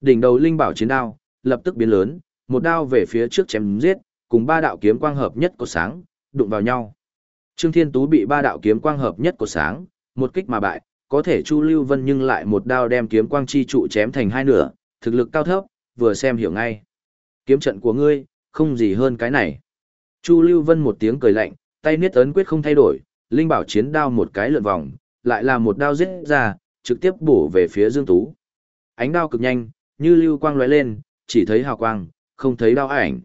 Đỉnh đầu linh bảo chiến đao, lập tức biến lớn, một đao về phía trước chém giết, cùng ba đạo kiếm quang hợp nhất của sáng, đụng vào nhau. Trương Thiên Tú bị ba đạo kiếm quang hợp nhất của sáng, một kích mà bại, có thể Chu Lưu Vân nhưng lại một đao đem kiếm quang chi trụ chém thành hai nửa, thực lực cao thấp, vừa xem hiểu ngay. Kiếm trận của ngươi, không gì hơn cái này. Chu Lưu Vân một tiếng cười lạnh, tay niết ấn quyết không thay đổi, linh bảo chiến đao một cái lượn vòng, lại là một đao giết ra, trực tiếp bổ về phía Dương Tú. Ánh đao cực nhanh, như lưu quang lóe lên, chỉ thấy hào quang, không thấy đao ảnh.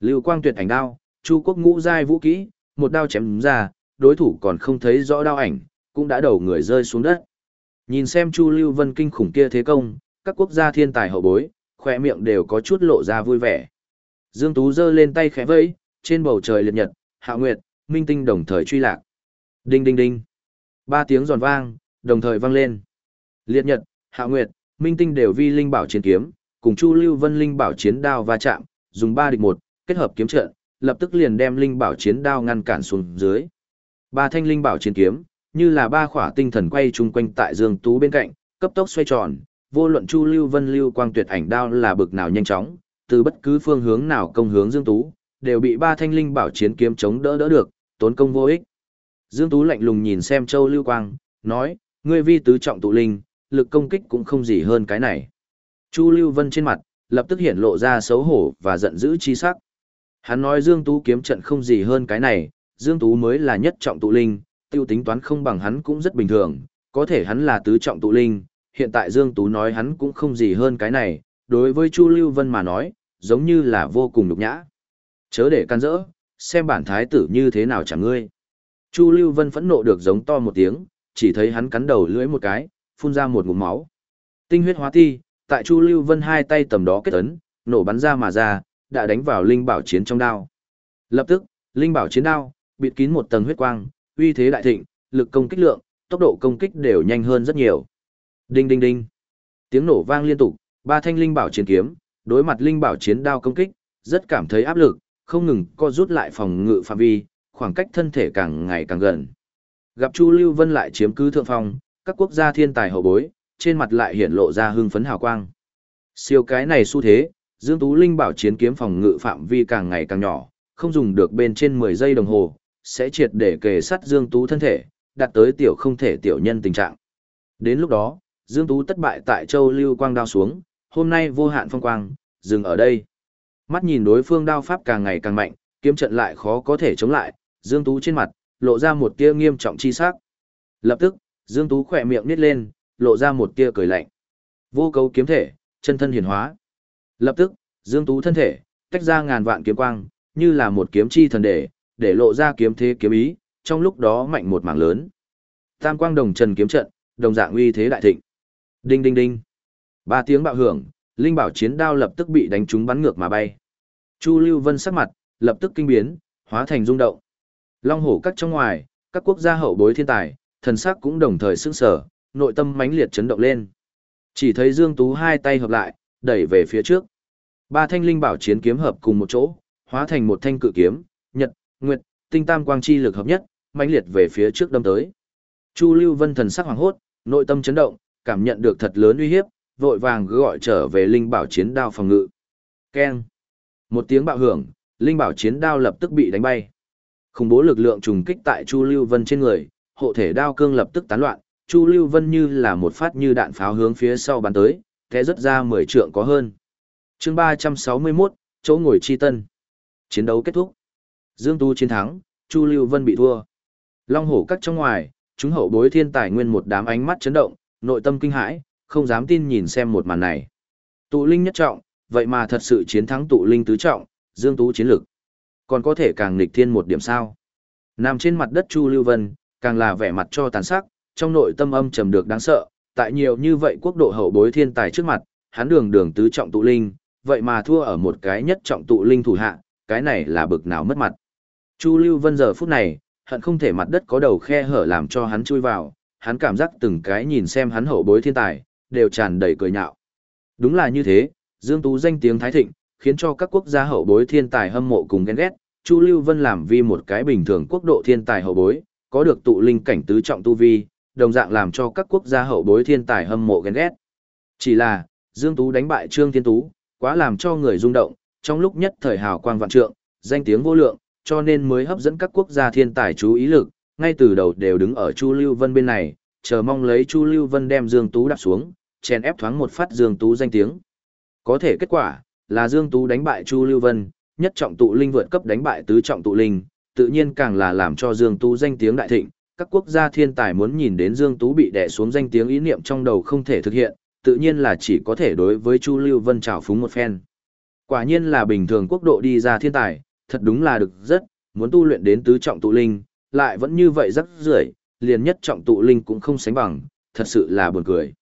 Lưu quang tuyệt ảnh đao, Chu Quốc ngũ giai vũ kỹ, một đao chém ra, đối thủ còn không thấy rõ đao ảnh, cũng đã đầu người rơi xuống đất. Nhìn xem Chu Lưu Vân kinh khủng kia thế công, các quốc gia thiên tài hậu bối, khỏe miệng đều có chút lộ ra vui vẻ. Dương Tú giơ lên tay khẽ vẫy, trên bầu trời liệt nhật, hạ nguyệt, minh tinh đồng thời truy lạc. Đinh đinh đinh. Ba tiếng giòn vang, đồng thời vang lên. Liệt nhật, hạ nguyệt, minh tinh đều vi linh bảo chiến kiếm, cùng Chu Lưu Vân linh bảo chiến đao va chạm, dùng ba địch một, kết hợp kiếm trận, lập tức liền đem linh bảo chiến đao ngăn cản xuống dưới. Ba thanh linh bảo chiến kiếm, như là ba khỏa tinh thần quay chung quanh tại Dương Tú bên cạnh, cấp tốc xoay tròn, vô luận Chu Lưu Vân lưu quang tuyệt ảnh đao là bực nào nhanh chóng, từ bất cứ phương hướng nào công hướng Dương Tú, đều bị ba thanh linh bảo chiến kiếm chống đỡ đỡ được, tốn công vô ích. Dương Tú lạnh lùng nhìn xem Châu Lưu Quang, nói, ngươi vi tứ trọng tụ linh, lực công kích cũng không gì hơn cái này. Chu Lưu Vân trên mặt, lập tức hiện lộ ra xấu hổ và giận dữ chi sắc. Hắn nói Dương Tú kiếm trận không gì hơn cái này, Dương Tú mới là nhất trọng tụ linh, tiêu tính toán không bằng hắn cũng rất bình thường, có thể hắn là tứ trọng tụ linh, hiện tại Dương Tú nói hắn cũng không gì hơn cái này, đối với Chu Lưu Vân mà nói, giống như là vô cùng nhục nhã. Chớ để can rỡ, xem bản thái tử như thế nào chẳng ngươi. Chu Lưu Vân phẫn nộ được giống to một tiếng, chỉ thấy hắn cắn đầu lưỡi một cái, phun ra một ngụm máu. Tinh huyết hóa thi, tại Chu Lưu Vân hai tay tầm đó kết ấn, nổ bắn ra mà ra, đã đánh vào linh bảo chiến trong đao. Lập tức, linh bảo chiến đao bịt kín một tầng huyết quang, uy thế đại thịnh, lực công kích lượng, tốc độ công kích đều nhanh hơn rất nhiều. Đinh đinh đinh. Tiếng nổ vang liên tục, ba thanh linh bảo chiến kiếm, đối mặt linh bảo chiến đao công kích, rất cảm thấy áp lực, không ngừng co rút lại phòng ngự phạm vi, khoảng cách thân thể càng ngày càng gần. Gặp Chu Lưu Vân lại chiếm cứ thượng phong, các quốc gia thiên tài hậu bối, trên mặt lại hiện lộ ra hưng phấn hào quang. Siêu cái này xu thế, Dương Tú Linh bảo chiến kiếm phòng ngự phạm vi càng ngày càng nhỏ, không dùng được bên trên 10 giây đồng hồ, sẽ triệt để kề sát Dương Tú thân thể, đạt tới tiểu không thể tiểu nhân tình trạng. Đến lúc đó, Dương Tú tất bại tại Châu Lưu Quang đao xuống, hôm nay vô hạn phong quang, dừng ở đây. Mắt nhìn đối phương đao pháp càng ngày càng mạnh, kiếm trận lại khó có thể chống lại, Dương Tú trên mặt, lộ ra một tia nghiêm trọng chi sắc. Lập tức, Dương Tú khỏe miệng nít lên, lộ ra một tia cười lạnh. Vô cấu kiếm thể, chân thân hiển hóa. Lập tức, Dương Tú thân thể, tách ra ngàn vạn kiếm quang, như là một kiếm chi thần để, để lộ ra kiếm thế kiếm ý, trong lúc đó mạnh một mảng lớn. Tam quang đồng trần kiếm trận, đồng dạng uy thế đại thịnh. Đinh đinh đinh. Ba tiếng bạo hưởng, linh bảo chiến đao lập tức bị đánh trúng bắn ngược mà bay. Chu Lưu Vân sắc mặt lập tức kinh biến, hóa thành rung động. Long hổ các trong ngoài, các quốc gia hậu bối thiên tài, thần sắc cũng đồng thời sững sờ, nội tâm mãnh liệt chấn động lên. Chỉ thấy Dương Tú hai tay hợp lại, đẩy về phía trước. Ba thanh linh bảo chiến kiếm hợp cùng một chỗ, hóa thành một thanh cự kiếm, nhật, nguyệt, tinh tam quang chi lực hợp nhất, mãnh liệt về phía trước đâm tới. Chu Lưu Vân thần sắc hoàng hốt, nội tâm chấn động, cảm nhận được thật lớn uy hiếp, vội vàng gọi trở về linh bảo chiến đao phòng ngự. Keng. Một tiếng bạo hưởng, linh bảo chiến đao lập tức bị đánh bay. Khủng bố lực lượng trùng kích tại Chu Lưu Vân trên người, hộ thể đao cương lập tức tán loạn, Chu Lưu Vân như là một phát như đạn pháo hướng phía sau bắn tới, thế rất ra 10 trượng có hơn. Chương 361, chỗ ngồi chi tân. Chiến đấu kết thúc. Dương Tu chiến thắng, Chu Lưu Vân bị thua. Long hổ các trong ngoài, chúng hậu bối thiên tài nguyên một đám ánh mắt chấn động, nội tâm kinh hãi, không dám tin nhìn xem một màn này. Tụ linh nhất trọng, vậy mà thật sự chiến thắng tụ linh tứ trọng, Dương Tú chiến lực. Còn có thể càng nghịch thiên một điểm sao. Nằm trên mặt đất Chu Lưu Vân, càng là vẻ mặt cho tàn sắc, trong nội tâm âm trầm được đáng sợ, tại nhiều như vậy quốc độ hậu bối thiên tài trước mặt, hắn đường đường tứ trọng tụ linh, vậy mà thua ở một cái nhất trọng tụ linh thủ hạ, cái này là bực nào mất mặt. Chu Lưu Vân giờ phút này, hận không thể mặt đất có đầu khe hở làm cho hắn chui vào, hắn cảm giác từng cái nhìn xem hắn hậu bối thiên tài, đều tràn đầy cười nhạo. Đúng là như thế, Dương Tú danh tiếng thái thịnh, khiến cho các quốc gia hậu bối thiên tài hâm mộ cùng ghen ghét, Chu Lưu Vân làm vì một cái bình thường quốc độ thiên tài hậu bối, có được tụ linh cảnh tứ trọng tu vi, đồng dạng làm cho các quốc gia hậu bối thiên tài hâm mộ ghen ghét. Chỉ là, Dương Tú đánh bại Trương Thiên Tú, quá làm cho người rung động, trong lúc nhất thời hào quang vạn trượng, danh tiếng vô lượng, cho nên mới hấp dẫn các quốc gia thiên tài chú ý lực, ngay từ đầu đều đứng ở Chu Lưu Vân bên này, chờ mong lấy Chu Lưu Vân đem Dương Tú đạp xuống, chèn ép thoáng một phát Dương Tú danh tiếng. Có thể kết quả là Dương Tú đánh bại Chu Lưu Vân, nhất trọng tụ linh vượt cấp đánh bại tứ trọng tụ linh, tự nhiên càng là làm cho Dương Tú danh tiếng đại thịnh, các quốc gia thiên tài muốn nhìn đến Dương Tú bị đè xuống danh tiếng ý niệm trong đầu không thể thực hiện, tự nhiên là chỉ có thể đối với Chu Lưu Vân trào phúng một phen. Quả nhiên là bình thường quốc độ đi ra thiên tài, thật đúng là được rất, muốn tu luyện đến tứ trọng tụ linh, lại vẫn như vậy rất rưởi, liền nhất trọng tụ linh cũng không sánh bằng, thật sự là buồn cười.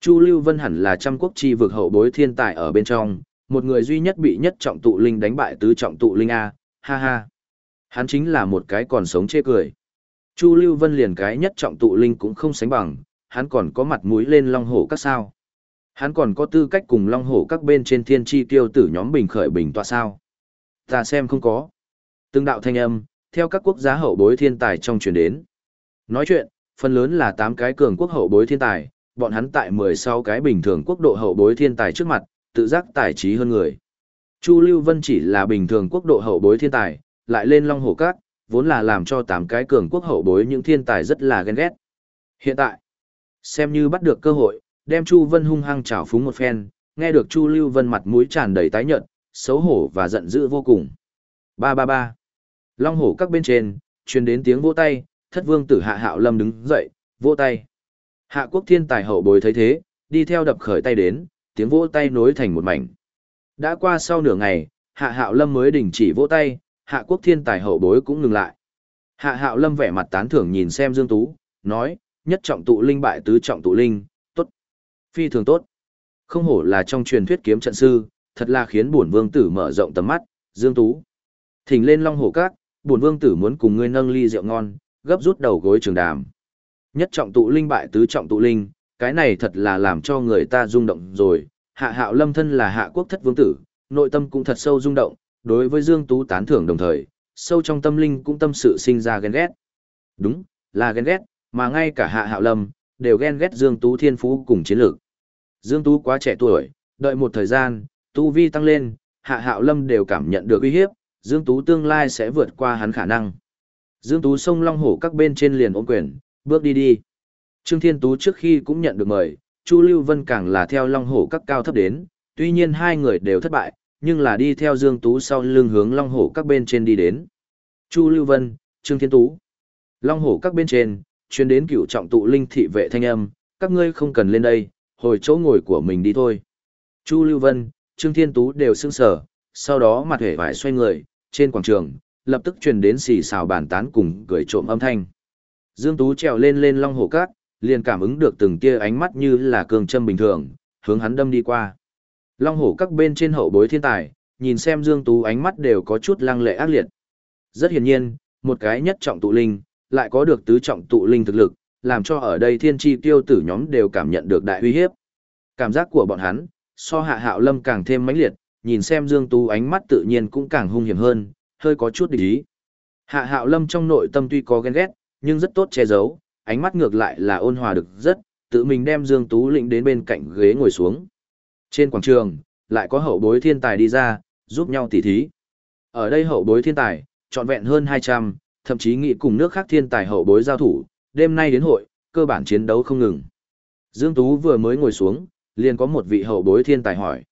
Chu Lưu Vân hẳn là trăm quốc chi vực hậu bối thiên tài ở bên trong, một người duy nhất bị nhất trọng tụ linh đánh bại tứ trọng tụ linh A, ha ha. Hắn chính là một cái còn sống chê cười. Chu Lưu Vân liền cái nhất trọng tụ linh cũng không sánh bằng, hắn còn có mặt mũi lên long hổ các sao. Hắn còn có tư cách cùng long hổ các bên trên thiên chi tiêu tử nhóm bình khởi bình tọa sao. Ta xem không có. Từng đạo thanh âm, theo các quốc gia hậu bối thiên tài trong truyền đến. Nói chuyện, phần lớn là 8 cái cường quốc hậu bối thiên tài, bọn hắn tại 16 cái bình thường quốc độ hậu bối thiên tài trước mặt, tự giác tài trí hơn người. Chu Lưu Vân chỉ là bình thường quốc độ hậu bối thiên tài, lại lên long hổ cát, vốn là làm cho tám cái cường quốc hậu bối những thiên tài rất là ghen ghét. Hiện tại, xem như bắt được cơ hội, đem Chu Vân hung hăng trào phúng một phen, nghe được Chu Lưu Vân mặt mũi tràn đầy tái nhợt, xấu hổ và giận dữ vô cùng. Ba ba ba. Long hổ các bên trên, truyền đến tiếng vỗ tay, thất vương tử hạ hạo lâm đứng dậy, vỗ tay. Hạ quốc thiên tài hậu bối thấy thế, đi theo đập khởi tay đến, tiếng vỗ tay nối thành một mảnh. Đã qua sau nửa ngày, hạ hạo lâm mới đình chỉ vỗ tay, hạ quốc thiên tài hậu bối cũng ngừng lại. Hạ hạo lâm vẻ mặt tán thưởng nhìn xem Dương Tú, nói, nhất trọng tụ linh bại tứ trọng tụ linh, tốt. Phi thường tốt. Không hổ là trong truyền thuyết kiếm trận sư, thật là khiến bổn vương tử mở rộng tầm mắt, Dương Tú. Thỉnh lên long hổ cát, bổn vương tử muốn cùng ngươi nâng ly rượu ngon, gấp rút đầu gối trường đàm. Nhất trọng tụ linh bại tứ trọng tụ linh, cái này thật là làm cho người ta rung động rồi. Hạ hạo lâm thân là hạ quốc thất vương tử, nội tâm cũng thật sâu rung động, đối với Dương Tú tán thưởng đồng thời, sâu trong tâm linh cũng tâm sự sinh ra ghen ghét. Đúng, là ghen ghét, mà ngay cả hạ hạo lâm, đều ghen ghét Dương Tú thiên phú cùng chiến lược. Dương Tú quá trẻ tuổi, đợi một thời gian, tu vi tăng lên, hạ hạo lâm đều cảm nhận được uy hiếp, Dương Tú tương lai sẽ vượt qua hắn khả năng. Dương Tú sông long hổ các bên trên liền ôm quyền, bước đi đi. Trương Thiên Tú trước khi cũng nhận được mời, Chu Lưu Vân càng là theo long hổ các cao thấp đến, tuy nhiên hai người đều thất bại, nhưng là đi theo Dương Tú sau lưng hướng long hổ các bên trên đi đến. Chu Lưu Vân, Trương Thiên Tú. Long hổ các bên trên, chuyên đến cửu trọng tụ linh thị vệ thanh âm, các ngươi không cần lên đây, hồi chỗ ngồi của mình đi thôi. Chu Lưu Vân, Trương Thiên Tú đều sững sở, sau đó mặt hề vải xoay người, trên quảng trường, lập tức truyền đến xì xào bàn tán cùng cười trộm âm thanh. Dương Tú trèo lên lên long hổ cát, liền cảm ứng được từng tia ánh mắt như là cường châm bình thường, hướng hắn đâm đi qua. Long hổ các bên trên hậu bối thiên tài, nhìn xem Dương Tú ánh mắt đều có chút lăng lệ ác liệt. Rất hiển nhiên, một cái nhất trọng tụ linh, lại có được tứ trọng tụ linh thực lực, làm cho ở đây thiên tri tiêu tử nhóm đều cảm nhận được đại uy hiếp. Cảm giác của bọn hắn, so hạ hạo lâm càng thêm mãnh liệt, nhìn xem Dương Tú ánh mắt tự nhiên cũng càng hung hiểm hơn, hơi có chút địch ý. Hạ hạo lâm trong nội tâm tuy có ghen ghét, nhưng rất tốt che giấu, ánh mắt ngược lại là ôn hòa được rất, tự mình đem Dương Tú lĩnh đến bên cạnh ghế ngồi xuống. Trên quảng trường, lại có hậu bối thiên tài đi ra, giúp nhau tỉ thí. Ở đây hậu bối thiên tài, trọn vẹn hơn 200, thậm chí nghị cùng nước khác thiên tài hậu bối giao thủ, đêm nay đến hội, cơ bản chiến đấu không ngừng. Dương Tú vừa mới ngồi xuống, liền có một vị hậu bối thiên tài hỏi.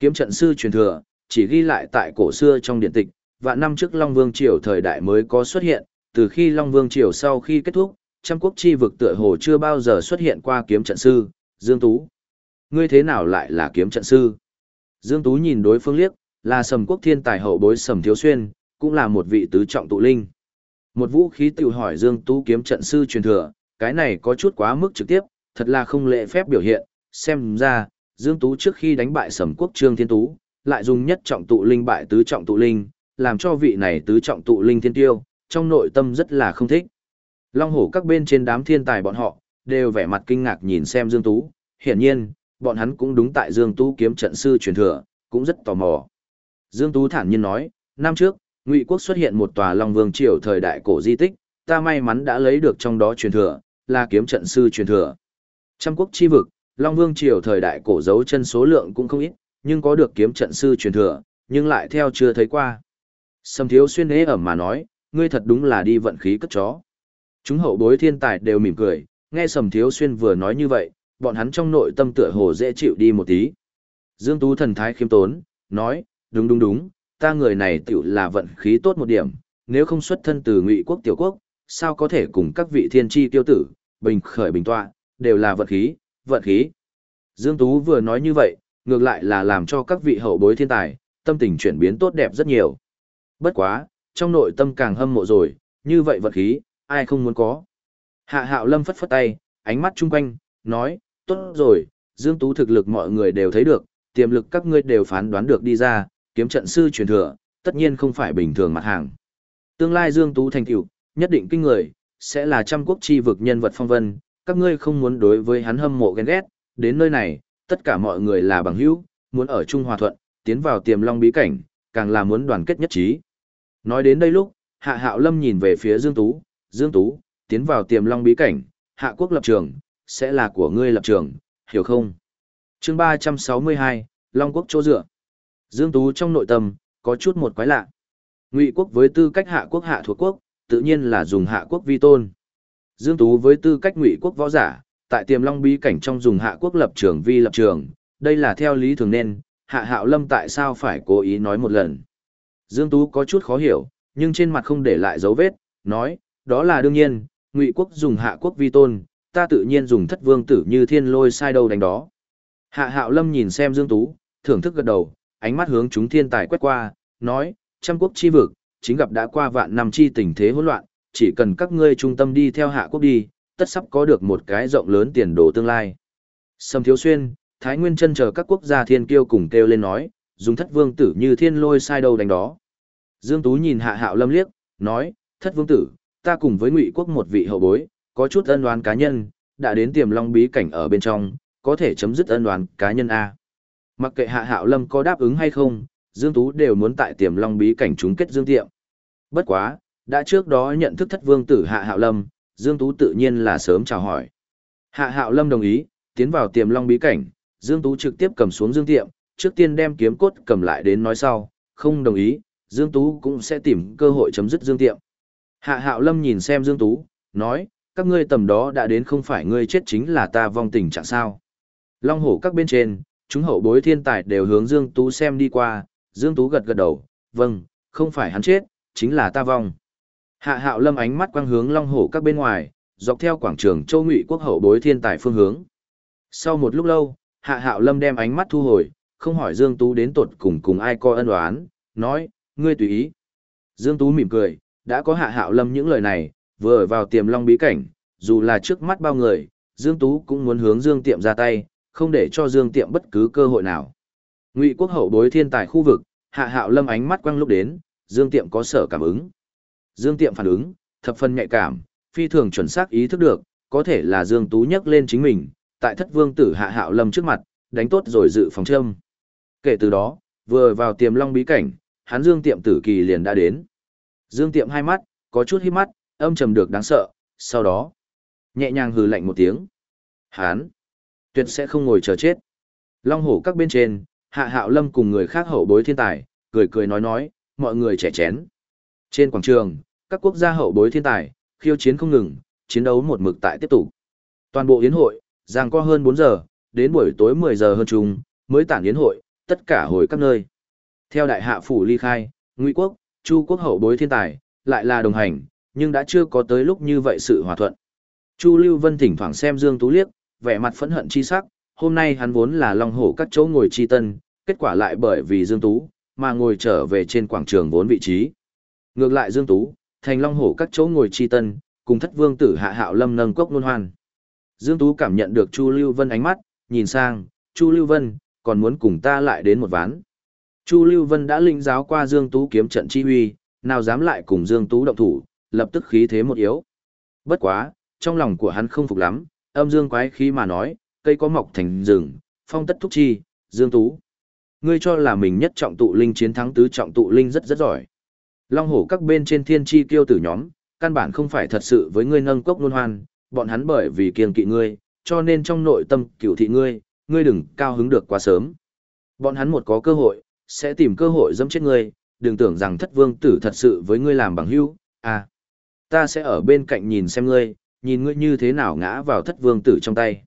Kiếm trận sư truyền thừa, chỉ ghi lại tại cổ xưa trong điện tịch, và năm trước Long Vương Triều thời đại mới có xuất hiện, từ khi Long Vương Triều sau khi kết thúc, trăm quốc chi vực tựa hồ chưa bao giờ xuất hiện qua kiếm trận sư, Dương Tú. Ngươi thế nào lại là kiếm trận sư? Dương Tú nhìn đối phương liếc, là sầm quốc thiên tài hậu bối sầm thiếu xuyên, cũng là một vị tứ trọng tụ linh. Một vũ khí tự hỏi Dương Tú kiếm trận sư truyền thừa, cái này có chút quá mức trực tiếp, thật là không lệ phép biểu hiện, xem ra, Dương Tú trước khi đánh bại sầm quốc trương thiên tú, lại dùng nhất trọng tụ linh bại tứ trọng tụ linh, làm cho vị này tứ trọng tụ linh thiên tiêu, trong nội tâm rất là không thích. Long hổ các bên trên đám thiên tài bọn họ, đều vẻ mặt kinh ngạc nhìn xem Dương Tú, hiển nhiên, bọn hắn cũng đúng tại Dương Tú kiếm trận sư truyền thừa, cũng rất tò mò. Dương Tú thản nhiên nói, năm trước, Ngụy quốc xuất hiện một tòa Long Vương triều thời đại cổ di tích, ta may mắn đã lấy được trong đó truyền thừa, là kiếm trận sư truyền thừa. Trăm quốc chi vực, Long Vương triều thời đại cổ dấu chân số lượng cũng không ít, nhưng có được kiếm trận sư truyền thừa, nhưng lại theo chưa thấy qua. Sầm thiếu xuyên ế ẩm mà nói, ngươi thật đúng là đi vận khí cất chó. Chúng hậu bối thiên tài đều mỉm cười, nghe sầm thiếu xuyên vừa nói như vậy, bọn hắn trong nội tâm tựa hồ dễ chịu đi một tí. Dương Tú thần thái khiêm tốn, nói, đúng đúng đúng, ta người này tiểu là vận khí tốt một điểm, nếu không xuất thân từ ngụy quốc tiểu quốc, sao có thể cùng các vị thiên tri tiêu tử, bình khởi bình tọa, đều là vận khí, vận khí. Dương Tú vừa nói như vậy, ngược lại là làm cho các vị hậu bối thiên tài, tâm tình chuyển biến tốt đẹp rất nhiều. Bất quá, trong nội tâm càng hâm mộ rồi, như vậy vận khí, ai không muốn có. Hạ hạo lâm phất phất tay, ánh mắt chung quanh, nói, tốt rồi, Dương Tú thực lực mọi người đều thấy được, tiềm lực các ngươi đều phán đoán được đi ra, kiếm trận sư truyền thừa, tất nhiên không phải bình thường mặt hàng. Tương lai Dương Tú thành tựu, nhất định kinh người, sẽ là trăm quốc chi vực nhân vật phong vân, các ngươi không muốn đối với hắn hâm mộ ghen ghét, đến nơi này, tất cả mọi người là bằng hữu, muốn ở chung hòa thuận, tiến vào tiềm long bí cảnh, càng là muốn đoàn kết nhất trí. Nói đến đây lúc, Hạ Hạo Lâm nhìn về phía Dương Tú, Dương Tú, tiến vào tiềm long bí cảnh, Hạ quốc lập trường, sẽ là của ngươi lập trường, hiểu không? chương 362, Long quốc chỗ dựa. Dương Tú trong nội tâm, có chút một quái lạ. Ngụy quốc với tư cách hạ quốc hạ thuộc quốc, tự nhiên là dùng hạ quốc vi tôn. Dương Tú với tư cách Ngụy quốc võ giả, tại tiềm long bí cảnh trong dùng hạ quốc lập trường vi lập trường, đây là theo lý thường nên, hạ hạo lâm tại sao phải cố ý nói một lần. Dương Tú có chút khó hiểu, nhưng trên mặt không để lại dấu vết, nói, đó là đương nhiên, Ngụy quốc dùng hạ quốc vi tôn, ta tự nhiên dùng thất vương tử như thiên lôi sai đâu đánh đó. Hạ hạo lâm nhìn xem Dương Tú, thưởng thức gật đầu, ánh mắt hướng chúng thiên tài quét qua, nói, trăm quốc chi vực, chính gặp đã qua vạn năm chi tình thế hỗn loạn, chỉ cần các ngươi trung tâm đi theo hạ quốc đi, tất sắp có được một cái rộng lớn tiền đồ tương lai. Sâm Thiếu Xuyên, Thái Nguyên chân chờ các quốc gia thiên kiêu cùng kêu lên nói, dùng thất vương tử như thiên lôi sai đâu đánh đó. Dương Tú nhìn hạ hạo lâm liếc, nói, thất vương tử, ta cùng với ngụy quốc một vị hậu bối, có chút ân đoán cá nhân, đã đến tiềm long bí cảnh ở bên trong, có thể chấm dứt ân đoán cá nhân A. Mặc kệ hạ hạo lâm có đáp ứng hay không, Dương Tú đều muốn tại tiềm long bí cảnh chúng kết Dương Tiệm. Bất quá, đã trước đó nhận thức thất vương tử hạ hạo lâm, Dương Tú tự nhiên là sớm chào hỏi. Hạ hạo lâm đồng ý, tiến vào tiềm long bí cảnh, Dương Tú trực tiếp cầm xuống Dương Tiệm, trước tiên đem kiếm cốt cầm lại đến nói sau, không đồng ý, Dương Tú cũng sẽ tìm cơ hội chấm dứt Dương Tiệm. Hạ hạo lâm nhìn xem Dương Tú, nói, các ngươi tầm đó đã đến không phải ngươi chết chính là ta vong tình trạng sao. Long hổ các bên trên, chúng hậu bối thiên tài đều hướng Dương Tú xem đi qua, Dương Tú gật gật đầu, vâng, không phải hắn chết, chính là ta vong. Hạ hạo lâm ánh mắt quang hướng long hổ các bên ngoài, dọc theo quảng trường châu ngụy quốc hậu bối thiên tài phương hướng. Sau một lúc lâu, hạ hạo lâm đem ánh mắt thu hồi, không hỏi Dương Tú đến tột cùng cùng ai coi ân oán, nói, ngươi tùy ý. Dương Tú mỉm cười, đã có hạ hạo lâm những lời này, vừa vào tiềm long bí cảnh, dù là trước mắt bao người, Dương Tú cũng muốn hướng Dương Tiệm ra tay, không để cho Dương Tiệm bất cứ cơ hội nào. Ngụy quốc hậu bối thiên tài khu vực, hạ hạo lâm ánh mắt quang lúc đến, Dương Tiệm có sở cảm ứng. Dương Tiệm phản ứng, thập phần nhạy cảm, phi thường chuẩn xác ý thức được, có thể là Dương Tú nhắc lên chính mình, tại thất vương tử hạ hạo lâm trước mặt, đánh tốt rồi dự phòng châm. Kể từ đó, vừa vào tiềm long bí cảnh, hắn Dương Tiệm tử kỳ liền đã đến. Dương Tiệm hai mắt, có chút hí mắt, âm trầm được đáng sợ, sau đó, nhẹ nhàng hừ lạnh một tiếng. Hán, tuyệt sẽ không ngồi chờ chết. Long hổ các bên trên, hạ hạo lâm cùng người khác hậu bối thiên tài, cười cười nói nói, mọi người trẻ chén. Trên quảng trường, các quốc gia hậu bối thiên tài, khiêu chiến không ngừng, chiến đấu một mực tại tiếp tục. Toàn bộ yến hội, giang qua hơn 4 giờ, đến buổi tối 10 giờ hơn chung, mới tản yến hội, tất cả hồi các nơi. Theo đại hạ phủ ly khai, Ngụy quốc, Chu quốc hậu bối thiên tài, lại là đồng hành, nhưng đã chưa có tới lúc như vậy sự hòa thuận. Chu Lưu Vân thỉnh thoảng xem Dương Tú liếc, vẻ mặt phẫn hận chi sắc, hôm nay hắn vốn là long hổ các chỗ ngồi chi tân, kết quả lại bởi vì Dương Tú, mà ngồi trở về trên quảng trường vốn vị trí. Ngược lại Dương Tú, thành long hổ các chỗ ngồi chi tân, cùng thất vương tử hạ hạo lâm nâng cốc nôn hoan. Dương Tú cảm nhận được Chu Lưu Vân ánh mắt, nhìn sang, Chu Lưu Vân, còn muốn cùng ta lại đến một ván. Chu Lưu Vân đã linh giáo qua Dương Tú kiếm trận chi huy, nào dám lại cùng Dương Tú động thủ, lập tức khí thế một yếu. Bất quá, trong lòng của hắn không phục lắm, âm dương quái khí mà nói, cây có mọc thành rừng, phong tất thúc chi, Dương Tú. Ngươi cho là mình nhất trọng tụ linh chiến thắng tứ trọng tụ linh rất rất giỏi. Long hổ các bên trên thiên chi kiêu tử nhóm, căn bản không phải thật sự với ngươi nâng cốc luôn hoan, bọn hắn bởi vì kiêng kỵ ngươi, cho nên trong nội tâm cửu thị ngươi, ngươi đừng cao hứng được quá sớm. Bọn hắn một có cơ hội, sẽ tìm cơ hội dẫm chết ngươi, đừng tưởng rằng thất vương tử thật sự với ngươi làm bằng hữu, à. Ta sẽ ở bên cạnh nhìn xem ngươi, nhìn ngươi như thế nào ngã vào thất vương tử trong tay.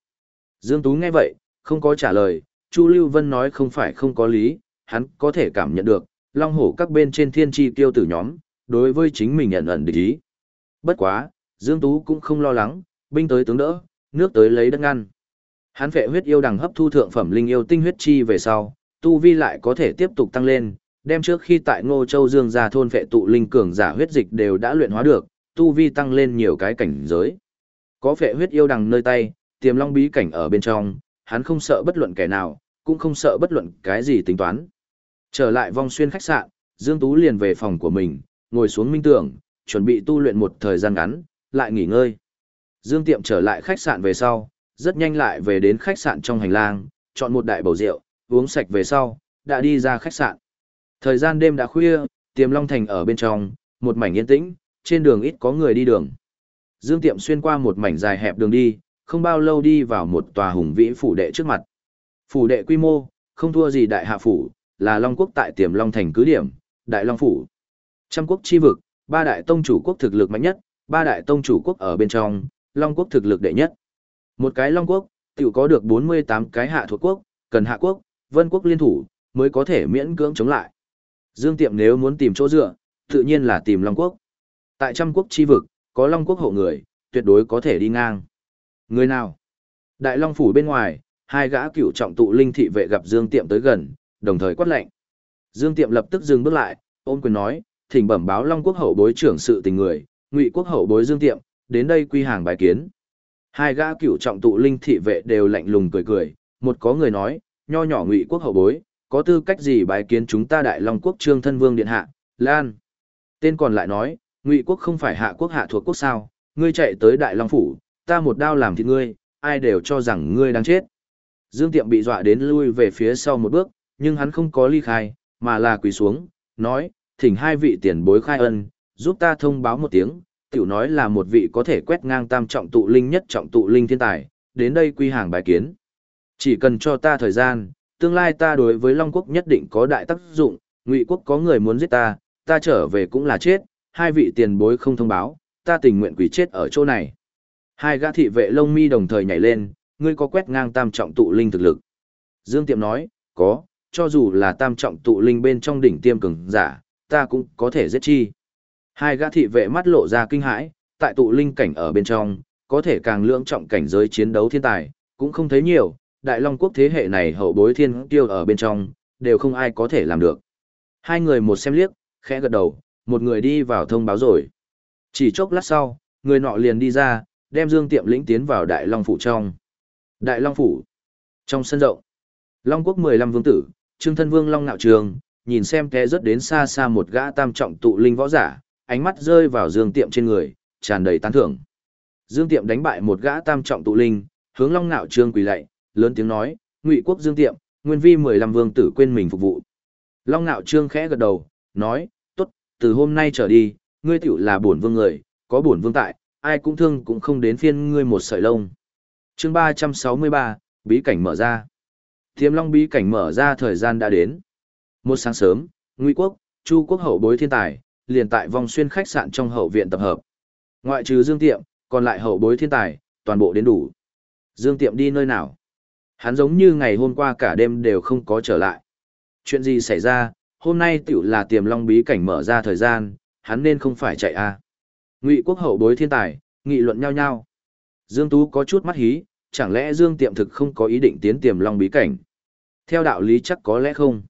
Dương Tú nghe vậy, không có trả lời, Chu Lưu Vân nói không phải không có lý, hắn có thể cảm nhận được, long hổ các bên trên thiên tri tiêu tử nhóm, đối với chính mình nhận ẩn địch ý. Bất quá, Dương Tú cũng không lo lắng, binh tới tướng đỡ, nước tới lấy đất ngăn. Hắn phệ huyết yêu đằng hấp thu thượng phẩm linh yêu tinh huyết chi về sau, tu vi lại có thể tiếp tục tăng lên, đem trước khi tại Ngô Châu Dương gia thôn phệ tụ linh cường giả huyết dịch đều đã luyện hóa được, tu vi tăng lên nhiều cái cảnh giới. Có phệ huyết yêu đằng nơi tay, tiềm long bí cảnh ở bên trong, hắn không sợ bất luận kẻ nào, cũng không sợ bất luận cái gì tính toán. Trở lại vong xuyên khách sạn, Dương Tú liền về phòng của mình, ngồi xuống minh tưởng, chuẩn bị tu luyện một thời gian ngắn, lại nghỉ ngơi. Dương Tiệm trở lại khách sạn về sau, rất nhanh lại về đến khách sạn trong hành lang, chọn một đại bầu rượu, uống sạch về sau, đã đi ra khách sạn. Thời gian đêm đã khuya, tiềm long thành ở bên trong, một mảnh yên tĩnh, trên đường ít có người đi đường. Dương Tiệm xuyên qua một mảnh dài hẹp đường đi, không bao lâu đi vào một tòa hùng vĩ phủ đệ trước mặt. Phủ đệ quy mô, không thua gì đại hạ phủ, là Long quốc tại tiềm Long thành cứ điểm, Đại Long phủ. Trăm quốc chi vực, ba đại tông chủ quốc thực lực mạnh nhất, ba đại tông chủ quốc ở bên trong, Long quốc thực lực đệ nhất. Một cái Long quốc, tiểu có được 48 cái hạ thuộc quốc, cần hạ quốc, vân quốc liên thủ, mới có thể miễn cưỡng chống lại. Dương Tiệm nếu muốn tìm chỗ dựa, tự nhiên là tìm Long quốc. Tại trăm quốc chi vực, có Long quốc hộ người, tuyệt đối có thể đi ngang. Người nào? Đại Long phủ bên ngoài, hai gã cựu trọng tụ linh thị vệ gặp Dương Tiệm tới gần, đồng thời quát lệnh. Dương Tiệm lập tức dừng bước lại, ôm quyền nói, thỉnh bẩm báo Long quốc hậu bối trưởng sự tình người, Ngụy quốc hậu bối Dương Tiệm, đến đây quy hàng bài kiến. Hai gã cựu trọng tụ linh thị vệ đều lạnh lùng cười cười, một có người nói, nho nhỏ Ngụy quốc hậu bối, có tư cách gì bài kiến chúng ta Đại Long quốc Trương Thân Vương điện hạ, Lan. Tên còn lại nói, Ngụy quốc không phải hạ quốc hạ thuộc quốc sao, ngươi chạy tới Đại Long phủ, ta một đao làm thịt ngươi, ai đều cho rằng ngươi đang chết. Dương Tiệm bị dọa đến lui về phía sau một bước, nhưng hắn không có ly khai, mà là quỳ xuống, nói, thỉnh hai vị tiền bối khai ân, giúp ta thông báo một tiếng, tiểu nói là một vị có thể quét ngang tam trọng tụ linh nhất trọng tụ linh thiên tài, đến đây quy hàng bài kiến. Chỉ cần cho ta thời gian, tương lai ta đối với Long Quốc nhất định có đại tác dụng, Ngụy Quốc có người muốn giết ta, ta trở về cũng là chết, hai vị tiền bối không thông báo, ta tình nguyện quỷ chết ở chỗ này. Hai gã thị vệ lông mi đồng thời nhảy lên, ngươi có quét ngang tam trọng tụ linh thực lực. Dương Tiệm nói, có, cho dù là tam trọng tụ linh bên trong đỉnh tiêm cường giả, ta cũng có thể giết chi. Hai gã thị vệ mắt lộ ra kinh hãi, tại tụ linh cảnh ở bên trong, có thể càng lưỡng trọng cảnh giới chiến đấu thiên tài, cũng không thấy nhiều, đại long quốc thế hệ này hậu bối thiên tiêu ở bên trong, đều không ai có thể làm được. Hai người một xem liếc, khẽ gật đầu, một người đi vào thông báo rồi. Chỉ chốc lát sau, người nọ liền đi ra, đem Dương Tiệm lĩnh tiến vào Đại Long Phủ trong. Đại Long Phủ. Trong sân rộng, Long Quốc 15 vương tử, Trương Thân Vương Long Nạo Trường, nhìn xem té rất đến xa xa một gã tam trọng tụ linh võ giả, ánh mắt rơi vào Dương Tiệm trên người, tràn đầy tán thưởng. Dương Tiệm đánh bại một gã tam trọng tụ linh, hướng Long Nạo Trường quỳ lạy, lớn tiếng nói, "Ngụy Quốc Dương Tiệm, nguyên vi 15 vương tử quên mình phục vụ." Long Nạo Trương khẽ gật đầu, nói, từ hôm nay trở đi, ngươi tiểu là bổn vương người, có bổn vương tại, ai cũng thương cũng không đến phiên ngươi một sợi lông. chương 363, bí cảnh mở ra. Thiêm long bí cảnh mở ra thời gian đã đến. Một sáng sớm, Ngụy Quốc, Chu Quốc hậu bối thiên tài, liền tại vòng xuyên khách sạn trong hậu viện tập hợp. Ngoại trừ Dương Tiệm, còn lại hậu bối thiên tài, toàn bộ đến đủ. Dương Tiệm đi nơi nào? Hắn giống như ngày hôm qua cả đêm đều không có trở lại. Chuyện gì xảy ra, hôm nay tiểu là tiềm long bí cảnh mở ra thời gian, hắn nên không phải chạy à. Ngụy quốc hậu bối thiên tài, nghị luận nhau nhau. Dương Tú có chút mắt hí, chẳng lẽ Dương Tiệm thực không có ý định tiến tiềm long bí cảnh? Theo đạo lý chắc có lẽ không.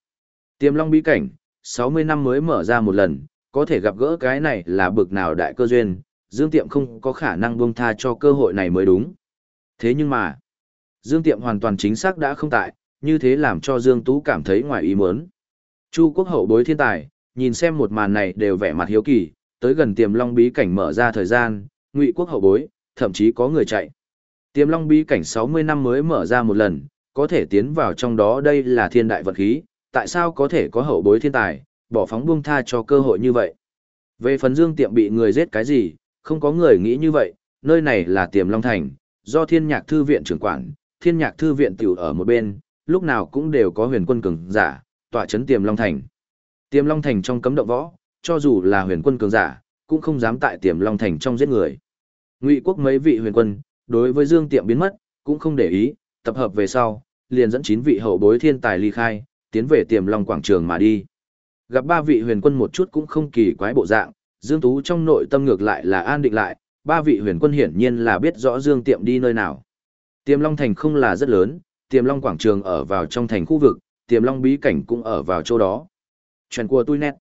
Tiềm long bí cảnh, 60 năm mới mở ra một lần, có thể gặp gỡ cái này là bực nào đại cơ duyên, Dương Tiệm không có khả năng buông tha cho cơ hội này mới đúng. Thế nhưng mà, Dương Tiệm hoàn toàn chính xác đã không tại, như thế làm cho Dương Tú cảm thấy ngoài ý muốn. Chu quốc hậu bối thiên tài, nhìn xem một màn này đều vẻ mặt hiếu kỳ, tới gần tiềm long bí cảnh mở ra thời gian, ngụy quốc hậu bối, thậm chí có người chạy. Tiềm long bí cảnh 60 năm mới mở ra một lần, có thể tiến vào trong đó đây là thiên đại vật khí, tại sao có thể có hậu bối thiên tài, bỏ phóng buông tha cho cơ hội như vậy. Về phần dương tiệm bị người giết cái gì, không có người nghĩ như vậy, nơi này là tiềm long thành, do thiên nhạc thư viện trưởng quản, thiên nhạc thư viện tiểu ở một bên, lúc nào cũng đều có huyền quân cường giả, tọa chấn tiềm long thành. Tiềm long thành trong cấm động võ, cho dù là huyền quân cường giả, cũng không dám tại tiềm long thành trong giết người. Ngụy quốc mấy vị huyền quân, đối với Dương Tiệm biến mất, cũng không để ý, tập hợp về sau, liền dẫn chín vị hậu bối thiên tài ly khai, tiến về tiềm long quảng trường mà đi. Gặp ba vị huyền quân một chút cũng không kỳ quái bộ dạng, Dương Tú trong nội tâm ngược lại là an định lại, ba vị huyền quân hiển nhiên là biết rõ Dương Tiệm đi nơi nào. Tiềm Long Thành không là rất lớn, Tiềm Long Quảng Trường ở vào trong thành khu vực, Tiềm Long Bí Cảnh cũng ở vào chỗ đó. Chuyện của tôi nét.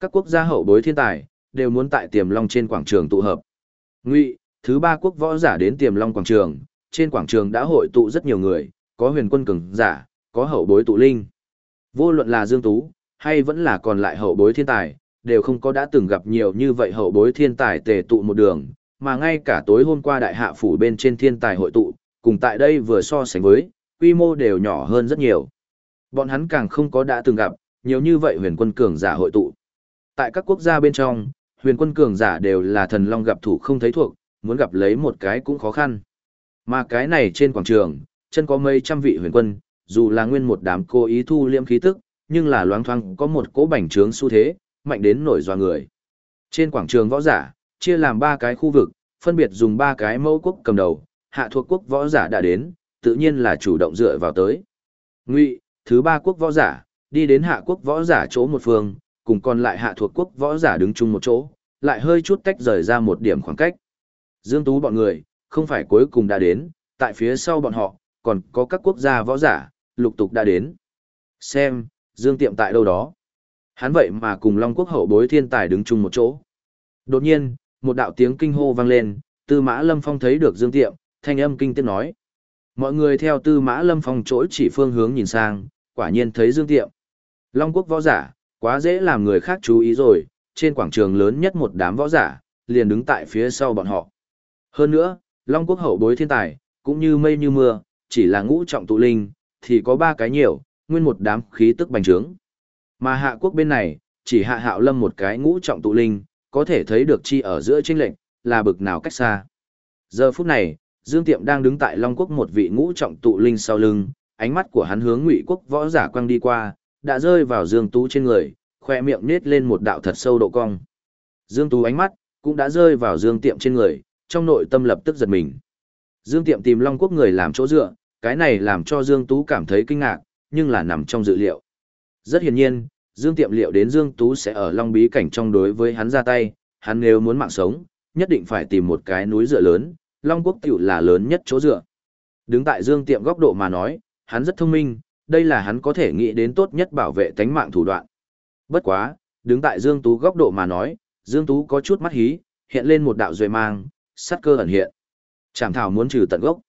Các quốc gia hậu bối thiên tài, đều muốn tại Tiềm Long trên quảng trường tụ hợp. Ngụy, thứ ba quốc võ giả đến Tiềm Long Quảng Trường, trên quảng trường đã hội tụ rất nhiều người, có huyền quân cường giả, có hậu bối tụ linh. Vô luận là Dương Tú, hay vẫn là còn lại hậu bối thiên tài, đều không có đã từng gặp nhiều như vậy hậu bối thiên tài tề tụ một đường, mà ngay cả tối hôm qua đại hạ phủ bên trên thiên tài hội tụ, cùng tại đây vừa so sánh với, quy mô đều nhỏ hơn rất nhiều. Bọn hắn càng không có đã từng gặp, nhiều như vậy huyền quân cường giả hội tụ. Tại các quốc gia bên trong, huyền quân cường giả đều là thần long gặp thủ không thấy thuộc, muốn gặp lấy một cái cũng khó khăn. Mà cái này trên quảng trường, chân có mấy trăm vị huyền quân, dù là nguyên một đám cố ý thu liêm khí tức, nhưng là loáng thoáng có một cỗ bành trướng xu thế, mạnh đến nổi doa người. Trên quảng trường võ giả, chia làm ba cái khu vực, phân biệt dùng ba cái mẫu quốc cầm đầu, hạ thuộc quốc võ giả đã đến, tự nhiên là chủ động dựa vào tới. Ngụy, thứ ba quốc võ giả, đi đến hạ quốc võ giả chỗ một phương, cùng còn lại hạ thuộc quốc võ giả đứng chung một chỗ, lại hơi chút tách rời ra một điểm khoảng cách. Dương Tú bọn người, không phải cuối cùng đã đến, tại phía sau bọn họ, còn có các quốc gia võ giả, lục tục đã đến. Xem, Dương Tiệm tại đâu đó. Hắn vậy mà cùng Long Quốc hậu bối thiên tài đứng chung một chỗ. Đột nhiên, một đạo tiếng kinh hô vang lên, Tư Mã Lâm Phong thấy được Dương Tiệm, thanh âm kinh tiếc nói. Mọi người theo Tư Mã Lâm Phong chỗ chỉ phương hướng nhìn sang, quả nhiên thấy Dương Tiệm. Long Quốc võ giả, quá dễ làm người khác chú ý rồi, trên quảng trường lớn nhất một đám võ giả, liền đứng tại phía sau bọn họ. Hơn nữa, Long Quốc hậu bối thiên tài, cũng như mây như mưa, chỉ là ngũ trọng tụ linh, thì có ba cái nhiều, nguyên một đám khí tức bành trướng. Mà hạ quốc bên này, chỉ hạ hạo lâm một cái ngũ trọng tụ linh, có thể thấy được chi ở giữa trinh lệnh, là bực nào cách xa. Giờ phút này, Dương Tiệm đang đứng tại Long Quốc một vị ngũ trọng tụ linh sau lưng, ánh mắt của hắn hướng Ngụy Quốc võ giả quang đi qua, đã rơi vào Dương Tú trên người, khoe miệng nết lên một đạo thật sâu độ cong. Dương Tú ánh mắt cũng đã rơi vào Dương Tiệm trên người, trong nội tâm lập tức giật mình. Dương Tiệm tìm Long Quốc người làm chỗ dựa, cái này làm cho Dương Tú cảm thấy kinh ngạc, nhưng là nằm trong dự liệu. Rất hiển nhiên, Dương Tiệm liệu đến Dương Tú sẽ ở Long Bí cảnh trong đối với hắn ra tay, hắn nếu muốn mạng sống, nhất định phải tìm một cái núi dựa lớn, Long Quốc tiểu là lớn nhất chỗ dựa. Đứng tại Dương Tiệm góc độ mà nói, hắn rất thông minh, đây là hắn có thể nghĩ đến tốt nhất bảo vệ tánh mạng thủ đoạn. Bất quá, đứng tại Dương Tú góc độ mà nói, Dương Tú có chút mắt hí, hiện lên một đạo duệ mang, sát cơ ẩn hiện. Trảm thảo muốn trừ tận gốc.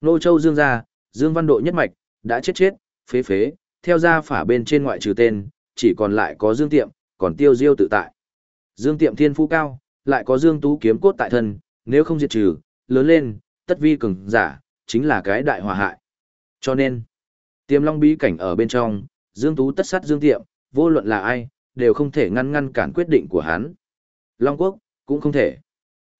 Nô Châu Dương ra, Dương Văn Độ nhất mạch, đã chết chết, phế phế, theo ra phả bên trên ngoại trừ tên, chỉ còn lại có Dương Tiệm, còn tiêu diêu tự tại. Dương Tiệm thiên phú cao, lại có Dương Tú kiếm cốt tại thân, nếu không diệt trừ, lớn lên, tất vi cường giả, chính là cái đại hòa hại. Cho nên, tiềm long bí cảnh ở bên trong, Dương Tú tất sát Dương Tiệm, vô luận là ai, đều không thể ngăn ngăn cản quyết định của hắn. Long Quốc, cũng không thể.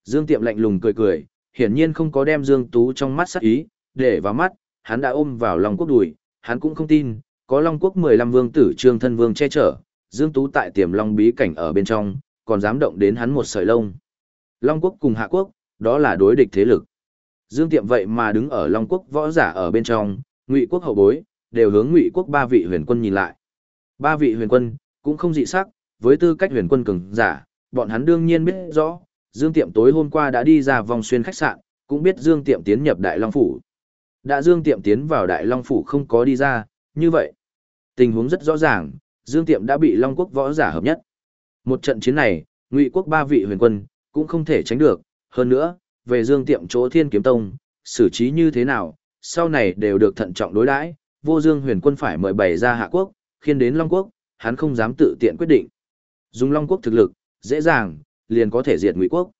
Dương Tiệm lạnh lùng cười cười, hiển nhiên không có đem Dương Tú trong mắt sát ý, để vào mắt, hắn đã ôm vào Long Quốc đùi, hắn cũng không tin, có Long Quốc 15 vương tử trương thân vương che chở, Dương Tú tại tiềm Long bí cảnh ở bên trong, còn dám động đến hắn một sợi lông. Long Quốc cùng Hạ Quốc, đó là đối địch thế lực. Dương Tiệm vậy mà đứng ở Long Quốc võ giả ở bên trong, Ngụy Quốc hậu bối, đều hướng Ngụy Quốc ba vị huyền quân nhìn lại. Ba vị huyền quân, cũng không dị sắc, với tư cách huyền quân cường giả, bọn hắn đương nhiên biết rõ, Dương Tiệm tối hôm qua đã đi ra vòng xuyên khách sạn, cũng biết Dương Tiệm tiến nhập Đại Long Phủ. Đã Dương Tiệm tiến vào Đại Long Phủ không có đi ra, như vậy. Tình huống rất rõ ràng, Dương Tiệm đã bị Long Quốc võ giả hợp nhất. Một trận chiến này, Ngụy Quốc ba vị huyền quân, cũng không thể tránh được, hơn nữa, về Dương Tiệm chỗ Thiên Kiếm Tông, xử trí như thế nào, sau này đều được thận trọng đối đãi. Vô Dương huyền quân phải mời bày ra Hạ Quốc, khiến đến Long Quốc, hắn không dám tự tiện quyết định. Dùng Long Quốc thực lực, dễ dàng, liền có thể diệt Ngụy Quốc.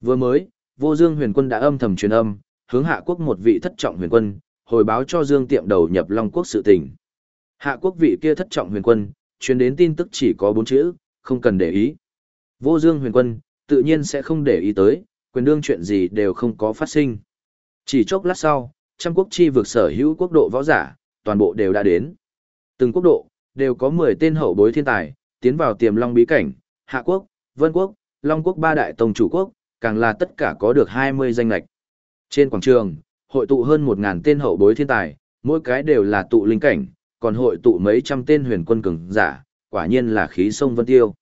Vừa mới, Vô Dương huyền quân đã âm thầm truyền âm, hướng Hạ Quốc một vị thất trọng huyền quân, hồi báo cho Dương Tiệm đầu nhập Long Quốc sự tình. Hạ Quốc vị kia thất trọng huyền quân, truyền đến tin tức chỉ có bốn chữ, không cần để ý. Vô Dương huyền quân, tự nhiên sẽ không để ý tới, quyền đương chuyện gì đều không có phát sinh. Chỉ chốc lát sau, trăm quốc chi vực sở hữu quốc độ võ giả, toàn bộ đều đã đến. Từng quốc độ, đều có 10 tên hậu bối thiên tài, tiến vào tiềm long bí cảnh, Hạ quốc, Vân quốc, Long quốc ba đại tông chủ quốc, càng là tất cả có được 20 danh lạch. Trên quảng trường, hội tụ hơn 1.000 tên hậu bối thiên tài, mỗi cái đều là tụ linh cảnh, còn hội tụ mấy trăm tên huyền quân cường giả, quả nhiên là khí sông vân tiêu.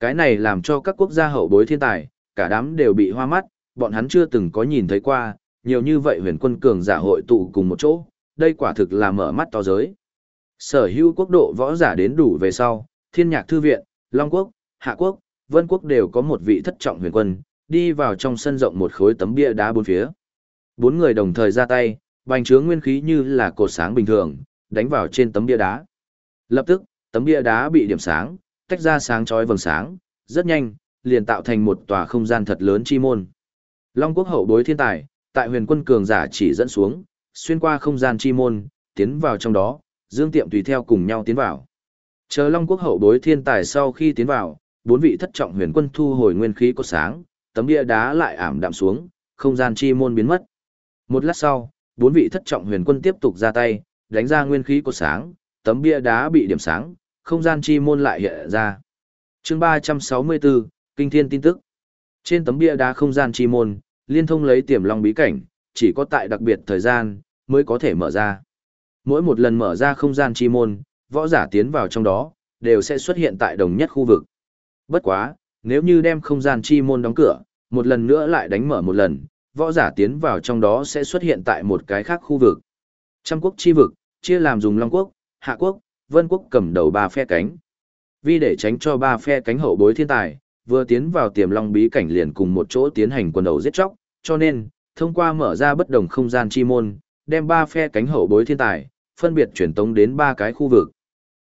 Cái này làm cho các quốc gia hậu bối thiên tài, cả đám đều bị hoa mắt, bọn hắn chưa từng có nhìn thấy qua, nhiều như vậy huyền quân cường giả hội tụ cùng một chỗ, đây quả thực là mở mắt to giới. Sở hữu quốc độ võ giả đến đủ về sau, thiên nhạc thư viện, Long quốc, Hạ quốc, Vân quốc đều có một vị thất trọng huyền quân, đi vào trong sân rộng một khối tấm bia đá bốn phía. Bốn người đồng thời ra tay, bành trướng nguyên khí như là cột sáng bình thường, đánh vào trên tấm bia đá. Lập tức, tấm bia đá bị điểm sáng, tách ra sáng chói vầng sáng, rất nhanh, liền tạo thành một tòa không gian thật lớn chi môn. Long quốc hậu bối thiên tài, tại huyền quân cường giả chỉ dẫn xuống, xuyên qua không gian chi môn, tiến vào trong đó, Dương Tiệm tùy theo cùng nhau tiến vào. Chờ Long quốc hậu bối thiên tài sau khi tiến vào, bốn vị thất trọng huyền quân thu hồi nguyên khí có sáng, tấm bia đá lại ảm đạm xuống, không gian chi môn biến mất. Một lát sau, bốn vị thất trọng huyền quân tiếp tục ra tay, đánh ra nguyên khí có sáng, tấm bia đá bị điểm sáng, không gian chi môn lại hiện ra. Chương 364, Kinh thiên tin tức. Trên tấm bia đá không gian chi môn, liên thông lấy tiềm long bí cảnh, chỉ có tại đặc biệt thời gian mới có thể mở ra. Mỗi một lần mở ra không gian chi môn, võ giả tiến vào trong đó, đều sẽ xuất hiện tại đồng nhất khu vực. Bất quá, nếu như đem không gian chi môn đóng cửa, một lần nữa lại đánh mở một lần, võ giả tiến vào trong đó sẽ xuất hiện tại một cái khác khu vực. Trăm quốc chi vực, chia làm dùng Long quốc, Hạ quốc, Vân quốc cầm đầu ba phe cánh. Vì để tránh cho ba phe cánh hậu bối thiên tài, vừa tiến vào tiềm long bí cảnh liền cùng một chỗ tiến hành quần đầu giết chóc, cho nên, thông qua mở ra bất đồng không gian chi môn, đem ba phe cánh hậu bối thiên tài, phân biệt chuyển tống đến ba cái khu vực.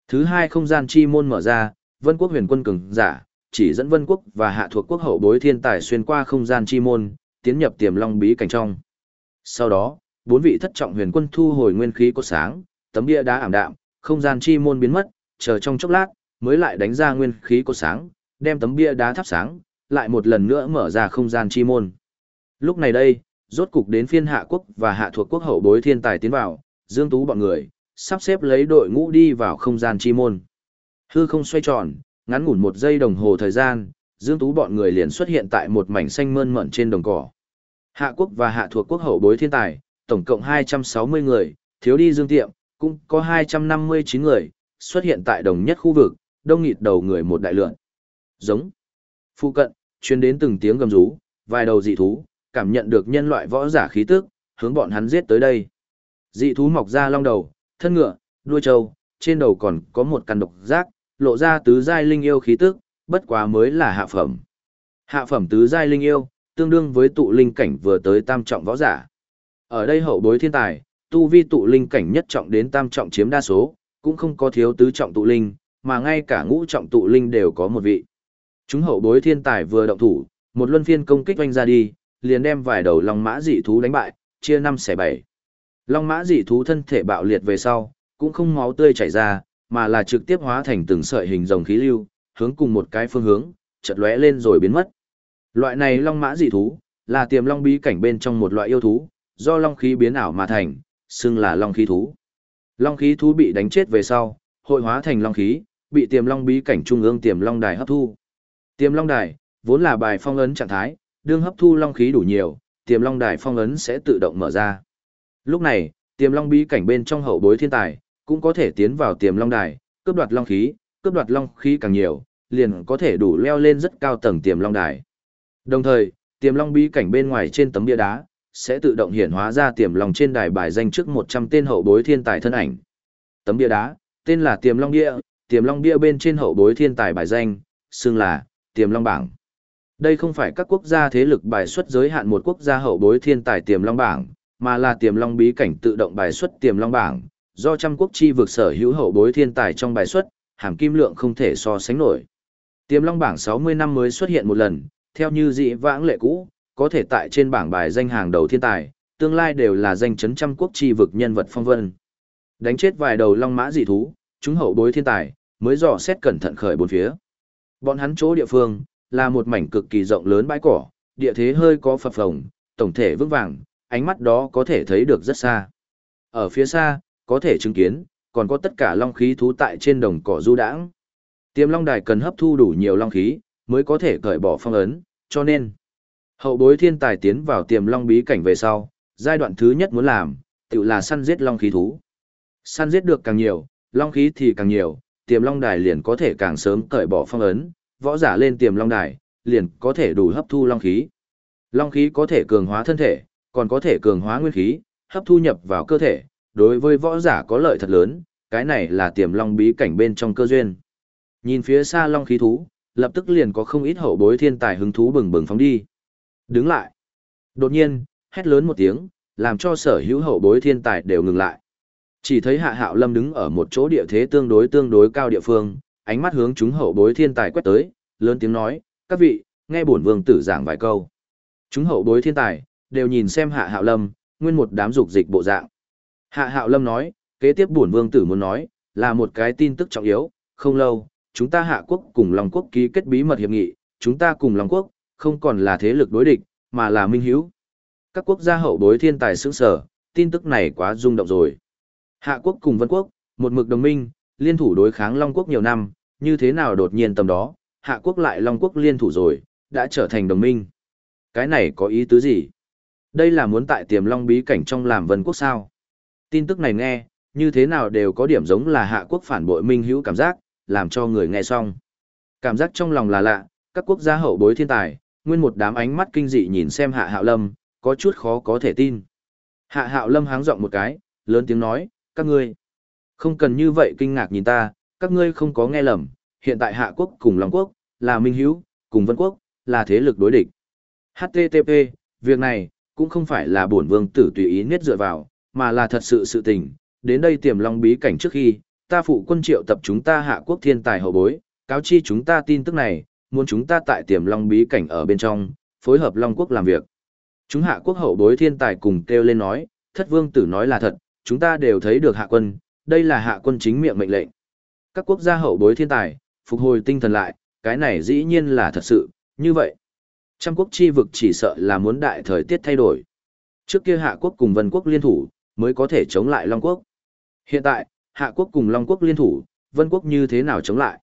Thứ hai không gian chi môn mở ra, Vân quốc huyền quân cường giả, chỉ dẫn Vân quốc và hạ thuộc quốc hậu bối thiên tài xuyên qua không gian chi môn, tiến nhập tiềm long bí cảnh trong. Sau đó, bốn vị thất trọng huyền quân thu hồi nguyên khí cột sáng, tấm bia đá ảm đạm, không gian chi môn biến mất, chờ trong chốc lát, mới lại đánh ra nguyên khí cột sáng, đem tấm bia đá thắp sáng, lại một lần nữa mở ra không gian chi môn. Lúc này đây, rốt cục đến phiên hạ quốc và hạ thuộc quốc hậu bối thiên tài tiến vào, Dương Tú bọn người, sắp xếp lấy đội ngũ đi vào không gian chi môn. Hư không xoay tròn, ngắn ngủn một giây đồng hồ thời gian, Dương Tú bọn người liền xuất hiện tại một mảnh xanh mơn mởn trên đồng cỏ. Hạ quốc và hạ thuộc quốc hậu bối thiên tài, tổng cộng 260 người, thiếu đi Dương Tiệm, cũng có 259 người, xuất hiện tại đồng nhất khu vực, đông nghịt đầu người một đại lượng. Giống. phụ cận, chuyên đến từng tiếng gầm rú, vài đầu dị thú, cảm nhận được nhân loại võ giả khí tức, hướng bọn hắn giết tới đây. Dị thú mọc ra long đầu, thân ngựa, đuôi trâu, trên đầu còn có một căn độc giác, lộ ra tứ giai linh yêu khí tức, bất quá mới là hạ phẩm. Hạ phẩm tứ giai linh yêu, tương đương với tụ linh cảnh vừa tới tam trọng võ giả. Ở đây hậu bối thiên tài, tu vi tụ linh cảnh nhất trọng đến tam trọng chiếm đa số, cũng không có thiếu tứ trọng tụ linh, mà ngay cả ngũ trọng tụ linh đều có một vị. Chúng hậu bối thiên tài vừa động thủ, một luân phiên công kích oanh ra đi, liền đem vài đầu long mã dị thú đánh bại, chia năm xẻ bảy. Long mã dị thú thân thể bạo liệt về sau, cũng không máu tươi chảy ra, mà là trực tiếp hóa thành từng sợi hình rồng khí lưu, hướng cùng một cái phương hướng, chợt lóe lên rồi biến mất. Loại này long mã dị thú, là tiềm long bí cảnh bên trong một loại yêu thú, do long khí biến ảo mà thành, xưng là long khí thú. Long khí thú bị đánh chết về sau, hội hóa thành long khí, bị tiềm long bí cảnh trung ương tiềm long đài hấp thu. Tiềm long đài vốn là bài phong ấn trạng thái, đương hấp thu long khí đủ nhiều, tiềm long đài phong ấn sẽ tự động mở ra. Lúc này, tiềm long bí cảnh bên trong hậu bối thiên tài, cũng có thể tiến vào tiềm long đài, cướp đoạt long khí, cướp đoạt long khí càng nhiều, liền có thể đủ leo lên rất cao tầng tiềm long đài. Đồng thời, tiềm long bí cảnh bên ngoài trên tấm bia đá, sẽ tự động hiển hóa ra tiềm long trên đài bài danh trước 100 tên hậu bối thiên tài thân ảnh. Tấm bia đá, tên là tiềm long bia, tiềm long bia bên trên hậu bối thiên tài bài danh, xưng là tiềm long bảng. Đây không phải các quốc gia thế lực bài xuất giới hạn một quốc gia hậu bối thiên tài tiềm long bảng, mà là tiềm long bí cảnh tự động bài xuất tiềm long bảng, do trăm quốc chi vực sở hữu hậu bối thiên tài trong bài xuất, hàm kim lượng không thể so sánh nổi. Tiềm long bảng 60 năm mới xuất hiện một lần, theo như dị vãng lệ cũ, có thể tại trên bảng bài danh hàng đầu thiên tài, tương lai đều là danh chấn trăm quốc chi vực nhân vật phong vân. Đánh chết vài đầu long mã dị thú, chúng hậu bối thiên tài, mới dò xét cẩn thận khởi bốn phía. Bọn hắn chỗ địa phương, là một mảnh cực kỳ rộng lớn bãi cỏ, địa thế hơi có phập phồng, tổng thể vững vàng, ánh mắt đó có thể thấy được rất xa. Ở phía xa, có thể chứng kiến, còn có tất cả long khí thú tại trên đồng cỏ du đãng. Tiềm long đài cần hấp thu đủ nhiều long khí, mới có thể cởi bỏ phong ấn, cho nên hậu bối thiên tài tiến vào tiềm long bí cảnh về sau, giai đoạn thứ nhất muốn làm, tự là săn giết long khí thú. Săn giết được càng nhiều, long khí thì càng nhiều, tiềm long đài liền có thể càng sớm cởi bỏ phong ấn, võ giả lên tiềm long đài, liền có thể đủ hấp thu long khí. Long khí có thể cường hóa thân thể, còn có thể cường hóa nguyên khí, hấp thu nhập vào cơ thể, đối với võ giả có lợi thật lớn, cái này là tiềm long bí cảnh bên trong cơ duyên. Nhìn phía xa long khí thú, lập tức liền có không ít hậu bối thiên tài hứng thú bừng bừng phóng đi. Đứng lại. Đột nhiên, hét lớn một tiếng, làm cho sở hữu hậu bối thiên tài đều ngừng lại. Chỉ thấy hạ hạo lâm đứng ở một chỗ địa thế tương đối tương đối cao địa phương, ánh mắt hướng chúng hậu bối thiên tài quét tới, lớn tiếng nói, các vị, nghe bổn vương tử giảng vài câu. Chúng hậu bối thiên tài, đều nhìn xem hạ hạo lâm, nguyên một đám dục dịch bộ dạng. Hạ hạo lâm nói, kế tiếp bổn vương tử muốn nói, là một cái tin tức trọng yếu, không lâu, chúng ta hạ quốc cùng Long quốc ký kết bí mật hiệp nghị, chúng ta cùng Long quốc, không còn là thế lực đối địch, mà là minh hiếu. Các quốc gia hậu bối thiên tài sững sở, tin tức này quá rung động rồi. Hạ quốc cùng Vân quốc, một mực đồng minh, liên thủ đối kháng Long quốc nhiều năm, như thế nào đột nhiên tầm đó, Hạ quốc lại Long quốc liên thủ rồi, đã trở thành đồng minh. Cái này có ý tứ gì? Đây là muốn tại tiềm Long bí cảnh trong làm Vân quốc sao? Tin tức này nghe, như thế nào đều có điểm giống là Hạ quốc phản bội minh hữu cảm giác, làm cho người nghe xong. Cảm giác trong lòng là lạ, các quốc gia hậu bối thiên tài, nguyên một đám ánh mắt kinh dị nhìn xem Hạ Hạo Lâm, có chút khó có thể tin. Hạ Hạo Lâm háng giọng một cái, lớn tiếng nói, các ngươi không cần như vậy kinh ngạc nhìn ta, các ngươi không có nghe lầm, hiện tại Hạ quốc cùng Long quốc là minh hiếu, cùng Vân quốc là thế lực đối địch. HTTP, việc này cũng không phải là bổn vương tử tùy ý niết dựa vào, mà là thật sự sự tình, đến đây tiềm long bí cảnh trước khi, ta phụ quân triệu tập chúng ta hạ quốc thiên tài hậu bối, cáo chi chúng ta tin tức này, muốn chúng ta tại tiềm long bí cảnh ở bên trong, phối hợp long quốc làm việc. Chúng hạ quốc hậu bối thiên tài cùng kêu lên nói, thất vương tử nói là thật, chúng ta đều thấy được hạ quân, đây là hạ quân chính miệng mệnh lệnh. Các quốc gia hậu bối thiên tài, phục hồi tinh thần lại, cái này dĩ nhiên là thật sự, như vậy. Trăm quốc chi vực chỉ sợ là muốn đại thời tiết thay đổi. Trước kia hạ quốc cùng vân quốc liên thủ, mới có thể chống lại Long quốc. Hiện tại, hạ quốc cùng Long quốc liên thủ, vân quốc như thế nào chống lại?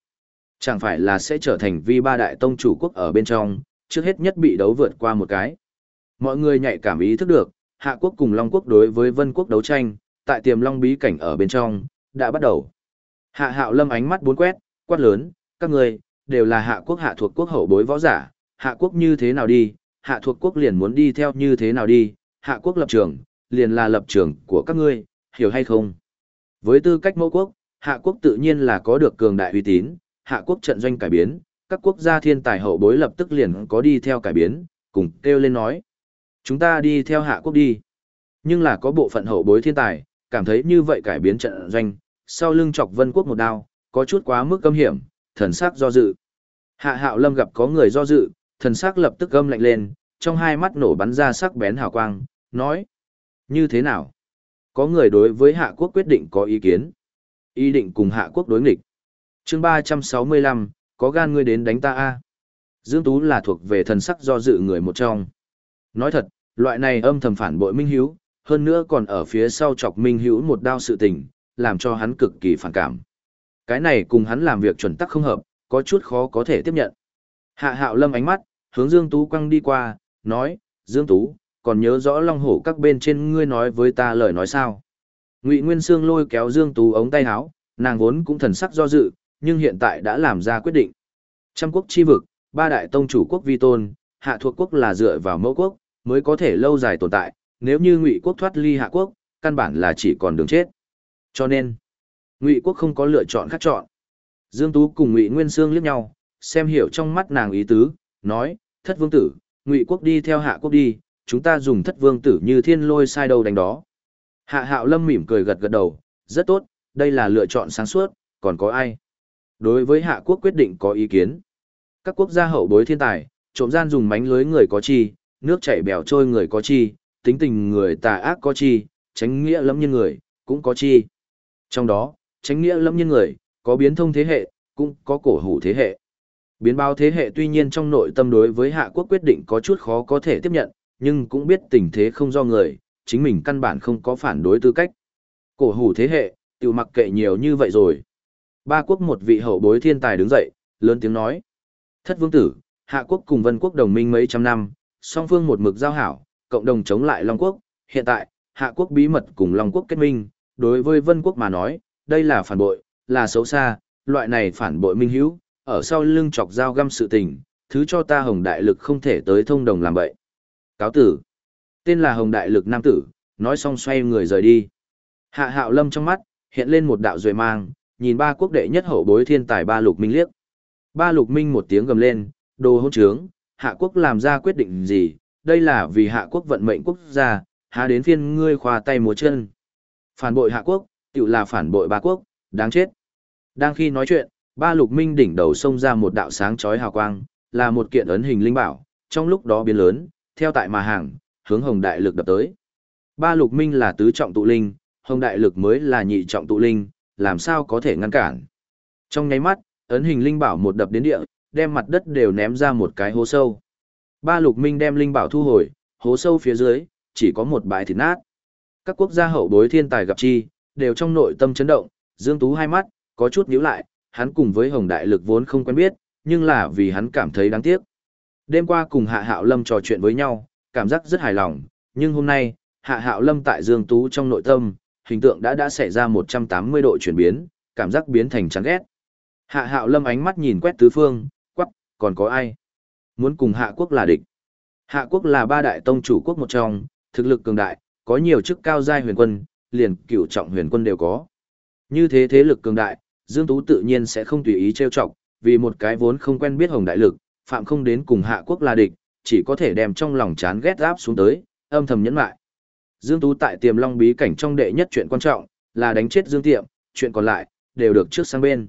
Chẳng phải là sẽ trở thành vi ba đại tông chủ quốc ở bên trong, trước hết nhất bị đấu vượt qua một cái. Mọi người nhạy cảm ý thức được, hạ quốc cùng Long quốc đối với vân quốc đấu tranh, tại tiềm long bí cảnh ở bên trong, đã bắt đầu. Hạ hạo lâm ánh mắt bốn quét, quát lớn, các người, đều là hạ quốc hạ thuộc quốc hậu bối võ giả, hạ quốc như thế nào đi, hạ thuộc quốc liền muốn đi theo như thế nào đi, hạ quốc lập trường, liền là lập trường của các ngươi, hiểu hay không? Với tư cách mẫu quốc, hạ quốc tự nhiên là có được cường đại uy tín, hạ quốc trận doanh cải biến, các quốc gia thiên tài hậu bối lập tức liền có đi theo cải biến, cùng kêu lên nói. Chúng ta đi theo hạ quốc đi. Nhưng là có bộ phận hậu bối thiên tài, cảm thấy như vậy cải biến trận doanh, sau lưng chọc vân quốc một đao, có chút quá mức cấm hiểm, thần sắc do dự. Hạ hạo lâm gặp có người do dự, thần sắc lập tức gâm lạnh lên, trong hai mắt nổ bắn ra sắc bén hào quang, nói. Như thế nào? Có người đối với hạ quốc quyết định có ý kiến. Ý định cùng hạ quốc đối nghịch. chương ba trăm sáu mươi lăm có gan ngươi đến đánh ta a Dương Tú là thuộc về thần sắc do dự người một trong. Nói thật, loại này âm thầm phản bội Minh Hiếu, hơn nữa còn ở phía sau chọc Minh Hiếu một đao sự tình, làm cho hắn cực kỳ phản cảm. Cái này cùng hắn làm việc chuẩn tắc không hợp, có chút khó có thể tiếp nhận. Hạ hạo lâm ánh mắt, hướng Dương Tú quăng đi qua, nói, Dương Tú, còn nhớ rõ long hổ các bên trên ngươi nói với ta lời nói sao. Ngụy Nguyên Sương lôi kéo Dương Tú ống tay áo, nàng vốn cũng thần sắc do dự, nhưng hiện tại đã làm ra quyết định. Trăm quốc chi vực, ba đại tông chủ quốc vi tôn, hạ thuộc quốc là dựa vào mẫu quốc, mới có thể lâu dài tồn tại, nếu như Ngụy quốc thoát ly hạ quốc, căn bản là chỉ còn đường chết. Cho nên, Ngụy quốc không có lựa chọn khác chọn. Dương Tú cùng Ngụy Nguyên Sương liếc nhau, xem hiểu trong mắt nàng ý tứ, nói, thất vương tử, Ngụy quốc đi theo hạ quốc đi, chúng ta dùng thất vương tử như thiên lôi sai đầu đánh đó. Hạ hạo lâm mỉm cười gật gật đầu, rất tốt, đây là lựa chọn sáng suốt, còn có ai? Đối với hạ quốc quyết định có ý kiến. Các quốc gia hậu bối thiên tài, trộm gian dùng mánh lưới người có chi, nước chảy bèo trôi người có chi, tính tình người tà ác có chi, tránh nghĩa lâm nhân người, cũng có chi. Trong đó, tránh nghĩa lâm nhân người, có biến thông thế hệ, cũng có cổ hủ thế hệ. Biến báo thế hệ tuy nhiên trong nội tâm đối với hạ quốc quyết định có chút khó có thể tiếp nhận, nhưng cũng biết tình thế không do người, chính mình căn bản không có phản đối tư cách. Cổ hủ thế hệ, tiểu mặc kệ nhiều như vậy rồi. Ba quốc một vị hậu bối thiên tài đứng dậy, lớn tiếng nói. Thất vương tử, hạ quốc cùng vân quốc đồng minh mấy trăm năm, song phương một mực giao hảo, cộng đồng chống lại Long quốc. Hiện tại, hạ quốc bí mật cùng Long quốc kết minh, đối với vân quốc mà nói, đây là phản bội, là xấu xa, loại này phản bội minh hữu, ở sau lưng chọc dao găm sự tình, thứ cho ta hồng đại lực không thể tới thông đồng làm bậy. Cáo tử. Tên là hồng đại lực nam tử, nói xong xoay người rời đi. Hạ hạo lâm trong mắt, hiện lên một đạo duệ mang, nhìn ba quốc đệ nhất hậu bối thiên tài ba lục minh liếc. Ba lục minh một tiếng gầm lên, đồ hôn trướng, hạ quốc làm ra quyết định gì, đây là vì hạ quốc vận mệnh quốc gia, há đến phiên ngươi khoa tay múa chân. Phản bội hạ quốc, tự là phản bội ba quốc, đáng chết. Đang khi nói chuyện, ba lục minh đỉnh đầu xông ra một đạo sáng chói hào quang, là một kiện ấn hình linh bảo, trong lúc đó biến lớn, theo tại mà hàng, hướng hồng đại lực đập tới. Ba lục minh là tứ trọng tụ linh, hồng đại lực mới là nhị trọng tụ linh, làm sao có thể ngăn cản. Trong nháy mắt, ấn hình linh bảo một đập đến địa, đem mặt đất đều ném ra một cái hố sâu. Ba lục minh đem linh bảo thu hồi, hố sâu phía dưới, chỉ có một bãi thịt nát. Các quốc gia hậu bối thiên tài gặp chi, đều trong nội tâm chấn động, Dương Tú hai mắt, có chút nhíu lại, hắn cùng với Hồng Đại Lực vốn không quen biết, nhưng là vì hắn cảm thấy đáng tiếc. Đêm qua cùng Hạ Hạo Lâm trò chuyện với nhau, cảm giác rất hài lòng, nhưng hôm nay, Hạ Hạo Lâm tại Dương Tú trong nội tâm, hình tượng đã đã xảy ra 180 độ chuyển biến, cảm giác biến thành chán ghét. Hạ Hạo Lâm ánh mắt nhìn quét tứ phương, quắc, còn có ai? Muốn cùng Hạ Quốc là địch. Hạ Quốc là ba đại tông chủ quốc một trong, thực lực cường đại, có nhiều chức cao giai huyền quân, liền cửu trọng huyền quân đều có. Như thế thế lực cường đại, Dương Tú tự nhiên sẽ không tùy ý trêu chọc, vì một cái vốn không quen biết hồng đại lực, phạm không đến cùng hạ quốc là địch, chỉ có thể đem trong lòng chán ghét áp xuống tới, âm thầm nhẫn lại. Dương Tú tại tiềm long bí cảnh trong đệ nhất chuyện quan trọng, là đánh chết Dương Tiệm, chuyện còn lại, đều được trước sang bên.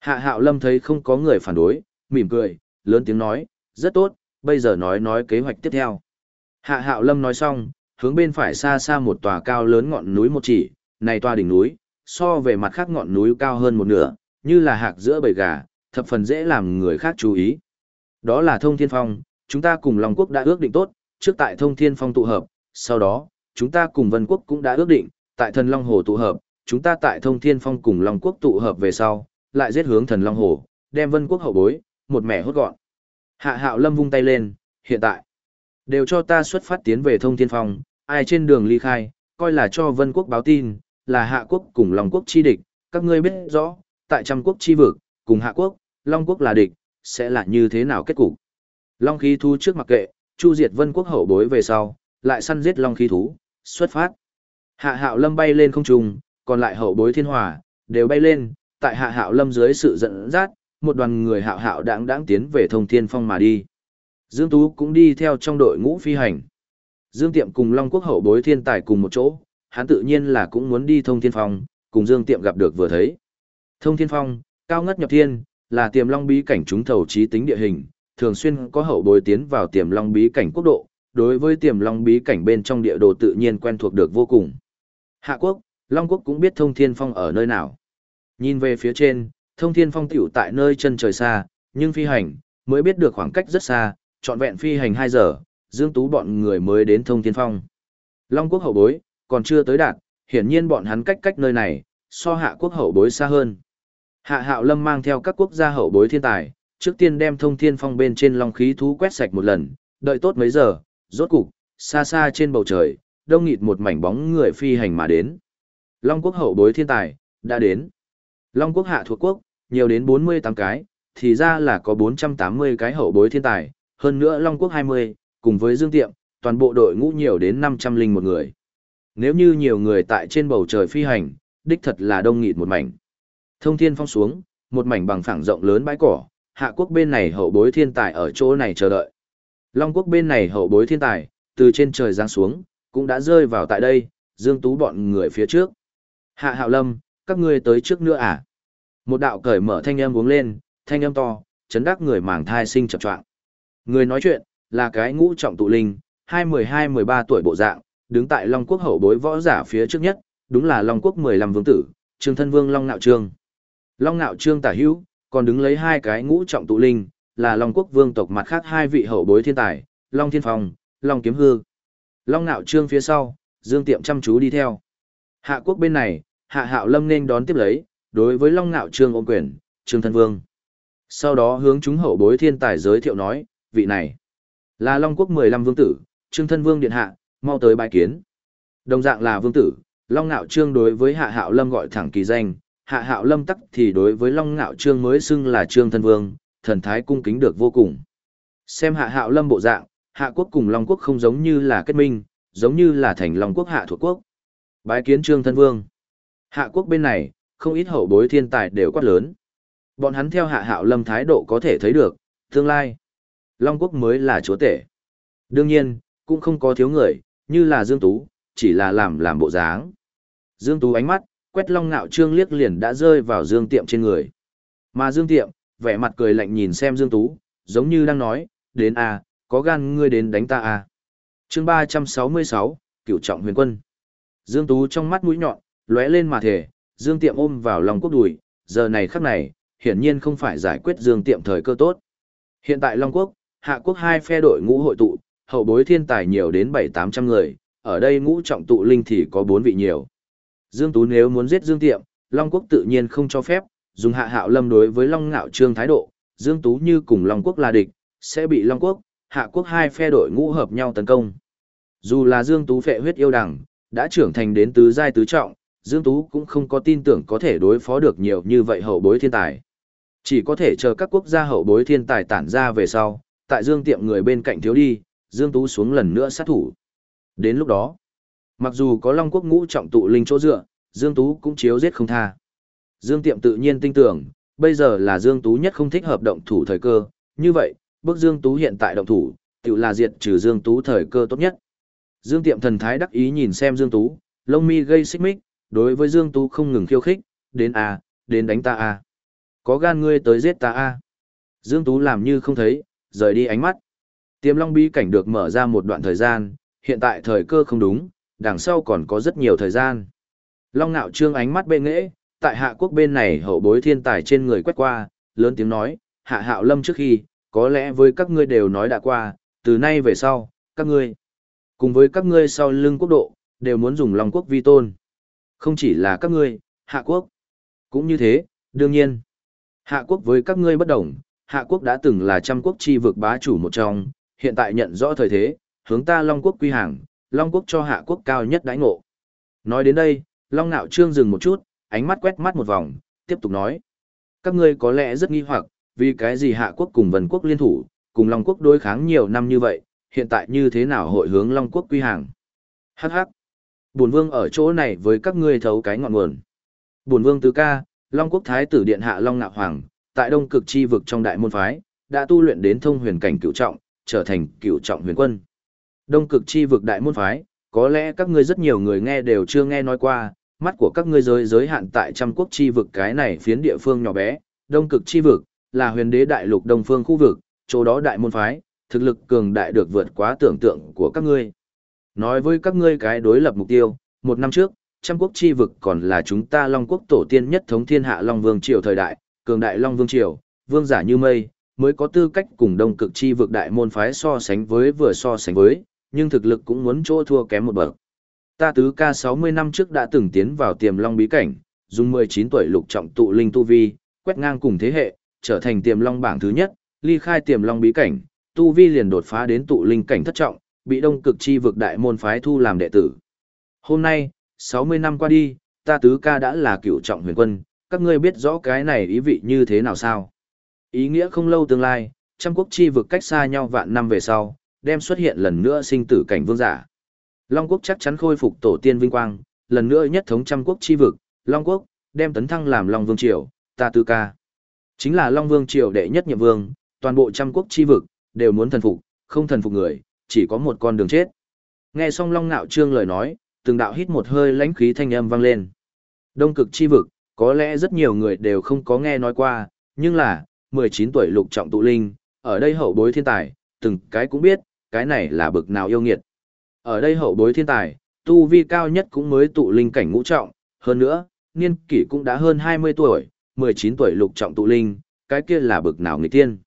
Hạ Hạo Lâm thấy không có người phản đối, mỉm cười, lớn tiếng nói, rất tốt, bây giờ nói nói kế hoạch tiếp theo. Hạ Hạo Lâm nói xong, hướng bên phải xa xa một tòa cao lớn ngọn núi một chỉ, này tòa đỉnh núi, so về mặt khác ngọn núi cao hơn một nửa, như là hạc giữa bầy gà, thập phần dễ làm người khác chú ý. Đó là thông thiên phong, chúng ta cùng Long Quốc đã ước định tốt, trước tại thông thiên phong tụ hợp, sau đó, chúng ta cùng Vân Quốc cũng đã ước định, tại thần Long Hồ tụ hợp, chúng ta tại thông thiên phong cùng Long Quốc tụ hợp về sau, lại giết hướng thần Long Hồ, đem Vân Quốc hậu bối, một mẻ hốt gọn. Hạ hạo lâm vung tay lên, hiện tại, đều cho ta xuất phát tiến về thông thiên phong, ai trên đường ly khai, coi là cho Vân Quốc báo tin, là Hạ Quốc cùng Long Quốc chi địch, các ngươi biết rõ, tại trăm quốc chi vực, cùng Hạ Quốc, Long Quốc là địch, sẽ là như thế nào kết cục. Long khí thú trước mặc kệ, Chu Diệt Vân Quốc hậu bối về sau, lại săn giết Long khí thú, xuất phát. Hạ Hạo Lâm bay lên không trung, còn lại hậu bối thiên hòa, đều bay lên, tại Hạ Hạo Lâm dưới sự dẫn dắt, một đoàn người Hạo Hạo đáng đáng tiến về Thông Thiên Phong mà đi. Dương Tú cũng đi theo trong đội ngũ phi hành. Dương Tiệm cùng Long Quốc hậu bối thiên tài cùng một chỗ, hắn tự nhiên là cũng muốn đi Thông Thiên Phong, cùng Dương Tiệm gặp được vừa thấy. Thông Thiên Phong, cao ngất nhập thiên, là tiềm long bí cảnh chúng thầu trí tính địa hình, thường xuyên có hậu bối tiến vào tiềm long bí cảnh quốc độ, đối với tiềm long bí cảnh bên trong địa đồ tự nhiên quen thuộc được vô cùng. Hạ quốc, Long quốc cũng biết thông thiên phong ở nơi nào. Nhìn về phía trên, thông thiên phong tiểu tại nơi chân trời xa, nhưng phi hành, mới biết được khoảng cách rất xa, trọn vẹn phi hành 2 giờ, Dương Tú bọn người mới đến thông thiên phong. Long quốc hậu bối, còn chưa tới đạt, hiển nhiên bọn hắn cách cách nơi này, so hạ quốc hậu bối xa hơn. Hạ hạo lâm mang theo các quốc gia hậu bối thiên tài, trước tiên đem thông thiên phong bên trên long khí thú quét sạch một lần, đợi tốt mấy giờ, rốt cục, xa xa trên bầu trời, đông nghịt một mảnh bóng người phi hành mà đến. Long quốc hậu bối thiên tài, đã đến. Long quốc hạ thuộc quốc, nhiều đến 48 cái, thì ra là có 480 cái hậu bối thiên tài, hơn nữa Long quốc 20, cùng với Dương Tiệm, toàn bộ đội ngũ nhiều đến 500 linh một người. Nếu như nhiều người tại trên bầu trời phi hành, đích thật là đông nghịt một mảnh. Thông thiên phong xuống, một mảnh bằng phẳng rộng lớn bãi cỏ, hạ quốc bên này hậu bối thiên tài ở chỗ này chờ đợi. Long quốc bên này hậu bối thiên tài, từ trên trời giáng xuống, cũng đã rơi vào tại đây, dương tú bọn người phía trước. Hạ hạo lâm, các ngươi tới trước nữa à? Một đạo cởi mở thanh âm uống lên, thanh âm to, chấn đắc người màng thai sinh chập choạng. Người nói chuyện, là cái ngũ trọng tụ linh, hai mười hai mười ba tuổi bộ dạng, đứng tại Long quốc hậu bối võ giả phía trước nhất, đúng là Long quốc mười lăm vương tử, Trương Thân Vương Long Nạo Trương. Long Nạo Trương tả hữu, còn đứng lấy hai cái ngũ trọng tụ linh, là Long Quốc Vương tộc mặt khác hai vị hậu bối thiên tài, Long Thiên Phong, long kiếm hư. Long nạo trương phía sau, Dương Tiệm chăm chú đi theo. Hạ quốc bên này, Hạ Hạo Lâm nên đón tiếp lấy, đối với Long nạo trương ôm quyền, Trương Thân Vương. Sau đó hướng chúng hậu bối thiên tài giới thiệu nói, vị này là Long quốc 15 vương tử, Trương Thân Vương Điện Hạ, mau tới bài kiến. Đồng dạng là vương tử, Long Ngạo Trương đối với Hạ Hạo Lâm gọi thẳng kỳ danh, Hạ Hạo Lâm tắc thì đối với Long Ngạo Trương mới xưng là Trương Thân Vương, thần thái cung kính được vô cùng. Xem Hạ Hạo Lâm bộ dạng, Hạ quốc cùng Long quốc không giống như là kết minh, giống như là thành Long quốc hạ thuộc quốc. Bái kiến Trương Thân Vương. Hạ quốc bên này, không ít hậu bối thiên tài đều quát lớn. Bọn hắn theo Hạ Hạo Lâm thái độ có thể thấy được, tương lai Long quốc mới là chúa tể. Đương nhiên, cũng không có thiếu người, như là Dương Tú, chỉ là làm làm bộ dáng. Dương Tú ánh mắt, quét Long Nạo Trương liếc liền đã rơi vào Dương Tiệm trên người. Mà Dương Tiệm, vẻ mặt cười lạnh nhìn xem Dương Tú, giống như đang nói, đến à, có gan ngươi đến đánh ta à. chương 366, cựu trọng huyền quân. Dương Tú trong mắt mũi nhọn, lóe lên mà thể, Dương Tiệm ôm vào lòng quốc đùi, giờ này khắc này, hiển nhiên không phải giải quyết Dương Tiệm thời cơ tốt. Hiện tại Long Quốc, Hạ Quốc hai phe đội ngũ hội tụ, hậu bối thiên tài nhiều đến 7-800 người, ở đây ngũ trọng tụ linh thì có bốn vị nhiều. Dương Tú nếu muốn giết Dương Tiệm, Long Quốc tự nhiên không cho phép, dùng hạ hạo lâm đối với Long Ngạo Trương thái độ, Dương Tú như cùng Long Quốc là địch, sẽ bị Long Quốc, Hạ Quốc hai phe đội ngũ hợp nhau tấn công. Dù là Dương Tú phệ huyết yêu đẳng, đã trưởng thành đến tứ giai tứ trọng, Dương Tú cũng không có tin tưởng có thể đối phó được nhiều như vậy hậu bối thiên tài. Chỉ có thể chờ các quốc gia hậu bối thiên tài tản ra về sau, tại Dương Tiệm người bên cạnh thiếu đi, Dương Tú xuống lần nữa sát thủ. Đến lúc đó, mặc dù có Long Quốc ngũ trọng tụ linh chỗ dựa, Dương Tú cũng chiếu giết không tha. Dương Tiệm tự nhiên tin tưởng, bây giờ là Dương Tú nhất không thích hợp động thủ thời cơ, như vậy, bước Dương Tú hiện tại động thủ, tự là diệt trừ Dương Tú thời cơ tốt nhất. Dương Tiệm thần thái đắc ý nhìn xem Dương Tú, lông mi gây xích mích, đối với Dương Tú không ngừng khiêu khích, đến à, đến đánh ta à. Có gan ngươi tới giết ta à. Dương Tú làm như không thấy, rời đi ánh mắt. Tiềm long bí cảnh được mở ra một đoạn thời gian, hiện tại thời cơ không đúng, đằng sau còn có rất nhiều thời gian. Long nạo trương ánh mắt bệ nghễ, tại hạ quốc bên này hậu bối thiên tài trên người quét qua, lớn tiếng nói, hạ hạo lâm trước khi, có lẽ với các ngươi đều nói đã qua, từ nay về sau, các ngươi, cùng với các ngươi sau lưng quốc độ, đều muốn dùng Long quốc vi tôn. Không chỉ là các ngươi, hạ quốc, cũng như thế, đương nhiên. Hạ quốc với các ngươi bất đồng, hạ quốc đã từng là trăm quốc chi vực bá chủ một trong, hiện tại nhận rõ thời thế, hướng ta Long quốc quy hàng, Long quốc cho hạ quốc cao nhất đãi ngộ. Nói đến đây, Long Nạo Trương dừng một chút, ánh mắt quét mắt một vòng, tiếp tục nói. Các ngươi có lẽ rất nghi hoặc, vì cái gì hạ quốc cùng Vân quốc liên thủ, cùng Long quốc đối kháng nhiều năm như vậy, hiện tại như thế nào hội hướng Long quốc quy hàng. Hắc hắc. Bổn vương ở chỗ này với các ngươi thấu cái ngọn nguồn. Bổn vương tứ ca, Long quốc thái tử điện hạ Long Nạo Hoàng, tại đông cực chi vực trong đại môn phái, đã tu luyện đến thông huyền cảnh Cựu trọng, trở thành Cựu trọng huyền quân. Đông cực chi vực đại môn phái, có lẽ các ngươi rất nhiều người nghe đều chưa nghe nói qua, mắt của các ngươi giới giới hạn tại trăm quốc chi vực cái này phiến địa phương nhỏ bé, đông cực chi vực, là huyền đế đại lục đông phương khu vực, chỗ đó đại môn phái, thực lực cường đại được vượt quá tưởng tượng của các ngươi. Nói với các ngươi cái đối lập mục tiêu, một năm trước, trăm quốc chi vực còn là chúng ta Long quốc tổ tiên nhất thống thiên hạ Long Vương Triều thời đại, cường đại Long Vương Triều, vương giả như mây, mới có tư cách cùng đông cực chi vực đại môn phái so sánh với vừa so sánh với, nhưng thực lực cũng muốn chỗ thua kém một bậc. Ta tứ ca 60 năm trước đã từng tiến vào tiềm long bí cảnh, dùng 19 tuổi lục trọng tụ linh tu vi, quét ngang cùng thế hệ, trở thành tiềm long bảng thứ nhất, ly khai tiềm long bí cảnh, tu vi liền đột phá đến tụ linh cảnh thất trọng, bị đông cực chi vực đại môn phái thu làm đệ tử. Hôm nay, 60 năm qua đi, ta tứ ca đã là cựu trọng huyền quân, các ngươi biết rõ cái này ý vị như thế nào sao? Ý nghĩa không lâu tương lai, trăm quốc chi vực cách xa nhau vạn năm về sau, đem xuất hiện lần nữa sinh tử cảnh vương giả. Long quốc chắc chắn khôi phục tổ tiên vinh quang, lần nữa nhất thống trăm quốc chi vực, Long quốc đem tấn thăng làm Long vương triều, ta tư ca. Chính là Long vương triều đệ nhất nhiệm vương, toàn bộ trăm quốc chi vực đều muốn thần phục, không thần phục người, chỉ có một con đường chết. Nghe xong Long Nạo Trương lời nói, từng đạo hít một hơi lãnh khí thanh âm vang lên. Đông cực chi vực, có lẽ rất nhiều người đều không có nghe nói qua, nhưng là, 19 tuổi lục trọng tụ linh, ở đây hậu bối thiên tài, từng cái cũng biết, cái này là bực nào yêu nghiệt. Ở đây hậu bối thiên tài, tu vi cao nhất cũng mới tụ linh cảnh ngũ trọng, hơn nữa, niên kỷ cũng đã hơn 20 tuổi, 19 tuổi lục trọng tụ linh, cái kia là bực nào người tiên.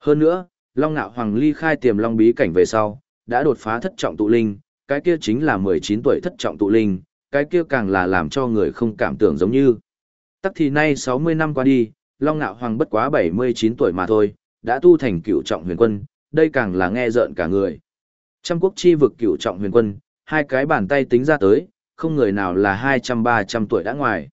Hơn nữa, Long Nạo Hoàng ly khai tiềm long bí cảnh về sau, đã đột phá thất trọng tụ linh, cái kia chính là 19 tuổi thất trọng tụ linh, cái kia càng là làm cho người không cảm tưởng giống như. Tắc thì nay 60 năm qua đi, Long Nạo Hoàng bất quá 79 tuổi mà thôi, đã tu thành cựu trọng huyền quân, đây càng là nghe rợn cả người. Trăm quốc chi vực cựu trọng huyền quân, hai cái bàn tay tính ra tới, không người nào là 200-300 tuổi đã ngoài.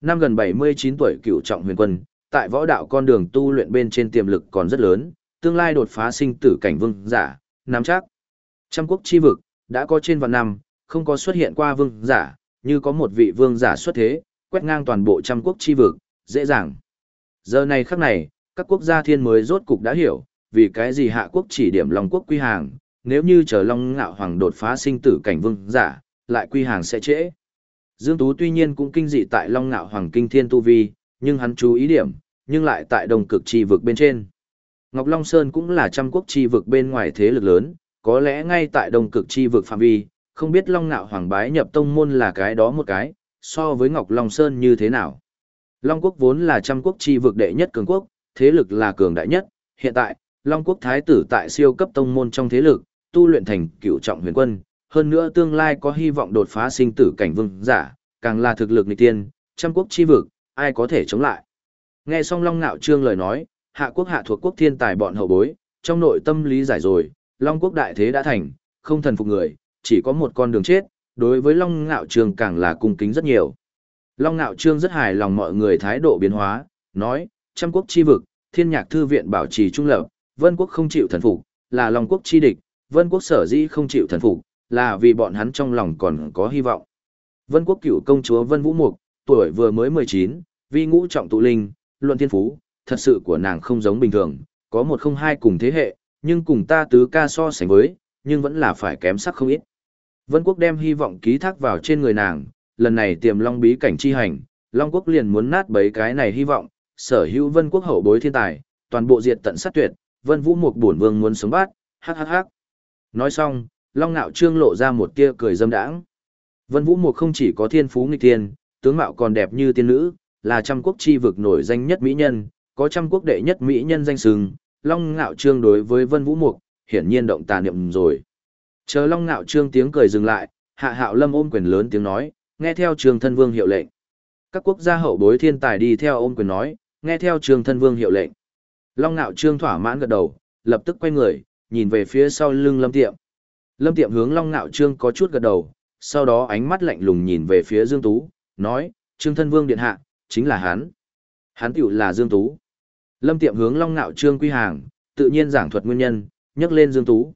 Năm gần 79 tuổi cựu trọng huyền quân, tại võ đạo con đường tu luyện bên trên tiềm lực còn rất lớn, tương lai đột phá sinh tử cảnh vương giả, nắm chắc. Trăm quốc chi vực, đã có trên vạn năm, không có xuất hiện qua vương giả, như có một vị vương giả xuất thế, quét ngang toàn bộ trăm quốc chi vực, dễ dàng. Giờ này khắc này, các quốc gia thiên mới rốt cục đã hiểu, vì cái gì hạ quốc chỉ điểm Long quốc quy hàng, nếu như chờ Long ngạo hoàng đột phá sinh tử cảnh vương giả, lại quy hàng sẽ trễ. Dương Tú tuy nhiên cũng kinh dị tại Long ngạo hoàng kinh thiên tu vi, nhưng hắn chú ý điểm, nhưng lại tại đồng cực chi vực bên trên. Ngọc Long Sơn cũng là trăm quốc chi vực bên ngoài thế lực lớn, có lẽ ngay tại đồng cực chi vực phạm vi, không biết Long Nạo Hoàng bái nhập tông môn là cái đó một cái, so với Ngọc Long Sơn như thế nào. Long quốc vốn là trăm quốc chi vực đệ nhất cường quốc, thế lực là cường đại nhất, hiện tại, Long quốc thái tử tại siêu cấp tông môn trong thế lực, tu luyện thành cựu trọng huyền quân, hơn nữa tương lai có hy vọng đột phá sinh tử cảnh vương giả, càng là thực lực nghịch tiên, trăm quốc chi vực, ai có thể chống lại. Nghe xong Long Nạo Trương lời nói, hạ quốc hạ thuộc quốc thiên tài bọn hậu bối, trong nội tâm lý giải rồi, Long quốc đại thế đã thành, không thần phục người, chỉ có một con đường chết, đối với Long Ngạo Trương càng là cung kính rất nhiều. Long Ngạo Trương rất hài lòng mọi người thái độ biến hóa, nói, trăm quốc chi vực, thiên nhạc thư viện bảo trì trung lập, vân quốc không chịu thần phục, là Long quốc chi địch, vân quốc sở dĩ không chịu thần phục, là vì bọn hắn trong lòng còn có hy vọng. Vân quốc cựu công chúa Vân Vũ Mục, tuổi vừa mới 19, vi ngũ trọng tụ linh, luận thiên phú, thật sự của nàng không giống bình thường, có một không hai cùng thế hệ, nhưng cùng ta tứ ca so sánh với, nhưng vẫn là phải kém sắc không ít. Vân Quốc đem hy vọng ký thác vào trên người nàng, lần này tiềm long bí cảnh chi hành, Long Quốc liền muốn nát bấy cái này hy vọng, sở hữu Vân Quốc hậu bối thiên tài, toàn bộ diệt tận sát tuyệt, Vân Vũ Mục bổn vương muốn sống bát, hắc hắc hắc. Nói xong, Long Nạo Trương lộ ra một tia cười dâm đãng. Vân Vũ Mục không chỉ có thiên phú nghịch tiên, tướng mạo còn đẹp như tiên nữ, là trăm quốc chi vực nổi danh nhất mỹ nhân, có trăm quốc đệ nhất mỹ nhân danh sừng, Long Ngạo Trương đối với Vân Vũ Mục, hiển nhiên động tà niệm rồi. Chờ Long Ngạo Trương tiếng cười dừng lại, Hạ Hạo Lâm ôm quyền lớn tiếng nói, nghe theo Trương Thân Vương hiệu lệnh. Các quốc gia hậu bối thiên tài đi theo ôm quyền nói, nghe theo Trương Thân Vương hiệu lệnh. Long Ngạo Trương thỏa mãn gật đầu, lập tức quay người, nhìn về phía sau lưng Lâm Tiệm. Lâm Tiệm hướng Long Ngạo Trương có chút gật đầu, sau đó ánh mắt lạnh lùng nhìn về phía Dương Tú, nói, Trương Thân Vương điện hạ, chính là hắn. Hắn tiểu là Dương Tú. Lâm Tiệm hướng Long Nạo Trương quy hàng, tự nhiên giảng thuật nguyên nhân, nhắc lên Dương Tú.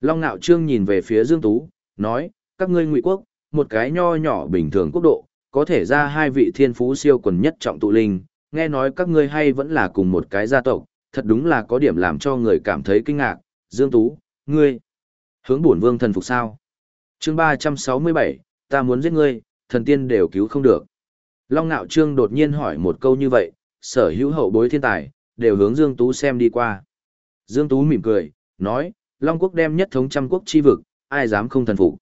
Long Nạo Trương nhìn về phía Dương Tú, nói, các ngươi ngụy quốc, một cái nho nhỏ bình thường quốc độ, có thể ra hai vị thiên phú siêu quần nhất trọng tụ linh, nghe nói các ngươi hay vẫn là cùng một cái gia tộc, thật đúng là có điểm làm cho người cảm thấy kinh ngạc. Dương Tú, ngươi, hướng bổn vương thần phục sao? chương 367, ta muốn giết ngươi, thần tiên đều cứu không được. Long Nạo Trương đột nhiên hỏi một câu như vậy, sở hữu hậu bối thiên tài, đều hướng Dương Tú xem đi qua. Dương Tú mỉm cười, nói, Long Quốc đem nhất thống trăm quốc chi vực, ai dám không thần phục.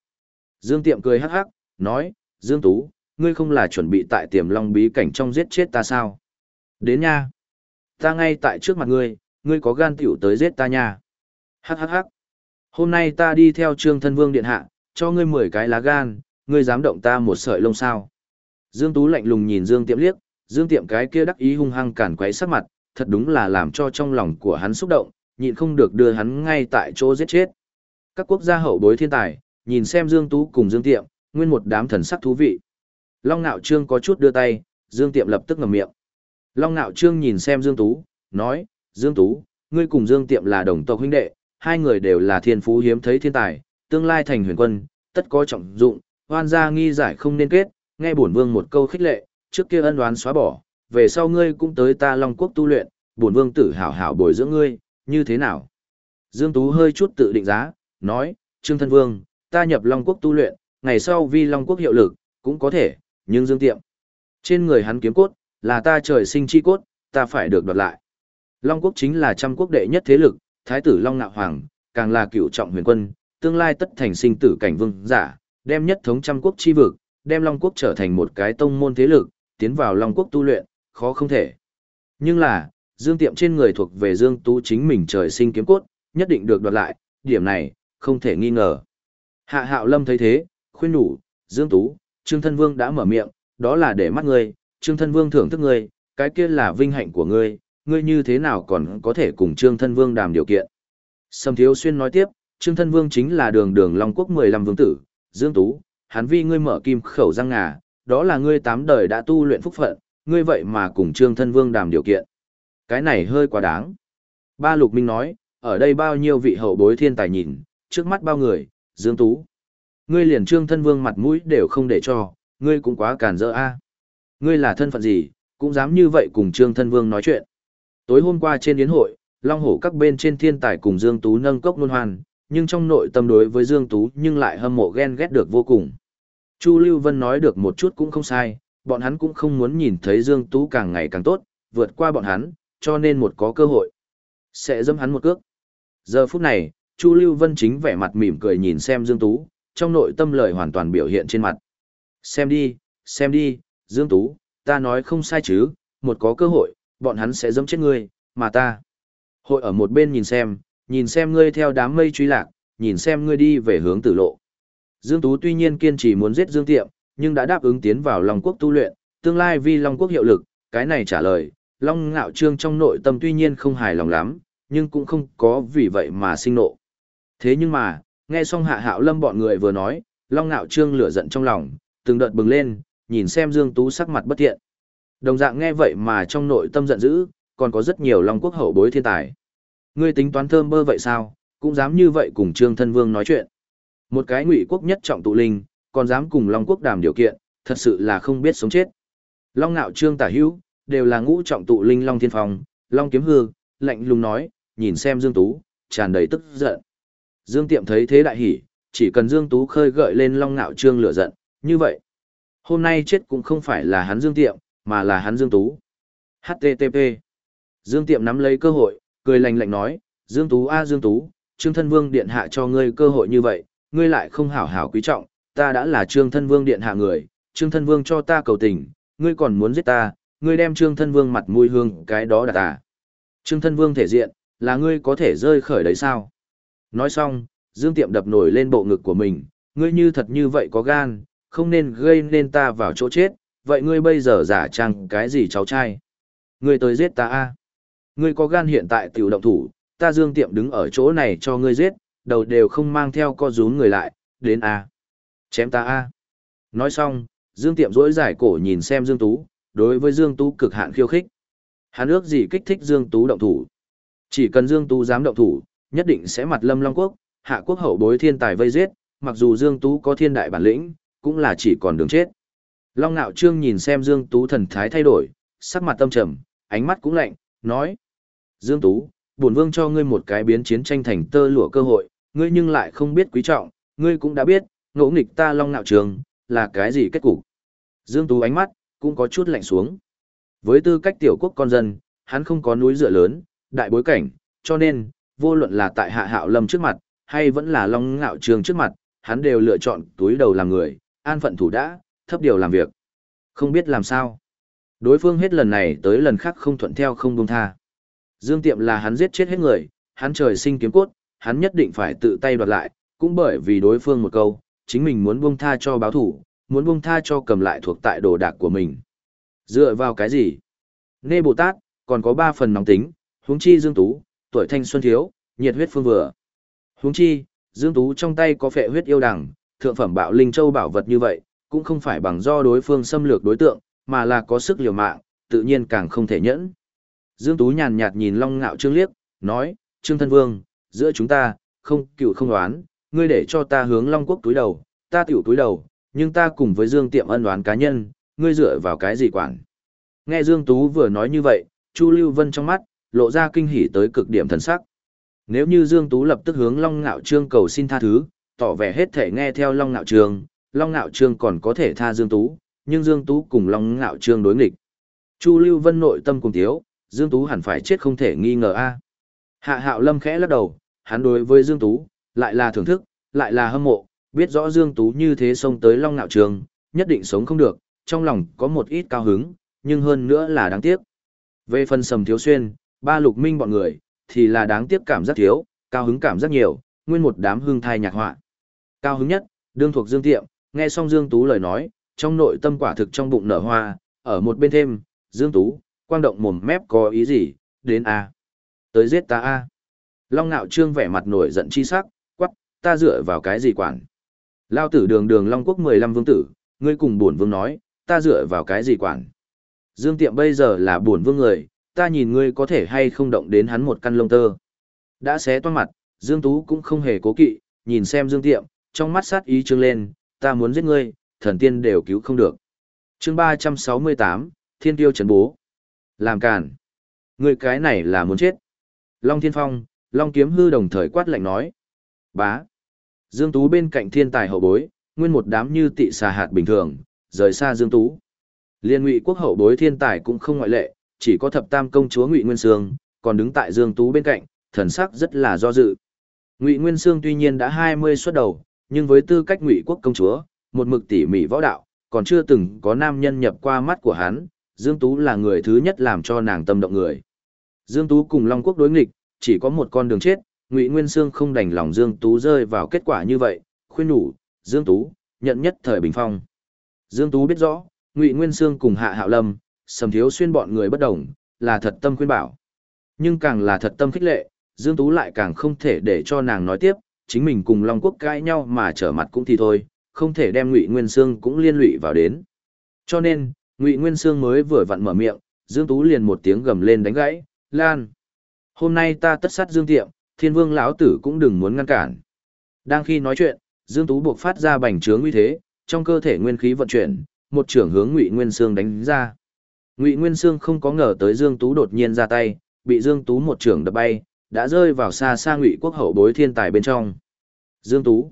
Dương Tiệm cười hắc hắc, nói, Dương Tú, ngươi không là chuẩn bị tại tiềm Long bí cảnh trong giết chết ta sao? Đến nha. Ta ngay tại trước mặt ngươi, ngươi có gan tiểu tới giết ta nha. Hắc hắc hắc. Hôm nay ta đi theo Trương Thân Vương Điện Hạ, cho ngươi 10 cái lá gan, ngươi dám động ta một sợi lông sao? Dương Tú lạnh lùng nhìn Dương Tiệm liếc, Dương Tiệm cái kia đắc ý hung hăng cản quấy sắc mặt, thật đúng là làm cho trong lòng của hắn xúc động, nhịn không được đưa hắn ngay tại chỗ giết chết. Các quốc gia hậu bối thiên tài, nhìn xem Dương Tú cùng Dương Tiệm, nguyên một đám thần sắc thú vị. Long Nạo Trương có chút đưa tay, Dương Tiệm lập tức ngậm miệng. Long Nạo Trương nhìn xem Dương Tú, nói, Dương Tú, ngươi cùng Dương Tiệm là đồng tộc huynh đệ, hai người đều là thiên phú hiếm thấy thiên tài, tương lai thành huyền quân, tất có trọng dụng, hoan gia nghi giải không nên kết, nghe bổn vương một câu khích lệ, trước kia ân đoán xóa bỏ, về sau ngươi cũng tới ta Long Quốc tu luyện, bổn vương tử hảo hảo bồi dưỡng ngươi, như thế nào? Dương Tú hơi chút tự định giá, nói, Trương Thân Vương, ta nhập Long Quốc tu luyện, ngày sau vi Long Quốc hiệu lực, cũng có thể, nhưng Dương Tiệm. Trên người hắn kiếm cốt, là ta trời sinh chi cốt, ta phải được đoạt lại. Long Quốc chính là trăm quốc đệ nhất thế lực, Thái tử Long Nạo Hoàng, càng là cựu trọng huyền quân, tương lai tất thành sinh tử cảnh vương giả, đem nhất thống trăm quốc chi vực, đem Long Quốc trở thành một cái tông môn thế lực, tiến vào Long Quốc tu luyện, khó không thể. Nhưng là, Dương Tiệm trên người thuộc về Dương Tú chính mình trời sinh kiếm cốt, nhất định được đoạt lại, điểm này, không thể nghi ngờ. Hạ Hạo Lâm thấy thế, khuyên nhủ, Dương Tú, Trương Thân Vương đã mở miệng, đó là để mắt ngươi, Trương Thân Vương thưởng thức ngươi, cái kia là vinh hạnh của ngươi, ngươi như thế nào còn có thể cùng Trương Thân Vương đàm điều kiện. Sầm Thiếu Xuyên nói tiếp, Trương Thân Vương chính là đường đường Long Quốc 15 vương tử, Dương Tú, hắn vi ngươi mở kim khẩu răng ngà, đó là ngươi tám đời đã tu luyện phúc phận, ngươi vậy mà cùng Trương Thân Vương đàm điều kiện. Cái này hơi quá đáng. Ba Lục Minh nói, ở đây bao nhiêu vị hậu bối thiên tài nhìn, trước mắt bao người, Dương Tú. Ngươi liền Trương Thân Vương mặt mũi đều không để cho, ngươi cũng quá càn rỡ a. Ngươi là thân phận gì, cũng dám như vậy cùng Trương Thân Vương nói chuyện. Tối hôm qua trên yến hội, Long Hổ các bên trên thiên tài cùng Dương Tú nâng cốc luân hoàn, nhưng trong nội tâm đối với Dương Tú nhưng lại hâm mộ ghen ghét được vô cùng. Chu Lưu Vân nói được một chút cũng không sai, bọn hắn cũng không muốn nhìn thấy Dương Tú càng ngày càng tốt, vượt qua bọn hắn, cho nên một có cơ hội. Sẽ dâm hắn một cước. Giờ phút này, Chu Lưu Vân chính vẻ mặt mỉm cười nhìn xem Dương Tú, trong nội tâm lời hoàn toàn biểu hiện trên mặt. Xem đi, xem đi, Dương Tú, ta nói không sai chứ, một có cơ hội, bọn hắn sẽ dâm chết ngươi, mà ta. Hội ở một bên nhìn xem, nhìn xem ngươi theo đám mây truy lạc, nhìn xem ngươi đi về hướng tử lộ. Dương Tú tuy nhiên kiên trì muốn giết Dương Tiệm, nhưng đã đáp ứng tiến vào Long Quốc tu luyện, tương lai vì Long Quốc hiệu lực, cái này trả lời, Long Ngạo Trương trong nội tâm tuy nhiên không hài lòng lắm, nhưng cũng không có vì vậy mà sinh nộ. Thế nhưng mà, nghe xong Hạ Hạo Lâm bọn người vừa nói, Long Ngạo Trương lửa giận trong lòng, từng đợt bừng lên, nhìn xem Dương Tú sắc mặt bất thiện. Đồng dạng nghe vậy mà trong nội tâm giận dữ, còn có rất nhiều Long Quốc hậu bối thiên tài. Ngươi tính toán thơm bơ vậy sao, cũng dám như vậy cùng Trương Thân Vương nói chuyện. Một cái ngụy quốc nhất trọng tụ linh, còn dám cùng Long Quốc đàm điều kiện, thật sự là không biết sống chết. Long Nạo Trương Tả Hữu, đều là ngũ trọng tụ linh Long Thiên Phong, Long Kiếm Hư, lạnh lùng nói, nhìn xem Dương Tú, tràn đầy tức giận. Dương Tiệm thấy thế đại hỉ, chỉ cần Dương Tú khơi gợi lên Long ngạo Trương lửa giận, như vậy. Hôm nay chết cũng không phải là hắn Dương Tiệm, mà là hắn Dương Tú. HTTP. Dương Tiệm nắm lấy cơ hội, cười lạnh lạnh nói, Dương Tú a Dương Tú, Trương Thân Vương Điện Hạ cho ngươi cơ hội như vậy, ngươi lại không hảo hảo quý trọng, ta đã là Trương Thân Vương Điện Hạ người, Trương Thân Vương cho ta cầu tình, ngươi còn muốn giết ta, ngươi đem Trương Thân Vương mặt mũi hương cái đó đặt à. Trương Thân Vương thể diện, là ngươi có thể rơi khởi đấy sao? Nói xong, Dương Tiệm đập nổi lên bộ ngực của mình, ngươi như thật như vậy có gan, không nên gây nên ta vào chỗ chết, vậy ngươi bây giờ giả trang cái gì cháu trai? Ngươi tới giết ta a? Ngươi có gan hiện tại tiểu động thủ, ta Dương Tiệm đứng ở chỗ này cho ngươi giết, đầu đều không mang theo co rúm người lại, đến a. Chém ta a. Nói xong, Dương Tiệm rỗi giải cổ nhìn xem Dương Tú, đối với Dương Tú cực hạn khiêu khích. Hắn ước gì kích thích Dương Tú động thủ. Chỉ cần Dương Tú dám động thủ, nhất định sẽ mặt lâm Long Quốc, hạ quốc hậu bối thiên tài vây giết, mặc dù Dương Tú có thiên đại bản lĩnh, cũng là chỉ còn đường chết. Long Nạo Trương nhìn xem Dương Tú thần thái thay đổi, sắc mặt tâm trầm, ánh mắt cũng lạnh, nói. Dương Tú, bổn vương cho ngươi một cái biến chiến tranh thành tơ lụa cơ hội, ngươi nhưng lại không biết quý trọng, ngươi cũng đã biết, ngỗ nghịch ta Long Nạo Trương, là cái gì kết cục. Dương Tú ánh mắt, cũng có chút lạnh xuống. Với tư cách tiểu quốc con dân, hắn không có núi dựa lớn, đại bối cảnh, cho nên, vô luận là tại hạ hạo lâm trước mặt, hay vẫn là long ngạo trường trước mặt, hắn đều lựa chọn túi đầu làm người, an phận thủ đã, thấp điều làm việc. Không biết làm sao. Đối phương hết lần này tới lần khác không thuận theo không buông tha. Dương Tiệm là hắn giết chết hết người, hắn trời sinh kiếm cốt, hắn nhất định phải tự tay đoạt lại, cũng bởi vì đối phương một câu, chính mình muốn buông tha cho báo thủ, muốn buông tha cho cầm lại thuộc tại đồ đạc của mình. Dựa vào cái gì? Nê Bồ Tát, còn có ba phần nóng tính, huống chi Dương Tú, tuổi thanh xuân thiếu, nhiệt huyết phương vừa. Huống chi, Dương Tú trong tay có phệ huyết yêu đằng, thượng phẩm bạo linh châu bảo vật như vậy, cũng không phải bằng do đối phương xâm lược đối tượng, mà là có sức liều mạng, tự nhiên càng không thể nhẫn. Dương Tú nhàn nhạt nhìn Long Ngạo Trương liếc, nói, Trương Thân Vương, giữa chúng ta, không cựu không đoán, ngươi để cho ta hướng Long Quốc túi đầu, ta tiểu túi đầu, nhưng ta cùng với Dương Tiệm ân đoán cá nhân, ngươi dựa vào cái gì quản. Nghe Dương Tú vừa nói như vậy, Chu Lưu Vân trong mắt, lộ ra kinh hỉ tới cực điểm thần sắc. Nếu như Dương Tú lập tức hướng Long Ngạo Trương cầu xin tha thứ, tỏ vẻ hết thể nghe theo Long Ngạo Trương, Long Ngạo Trương còn có thể tha Dương Tú, nhưng Dương Tú cùng Long Ngạo Trương đối nghịch. Chu Lưu Vân nội tâm cùng thiếu, Dương Tú hẳn phải chết không thể nghi ngờ a. Hạ Hạo Lâm khẽ lắc đầu, hắn đối với Dương Tú, lại là thưởng thức, lại là hâm mộ, biết rõ Dương Tú như thế xông tới Long Ngạo trường nhất định sống không được, trong lòng có một ít cao hứng, nhưng hơn nữa là đáng tiếc. Về phần sầm thiếu xuyên, ba lục minh bọn người, thì là đáng tiếc cảm giác thiếu, cao hứng cảm giác nhiều, nguyên một đám hương thai nhạc họa. Cao hứng nhất, đương thuộc Dương Tiệm, nghe xong Dương Tú lời nói, trong nội tâm quả thực trong bụng nở hoa, ở một bên thêm, Dương Tú, quang động mồm mép có ý gì, đến A. Tới giết ta A. Long Nạo Trương vẻ mặt nổi giận chi sắc, quắc, ta dựa vào cái gì quản. Lao tử đường đường Long Quốc 15 vương tử, ngươi cùng bổn vương nói, ta dựa vào cái gì quản. Dương Tiệm bây giờ là bổn vương người, ta nhìn ngươi có thể hay không động đến hắn một căn lông tơ. Đã xé toan mặt, Dương Tú cũng không hề cố kỵ, nhìn xem Dương Tiệm, trong mắt sát ý trương lên, ta muốn giết ngươi, thần tiên đều cứu không được. chương 368, Thiên Tiêu Trấn Bố. Làm càn. Ngươi cái này là muốn chết. Long Thiên Phong, Long Kiếm Hư đồng thời quát lạnh nói. Bá. Dương Tú bên cạnh thiên tài hậu bối, nguyên một đám như tị xà hạt bình thường, rời xa Dương Tú. Liên ngụy quốc hậu bối thiên tài cũng không ngoại lệ, chỉ có thập tam công chúa Ngụy Nguyên Sương, còn đứng tại Dương Tú bên cạnh, thần sắc rất là do dự. Ngụy Nguyên Sương tuy nhiên đã 20 xuất đầu, nhưng với tư cách Ngụy quốc công chúa, một mực tỉ mỉ võ đạo, còn chưa từng có nam nhân nhập qua mắt của hắn, Dương Tú là người thứ nhất làm cho nàng tâm động người. Dương Tú cùng Long quốc đối nghịch, chỉ có một con đường chết, Ngụy Nguyên Sương không đành lòng Dương Tú rơi vào kết quả như vậy, khuyên nhủ, Dương Tú, nhận nhất thời bình phong. Dương Tú biết rõ, Ngụy Nguyên Sương cùng Hạ Hạo Lâm, Sầm Thiếu Xuyên bọn người bất đồng, là thật tâm khuyên bảo. Nhưng càng là thật tâm khích lệ, Dương Tú lại càng không thể để cho nàng nói tiếp, chính mình cùng Long Quốc cãi nhau mà trở mặt cũng thì thôi, không thể đem Ngụy Nguyên Sương cũng liên lụy vào đến. Cho nên, Ngụy Nguyên Sương mới vừa vặn mở miệng, Dương Tú liền một tiếng gầm lên đánh gãy, "Lan, hôm nay ta tất sát Dương Tiệm, Thiên Vương lão tử cũng đừng muốn ngăn cản." Đang khi nói chuyện, Dương Tú buộc phát ra bành trướng uy thế, trong cơ thể nguyên khí vận chuyển, một trưởng hướng Ngụy Nguyên Sương đánh ra. Ngụy Nguyên Sương không có ngờ tới Dương Tú đột nhiên ra tay, bị Dương Tú một trưởng đập bay, đã rơi vào xa xa Ngụy Quốc hậu bối thiên tài bên trong. Dương Tú.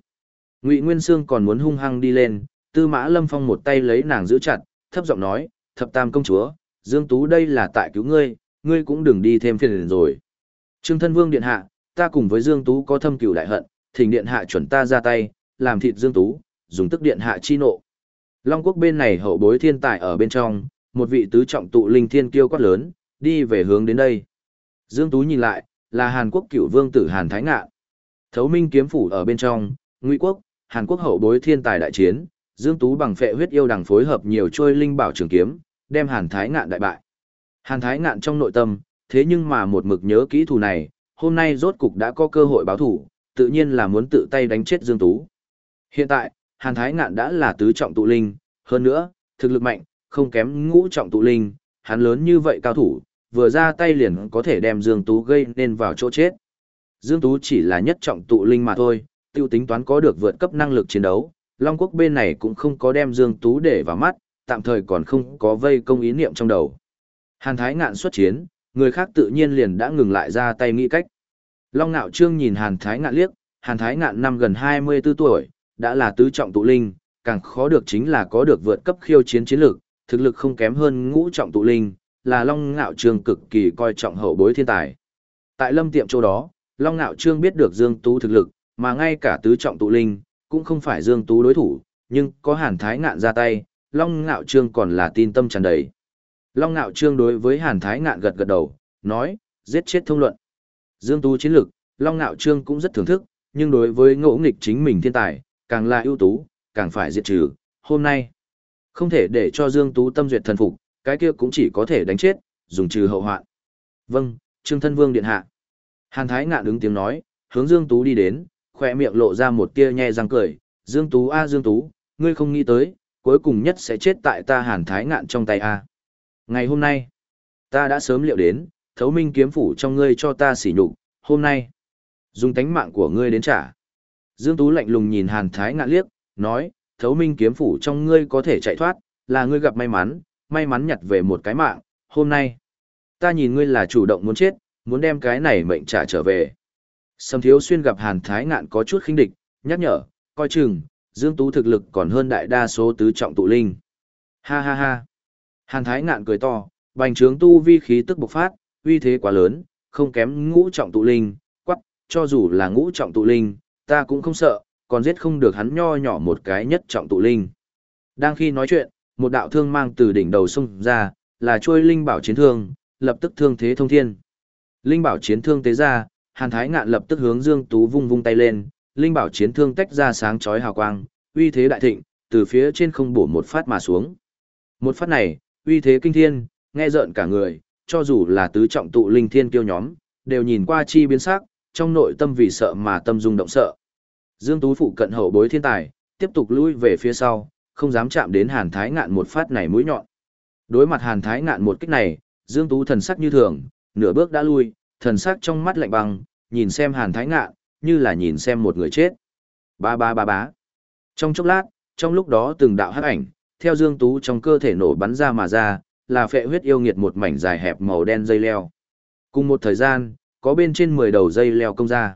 Ngụy Nguyên Sương còn muốn hung hăng đi lên, Tư Mã Lâm Phong một tay lấy nàng giữ chặt, thấp giọng nói, "Thập Tam công chúa, Dương Tú đây là tại cứu ngươi, ngươi cũng đừng đi thêm phiền rồi." Trương Thân Vương điện hạ, ta cùng với Dương Tú có thâm cừu đại hận, thỉnh điện hạ chuẩn ta ra tay, làm thịt Dương Tú, dùng tức điện hạ chi nộ. Long quốc bên này hậu bối thiên tài ở bên trong, một vị tứ trọng tụ linh thiên kiêu quát lớn, đi về hướng đến đây. Dương Tú nhìn lại, là Hàn Quốc cựu vương tử Hàn Thái Ngạn. Thấu minh kiếm phủ ở bên trong, Ngụy quốc, Hàn Quốc hậu bối thiên tài đại chiến, Dương Tú bằng phệ huyết yêu đằng phối hợp nhiều trôi linh bảo trường kiếm, đem Hàn Thái Ngạn đại bại. Hàn Thái Ngạn trong nội tâm, thế nhưng mà một mực nhớ kỹ thù này, hôm nay rốt cục đã có cơ hội báo thủ, tự nhiên là muốn tự tay đánh chết Dương Tú. Hiện tại, Hàn Thái Ngạn đã là tứ trọng tụ linh, hơn nữa, thực lực mạnh, không kém ngũ trọng tụ linh, hắn lớn như vậy cao thủ, vừa ra tay liền có thể đem Dương Tú gây nên vào chỗ chết. Dương Tú chỉ là nhất trọng tụ linh mà thôi, tiêu tính toán có được vượt cấp năng lực chiến đấu, Long Quốc bên này cũng không có đem Dương Tú để vào mắt, tạm thời còn không có vây công ý niệm trong đầu. Hàn Thái Ngạn xuất chiến, người khác tự nhiên liền đã ngừng lại ra tay nghĩ cách. Long Nạo Trương nhìn Hàn Thái Ngạn liếc, Hàn Thái Ngạn năm gần 24 tuổi, đã là tứ trọng tụ linh, càng khó được chính là có được vượt cấp khiêu chiến chiến lược, thực lực không kém hơn ngũ trọng tụ linh, là Long Nạo Trương cực kỳ coi trọng hậu bối thiên tài. Tại Lâm Tiệm chỗ đó, Long Nạo Trương biết được Dương Tú thực lực, mà ngay cả tứ trọng tụ linh, cũng không phải Dương Tú đối thủ, nhưng có Hàn Thái Ngạn ra tay, Long Nạo Trương còn là tin tâm tràn đầy. Long Nạo Trương đối với Hàn Thái Ngạn gật gật đầu, nói, giết chết thông luận. Dương Tú chiến lực, Long Nạo Trương cũng rất thưởng thức, nhưng đối với ngỗ nghịch chính mình thiên tài, càng là ưu tú, càng phải diệt trừ. Hôm nay, không thể để cho Dương Tú tâm duyệt thần phục, cái kia cũng chỉ có thể đánh chết, dùng trừ hậu hoạn. Vâng, Trương Thân Vương Điện Hạ. Hàn Thái ngạn ứng tiếng nói, hướng Dương Tú đi đến, khỏe miệng lộ ra một tia nhe răng cười. Dương Tú a Dương Tú, ngươi không nghĩ tới, cuối cùng nhất sẽ chết tại ta Hàn Thái ngạn trong tay a. Ngày hôm nay, ta đã sớm liệu đến, thấu minh kiếm phủ trong ngươi cho ta xỉ nhục, hôm nay, dùng tánh mạng của ngươi đến trả. Dương Tú lạnh lùng nhìn Hàn Thái ngạn liếc, nói, thấu minh kiếm phủ trong ngươi có thể chạy thoát, là ngươi gặp may mắn, may mắn nhặt về một cái mạng, hôm nay. Ta nhìn ngươi là chủ động muốn chết, muốn đem cái này mệnh trả trở về. Sầm thiếu xuyên gặp Hàn Thái ngạn có chút khinh địch, nhắc nhở, coi chừng, Dương Tú thực lực còn hơn đại đa số tứ trọng tụ linh. Ha ha ha. Hàn Thái ngạn cười to, bành trướng tu vi khí tức bộc phát, uy thế quá lớn, không kém ngũ trọng tụ linh, quắc, cho dù là ngũ trọng tụ linh, ta cũng không sợ, còn giết không được hắn nho nhỏ một cái nhất trọng tụ linh. Đang khi nói chuyện, một đạo thương mang từ đỉnh đầu sông ra, là trôi linh bảo chiến thương, lập tức thương thế thông thiên. Linh bảo chiến thương tế ra, Hàn Thái Ngạn lập tức hướng Dương Tú vung vung tay lên, linh bảo chiến thương tách ra sáng chói hào quang, uy thế đại thịnh, từ phía trên không bổ một phát mà xuống. Một phát này, uy thế kinh thiên, nghe rợn cả người, cho dù là tứ trọng tụ linh thiên kiêu nhóm, đều nhìn qua chi biến sắc, trong nội tâm vì sợ mà tâm rung động sợ. Dương Tú phụ cận hậu bối thiên tài, tiếp tục lui về phía sau, không dám chạm đến Hàn Thái Ngạn một phát này mũi nhọn. Đối mặt Hàn Thái Ngạn một kích này, Dương Tú thần sắc như thường, nửa bước đã lui, thần sắc trong mắt lạnh băng, nhìn xem Hàn Thái Ngạn, như là nhìn xem một người chết. Ba ba ba bá. Trong chốc lát, trong lúc đó từng đạo hắc ảnh, theo Dương Tú trong cơ thể nổ bắn ra mà ra, là phệ huyết yêu nghiệt một mảnh dài hẹp màu đen dây leo. Cùng một thời gian, có bên trên 10 đầu dây leo công ra.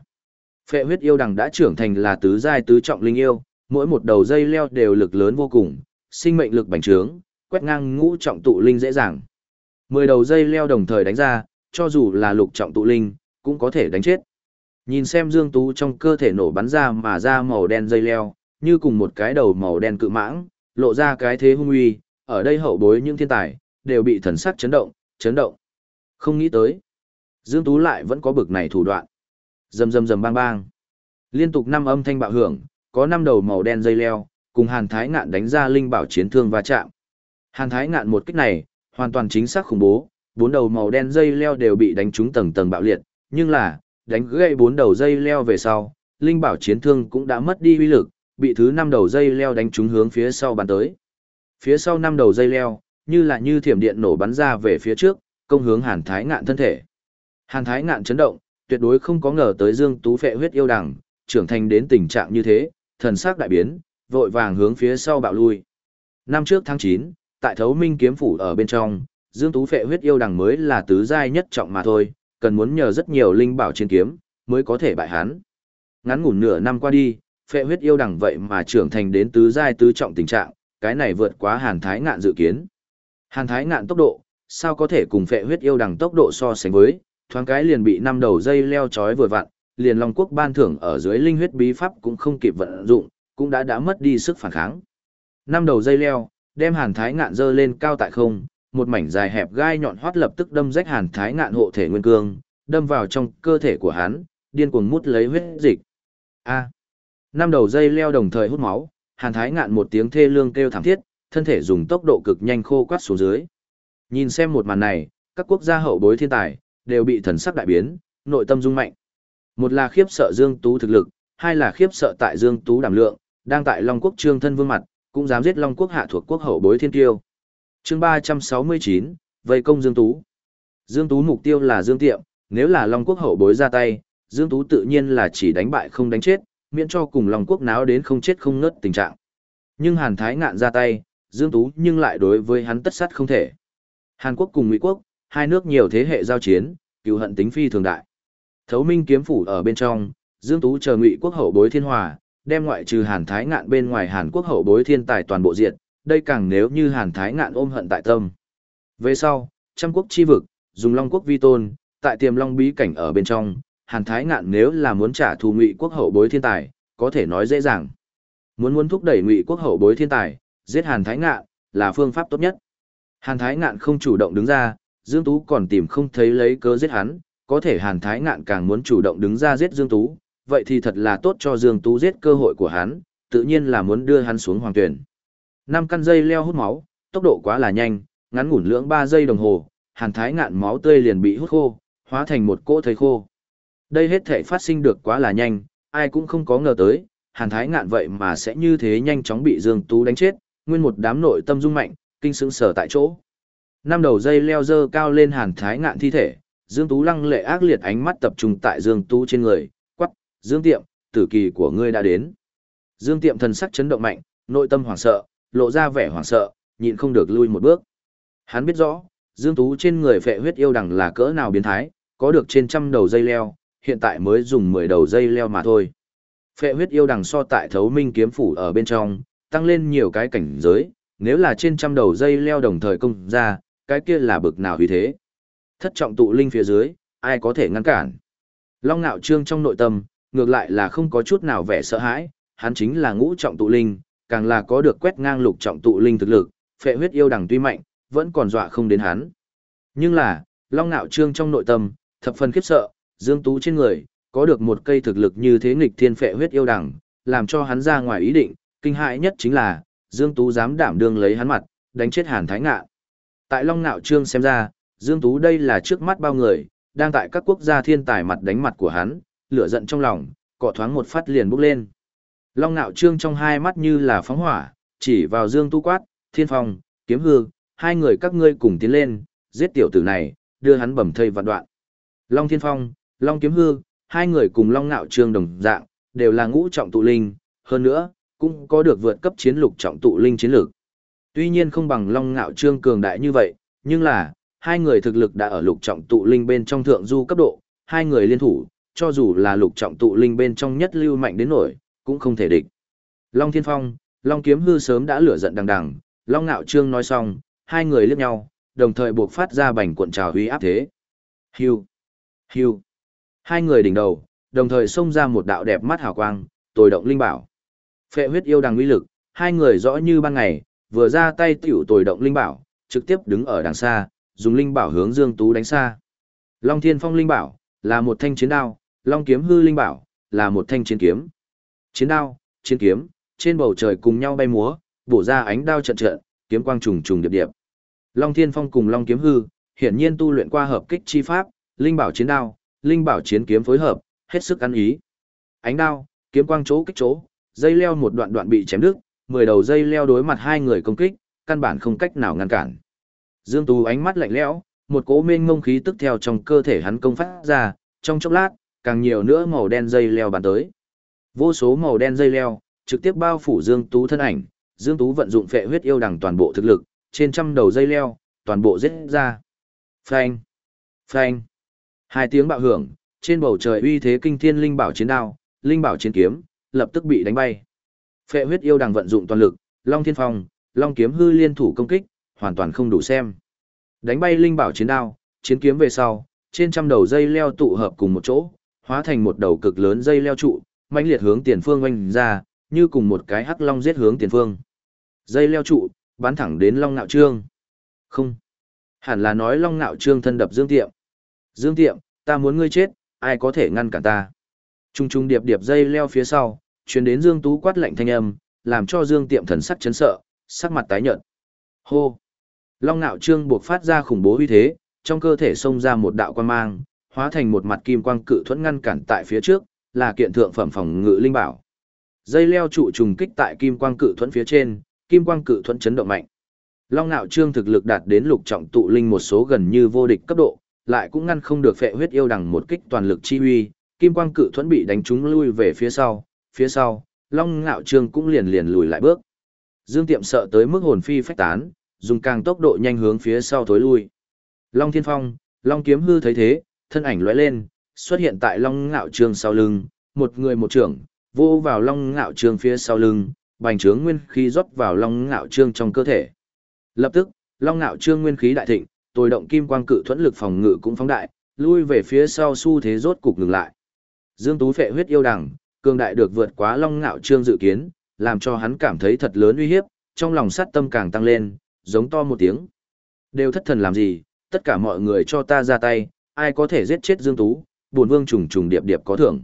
Phệ huyết yêu đằng đã trưởng thành là tứ giai tứ trọng linh yêu, mỗi một đầu dây leo đều lực lớn vô cùng, sinh mệnh lực bành trướng, quét ngang ngũ trọng tụ linh dễ dàng. 10 đầu dây leo đồng thời đánh ra, cho dù là lục trọng tụ linh, cũng có thể đánh chết. Nhìn xem Dương Tú trong cơ thể nổ bắn ra mà ra màu đen dây leo, như cùng một cái đầu màu đen cự mãng, lộ ra cái thế hung uy, ở đây hậu bối những thiên tài, đều bị thần sắc chấn động, chấn động. Không nghĩ tới. Dương Tú lại vẫn có bực này thủ đoạn. Rầm rầm rầm bang bang. Liên tục năm âm thanh bạo hưởng, có năm đầu màu đen dây leo, cùng Hàn Thái Ngạn đánh ra linh bảo chiến thương va chạm. Hàn Thái Ngạn một kích này, hoàn toàn chính xác khủng bố, bốn đầu màu đen dây leo đều bị đánh trúng tầng tầng bạo liệt, nhưng là, đánh gãy bốn đầu dây leo về sau, linh bảo chiến thương cũng đã mất đi uy lực, bị thứ năm đầu dây leo đánh trúng hướng phía sau bàn tới. Phía sau năm đầu dây leo, như là như thiểm điện nổ bắn ra về phía trước, công hướng Hàn Thái Ngạn thân thể. Hàn Thái Ngạn chấn động, tuyệt đối không có ngờ tới Dương Tú phệ huyết yêu đằng, trưởng thành đến tình trạng như thế, thần sắc đại biến, vội vàng hướng phía sau bạo lui. Năm trước tháng 9, tại Thấu Minh kiếm phủ ở bên trong, Dương Tú phệ huyết yêu đằng mới là tứ giai nhất trọng mà thôi, cần muốn nhờ rất nhiều linh bảo trên kiếm mới có thể bại hắn. Ngắn ngủn nửa năm qua đi, phệ huyết yêu đằng vậy mà trưởng thành đến tứ giai tứ trọng tình trạng, cái này vượt quá Hàn Thái Ngạn dự kiến. Hàn Thái Ngạn tốc độ, sao có thể cùng phệ huyết yêu đằng tốc độ so sánh với, thoáng cái liền bị năm đầu dây leo chói vừa vặn, liền Long Quốc ban thưởng ở dưới linh huyết bí pháp cũng không kịp vận dụng, cũng đã đã mất đi sức phản kháng. Năm đầu dây leo, đem Hàn Thái Ngạn dơ lên cao tại không, một mảnh dài hẹp gai nhọn hoắt lập tức đâm rách Hàn Thái Ngạn hộ thể nguyên cương, đâm vào trong cơ thể của hắn, điên cuồng mút lấy huyết dịch. A. Năm đầu dây leo đồng thời hút máu, Hàn Thái Ngạn một tiếng thê lương kêu thảm thiết, thân thể dùng tốc độ cực nhanh khô quắt xuống dưới. Nhìn xem một màn này, các quốc gia hậu bối thiên tài đều bị thần sắc đại biến, nội tâm rung mạnh. Một là khiếp sợ Dương Tú thực lực, hai là khiếp sợ tại Dương Tú đảm lượng, đang tại Long Quốc Trương thân vương mặt, cũng dám giết Long Quốc hạ thuộc quốc hậu bối thiên tiêu. Chương 369, vây công Dương Tú. Dương Tú mục tiêu là Dương Tiệm, nếu là Long Quốc hậu bối ra tay, Dương Tú tự nhiên là chỉ đánh bại không đánh chết, miễn cho cùng Long Quốc náo đến không chết không ngất tình trạng. Nhưng Hàn Thái ngạn ra tay, Dương Tú nhưng lại đối với hắn tất sát không thể. Hàn Quốc cùng Mỹ Quốc, hai nước nhiều thế hệ giao chiến, cựu hận tính phi thường đại. Thấu Minh kiếm phủ ở bên trong, Dương Tú chờ Ngụy Quốc hậu bối thiên hòa, đem ngoại trừ Hàn Thái ngạn bên ngoài Hàn Quốc hậu bối thiên tài toàn bộ diện, đây càng nếu như Hàn Thái ngạn ôm hận tại tâm. Về sau, trăm quốc chi vực, dùng Long quốc vi tôn, tại tiềm long bí cảnh ở bên trong, Hàn Thái ngạn nếu là muốn trả thù Ngụy quốc hậu bối thiên tài, có thể nói dễ dàng. Muốn muốn thúc đẩy Ngụy quốc hậu bối thiên tài, giết Hàn Thái ngạn là phương pháp tốt nhất. Hàn Thái ngạn không chủ động đứng ra, Dương Tú còn tìm không thấy lấy cớ giết hắn, có thể Hàn Thái ngạn càng muốn chủ động đứng ra giết Dương Tú, vậy thì thật là tốt cho Dương Tú giết cơ hội của hắn, tự nhiên là muốn đưa hắn xuống hoàng tuyển. Năm căn dây leo hút máu, tốc độ quá là nhanh, ngắn ngủn lưỡng 3 giây đồng hồ, Hàn Thái ngạn máu tươi liền bị hút khô, hóa thành một cỗ thây khô. Đây hết thể phát sinh được quá là nhanh, ai cũng không có ngờ tới, Hàn Thái ngạn vậy mà sẽ như thế nhanh chóng bị Dương Tú đánh chết, nguyên một đám nội tâm rung mạnh, kinh sững sở tại chỗ. Năm đầu dây leo dơ cao lên Hàn Thái ngạn thi thể, Dương Tú lăng lệ ác liệt ánh mắt tập trung tại Dương Tú trên người, quắc, Dương Tiệm, tử kỳ của ngươi đã đến. Dương Tiệm thần sắc chấn động mạnh, nội tâm hoảng sợ, lộ ra vẻ hoảng sợ, nhịn không được lui một bước. Hắn biết rõ, Dương Tú trên người phệ huyết yêu đằng là cỡ nào biến thái, có được trên trăm đầu dây leo, hiện tại mới dùng 10 đầu dây leo mà thôi. Phệ huyết yêu đằng so tại thấu minh kiếm phủ ở bên trong, tăng lên nhiều cái cảnh giới, nếu là trên trăm đầu dây leo đồng thời công ra, cái kia là bực nào vì thế. Thất trọng tụ linh phía dưới, ai có thể ngăn cản. Long ngạo trương trong nội tâm, ngược lại là không có chút nào vẻ sợ hãi, hắn chính là ngũ trọng tụ linh, càng là có được quét ngang lục trọng tụ linh thực lực, phệ huyết yêu đằng tuy mạnh, vẫn còn dọa không đến hắn. Nhưng là, Long Nạo Trương trong nội tâm, thập phần khiếp sợ, Dương Tú trên người, có được một cây thực lực như thế nghịch thiên phệ huyết yêu đằng, làm cho hắn ra ngoài ý định, kinh hại nhất chính là, Dương Tú dám đảm đương lấy hắn mặt, đánh chết Hàn Thái Ngạ. Tại Long Nạo Trương xem ra, Dương Tú đây là trước mắt bao người, đang tại các quốc gia thiên tài mặt đánh mặt của hắn, lửa giận trong lòng, cọ thoáng một phát liền bốc lên. Long Nạo Trương trong hai mắt như là phóng hỏa, chỉ vào Dương Tú quát, Thiên Phong, Kiếm Hư, hai người các ngươi cùng tiến lên, giết tiểu tử này, đưa hắn bầm thây vạn đoạn. Long Thiên Phong, Long Kiếm Hư, hai người cùng Long Nạo Trương đồng dạng, đều là ngũ trọng tụ linh, hơn nữa, cũng có được vượt cấp chiến lục trọng tụ linh chiến lược. Tuy nhiên không bằng Long ngạo Trương cường đại như vậy, nhưng là, hai người thực lực đã ở lục trọng tụ linh bên trong thượng du cấp độ, hai người liên thủ, cho dù là lục trọng tụ linh bên trong nhất lưu mạnh đến nổi, cũng không thể địch. Long Thiên Phong, Long Kiếm Hư sớm đã lửa giận đằng đằng, Long ngạo Trương nói xong, hai người liếc nhau, đồng thời buộc phát ra bành cuộn trào huy áp thế. Hưu, hưu. Hai người đỉnh đầu, đồng thời xông ra một đạo đẹp mắt hào quang, tồi động linh bảo. Phệ huyết yêu đằng uy lực, hai người rõ như ban ngày, vừa ra tay tiểu tồi động linh bảo, trực tiếp đứng ở đằng xa, dùng linh bảo hướng Dương Tú đánh xa. Long Thiên Phong linh bảo là một thanh chiến đao, Long Kiếm Hư linh bảo là một thanh chiến kiếm. Chiến đao, chiến kiếm, trên bầu trời cùng nhau bay múa, bổ ra ánh đao trận trận, kiếm quang trùng trùng điệp điệp. Long Thiên Phong cùng Long Kiếm Hư, hiển nhiên tu luyện qua hợp kích chi pháp, linh bảo chiến đao, linh bảo chiến kiếm phối hợp, hết sức ăn ý. Ánh đao, kiếm quang chỗ kích chỗ, dây leo một đoạn đoạn bị chém đứt, mười đầu dây leo đối mặt hai người công kích, căn bản không cách nào ngăn cản. Dương Tú ánh mắt lạnh lẽo, một cỗ mênh ngông khí tức theo trong cơ thể hắn công phát ra, trong chốc lát, càng nhiều nữa màu đen dây leo bắn tới. Vô số màu đen dây leo, trực tiếp bao phủ Dương Tú thân ảnh, Dương Tú vận dụng phệ huyết yêu đằng toàn bộ thực lực, trên trăm đầu dây leo, toàn bộ giết ra. Phanh! Phanh! Hai tiếng bạo hưởng, trên bầu trời uy thế kinh thiên linh bảo chiến đao, linh bảo chiến kiếm, lập tức bị đánh bay. Phệ huyết yêu đang vận dụng toàn lực, Long Thiên Phong, Long kiếm hư liên thủ công kích, hoàn toàn không đủ xem. Đánh bay linh bảo chiến đao, chiến kiếm về sau, trên trăm đầu dây leo tụ hợp cùng một chỗ, hóa thành một đầu cực lớn dây leo trụ, mãnh liệt hướng tiền phương oanh ra, như cùng một cái hắc long giết hướng tiền phương. Dây leo trụ, bắn thẳng đến Long Nạo Trương. Không. Hẳn là nói Long Nạo Trương thân đập Dương Tiệm. Dương Tiệm, ta muốn ngươi chết, ai có thể ngăn cản ta. Trung trung điệp điệp dây leo phía sau, truyền đến Dương Tú quát lạnh thanh âm, làm cho Dương Tiệm thần sắc chấn sợ, sắc mặt tái nhợt. Hô. Long Nạo Trương buộc phát ra khủng bố uy thế, trong cơ thể xông ra một đạo quan mang, hóa thành một mặt kim quang cự thuẫn ngăn cản tại phía trước, là kiện thượng phẩm phòng ngự linh bảo. Dây leo trụ trùng kích tại kim quang cự thuẫn phía trên, kim quang cự thuẫn chấn động mạnh. Long Nạo Trương thực lực đạt đến lục trọng tụ linh một số gần như vô địch cấp độ, lại cũng ngăn không được phệ huyết yêu đằng một kích toàn lực chi uy, kim quang cự thuẫn bị đánh trúng lui về phía sau, phía sau, Long ngạo Trương cũng liền liền lùi lại bước. Dương Tiệm sợ tới mức hồn phi phách tán, dùng càng tốc độ nhanh hướng phía sau thối lui. Long Thiên Phong, Long Kiếm Hư thấy thế, thân ảnh lóe lên, xuất hiện tại Long Ngạo Trương sau lưng, một người một trưởng, vô vào Long Ngạo Trương phía sau lưng, bành trướng nguyên khí rót vào Long Ngạo Trương trong cơ thể. Lập tức, Long Ngạo Trương nguyên khí đại thịnh, tồi động kim quang cự thuẫn lực phòng ngự cũng phóng đại, lui về phía sau xu thế rốt cục ngừng lại. Dương Tú phệ huyết yêu đằng, cường đại được vượt quá Long Ngạo Trương dự kiến, làm cho hắn cảm thấy thật lớn uy hiếp, trong lòng sát tâm càng tăng lên, giống to một tiếng. Đều thất thần làm gì, tất cả mọi người cho ta ra tay, ai có thể giết chết Dương Tú, buồn vương trùng trùng điệp điệp có thưởng.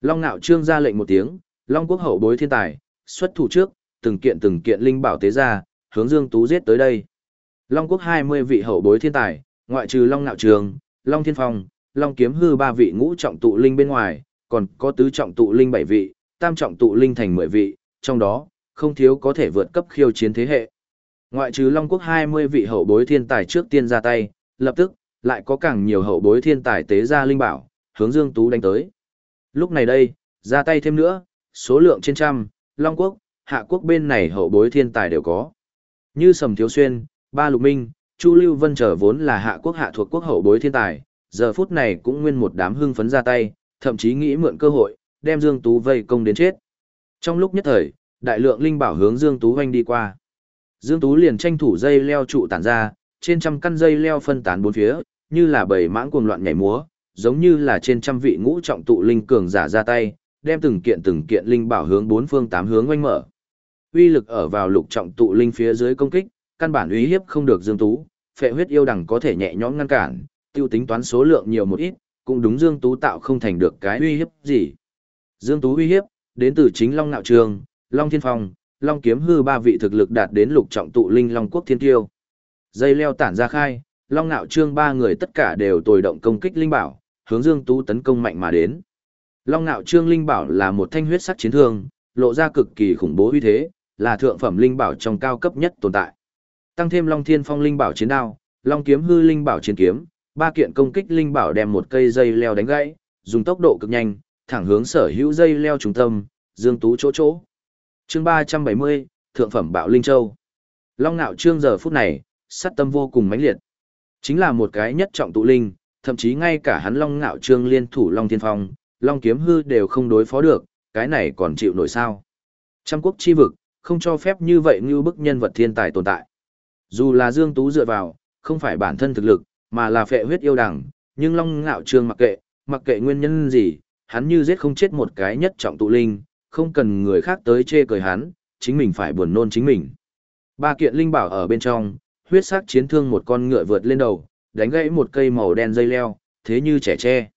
Long Nạo Trương ra lệnh một tiếng, Long Quốc hậu bối thiên tài, xuất thủ trước, từng kiện từng kiện linh bảo tế ra, hướng Dương Tú giết tới đây. Long Quốc 20 vị hậu bối thiên tài, ngoại trừ Long Nạo Trương, Long Thiên Phong, Long Kiếm Hư ba vị ngũ trọng tụ linh bên ngoài, còn có tứ trọng tụ linh bảy vị, tam trọng tụ linh thành 10 vị, trong đó, không thiếu có thể vượt cấp khiêu chiến thế hệ. Ngoại trừ Long Quốc 20 vị hậu bối thiên tài trước tiên ra tay, lập tức, lại có càng nhiều hậu bối thiên tài tế ra linh bảo, hướng Dương Tú đánh tới. Lúc này đây, ra tay thêm nữa, số lượng trên trăm, Long Quốc, Hạ Quốc bên này hậu bối thiên tài đều có. Như Sầm Thiếu Xuyên, Ba Lục Minh, Chu Lưu Vân trở vốn là Hạ Quốc Hạ thuộc quốc hậu bối thiên tài, giờ phút này cũng nguyên một đám hưng phấn ra tay, thậm chí nghĩ mượn cơ hội, đem Dương Tú vây công đến chết. Trong lúc nhất thời, đại lượng linh bảo hướng Dương Tú hoanh đi qua. Dương Tú liền tranh thủ dây leo trụ tản ra, trên trăm căn dây leo phân tán bốn phía, như là bầy mãng cuồng loạn nhảy múa, giống như là trên trăm vị ngũ trọng tụ linh cường giả ra tay, đem từng kiện từng kiện linh bảo hướng bốn phương tám hướng oanh mở. Uy lực ở vào lục trọng tụ linh phía dưới công kích, căn bản uy hiếp không được Dương Tú, phệ huyết yêu đằng có thể nhẹ nhõm ngăn cản, tiêu tính toán số lượng nhiều một ít, cũng đúng Dương Tú tạo không thành được cái uy hiếp gì. Dương Tú uy hiếp, đến từ chính Long Nạo Trường, Long Thiên Phong, Long Kiếm Hư ba vị thực lực đạt đến lục trọng tụ linh Long Quốc Thiên Tiêu. Dây leo tản ra khai, Long Nạo Trương ba người tất cả đều tồi động công kích linh bảo, hướng Dương Tú tấn công mạnh mà đến. Long Nạo Trương linh bảo là một thanh huyết sắc chiến thương, lộ ra cực kỳ khủng bố uy thế, là thượng phẩm linh bảo trong cao cấp nhất tồn tại. Tăng thêm Long Thiên Phong linh bảo chiến đao, Long Kiếm Hư linh bảo chiến kiếm, ba kiện công kích linh bảo đem một cây dây leo đánh gãy, dùng tốc độ cực nhanh, thẳng hướng sở hữu dây leo trung tâm, Dương Tú chỗ chỗ. Chương 370, thượng phẩm bạo linh châu. Long Nạo Trương giờ phút này, sát tâm vô cùng mãnh liệt. Chính là một cái nhất trọng tụ linh, thậm chí ngay cả hắn Long nạo Trương liên thủ Long Thiên Phong, Long Kiếm Hư đều không đối phó được, cái này còn chịu nổi sao. Trăm quốc chi vực, không cho phép như vậy như bức nhân vật thiên tài tồn tại. Dù là Dương Tú dựa vào, không phải bản thân thực lực, mà là phệ huyết yêu đằng, nhưng Long Ngạo Trương mặc kệ, mặc kệ nguyên nhân gì, hắn như giết không chết một cái nhất trọng tụ linh, không cần người khác tới chê cười hắn, chính mình phải buồn nôn chính mình. Ba kiện linh bảo ở bên trong, huyết sắc chiến thương một con ngựa vượt lên đầu, đánh gãy một cây màu đen dây leo, thế như trẻ tre.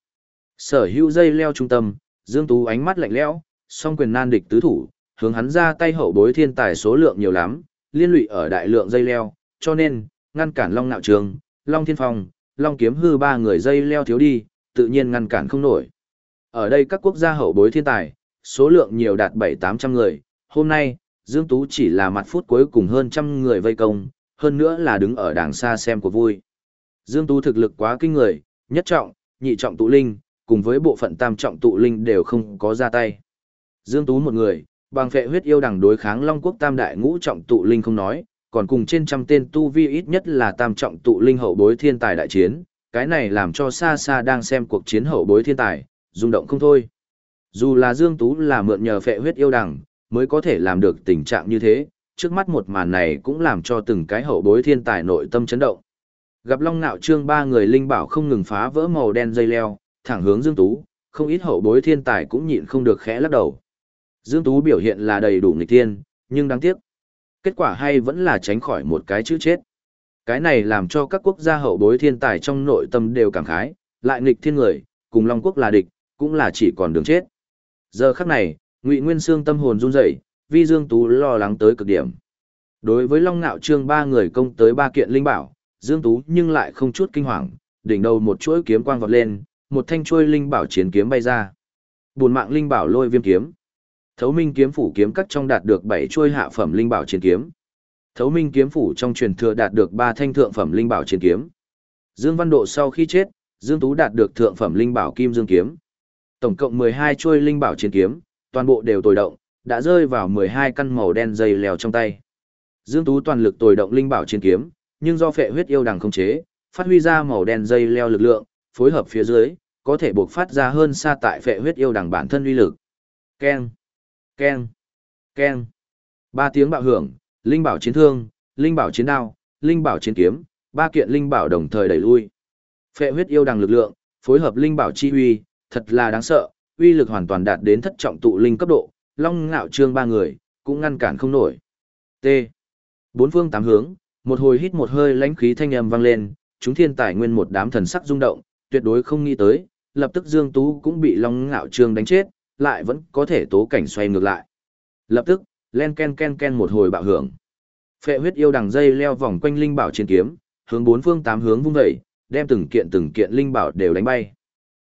Sở hữu dây leo trung tâm, Dương Tú ánh mắt lạnh lẽo, song quyền nan địch tứ thủ, hướng hắn ra tay hậu bối thiên tài số lượng nhiều lắm, liên lụy ở đại lượng dây leo, cho nên, ngăn cản Long Nạo Trường, Long Thiên Phong, Long Kiếm hư ba người dây leo thiếu đi, tự nhiên ngăn cản không nổi. Ở đây các quốc gia hậu bối thiên tài, số lượng nhiều đạt 7-800 người, hôm nay, Dương Tú chỉ là mặt phút cuối cùng hơn trăm người vây công, hơn nữa là đứng ở đàng xa xem của vui. Dương Tú thực lực quá kinh người, nhất trọng, nhị trọng tụ linh, cùng với bộ phận tam trọng tụ linh đều không có ra tay. Dương Tú một người, bằng phệ huyết yêu đằng đối kháng Long Quốc tam đại ngũ trọng tụ linh không nói, còn cùng trên trăm tên tu vi ít nhất là tam trọng tụ linh hậu bối thiên tài đại chiến, cái này làm cho xa xa đang xem cuộc chiến hậu bối thiên tài, rung động không thôi. Dù là Dương Tú là mượn nhờ phệ huyết yêu đằng mới có thể làm được tình trạng như thế, trước mắt một màn này cũng làm cho từng cái hậu bối thiên tài nội tâm chấn động. Gặp Long Nạo Trương ba người linh bảo không ngừng phá vỡ màu đen dây leo, thẳng hướng Dương Tú, không ít hậu bối thiên tài cũng nhịn không được khẽ lắc đầu. Dương Tú biểu hiện là đầy đủ nghịch thiên, nhưng đáng tiếc. Kết quả hay vẫn là tránh khỏi một cái chữ chết. Cái này làm cho các quốc gia hậu bối thiên tài trong nội tâm đều cảm khái, lại nghịch thiên người, cùng Long Quốc là địch, cũng là chỉ còn đường chết. Giờ khắc này, Ngụy Nguyên Sương tâm hồn run rẩy, Vi Dương Tú lo lắng tới cực điểm. Đối với Long Nạo Trương ba người công tới ba kiện linh bảo, Dương Tú nhưng lại không chút kinh hoàng, đỉnh đầu một chuỗi kiếm quang vọt lên, một thanh chuôi linh bảo chiến kiếm bay ra. Buồn mạng linh bảo lôi viêm kiếm. Thấu Minh kiếm phủ kiếm cắt trong đạt được 7 chuôi hạ phẩm linh bảo chiến kiếm. Thấu Minh kiếm phủ trong truyền thừa đạt được 3 thanh thượng phẩm linh bảo chiến kiếm. Dương Văn Độ sau khi chết, Dương Tú đạt được thượng phẩm linh bảo kim dương kiếm. Tổng cộng 12 chuôi linh bảo chiến kiếm, toàn bộ đều tồi động, đã rơi vào 12 căn màu đen dây leo trong tay. Dương Tú toàn lực tồi động linh bảo chiến kiếm, nhưng do phệ huyết yêu đằng không chế, phát huy ra màu đen dây leo lực lượng, phối hợp phía dưới, có thể buộc phát ra hơn xa tại phệ huyết yêu đằng bản thân uy lực. Keng, keng, keng. Ba tiếng bạo hưởng, linh bảo chiến thương, linh bảo chiến đao, linh bảo chiến kiếm, ba kiện linh bảo đồng thời đẩy lui. Phệ huyết yêu đằng lực lượng, phối hợp linh bảo chi uy, thật là đáng sợ, uy lực hoàn toàn đạt đến thất trọng tụ linh cấp độ, long ngạo trương ba người, cũng ngăn cản không nổi. T. Bốn phương tám hướng, một hồi hít một hơi lãnh khí thanh âm vang lên, chúng thiên tài nguyên một đám thần sắc rung động, tuyệt đối không nghĩ tới, lập tức Dương Tú cũng bị Long Ngạo Trương đánh chết, lại vẫn có thể tố cảnh xoay ngược lại. Lập tức, len ken ken ken một hồi bạo hưởng. Phệ huyết yêu đằng dây leo vòng quanh linh bảo chiến kiếm, hướng bốn phương tám hướng vung dậy, đem từng kiện từng kiện linh bảo đều đánh bay.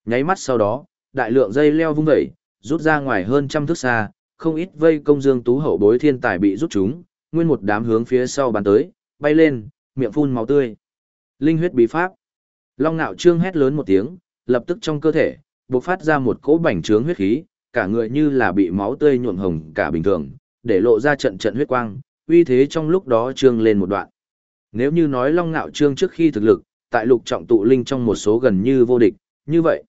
Nháy mắt sau đó, đại lượng dây leo vung dậy, rút ra ngoài hơn trăm thước xa, không ít vây công Dương Tú hậu bối thiên tài bị rút chúng, nguyên một đám hướng phía sau bắn tới, bay lên, miệng phun máu tươi. Linh huyết bí pháp. Long Nạo Trương hét lớn một tiếng, lập tức trong cơ thể bộc phát ra một cỗ bành trướng huyết khí, cả người như là bị máu tươi nhuộm hồng cả bình thường, để lộ ra trận trận huyết quang, uy thế trong lúc đó trương lên một đoạn. Nếu như nói Long Ngạo Trương trước khi thực lực, tại lục trọng tụ linh trong một số gần như vô địch, như vậy,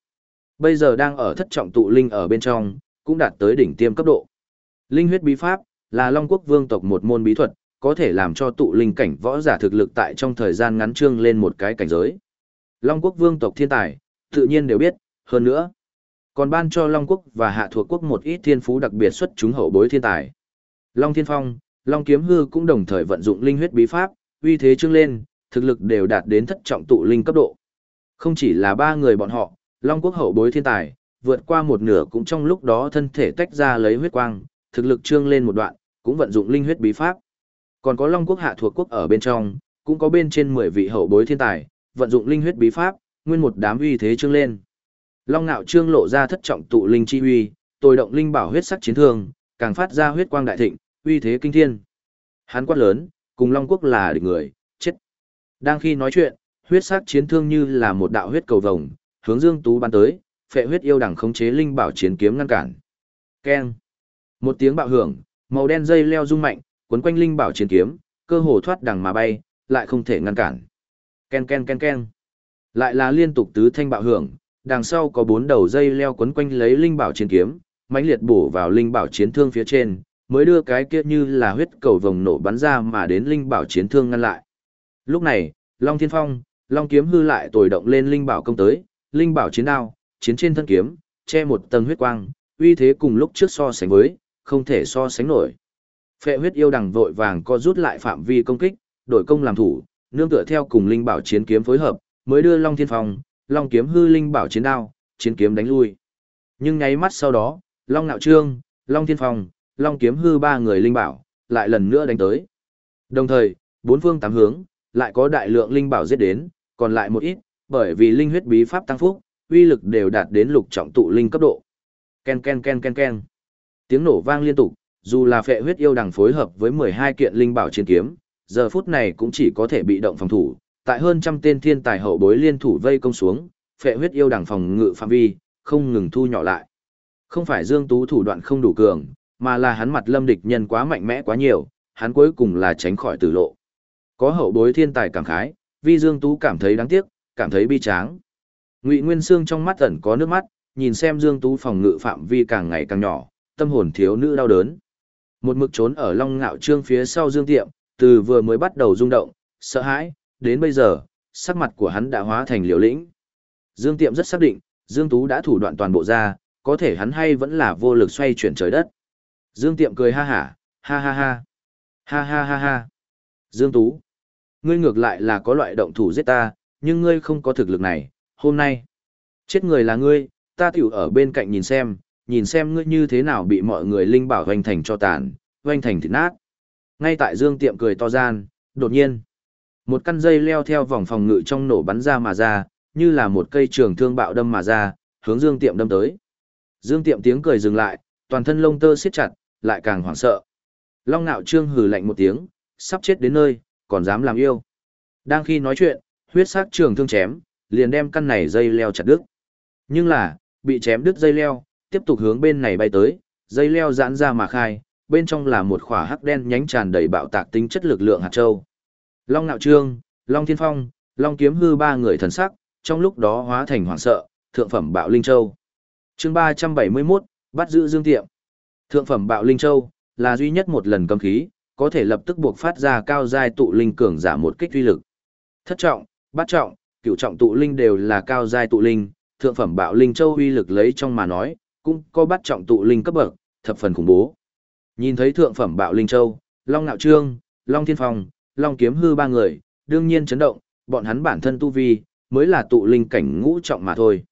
bây giờ đang ở thất trọng tụ linh ở bên trong, cũng đạt tới đỉnh tiêm cấp độ. Linh huyết bí pháp là Long Quốc vương tộc một môn bí thuật, có thể làm cho tụ linh cảnh võ giả thực lực tại trong thời gian ngắn trương lên một cái cảnh giới. Long quốc vương tộc thiên tài, tự nhiên đều biết, hơn nữa. Còn ban cho Long quốc và hạ thuộc quốc một ít thiên phú đặc biệt xuất chúng hậu bối thiên tài. Long thiên phong, Long kiếm hư cũng đồng thời vận dụng linh huyết bí pháp, uy thế trương lên, thực lực đều đạt đến thất trọng tụ linh cấp độ. Không chỉ là ba người bọn họ, Long quốc hậu bối thiên tài, vượt qua một nửa cũng trong lúc đó thân thể tách ra lấy huyết quang, thực lực trương lên một đoạn, cũng vận dụng linh huyết bí pháp. Còn có Long quốc hạ thuộc quốc ở bên trong, cũng có bên trên 10 vị hậu bối thiên tài, vận dụng linh huyết bí pháp, nguyên một đám uy thế trương lên. Long nạo trương lộ ra thất trọng tụ linh chi uy, tôi động linh bảo huyết sắc chiến thương, càng phát ra huyết quang đại thịnh, uy thế kinh thiên. Hắn quát lớn, cùng Long quốc là địch người, chết. Đang khi nói chuyện, huyết sắc chiến thương như là một đạo huyết cầu vồng, hướng Dương Tú bắn tới, phệ huyết yêu đẳng khống chế linh bảo chiến kiếm ngăn cản. Keng. Một tiếng bạo hưởng, màu đen dây leo rung mạnh, quấn quanh linh bảo chiến kiếm, cơ hồ thoát đằng mà bay, lại không thể ngăn cản. Ken ken ken ken. Lại là liên tục tứ thanh bạo hưởng, đằng sau có bốn đầu dây leo quấn quanh lấy linh bảo chiến kiếm, mãnh liệt bổ vào linh bảo chiến thương phía trên, mới đưa cái kia như là huyết cầu vồng nổ bắn ra mà đến linh bảo chiến thương ngăn lại. Lúc này, Long Thiên Phong, Long kiếm hư lại tồi động lên linh bảo công tới, linh bảo chiến đao, chiến trên thân kiếm, che một tầng huyết quang, uy thế cùng lúc trước so sánh với, không thể so sánh nổi. Phệ huyết yêu đằng vội vàng co rút lại phạm vi công kích, đổi công làm thủ, nương tựa theo cùng linh bảo chiến kiếm phối hợp, mới đưa Long Thiên Phong, Long kiếm hư linh bảo chiến đao, chiến kiếm đánh lui. Nhưng nháy mắt sau đó, Long Nạo Trương, Long Thiên Phong, Long kiếm hư ba người linh bảo, lại lần nữa đánh tới. Đồng thời, bốn phương tám hướng, lại có đại lượng linh bảo giết đến, còn lại một ít, bởi vì linh huyết bí pháp tăng phúc, uy lực đều đạt đến lục trọng tụ linh cấp độ. Ken ken ken ken ken. Tiếng nổ vang liên tục, dù là phệ huyết yêu đằng phối hợp với 12 kiện linh bảo chiến kiếm, giờ phút này cũng chỉ có thể bị động phòng thủ, tại hơn trăm tên thiên tài hậu bối liên thủ vây công xuống, phệ huyết yêu đằng phòng ngự phạm vi, không ngừng thu nhỏ lại. Không phải Dương Tú thủ đoạn không đủ cường, mà là hắn mặt lâm địch nhân quá mạnh mẽ quá nhiều, hắn cuối cùng là tránh khỏi tử lộ. Có hậu bối thiên tài cảm khái, vì Dương Tú cảm thấy đáng tiếc, cảm thấy bi tráng. Ngụy Nguyên Sương trong mắt ẩn có nước mắt, nhìn xem Dương Tú phòng ngự phạm vi càng ngày càng nhỏ, tâm hồn thiếu nữ đau đớn. Một mực trốn ở Long Ngạo Trương phía sau Dương Tiệm, từ vừa mới bắt đầu rung động, sợ hãi, đến bây giờ, sắc mặt của hắn đã hóa thành liều lĩnh. Dương Tiệm rất xác định, Dương Tú đã thủ đoạn toàn bộ ra, có thể hắn hay vẫn là vô lực xoay chuyển trời đất. Dương Tiệm cười ha hả, ha ha ha, ha ha ha ha. Dương Tú, ngươi ngược lại là có loại động thủ giết ta, nhưng ngươi không có thực lực này, hôm nay. Chết người là ngươi, ta tiểu ở bên cạnh nhìn xem, nhìn xem ngươi như thế nào bị mọi người linh bảo hoành thành cho tàn, hoành thành thịt nát. Ngay tại Dương Tiệm cười to gian, đột nhiên, một căn dây leo theo vòng phòng ngự trong nổ bắn ra mà ra, như là một cây trường thương bạo đâm mà ra, hướng Dương Tiệm đâm tới. Dương Tiệm tiếng cười dừng lại, toàn thân lông tơ siết chặt, lại càng hoảng sợ. Long Nạo Trương hừ lạnh một tiếng, sắp chết đến nơi, còn dám làm yêu. Đang khi nói chuyện, huyết sắc trường thương chém, liền đem căn này dây leo chặt đứt. Nhưng là, bị chém đứt dây leo, tiếp tục hướng bên này bay tới, dây leo giãn ra mà khai, bên trong là một khỏa hắc đen nhánh tràn đầy bạo tạc tính chất lực lượng hạt châu. Long Nạo Trương, Long Thiên Phong, Long Kiếm Hư ba người thần sắc, trong lúc đó hóa thành hoảng sợ, thượng phẩm bạo linh châu. Chương 371, bắt giữ Dương Tiệm. Thượng phẩm bạo linh châu là duy nhất một lần cầm khí, có thể lập tức buộc phát ra cao giai tụ linh cường giả một kích uy lực. Thất trọng, bát trọng, cửu trọng tụ linh đều là cao giai tụ linh, thượng phẩm bạo linh châu uy lực lấy trong mà nói, cũng có bát trọng tụ linh cấp bậc, thập phần khủng bố. Nhìn thấy thượng phẩm bạo linh châu, Long Nạo Trương, Long Thiên Phong, Long Kiếm Hư ba người, đương nhiên chấn động, bọn hắn bản thân tu vi, mới là tụ linh cảnh ngũ trọng mà thôi.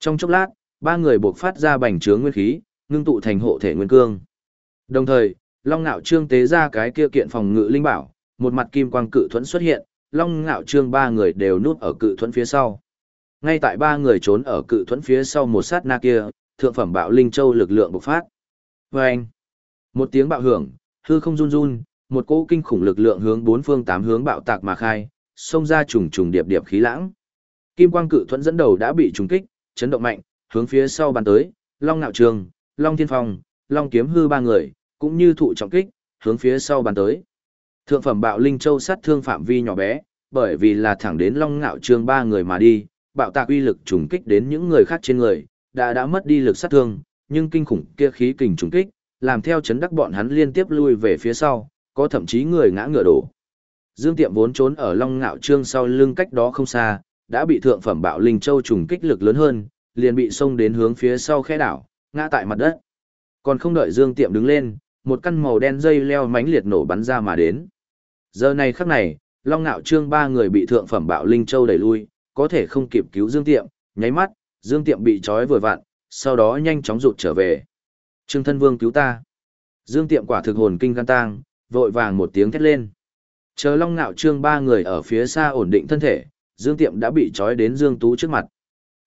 Trong chốc lát, ba người buộc phát ra bành trướng nguyên khí, ngưng tụ thành hộ thể nguyên cương. Đồng thời, Long Ngạo Trương tế ra cái kia kiện phòng ngự linh bảo, một mặt kim quang cự thuẫn xuất hiện, Long Ngạo Trương ba người đều núp ở cự thuẫn phía sau. Ngay tại ba người trốn ở cự thuẫn phía sau một sát na kia, thượng phẩm bạo linh châu lực lượng bộc phát. Vâng! Một tiếng bạo hưởng, hư không run run, một cỗ kinh khủng lực lượng hướng bốn phương tám hướng bạo tạc mà khai, xông ra trùng trùng điệp điệp khí lãng. Kim quang cự thuẫn dẫn đầu đã bị trùng kích, chấn động mạnh, hướng phía sau bàn tới, Long Nạo Trường, Long Thiên Phong, Long Kiếm Hư ba người, cũng như thụ trọng kích, hướng phía sau bàn tới. Thượng phẩm bạo linh châu sát thương phạm vi nhỏ bé, bởi vì là thẳng đến Long Nạo Trường ba người mà đi, bạo tạc uy lực trùng kích đến những người khác trên người, đã đã mất đi lực sát thương, nhưng kinh khủng kia khí kình trùng kích, làm theo chấn đắc bọn hắn liên tiếp lui về phía sau, có thậm chí người ngã ngựa đổ. Dương Tiệm vốn trốn ở Long Ngạo Trương sau lưng cách đó không xa, đã bị thượng phẩm bạo linh châu trùng kích lực lớn hơn, liền bị xông đến hướng phía sau khe đảo, ngã tại mặt đất. Còn không đợi Dương Tiệm đứng lên, một căn màu đen dây leo mánh liệt nổ bắn ra mà đến. Giờ này khắc này, Long Ngạo Trương ba người bị thượng phẩm bạo linh châu đẩy lui, có thể không kịp cứu Dương Tiệm, nháy mắt, Dương Tiệm bị trói vừa vặn, sau đó nhanh chóng rụt trở về. Trương Thân Vương cứu ta. Dương Tiệm quả thực hồn kinh gan tang, vội vàng một tiếng thét lên. Chờ Long Nạo Trương ba người ở phía xa ổn định thân thể, Dương Tiệm đã bị trói đến Dương Tú trước mặt.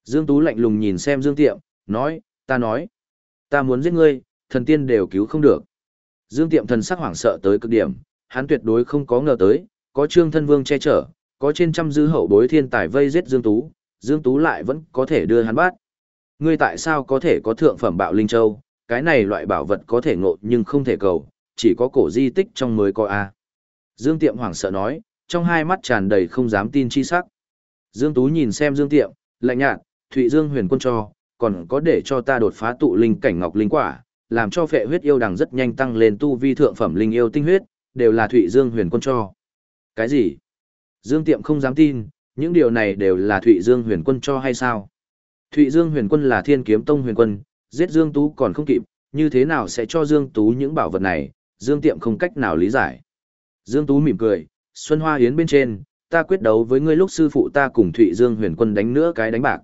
Dương Tú lạnh lùng nhìn xem Dương Tiệm, nói, ta nói, ta muốn giết ngươi, thần tiên đều cứu không được. Dương Tiệm thần sắc hoảng sợ tới cực điểm, hắn tuyệt đối không có ngờ tới, có Trương Thân Vương che chở, có trên trăm dư hậu bối thiên tài vây giết Dương Tú, Dương Tú lại vẫn có thể đưa hắn bắt. Ngươi tại sao có thể có thượng phẩm bạo linh châu, cái này loại bảo vật có thể ngộ nhưng không thể cầu, chỉ có cổ di tích trong mới có A. Dương Tiệm hoảng sợ nói, trong hai mắt tràn đầy không dám tin chi sắc. Dương Tú nhìn xem Dương Tiệm, lạnh nhạt, Thụy Dương huyền quân cho, còn có để cho ta đột phá tụ linh cảnh ngọc linh quả, làm cho phệ huyết yêu đằng rất nhanh tăng lên tu vi thượng phẩm linh yêu tinh huyết, đều là Thụy Dương huyền quân cho. Cái gì? Dương Tiệm không dám tin, những điều này đều là Thụy Dương huyền quân cho hay sao? Thụy Dương huyền quân là thiên kiếm tông huyền quân, giết Dương Tú còn không kịp, như thế nào sẽ cho Dương Tú những bảo vật này, Dương Tiệm không cách nào lý giải. Dương Tú mỉm cười, Xuân Hoa Yến bên trên, ta quyết đấu với ngươi lúc sư phụ ta cùng Thụy Dương huyền quân đánh nữa cái đánh bạc.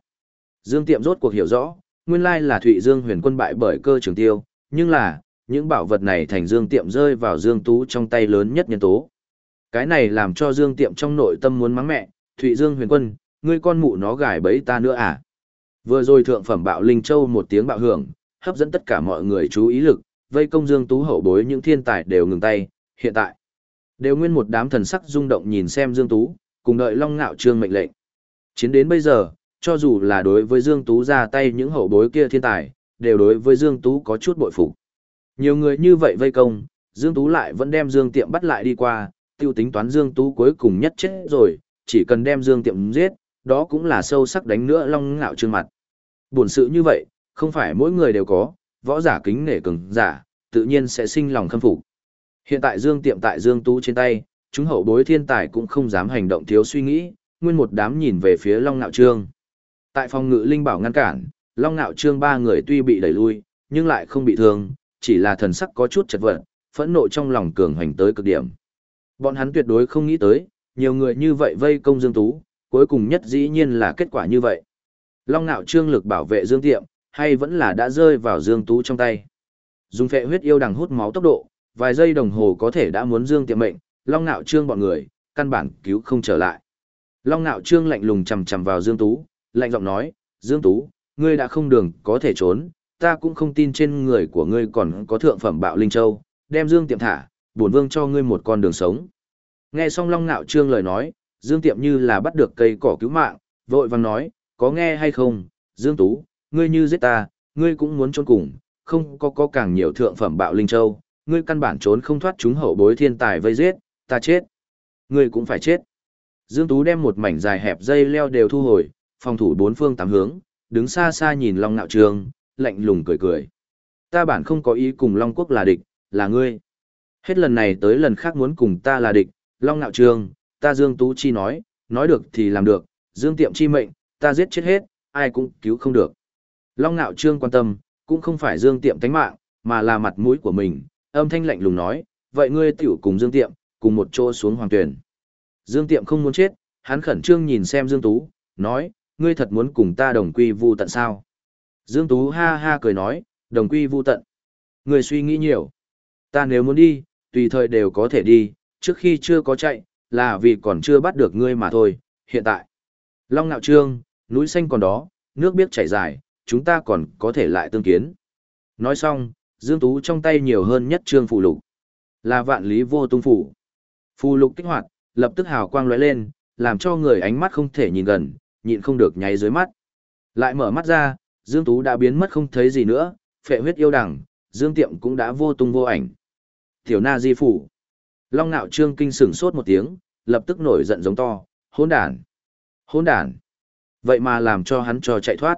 Dương Tiệm rốt cuộc hiểu rõ, nguyên lai là Thụy Dương huyền quân bại bởi cơ trường tiêu, nhưng là, những bảo vật này thành Dương Tiệm rơi vào Dương Tú trong tay lớn nhất nhân tố. Cái này làm cho Dương Tiệm trong nội tâm muốn mắng mẹ, Thụy Dương huyền quân, ngươi con mụ nó gài bẫy ta nữa à? Vừa rồi thượng phẩm bạo linh châu một tiếng bạo hưởng, hấp dẫn tất cả mọi người chú ý lực, vây công Dương Tú hậu bối những thiên tài đều ngừng tay, hiện tại đều nguyên một đám thần sắc rung động nhìn xem Dương Tú, cùng đợi Long Ngạo Trương mệnh lệnh. Chiến đến bây giờ, cho dù là đối với Dương Tú ra tay những hậu bối kia thiên tài, đều đối với Dương Tú có chút bội phục. Nhiều người như vậy vây công, Dương Tú lại vẫn đem Dương Tiệm bắt lại đi qua, tiêu tính toán Dương Tú cuối cùng nhất chết rồi, chỉ cần đem Dương Tiệm giết, đó cũng là sâu sắc đánh nữa long ngạo trương mặt. Buồn sự như vậy, không phải mỗi người đều có, võ giả kính nể cường giả, tự nhiên sẽ sinh lòng khâm phục. Hiện tại Dương Tiệm tại Dương Tú trên tay, chúng hậu bối thiên tài cũng không dám hành động thiếu suy nghĩ, nguyên một đám nhìn về phía Long Nạo Trương. Tại phòng ngự linh bảo ngăn cản, Long Nạo Trương ba người tuy bị đẩy lui, nhưng lại không bị thương, chỉ là thần sắc có chút chật vật, phẫn nộ trong lòng cường hành tới cực điểm. Bọn hắn tuyệt đối không nghĩ tới, nhiều người như vậy vây công Dương Tú, cuối cùng nhất dĩ nhiên là kết quả như vậy. Long Nạo Trương lực bảo vệ Dương Tiệm, hay vẫn là đã rơi vào Dương Tú trong tay. Dùng phệ huyết yêu đằng hút máu tốc độ, vài giây đồng hồ có thể đã muốn Dương Tiệm mệnh, Long Nạo Trương bọn người, căn bản cứu không trở lại. Long Nạo Trương lạnh lùng chầm chầm vào Dương Tú, lạnh giọng nói, Dương Tú, ngươi đã không đường có thể trốn, ta cũng không tin trên người của ngươi còn có thượng phẩm bạo linh châu, đem Dương Tiệm thả, bổn vương cho ngươi một con đường sống. Nghe xong Long Nạo Trương lời nói, Dương Tiệm như là bắt được cây cỏ cứu mạng, vội vàng nói, có nghe hay không, Dương Tú, ngươi như giết ta, ngươi cũng muốn trốn cùng, không có có càng nhiều thượng phẩm bạo linh châu, ngươi căn bản trốn không thoát chúng hậu bối thiên tài vây giết, ta chết. Ngươi cũng phải chết. Dương Tú đem một mảnh dài hẹp dây leo đều thu hồi, phòng thủ bốn phương tám hướng, đứng xa xa nhìn Long Nạo Trường, lạnh lùng cười cười. Ta bản không có ý cùng Long Quốc là địch, là ngươi. Hết lần này tới lần khác muốn cùng ta là địch, Long Nạo Trường, ta Dương Tú Chi nói, nói được thì làm được, Dương Tiệm Chi mệnh, ta giết chết hết, ai cũng cứu không được. Long Nạo Trương quan tâm, cũng không phải Dương Tiệm tánh mạng, mà là mặt mũi của mình, âm thanh lạnh lùng nói, vậy ngươi tiểu cùng Dương Tiệm, cùng một chỗ xuống hoàng tuyển. Dương Tiệm không muốn chết, hắn khẩn trương nhìn xem Dương Tú, nói, ngươi thật muốn cùng ta đồng quy vu tận sao? Dương Tú ha ha cười nói, đồng quy vu tận. Ngươi suy nghĩ nhiều. Ta nếu muốn đi, tùy thời đều có thể đi, trước khi chưa có chạy, là vì còn chưa bắt được ngươi mà thôi, hiện tại. Long Nạo Trương, núi xanh còn đó, nước biết chảy dài, chúng ta còn có thể lại tương kiến. Nói xong, Dương Tú trong tay nhiều hơn nhất trương phụ lục. Là vạn lý vô tung phủ. phụ lục kích hoạt, lập tức hào quang lóe lên, làm cho người ánh mắt không thể nhìn gần, nhịn không được nháy dưới mắt. Lại mở mắt ra, Dương Tú đã biến mất không thấy gì nữa, phệ huyết yêu đằng, Dương Tiệm cũng đã vô tung vô ảnh. Tiểu na di phủ. Long nạo trương kinh sửng sốt một tiếng, lập tức nổi giận giống to, hỗn đàn hỗn đàn Vậy mà làm cho hắn cho chạy thoát.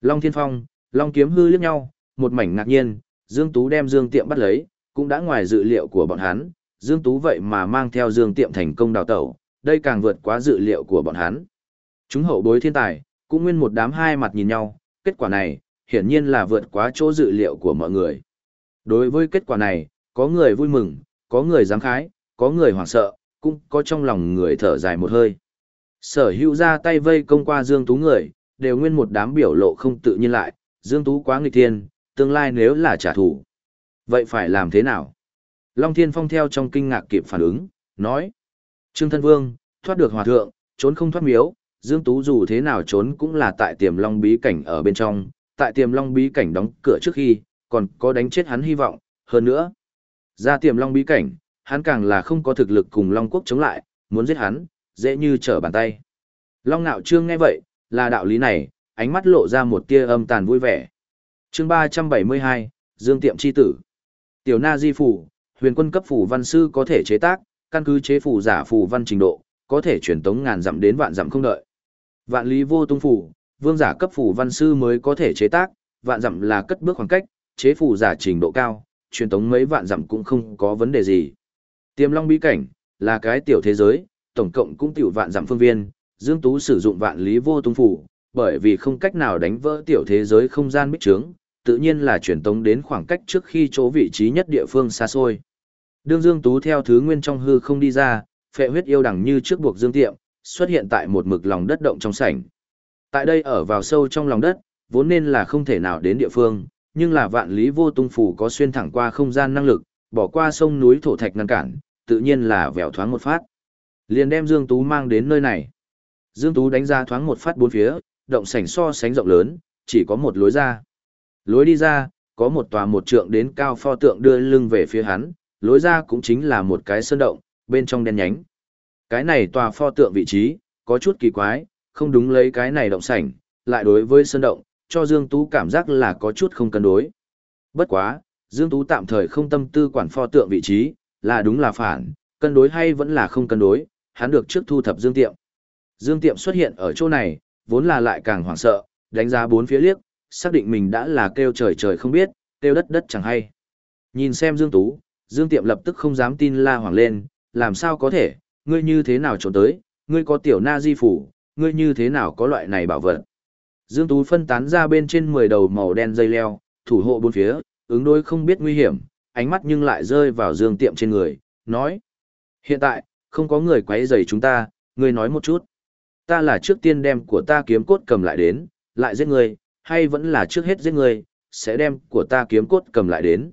Long Thiên Phong, Long Kiếm hư liếc nhau, một mảnh ngạc nhiên, Dương Tú đem Dương Tiệm bắt lấy, cũng đã ngoài dự liệu của bọn hắn, Dương Tú vậy mà mang theo Dương Tiệm thành công đào tẩu, đây càng vượt quá dự liệu của bọn hắn. Chúng hậu bối thiên tài, cũng nguyên một đám hai mặt nhìn nhau, kết quả này, hiển nhiên là vượt quá chỗ dự liệu của mọi người. Đối với kết quả này, có người vui mừng, có người giáng khái, có người hoảng sợ, cũng có trong lòng người thở dài một hơi. Sở hữu ra tay vây công qua Dương Tú người, đều nguyên một đám biểu lộ không tự nhiên lại, Dương Tú quá nghịch thiên, tương lai nếu là trả thù. Vậy phải làm thế nào? Long Thiên Phong theo trong kinh ngạc kịp phản ứng, nói. Trương Thân Vương, thoát được hòa thượng, trốn không thoát miếu, Dương Tú dù thế nào trốn cũng là tại tiềm long bí cảnh ở bên trong, tại tiềm long bí cảnh đóng cửa trước khi, còn có đánh chết hắn hy vọng, hơn nữa. Ra tiềm long bí cảnh, hắn càng là không có thực lực cùng Long Quốc chống lại, muốn giết hắn, dễ như trở bàn tay. Long Nạo Trương nghe vậy, là đạo lý này, ánh mắt lộ ra một tia âm tàn vui vẻ. chương 372, Dương Tiệm Chi Tử. Tiểu Na Di Phủ, huyền quân cấp phủ văn sư có thể chế tác, căn cứ chế phủ giả phủ văn trình độ, có thể truyền tống ngàn dặm đến vạn dặm không đợi. Vạn lý vô tung phủ, vương giả cấp phủ văn sư mới có thể chế tác, vạn dặm là cất bước khoảng cách, chế phủ giả trình độ cao, truyền tống mấy vạn dặm cũng không có vấn đề gì. Tiềm Long bí cảnh là cái tiểu thế giới, tổng cộng cũng tiểu vạn dặm phương viên, Dương Tú sử dụng vạn lý vô tung phủ, bởi vì không cách nào đánh vỡ tiểu thế giới không gian bích trướng, tự nhiên là truyền tống đến khoảng cách trước khi chỗ vị trí nhất địa phương xa xôi. Đương Dương Tú theo thứ nguyên trong hư không đi ra, phệ huyết yêu đằng như trước buộc Dương Tiệm, xuất hiện tại một mực lòng đất động trong sảnh. Tại đây ở vào sâu trong lòng đất, vốn nên là không thể nào đến địa phương, nhưng là vạn lý vô tung phủ có xuyên thẳng qua không gian năng lực, bỏ qua sông núi thổ thạch ngăn cản, tự nhiên là vẹo thoáng một phát. Liền đem Dương Tú mang đến nơi này. Dương Tú đánh ra thoáng một phát bốn phía, động sảnh so sánh rộng lớn, chỉ có một lối ra. Lối đi ra, có một tòa một trượng đến cao pho tượng đưa lưng về phía hắn, lối ra cũng chính là một cái sơn động, bên trong đen nhánh. Cái này tòa pho tượng vị trí, có chút kỳ quái, không đúng lấy cái này động sảnh, lại đối với sơn động, cho Dương Tú cảm giác là có chút không cân đối. Bất quá, Dương Tú tạm thời không tâm tư quản pho tượng vị trí, là đúng là phản, cân đối hay vẫn là không cân đối, hắn được trước thu thập Dương Tiệm. Dương Tiệm xuất hiện ở chỗ này, vốn là lại càng hoảng sợ, đánh giá bốn phía liếc, xác định mình đã là kêu trời trời không biết, kêu đất đất chẳng hay. Nhìn xem Dương Tú, Dương Tiệm lập tức không dám tin la hoảng lên, làm sao có thể, ngươi như thế nào trốn tới, ngươi có tiểu na di phủ, ngươi như thế nào có loại này bảo vật. Dương Tú phân tán ra bên trên 10 đầu màu đen dây leo, thủ hộ bốn phía, ứng đối không biết nguy hiểm, ánh mắt nhưng lại rơi vào Dương Tiệm trên người, nói. Hiện tại, không có người quấy rầy chúng ta, ngươi nói một chút. Ta là trước tiên đem của ta kiếm cốt cầm lại đến, lại giết ngươi, hay vẫn là trước hết giết ngươi, sẽ đem của ta kiếm cốt cầm lại đến.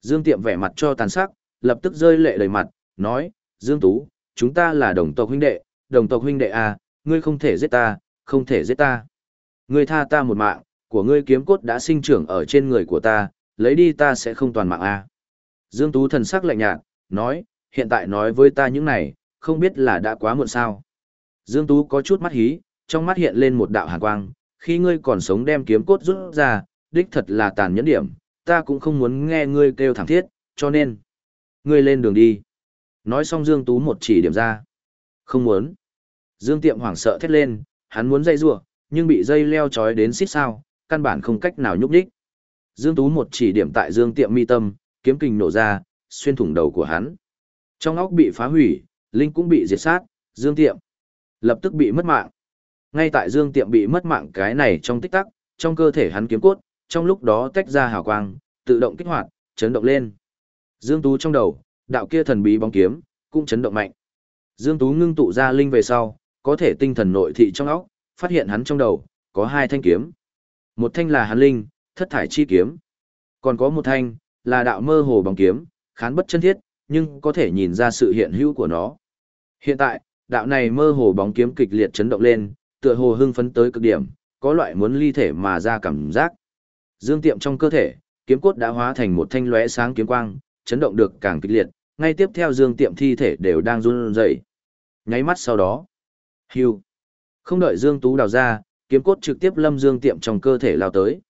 Dương Tiệm vẻ mặt cho tàn sắc, lập tức rơi lệ đầy mặt, nói, Dương Tú, chúng ta là đồng tộc huynh đệ, đồng tộc huynh đệ à, ngươi không thể giết ta, không thể giết ta. Ngươi tha ta một mạng, của ngươi kiếm cốt đã sinh trưởng ở trên người của ta, lấy đi ta sẽ không toàn mạng à. Dương Tú thần sắc lạnh nhạt, nói, hiện tại nói với ta những này, không biết là đã quá muộn sao. Dương Tú có chút mắt hí, trong mắt hiện lên một đạo hàn quang, khi ngươi còn sống đem kiếm cốt rút ra, đích thật là tàn nhẫn điểm, ta cũng không muốn nghe ngươi kêu thẳng thiết, cho nên, ngươi lên đường đi. Nói xong Dương Tú một chỉ điểm ra. Không muốn. Dương Tiệm hoảng sợ thét lên, hắn muốn dây rủa nhưng bị dây leo trói đến xít sao, căn bản không cách nào nhúc đích. Dương Tú một chỉ điểm tại Dương Tiệm mi tâm, kiếm kình nổ ra, xuyên thủng đầu của hắn. Trong óc bị phá hủy, linh cũng bị diệt sát, Dương Tiệm lập tức bị mất mạng. Ngay tại Dương Tiệm bị mất mạng cái này trong tích tắc, trong cơ thể hắn kiếm cốt, trong lúc đó tách ra hào quang, tự động kích hoạt, chấn động lên. Dương Tú trong đầu, đạo kia thần bí bóng kiếm, cũng chấn động mạnh. Dương Tú ngưng tụ ra linh về sau, có thể tinh thần nội thị trong óc, phát hiện hắn trong đầu, có hai thanh kiếm. Một thanh là hắn linh, thất thải chi kiếm. Còn có một thanh, là đạo mơ hồ bóng kiếm, khán bất chân thiết, nhưng có thể nhìn ra sự hiện hữu của nó. Hiện tại, đạo này mơ hồ bóng kiếm kịch liệt chấn động lên, tựa hồ hưng phấn tới cực điểm, có loại muốn ly thể mà ra cảm giác. Dương tiệm trong cơ thể, kiếm cốt đã hóa thành một thanh lóe sáng kiếm quang, chấn động được càng kịch liệt, ngay tiếp theo Dương tiệm thi thể đều đang run rẩy. Nháy mắt sau đó, hưu. Không đợi Dương Tú đào ra, kiếm cốt trực tiếp lâm Dương tiệm trong cơ thể lao tới.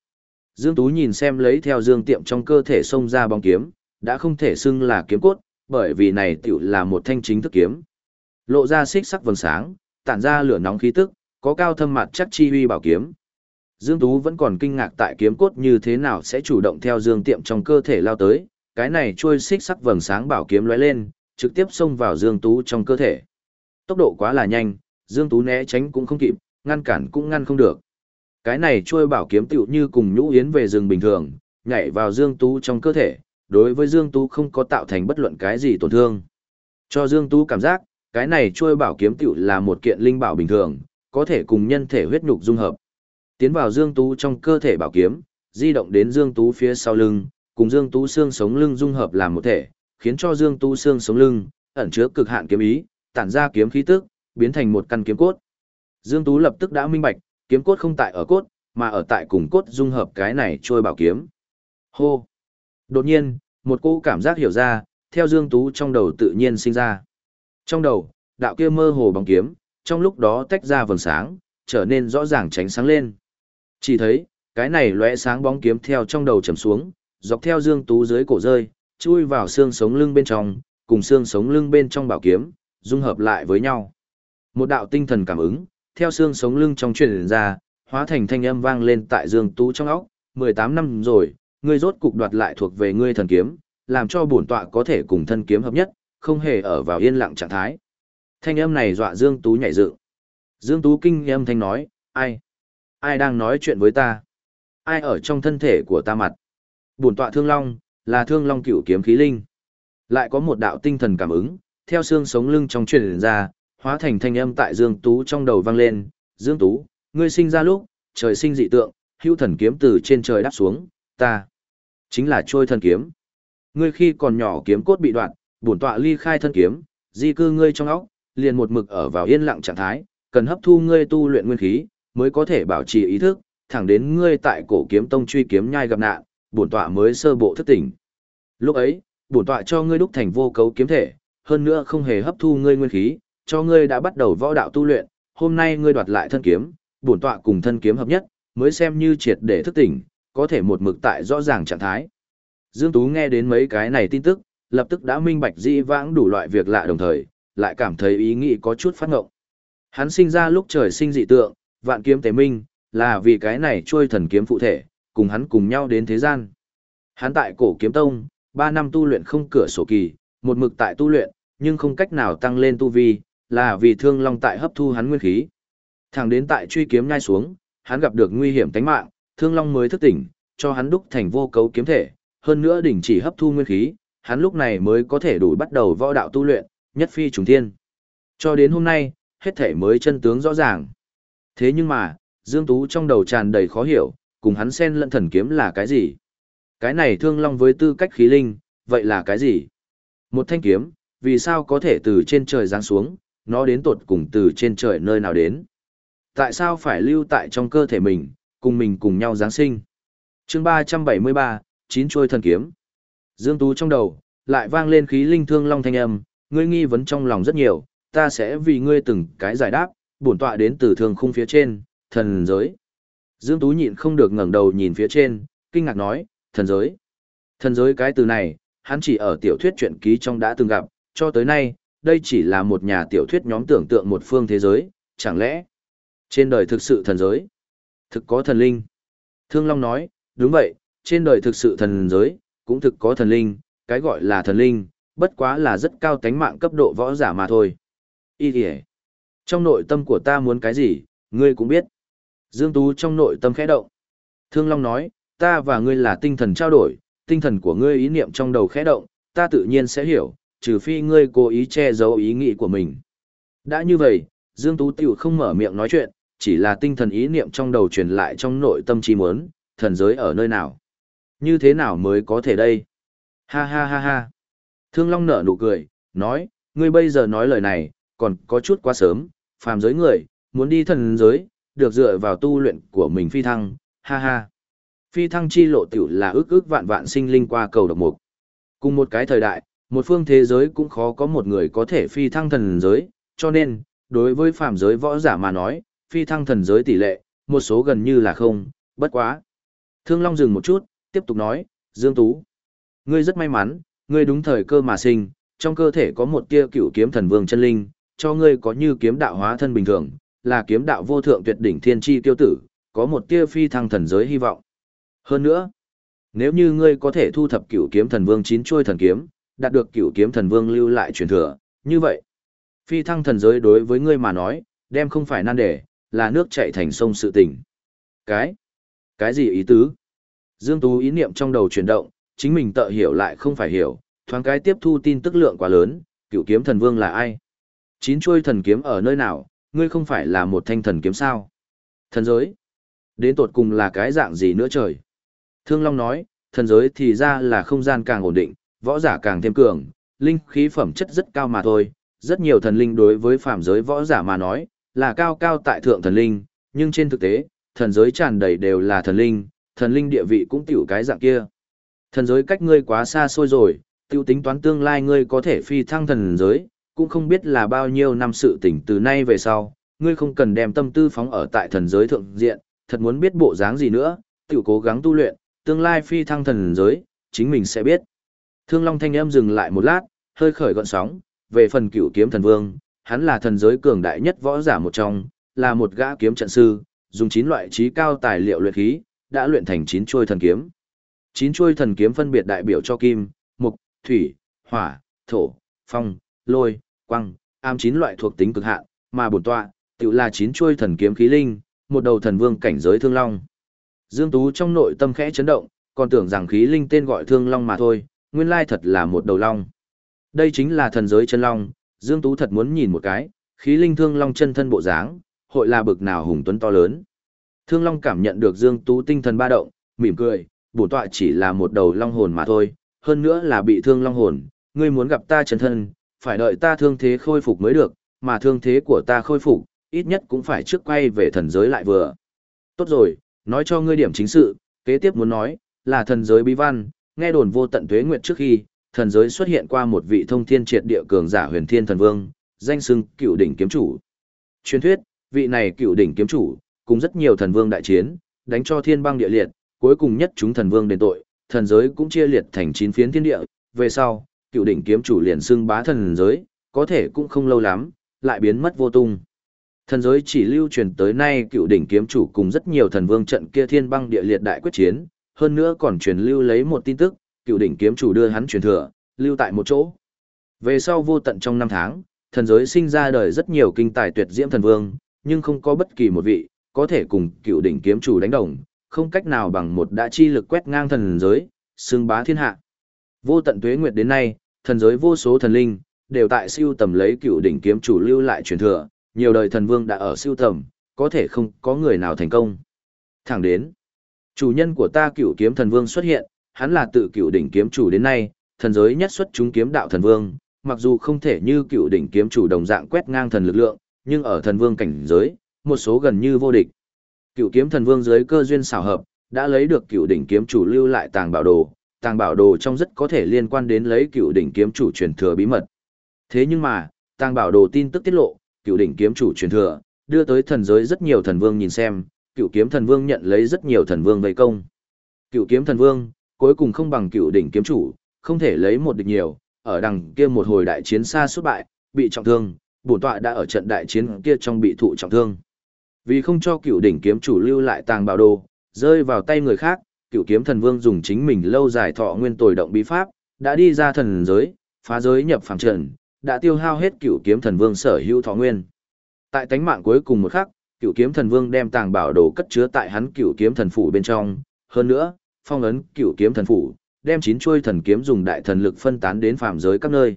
Dương Tú nhìn xem lấy theo Dương tiệm trong cơ thể xông ra bóng kiếm, đã không thể xưng là kiếm cốt, bởi vì này tiểu là một thanh chính thức kiếm. Lộ ra xích sắc vầng sáng, tản ra lửa nóng khí tức, có cao thâm mặt chắc chi huy bảo kiếm. Dương Tú vẫn còn kinh ngạc tại kiếm cốt như thế nào sẽ chủ động theo Dương Tiệm trong cơ thể lao tới, cái này trôi xích sắc vầng sáng bảo kiếm lóe lên, trực tiếp xông vào Dương Tú trong cơ thể. Tốc độ quá là nhanh, Dương Tú né tránh cũng không kịp, ngăn cản cũng ngăn không được. Cái này trôi bảo kiếm tựu như cùng nhũ yến về rừng bình thường, nhảy vào Dương Tú trong cơ thể, đối với Dương Tú không có tạo thành bất luận cái gì tổn thương. Cho Dương Tú cảm giác, cái này trôi bảo kiếm tựu là một kiện linh bảo bình thường, có thể cùng nhân thể huyết nhục dung hợp. tiến vào Dương Tú trong cơ thể bảo kiếm, di động đến Dương Tú phía sau lưng, cùng Dương Tú xương sống lưng dung hợp làm một thể, khiến cho Dương Tú xương sống lưng ẩn chứa cực hạn kiếm ý, tản ra kiếm khí tức, biến thành một căn kiếm cốt. Dương Tú lập tức đã minh bạch, kiếm cốt không tại ở cốt, mà ở tại cùng cốt dung hợp cái này trôi bảo kiếm. Hô! Đột nhiên, một cô cảm giác hiểu ra, theo Dương Tú trong đầu tự nhiên sinh ra. Trong đầu, đạo kia mơ hồ bóng kiếm, trong lúc đó tách ra vầng sáng, trở nên rõ ràng tránh sáng lên. Chỉ thấy, cái này lóe sáng bóng kiếm theo trong đầu chầm xuống, dọc theo Dương Tú dưới cổ rơi, chui vào xương sống lưng bên trong, cùng xương sống lưng bên trong bảo kiếm, dung hợp lại với nhau. Một đạo tinh thần cảm ứng, theo xương sống lưng trong truyền ra, hóa thành thanh âm vang lên tại Dương Tú trong óc, 18 năm rồi, ngươi rốt cục đoạt lại thuộc về ngươi thần kiếm, làm cho bổn tọa có thể cùng thân kiếm hợp nhất, không hề ở vào yên lặng trạng thái. Thanh âm này dọa Dương Tú nhảy dựng. Dương Tú kinh âm thanh nói, ai? Ai đang nói chuyện với ta? Ai ở trong thân thể của ta mặt? Bổn tọa thương long, là thương long cửu kiếm khí linh. Lại có một đạo tinh thần cảm ứng, theo xương sống lưng trong truyền ra, hóa thành thanh âm tại Dương Tú trong đầu vang lên, Dương Tú, ngươi sinh ra lúc, trời sinh dị tượng, hữu thần kiếm từ trên trời đáp xuống, ta, chính là trôi thần kiếm. Ngươi khi còn nhỏ kiếm cốt bị đoạn, bổn tọa ly khai thân kiếm, di cư ngươi trong óc, liền một mực ở vào yên lặng trạng thái, cần hấp thu ngươi tu luyện nguyên khí, mới có thể bảo trì ý thức, thẳng đến ngươi tại cổ kiếm tông truy kiếm nhai gặp nạn, bổn tọa mới sơ bộ thức tỉnh. Lúc ấy, bổn tọa cho ngươi đúc thành vô cấu kiếm thể, hơn nữa không hề hấp thu ngươi nguyên khí, cho ngươi đã bắt đầu võ đạo tu luyện, hôm nay ngươi đoạt lại thân kiếm, bổn tọa cùng thân kiếm hợp nhất, mới xem như triệt để thức tỉnh, có thể một mực tại rõ ràng trạng thái. Dương Tú nghe đến mấy cái này tin tức, lập tức đã minh bạch dĩ vãng đủ loại việc lạ đồng thời, lại cảm thấy ý nghĩ có chút phát ngộng. Hắn sinh ra lúc trời sinh dị tượng, vạn kiếm tế minh, là vì cái này trôi thần kiếm phụ thể, cùng hắn cùng nhau đến thế gian. Hắn tại cổ kiếm tông, 3 năm tu luyện không cửa sổ kỳ, một mực tại tu luyện, nhưng không cách nào tăng lên tu vi, là vì thương long tại hấp thu hắn nguyên khí. Thẳng đến tại truy kiếm nhai xuống, hắn gặp được nguy hiểm tính mạng, thương long mới thức tỉnh, cho hắn đúc thành vô cấu kiếm thể, hơn nữa đỉnh chỉ hấp thu nguyên khí, hắn lúc này mới có thể đủ bắt đầu võ đạo tu luyện, nhất phi trùng thiên. Cho đến hôm nay, hết thể mới chân tướng rõ ràng. Thế nhưng mà, Dương Tú trong đầu tràn đầy khó hiểu, cùng hắn xen lẫn thần kiếm là cái gì? Cái này thương long với tư cách khí linh, vậy là cái gì? Một thanh kiếm, vì sao có thể từ trên trời giáng xuống, nó đến tột cùng từ trên trời nơi nào đến? Tại sao phải lưu tại trong cơ thể mình, cùng mình cùng nhau giáng sinh? chương 373, chín chuôi thần kiếm. Dương Tú trong đầu, lại vang lên khí linh thương long thanh âm, ngươi nghi vấn trong lòng rất nhiều, ta sẽ vì ngươi từng cái giải đáp, bổn tọa đến từ thương khung phía trên, thần giới. Dương Tú nhịn không được ngẩng đầu nhìn phía trên, kinh ngạc nói, thần giới. Thần giới cái từ này, hắn chỉ ở tiểu thuyết truyện ký trong đã từng gặp, cho tới nay, đây chỉ là một nhà tiểu thuyết nhóm tưởng tượng một phương thế giới, chẳng lẽ trên đời thực sự thần giới? Thực có thần linh. Thương Long nói, đúng vậy, trên đời thực sự thần giới, cũng thực có thần linh, cái gọi là thần linh, bất quá là rất cao tánh mạng cấp độ võ giả mà thôi. Ý kìa. Trong nội tâm của ta muốn cái gì, ngươi cũng biết. Dương Tú trong nội tâm khẽ động. Thương Long nói, ta và ngươi là tinh thần trao đổi, tinh thần của ngươi ý niệm trong đầu khẽ động, ta tự nhiên sẽ hiểu, trừ phi ngươi cố ý che giấu ý nghĩ của mình. Đã như vậy, Dương Tú tiểu không mở miệng nói chuyện, chỉ là tinh thần ý niệm trong đầu truyền lại trong nội tâm chi muốn, thần giới ở nơi nào. Như thế nào mới có thể đây? Ha ha ha ha. Thương Long nở nụ cười, nói, ngươi bây giờ nói lời này, còn có chút quá sớm, phàm giới người, muốn đi thần giới, được dựa vào tu luyện của mình phi thăng, ha ha. Phi thăng chi lộ tiểu là ước ước vạn vạn sinh linh qua cầu độc mục. Cùng một cái thời đại, một phương thế giới cũng khó có một người có thể phi thăng thần giới, cho nên, đối với phàm giới võ giả mà nói, phi thăng thần giới tỷ lệ, một số gần như là không, bất quá. Thương Long dừng một chút, tiếp tục nói, Dương Tú. Ngươi rất may mắn, ngươi đúng thời cơ mà sinh, trong cơ thể có một tia cựu kiếm thần vương chân linh, cho ngươi có như kiếm đạo hóa thân bình thường, là kiếm đạo vô thượng tuyệt đỉnh thiên chi tiêu tử, có một tia phi thăng thần giới hy vọng. Hơn nữa, nếu như ngươi có thể thu thập cựu kiếm thần vương chín chuôi thần kiếm, đạt được cựu kiếm thần vương lưu lại truyền thừa, như vậy, phi thăng thần giới đối với ngươi mà nói, đem không phải nan đề, là nước chảy thành sông sự tình. Cái? Cái gì ý tứ? Dương Tú ý niệm trong đầu chuyển động, chính mình tự hiểu lại không phải hiểu, thoáng cái tiếp thu tin tức lượng quá lớn, cựu kiếm thần vương là ai? Chín chuôi thần kiếm ở nơi nào, ngươi không phải là một thanh thần kiếm sao? Thần giới. Đến tột cùng là cái dạng gì nữa trời? Thương Long nói, thần giới thì ra là không gian càng ổn định, võ giả càng thêm cường, linh khí phẩm chất rất cao mà thôi. Rất nhiều thần linh đối với phàm giới võ giả mà nói, là cao cao tại thượng thần linh, nhưng trên thực tế, thần giới tràn đầy đều là thần linh, thần linh địa vị cũng tiểu cái dạng kia. Thần giới cách ngươi quá xa xôi rồi, tiêu tính toán tương lai ngươi có thể phi thăng thần giới, cũng không biết là bao nhiêu năm sự tỉnh từ nay về sau, ngươi không cần đem tâm tư phóng ở tại thần giới thượng diện, thật muốn biết bộ dáng gì nữa, tiểu cố gắng tu luyện, tương lai phi thăng thần giới, chính mình sẽ biết. Thương Long thanh âm dừng lại một lát, hơi khởi gọn sóng, về phần cửu kiếm thần vương, hắn là thần giới cường đại nhất võ giả một trong, là một gã kiếm trận sư, dùng chín loại trí cao tài liệu luyện khí, đã luyện thành chín chuôi thần kiếm. Chín chuôi thần kiếm phân biệt đại biểu cho kim, mục, thủy, hỏa, thổ, phong, lôi, quăng, am chín loại thuộc tính cực hạn, mà bổn tọa, tự là chín chuôi thần kiếm khí linh, một đầu thần vương cảnh giới thương long. Dương Tú trong nội tâm khẽ chấn động, còn tưởng rằng khí linh tên gọi thương long mà thôi, nguyên lai thật là một đầu long. Đây chính là thần giới chân long, Dương Tú thật muốn nhìn một cái, khí linh thương long chân thân bộ dáng, hội là bực nào hùng tuấn to lớn. Thương long cảm nhận được Dương Tú tinh thần ba động, mỉm cười, bổn tọa chỉ là một đầu long hồn mà thôi, hơn nữa là bị thương long hồn, ngươi muốn gặp ta chân thân, phải đợi ta thương thế khôi phục mới được, mà thương thế của ta khôi phục, ít nhất cũng phải trước quay về thần giới lại vừa. Tốt rồi, nói cho ngươi điểm chính sự, kế tiếp muốn nói, là thần giới bí văn, nghe đồn vô tận tuế nguyệt trước khi, thần giới xuất hiện qua một vị thông thiên triệt địa cường giả huyền thiên thần vương, danh xưng cựu đỉnh kiếm chủ. Truyền thuyết, vị này cựu đỉnh kiếm chủ, cùng rất nhiều thần vương đại chiến, đánh cho thiên băng địa liệt, cuối cùng nhất chúng thần vương đền tội, thần giới cũng chia liệt thành chín phiến thiên địa, về sau, cựu đỉnh kiếm chủ liền xưng bá thần giới, có thể cũng không lâu lắm, lại biến mất vô tung. Thần giới chỉ lưu truyền tới nay cựu đỉnh kiếm chủ cùng rất nhiều thần vương trận kia thiên băng địa liệt đại quyết chiến, hơn nữa còn truyền lưu lấy một tin tức, cựu đỉnh kiếm chủ đưa hắn truyền thừa, lưu tại một chỗ. Về sau vô tận trong năm tháng, thần giới sinh ra đời rất nhiều kinh tài tuyệt diễm thần vương, nhưng không có bất kỳ một vị, có thể cùng cựu đỉnh kiếm chủ đánh đồng, không cách nào bằng một đã chi lực quét ngang thần giới, xương bá thiên hạ. Vô tận tuế nguyệt đến nay, thần giới vô số thần linh, đều tại siêu tầm lấy cựu đỉnh kiếm chủ lưu lại truyền thừa, nhiều đời thần vương đã ở siêu tầm, có thể không có người nào thành công. Thẳng đến, chủ nhân của ta cựu kiếm thần vương xuất hiện, hắn là tự cựu đỉnh kiếm chủ đến nay, thần giới nhất xuất chúng kiếm đạo thần vương, mặc dù không thể như cựu đỉnh kiếm chủ đồng dạng quét ngang thần lực lượng, nhưng ở thần vương cảnh giới, một số gần như vô địch. Cựu kiếm thần vương dưới cơ duyên xảo hợp, đã lấy được cựu đỉnh kiếm chủ lưu lại tàng bảo đồ, tàng bảo đồ trong rất có thể liên quan đến lấy cựu đỉnh kiếm chủ truyền thừa bí mật. Thế nhưng mà, tàng bảo đồ tin tức tiết lộ, cựu đỉnh kiếm chủ truyền thừa, đưa tới thần giới rất nhiều thần vương nhìn xem, cựu kiếm thần vương nhận lấy rất nhiều thần vương vây công. Cựu kiếm thần vương, cuối cùng không bằng cựu đỉnh kiếm chủ, không thể lấy một địch nhiều, ở đằng kia một hồi đại chiến xa suốt bại, bị trọng thương, bổn tọa đã ở trận đại chiến kia trong bị thụ trọng thương. Vì không cho cựu đỉnh kiếm chủ lưu lại tàng bảo đồ, rơi vào tay người khác, cựu kiếm thần vương dùng chính mình lâu dài thọ nguyên tồi động bí pháp, đã đi ra thần giới, phá giới nhập phàm trần, đã tiêu hao hết cựu kiếm thần vương sở hữu thọ nguyên. Tại tánh mạng cuối cùng một khắc, cựu kiếm thần vương đem tàng bảo đồ cất chứa tại hắn cựu kiếm thần phủ bên trong, hơn nữa, phong ấn cựu kiếm thần phủ, đem chín chuôi thần kiếm dùng đại thần lực phân tán đến phàm giới các nơi.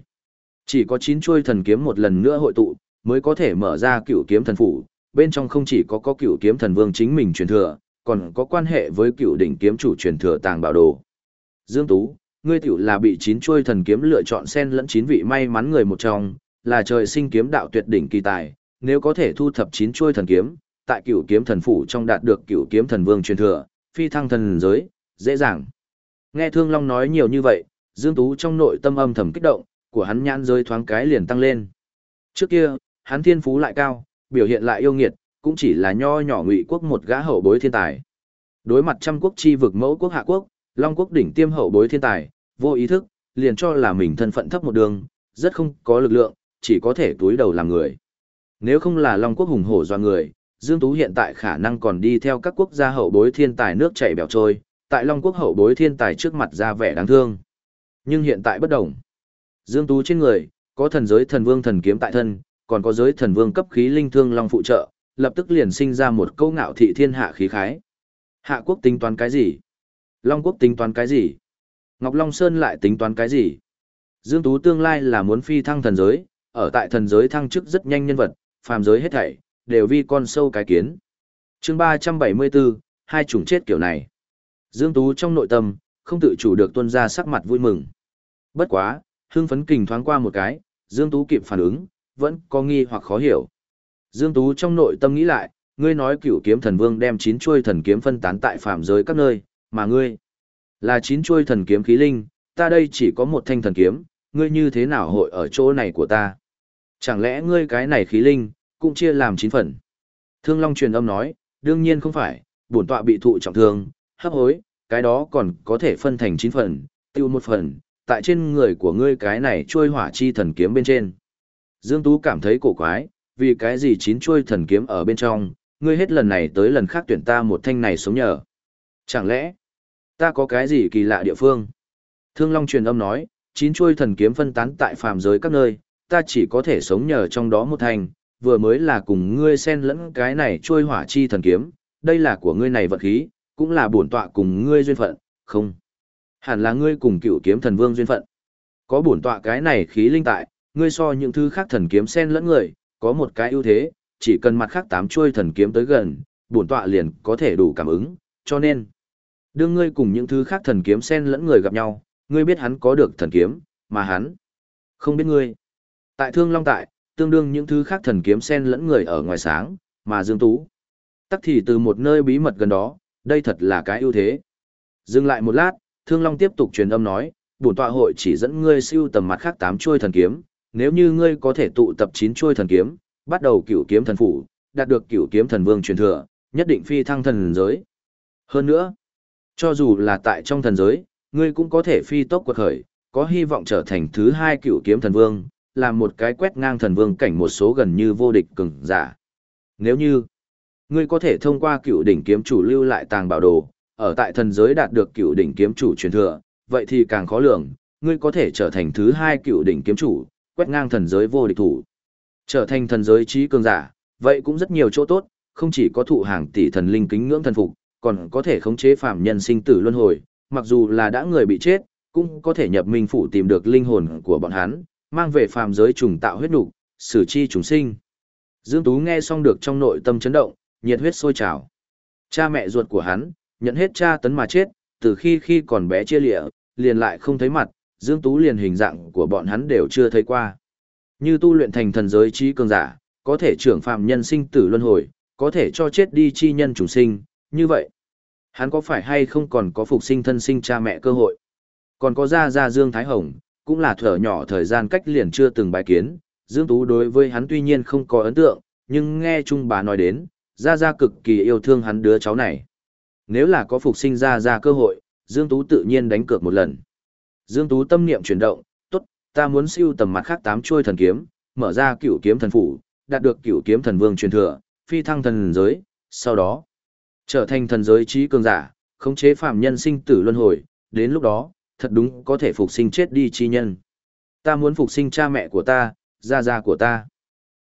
Chỉ có chín chuôi thần kiếm một lần nữa hội tụ, mới có thể mở ra cựu kiếm thần phủ, bên trong không chỉ có có cựu kiếm thần vương chính mình truyền thừa, còn có quan hệ với cựu đỉnh kiếm chủ truyền thừa tàng bảo đồ. Dương Tú, ngươi tiểu là bị chín chuôi thần kiếm lựa chọn xen lẫn chín vị may mắn người một trong, là trời sinh kiếm đạo tuyệt đỉnh kỳ tài, nếu có thể thu thập chín chuôi thần kiếm, tại cựu kiếm thần phủ trong đạt được cựu kiếm thần vương truyền thừa, phi thăng thần giới, dễ dàng. Nghe Thương Long nói nhiều như vậy, Dương Tú trong nội tâm âm thầm kích động, của hắn nhãn rơi thoáng cái liền tăng lên. Trước kia, hắn thiên phú lại cao, biểu hiện lại yêu nghiệt, cũng chỉ là nho nhỏ ngụy quốc một gã hậu bối thiên tài. Đối mặt trăm quốc chi vực mẫu quốc hạ quốc, Long quốc đỉnh tiêm hậu bối thiên tài, vô ý thức, liền cho là mình thân phận thấp một đường, rất không có lực lượng, chỉ có thể túi đầu làm người. Nếu không là Long quốc hùng hổ do người, Dương Tú hiện tại khả năng còn đi theo các quốc gia hậu bối thiên tài nước chảy bèo trôi, tại Long quốc hậu bối thiên tài trước mặt ra vẻ đáng thương. Nhưng hiện tại bất đồng. Dương Tú trên người, có thần giới thần vương thần kiếm tại thân, còn có giới thần vương cấp khí linh thương long phụ trợ, lập tức liền sinh ra một câu ngạo thị thiên hạ khí khái. Hạ quốc tính toán cái gì? Long quốc tính toán cái gì? Ngọc Long Sơn lại tính toán cái gì? Dương Tú tương lai là muốn phi thăng thần giới, ở tại thần giới thăng chức rất nhanh nhân vật, phàm giới hết thảy, đều vi con sâu cái kiến. chương 374, hai chủng chết kiểu này. Dương Tú trong nội tâm, không tự chủ được tuân ra sắc mặt vui mừng. Bất quá, hương phấn kình thoáng qua một cái, Dương Tú kịp phản ứng, vẫn có nghi hoặc khó hiểu. Dương Tú trong nội tâm nghĩ lại, ngươi nói cửu kiếm thần vương đem chín chuôi thần kiếm phân tán tại phạm giới các nơi, mà ngươi là chín chuôi thần kiếm khí linh, ta đây chỉ có một thanh thần kiếm, ngươi như thế nào hội ở chỗ này của ta? Chẳng lẽ ngươi cái này khí linh, cũng chia làm chín phần? Thương Long truyền âm nói, đương nhiên không phải, bổn tọa bị thụ trọng thương, hấp hối, cái đó còn có thể phân thành chín phần, tiêu một phần, tại trên người của ngươi cái này trôi hỏa chi thần kiếm bên trên. Dương Tú cảm thấy cổ quái, vì cái gì chín chuôi thần kiếm ở bên trong, ngươi hết lần này tới lần khác tuyển ta một thanh này sống nhờ. Chẳng lẽ, ta có cái gì kỳ lạ địa phương? Thương Long truyền âm nói, chín chuôi thần kiếm phân tán tại phàm giới các nơi, ta chỉ có thể sống nhờ trong đó một thanh, vừa mới là cùng ngươi xen lẫn cái này chuôi hỏa chi thần kiếm, đây là của ngươi này vật khí, cũng là bổn tọa cùng ngươi duyên phận, không? Hẳn là ngươi cùng cựu kiếm thần vương duyên phận. Có bổn tọa cái này khí linh tại, ngươi so những thứ khác thần kiếm xen lẫn người, có một cái ưu thế, chỉ cần mặt khác tám chuôi thần kiếm tới gần, bổn tọa liền có thể đủ cảm ứng, cho nên, đương ngươi cùng những thứ khác thần kiếm xen lẫn người gặp nhau, ngươi biết hắn có được thần kiếm, mà hắn không biết ngươi. Tại Thương Long tại, tương đương những thứ khác thần kiếm xen lẫn người ở ngoài sáng, mà Dương Tú. Tắc thì từ một nơi bí mật gần đó, đây thật là cái ưu thế. Dừng lại một lát, Thương Long tiếp tục truyền âm nói, bổn tọa hội chỉ dẫn ngươi siêu tầm mặt khác tám chuôi thần kiếm, nếu như ngươi có thể tụ tập chín chuôi thần kiếm, bắt đầu cửu kiếm thần phủ, đạt được cửu kiếm thần vương truyền thừa, nhất định phi thăng thần giới. Hơn nữa, cho dù là tại trong thần giới, ngươi cũng có thể phi tốc quật khởi, có hy vọng trở thành thứ hai cửu kiếm thần vương, làm một cái quét ngang thần vương cảnh một số gần như vô địch cường giả. Nếu như ngươi có thể thông qua cửu đỉnh kiếm chủ lưu lại tàng bảo đồ, ở tại thần giới đạt được cửu đỉnh kiếm chủ truyền thừa, vậy thì càng khó lường, ngươi có thể trở thành thứ hai cửu đỉnh kiếm chủ, quét ngang thần giới vô địch thủ. Trở thành thần giới trí cường giả, vậy cũng rất nhiều chỗ tốt, không chỉ có thụ hàng tỷ thần linh kính ngưỡng thần phục, còn có thể khống chế phàm nhân sinh tử luân hồi, mặc dù là đã người bị chết, cũng có thể nhập minh phủ tìm được linh hồn của bọn hắn, mang về phàm giới trùng tạo huyết nục, xử chi trùng sinh. Dương Tú nghe xong được trong nội tâm chấn động, nhiệt huyết sôi trào. Cha mẹ ruột của hắn, nhận hết cha tấn mà chết, từ khi khi còn bé chia lịa, liền lại không thấy mặt, Dương Tú liền hình dạng của bọn hắn đều chưa thấy qua. Như tu luyện thành thần giới trí cường giả, có thể trưởng phạm nhân sinh tử luân hồi, có thể cho chết đi chi nhân trùng sinh, như vậy. Hắn có phải hay không còn có phục sinh thân sinh cha mẹ cơ hội? Còn có gia gia Dương Thái Hồng, cũng là thở nhỏ thời gian cách liền chưa từng bài kiến, Dương Tú đối với hắn tuy nhiên không có ấn tượng, nhưng nghe Trung bà nói đến, gia gia cực kỳ yêu thương hắn đứa cháu này. Nếu là có phục sinh gia gia cơ hội, Dương Tú tự nhiên đánh cược một lần. Dương Tú tâm niệm chuyển động, tốt, ta muốn siêu tầm mặt khác tám chuôi thần kiếm, mở ra cửu kiếm thần phủ, đạt được cửu kiếm thần vương truyền thừa, phi thăng thần giới, sau đó trở thành thần giới trí cường giả, khống chế phạm nhân sinh tử luân hồi, đến lúc đó, thật đúng có thể phục sinh chết đi chi nhân. Ta muốn phục sinh cha mẹ của ta, gia gia của ta.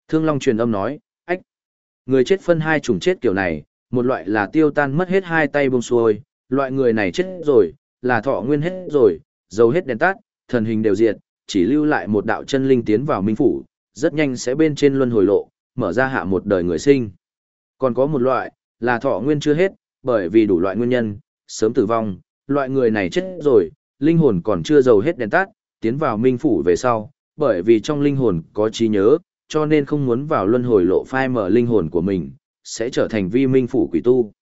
Thương Long truyền âm nói, ách, người chết phân hai chủng chết kiểu này, một loại là tiêu tan mất hết hai tay buông xuôi, loại người này chết rồi, là thọ nguyên hết rồi, dầu hết đèn tắt, thần hình đều diệt, chỉ lưu lại một đạo chân linh tiến vào minh phủ, rất nhanh sẽ bên trên luân hồi lộ, mở ra hạ một đời người sinh. Còn có một loại, là thọ nguyên chưa hết, bởi vì đủ loại nguyên nhân, sớm tử vong, loại người này chết rồi, linh hồn còn chưa dầu hết đèn tắt, tiến vào minh phủ về sau, bởi vì trong linh hồn có trí nhớ, cho nên không muốn vào luân hồi lộ phai mở linh hồn của mình, sẽ trở thành vi minh phủ quỷ tu.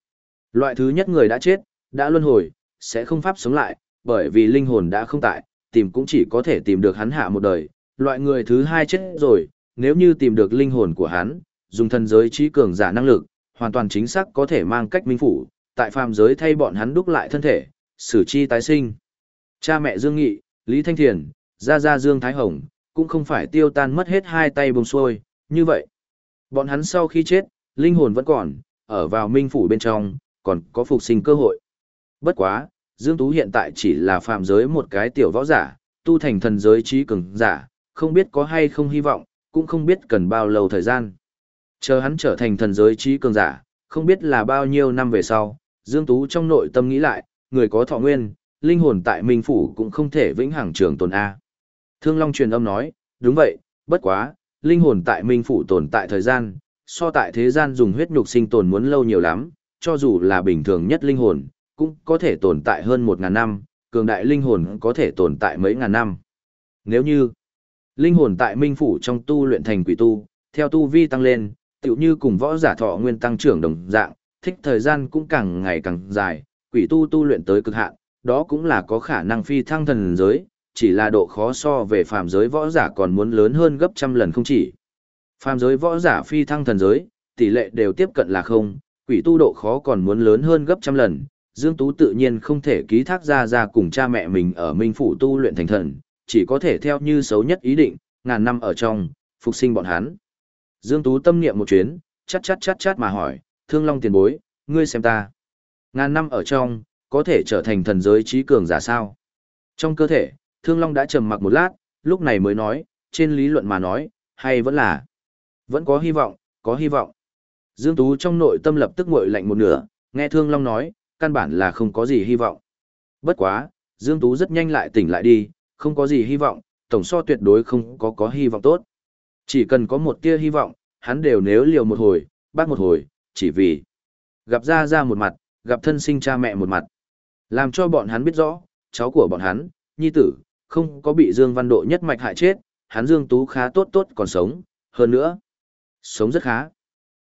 Loại thứ nhất người đã chết, đã luân hồi, sẽ không pháp sống lại, bởi vì linh hồn đã không tại, tìm cũng chỉ có thể tìm được hắn hạ một đời, loại người thứ hai chết rồi, nếu như tìm được linh hồn của hắn, dùng thần giới trí cường giả năng lực, hoàn toàn chính xác có thể mang cách minh phủ, tại phàm giới thay bọn hắn đúc lại thân thể, xử chi tái sinh. Cha mẹ Dương Nghị, Lý Thanh Thiền, Gia Gia Dương Thái Hồng, cũng không phải tiêu tan mất hết hai tay bông xuôi, như vậy. Bọn hắn sau khi chết, linh hồn vẫn còn, ở vào minh phủ bên trong, còn có phục sinh cơ hội. Bất quá, Dương Tú hiện tại chỉ là phạm giới một cái tiểu võ giả, tu thành thần giới trí cường giả, không biết có hay không hy vọng, cũng không biết cần bao lâu thời gian. Chờ hắn trở thành thần giới trí cường giả, không biết là bao nhiêu năm về sau, Dương Tú trong nội tâm nghĩ lại, người có thọ nguyên, linh hồn tại Minh Phủ cũng không thể vĩnh hằng trường tồn A. Thương Long truyền âm nói, đúng vậy, bất quá, linh hồn tại Minh Phủ tồn tại thời gian, so tại thế gian dùng huyết nhục sinh tồn muốn lâu nhiều lắm, cho dù là bình thường nhất linh hồn, cũng có thể tồn tại hơn một ngàn năm, cường đại linh hồn có thể tồn tại mấy ngàn năm. Nếu như linh hồn tại minh phủ trong tu luyện thành quỷ tu, theo tu vi tăng lên, tựu như cùng võ giả thọ nguyên tăng trưởng đồng dạng, thích thời gian cũng càng ngày càng dài, quỷ tu tu luyện tới cực hạn, đó cũng là có khả năng phi thăng thần giới, chỉ là độ khó so về phàm giới võ giả còn muốn lớn hơn gấp trăm lần không chỉ. Phàm giới võ giả phi thăng thần giới, tỷ lệ đều tiếp cận là không, quỷ tu độ khó còn muốn lớn hơn gấp trăm lần. Dương Tú tự nhiên không thể ký thác ra ra cùng cha mẹ mình ở Minh Phủ tu luyện thành thần, chỉ có thể theo như xấu nhất ý định, ngàn năm ở trong, phục sinh bọn hắn. Dương Tú tâm niệm một chuyến, chát chát chát chát mà hỏi, thương long tiền bối, ngươi xem ta. Ngàn năm ở trong, có thể trở thành thần giới trí cường giả sao? Trong cơ thể, thương long đã trầm mặc một lát, lúc này mới nói, trên lý luận mà nói, hay vẫn là, vẫn có hy vọng, có hy vọng. Dương Tú trong nội tâm lập tức ngội lạnh một nửa, nghe thương long nói, căn bản là không có gì hy vọng. Bất quá, Dương Tú rất nhanh lại tỉnh lại đi, không có gì hy vọng, tổng so tuyệt đối không có có hy vọng tốt. Chỉ cần có một tia hy vọng, hắn đều nếu liều một hồi, bác một hồi, chỉ vì gặp ra ra một mặt, gặp thân sinh cha mẹ một mặt. Làm cho bọn hắn biết rõ, cháu của bọn hắn, nhi tử, không có bị Dương Văn Độ nhất mạch hại chết, hắn Dương Tú khá tốt tốt còn sống, hơn nữa, sống rất khá.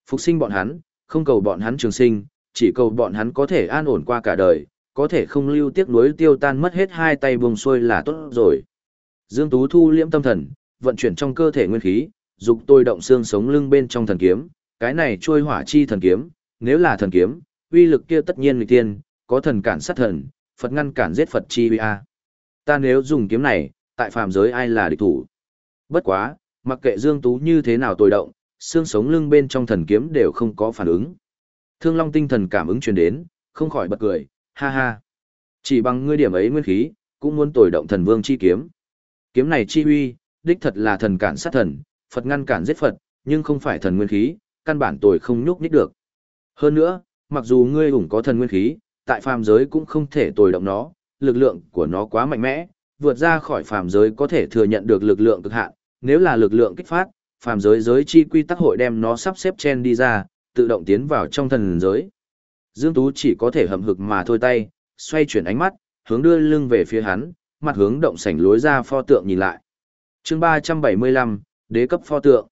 Phục sinh bọn hắn, không cầu bọn hắn trường sinh, chỉ cầu bọn hắn có thể an ổn qua cả đời, có thể không lưu tiếc nuối tiêu tan mất hết hai tay buông xuôi là tốt rồi. Dương Tú thu liễm tâm thần, vận chuyển trong cơ thể nguyên khí, dục tôi động xương sống lưng bên trong thần kiếm, cái này trôi hỏa chi thần kiếm, nếu là thần kiếm, uy lực kia tất nhiên nghịch tiên, có thần cản sát thần, Phật ngăn cản giết Phật chi uy a. Ta nếu dùng kiếm này, tại phàm giới ai là địch thủ? Bất quá, mặc kệ Dương Tú như thế nào tôi động, xương sống lưng bên trong thần kiếm đều không có phản ứng. Thương Long tinh thần cảm ứng truyền đến, không khỏi bật cười, ha ha. Chỉ bằng ngươi điểm ấy nguyên khí, cũng muốn tồi động thần vương chi kiếm. Kiếm này chi uy, đích thật là thần cản sát thần, Phật ngăn cản giết Phật, nhưng không phải thần nguyên khí, căn bản tồi không nhúc nhích được. Hơn nữa, mặc dù ngươi ủng có thần nguyên khí, tại phàm giới cũng không thể tồi động nó, lực lượng của nó quá mạnh mẽ, vượt ra khỏi phàm giới có thể thừa nhận được lực lượng cực hạn, nếu là lực lượng kích phát, phàm giới giới chi quy tắc hội đem nó sắp xếp chen đi ra, tự động tiến vào trong thần giới. Dương Tú chỉ có thể hầm hực mà thôi tay, xoay chuyển ánh mắt, hướng đưa lưng về phía hắn, mặt hướng động sảnh lối ra pho tượng nhìn lại. chương 375, đế cấp pho tượng.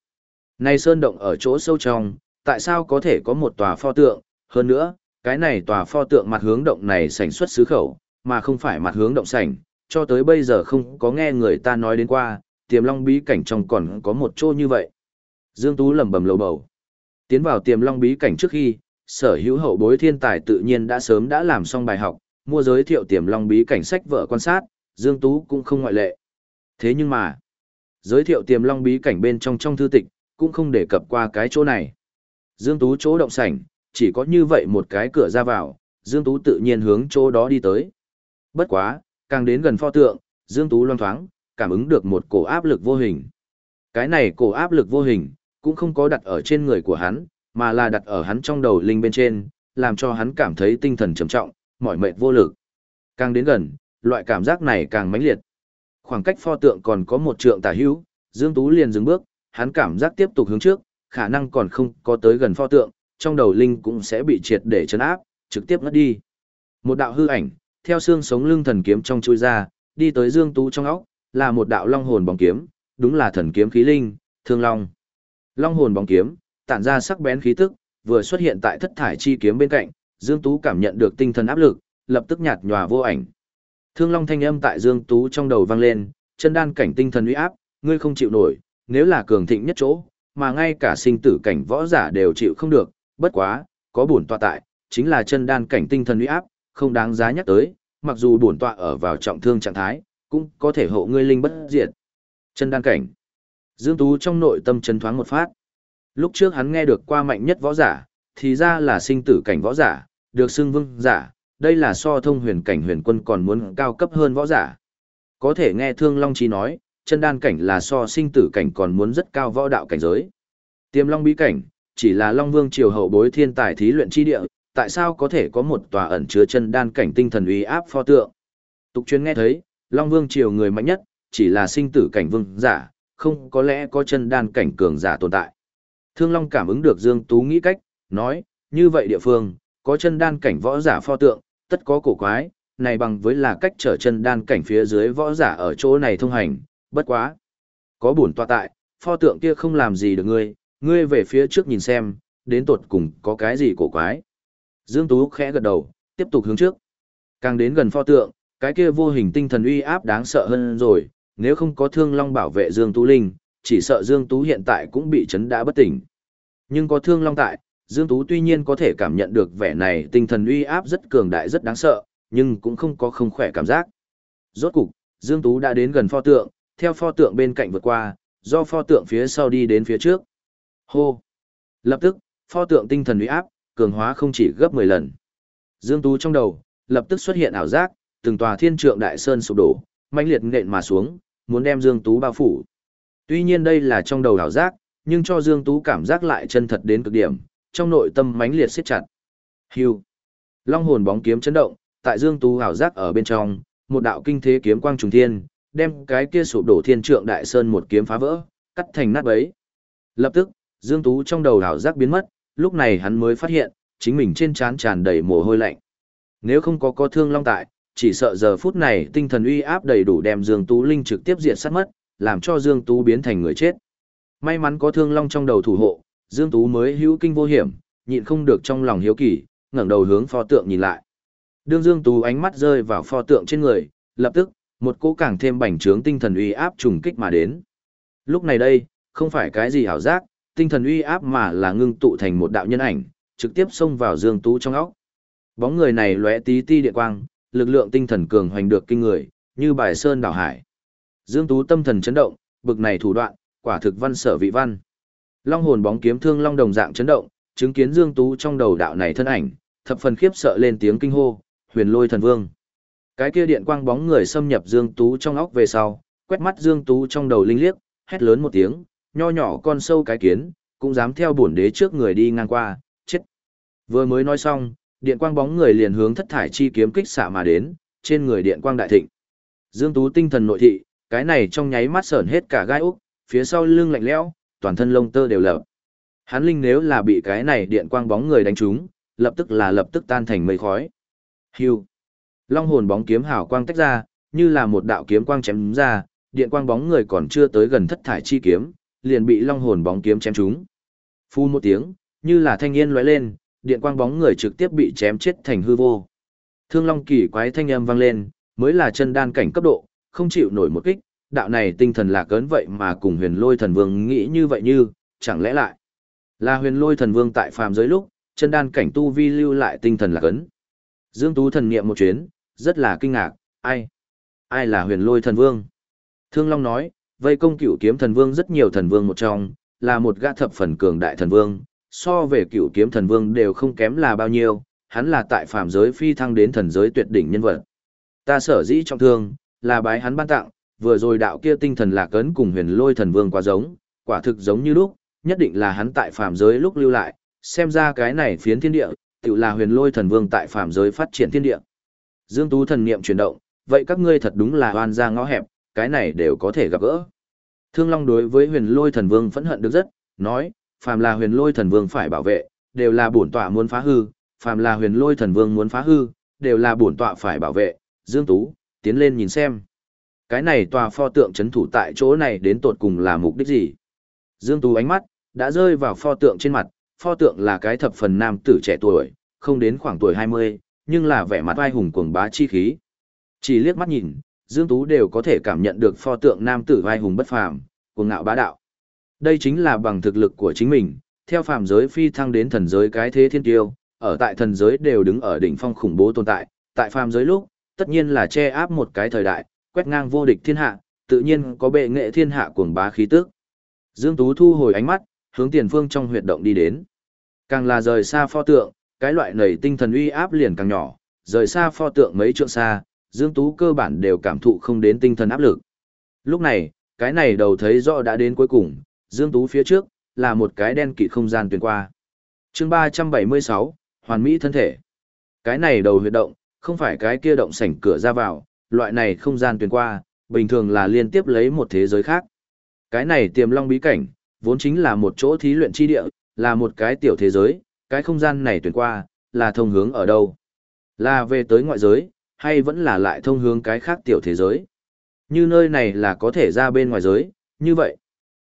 Này sơn động ở chỗ sâu trong, tại sao có thể có một tòa pho tượng, hơn nữa, cái này tòa pho tượng mặt hướng động này sảnh xuất xứ khẩu, mà không phải mặt hướng động sảnh, cho tới bây giờ không có nghe người ta nói đến qua, tiềm long bí cảnh trong còn có một chỗ như vậy. Dương Tú lầm bầm lầu bầu. Tiến vào tiềm long bí cảnh trước khi, sở hữu hậu bối thiên tài tự nhiên đã sớm đã làm xong bài học, mua giới thiệu tiềm long bí cảnh sách vợ quan sát, Dương Tú cũng không ngoại lệ. Thế nhưng mà, giới thiệu tiềm long bí cảnh bên trong trong thư tịch, cũng không đề cập qua cái chỗ này. Dương Tú chỗ động sảnh, chỉ có như vậy một cái cửa ra vào, Dương Tú tự nhiên hướng chỗ đó đi tới. Bất quá, càng đến gần pho tượng, Dương Tú loan thoáng, cảm ứng được một cổ áp lực vô hình. Cái này cổ áp lực vô hình, cũng không có đặt ở trên người của hắn, mà là đặt ở hắn trong đầu linh bên trên, làm cho hắn cảm thấy tinh thần trầm trọng, mỏi mệt vô lực. Càng đến gần, loại cảm giác này càng mãnh liệt. Khoảng cách pho tượng còn có một trượng tả hữu, Dương Tú liền dừng bước, hắn cảm giác tiếp tục hướng trước, khả năng còn không có tới gần pho tượng, trong đầu linh cũng sẽ bị triệt để chấn áp, trực tiếp ngất đi. Một đạo hư ảnh, theo xương sống lưng thần kiếm trong chui ra, đi tới Dương Tú trong óc, là một đạo long hồn bóng kiếm, đúng là thần kiếm khí linh, thương long. Long hồn bóng kiếm, tản ra sắc bén khí tức, vừa xuất hiện tại thất thải chi kiếm bên cạnh, Dương Tú cảm nhận được tinh thần áp lực, lập tức nhạt nhòa vô ảnh. Thương long thanh âm tại Dương Tú trong đầu vang lên, chân đan cảnh tinh thần uy áp, ngươi không chịu nổi, nếu là cường thịnh nhất chỗ, mà ngay cả sinh tử cảnh võ giả đều chịu không được, bất quá, có bổn tọa tại, chính là chân đan cảnh tinh thần uy áp, không đáng giá nhắc tới, mặc dù bổn tọa ở vào trọng thương trạng thái, cũng có thể hộ ngươi linh bất diệt. Chân đan cảnh. Dương Tú trong nội tâm chấn thoáng một phát. Lúc trước hắn nghe được qua mạnh nhất võ giả, thì ra là sinh tử cảnh võ giả, được xưng vương giả, đây là so thông huyền cảnh huyền quân còn muốn cao cấp hơn võ giả. Có thể nghe Thương Long Chí nói, chân đan cảnh là so sinh tử cảnh còn muốn rất cao võ đạo cảnh giới. Tiềm Long bí cảnh, chỉ là Long Vương triều hậu bối thiên tài thí luyện chi địa, tại sao có thể có một tòa ẩn chứa chân đan cảnh tinh thần uy áp pho tượng. Tục chuyên nghe thấy, Long Vương triều người mạnh nhất, chỉ là sinh tử cảnh vương giả, không có lẽ có chân đan cảnh cường giả tồn tại. Thương Long cảm ứng được Dương Tú nghĩ cách, nói, như vậy địa phương, có chân đan cảnh võ giả pho tượng, tất có cổ quái, này bằng với là cách trở chân đan cảnh phía dưới võ giả ở chỗ này thông hành, bất quá. Có bổn tọa tại, pho tượng kia không làm gì được ngươi, ngươi về phía trước nhìn xem, đến tột cùng có cái gì cổ quái. Dương Tú khẽ gật đầu, tiếp tục hướng trước. Càng đến gần pho tượng, cái kia vô hình tinh thần uy áp đáng sợ hơn rồi, nếu không có thương long bảo vệ Dương Tú Linh, chỉ sợ Dương Tú hiện tại cũng bị chấn đã bất tỉnh. Nhưng có thương long tại, Dương Tú tuy nhiên có thể cảm nhận được vẻ này tinh thần uy áp rất cường đại rất đáng sợ, nhưng cũng không có không khỏe cảm giác. Rốt cục, Dương Tú đã đến gần pho tượng, theo pho tượng bên cạnh vượt qua, do pho tượng phía sau đi đến phía trước. Hô! Lập tức, pho tượng tinh thần uy áp, cường hóa không chỉ gấp 10 lần. Dương Tú trong đầu, lập tức xuất hiện ảo giác, từng tòa thiên trượng đại sơn sụp đổ, mãnh liệt nện mà xuống, muốn đem Dương Tú bao phủ. Tuy nhiên đây là trong đầu đảo giác, nhưng cho Dương Tú cảm giác lại chân thật đến cực điểm, trong nội tâm mãnh liệt siết chặt. Hưu. Long hồn bóng kiếm chấn động, tại Dương Tú ảo giác ở bên trong, một đạo kinh thế kiếm quang trùng thiên, đem cái kia sụp đổ thiên trượng đại sơn một kiếm phá vỡ, cắt thành nát bấy. Lập tức, Dương Tú trong đầu ảo giác biến mất, lúc này hắn mới phát hiện, chính mình trên trán tràn đầy mồ hôi lạnh. Nếu không có có thương long tại, chỉ sợ giờ phút này tinh thần uy áp đầy đủ đem Dương Tú Linh trực tiếp diệt sát mất, làm cho Dương Tú biến thành người chết. May mắn có thương long trong đầu thủ hộ, Dương Tú mới hữu kinh vô hiểm, nhịn không được trong lòng hiếu kỳ, ngẩng đầu hướng pho tượng nhìn lại. Đương Dương Tú ánh mắt rơi vào pho tượng trên người, lập tức, một cỗ càng thêm bành trướng tinh thần uy áp trùng kích mà đến. Lúc này đây, không phải cái gì hảo giác, tinh thần uy áp mà là ngưng tụ thành một đạo nhân ảnh, trực tiếp xông vào Dương Tú trong óc. Bóng người này lóe tí ti điện quang, lực lượng tinh thần cường hoành được kinh người, như bài sơn đảo hải. Dương Tú tâm thần chấn động, bực này thủ đoạn, quả thực văn sở vị văn. Long hồn bóng kiếm thương long đồng dạng chấn động, chứng kiến Dương Tú trong đầu đạo này thân ảnh, thập phần khiếp sợ lên tiếng kinh hô, huyền lôi thần vương. Cái kia điện quang bóng người xâm nhập Dương Tú trong óc về sau, quét mắt Dương Tú trong đầu linh liếc, hét lớn một tiếng, nho nhỏ con sâu cái kiến, cũng dám theo bổn đế trước người đi ngang qua, chết. Vừa mới nói xong, điện quang bóng người liền hướng thất thải chi kiếm kích xạ mà đến, trên người điện quang đại thịnh. Dương Tú tinh thần nội thị, cái này trong nháy mắt sởn hết cả gai úc, phía sau lưng lạnh lẽo, toàn thân lông tơ đều lở. Hắn linh nếu là bị cái này điện quang bóng người đánh trúng, lập tức là lập tức tan thành mây khói. Hưu. Long hồn bóng kiếm hào quang tách ra, như là một đạo kiếm quang chém ra, điện quang bóng người còn chưa tới gần thất thải chi kiếm, liền bị long hồn bóng kiếm chém trúng. phun một tiếng, như là thanh niên lóe lên, điện quang bóng người trực tiếp bị chém chết thành hư vô. Thương long kỳ quái thanh âm vang lên, mới là chân đan cảnh cấp độ, không chịu nổi một kích, đạo này tinh thần lạc cấn vậy mà cùng huyền lôi thần vương nghĩ như vậy như, chẳng lẽ lại là huyền lôi thần vương tại phàm giới lúc, chân đan cảnh tu vi lưu lại tinh thần lạc cấn. Dương Tú thần niệm một chuyến, rất là kinh ngạc, ai? Ai là huyền lôi thần vương? Thương Long nói, vây công cửu kiếm thần vương rất nhiều thần vương một trong, là một gã thập phần cường đại thần vương, so về cửu kiếm thần vương đều không kém là bao nhiêu, hắn là tại phàm giới phi thăng đến thần giới tuyệt đỉnh nhân vật. Ta sở dĩ trọng thương, là bái hắn ban tặng, vừa rồi đạo kia tinh thần lạc ấn cùng huyền lôi thần vương quá giống, quả thực giống như lúc, nhất định là hắn tại phàm giới lúc lưu lại, xem ra cái này phiến thiên địa, tự là huyền lôi thần vương tại phàm giới phát triển thiên địa. Dương Tú thần niệm chuyển động, vậy các ngươi thật đúng là oan ra ngõ hẹp, cái này đều có thể gặp gỡ. Thương Long đối với huyền lôi thần vương phẫn hận được rất, nói, phàm là huyền lôi thần vương phải bảo vệ, đều là bổn tọa muốn phá hư, phàm là huyền lôi thần vương muốn phá hư, đều là bổn tọa phải bảo vệ, Dương Tú, tiến lên nhìn xem. Cái này tòa pho tượng chấn thủ tại chỗ này đến tột cùng là mục đích gì? Dương Tú ánh mắt, đã rơi vào pho tượng trên mặt, pho tượng là cái thập phần nam tử trẻ tuổi, không đến khoảng tuổi 20, nhưng là vẻ mặt vai hùng cuồng bá chi khí. Chỉ liếc mắt nhìn, Dương Tú đều có thể cảm nhận được pho tượng nam tử vai hùng bất phàm, cuồng ngạo bá đạo. Đây chính là bằng thực lực của chính mình, theo phàm giới phi thăng đến thần giới cái thế thiên tiêu, ở tại thần giới đều đứng ở đỉnh phong khủng bố tồn tại, tại phàm giới lúc, tất nhiên là che áp một cái thời đại, quét ngang vô địch thiên hạ, tự nhiên có bệ nghệ thiên hạ cuồng bá khí tức. Dương Tú thu hồi ánh mắt, hướng tiền phương trong huyệt động đi đến. Càng là rời xa pho tượng, cái loại nầy tinh thần uy áp liền càng nhỏ, rời xa pho tượng mấy trượng xa, Dương Tú cơ bản đều cảm thụ không đến tinh thần áp lực. Lúc này, cái này đầu thấy rõ đã đến cuối cùng, Dương Tú phía trước, là một cái đen kịt không gian tuyển qua. chương 376, Hoàn Mỹ thân thể. Cái này đầu huyệt động, không phải cái kia động sảnh cửa ra vào, loại này không gian tuyển qua, bình thường là liên tiếp lấy một thế giới khác. Cái này tiềm long bí cảnh, vốn chính là một chỗ thí luyện chi địa, là một cái tiểu thế giới, cái không gian này tuyển qua, là thông hướng ở đâu? Là về tới ngoại giới, hay vẫn là lại thông hướng cái khác tiểu thế giới? Như nơi này là có thể ra bên ngoài giới, như vậy.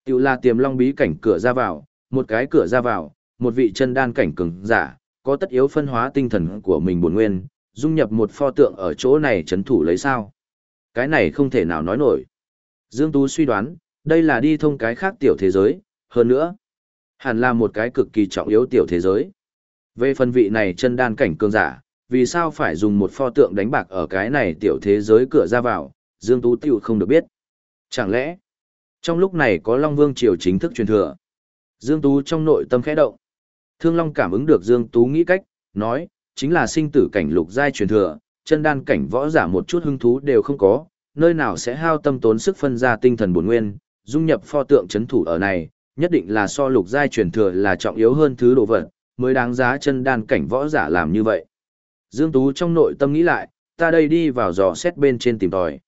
Tiểu là tiềm long bí cảnh cửa ra vào, một cái cửa ra vào, một vị chân đan cảnh cường giả, có tất yếu phân hóa tinh thần của mình bổn nguyên, dung nhập một pho tượng ở chỗ này chấn thủ lấy sao. Cái này không thể nào nói nổi. Dương Tú suy đoán, đây là đi thông cái khác tiểu thế giới, hơn nữa, hẳn là một cái cực kỳ trọng yếu tiểu thế giới. Về phần vị này chân đan cảnh cường giả, vì sao phải dùng một pho tượng đánh bạc ở cái này tiểu thế giới cửa ra vào, Dương Tú tiểu không được biết. Chẳng lẽ, trong lúc này có Long Vương Triều chính thức truyền thừa? Dương Tú trong nội tâm khẽ động. Thương Long cảm ứng được Dương Tú nghĩ cách, nói, chính là sinh tử cảnh lục giai truyền thừa, chân đan cảnh võ giả một chút hứng thú đều không có, nơi nào sẽ hao tâm tốn sức phân ra tinh thần bổn nguyên, dung nhập pho tượng chấn thủ ở này, nhất định là so lục giai truyền thừa là trọng yếu hơn thứ đồ vật, mới đáng giá chân đan cảnh võ giả làm như vậy. Dương Tú trong nội tâm nghĩ lại, ta đây đi vào dò xét bên trên tìm tòi.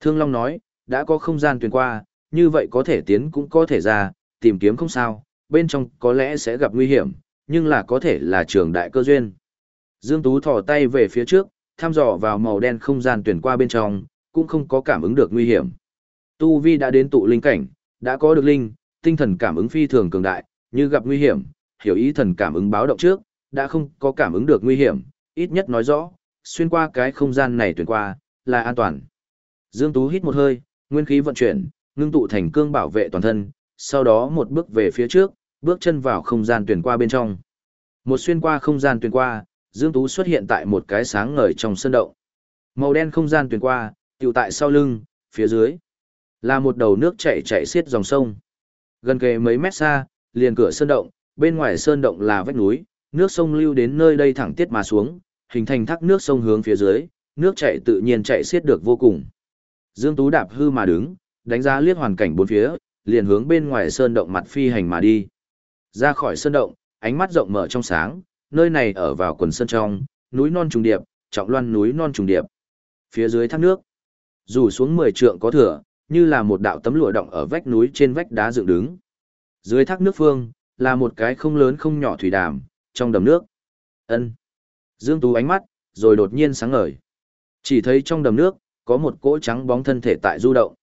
Thương Long nói, đã có không gian tuyển qua, như vậy có thể tiến cũng có thể ra, tìm kiếm không sao, bên trong có lẽ sẽ gặp nguy hiểm, nhưng là có thể là trường đại cơ duyên. Dương Tú thò tay về phía trước, thăm dò vào màu đen không gian tuyển qua bên trong, cũng không có cảm ứng được nguy hiểm. Tu Vi đã đến tụ linh cảnh, đã có được linh, tinh thần cảm ứng phi thường cường đại, như gặp nguy hiểm, hiểu ý thần cảm ứng báo động trước, đã không có cảm ứng được nguy hiểm, ít nhất nói rõ, xuyên qua cái không gian này tuyển qua, là an toàn. Dương Tú hít một hơi, nguyên khí vận chuyển, ngưng tụ thành cương bảo vệ toàn thân, sau đó một bước về phía trước, bước chân vào không gian tuyển qua bên trong. Một xuyên qua không gian tuyển qua, Dương Tú xuất hiện tại một cái sáng ngời trong sân động. Màu đen không gian tuyển qua, tiểu tại sau lưng, phía dưới. Là một đầu nước chảy chảy xiết dòng sông. Gần kề mấy mét xa, liền cửa sơn động, bên ngoài sơn động là vách núi, nước sông lưu đến nơi đây thẳng tiết mà xuống, hình thành thác nước sông hướng phía dưới, nước chảy tự nhiên chảy xiết được vô cùng. Dương Tú đạp hư mà đứng, đánh giá liếc hoàn cảnh bốn phía, liền hướng bên ngoài sơn động mặt phi hành mà đi. Ra khỏi sơn động, ánh mắt rộng mở trong sáng, nơi này ở vào quần sơn trong, núi non trùng điệp, trọng loan núi non trùng điệp. Phía dưới thác nước, rủ xuống 10 trượng có thừa, như là một đạo tấm lụa động ở vách núi trên vách đá dựng đứng. Dưới thác nước phương, là một cái không lớn không nhỏ thủy đàm, trong đầm nước. Ân. Dương Tú ánh mắt, rồi đột nhiên sáng ngời. Chỉ thấy trong đầm nước, có một cỗ trắng bóng thân thể tại du động.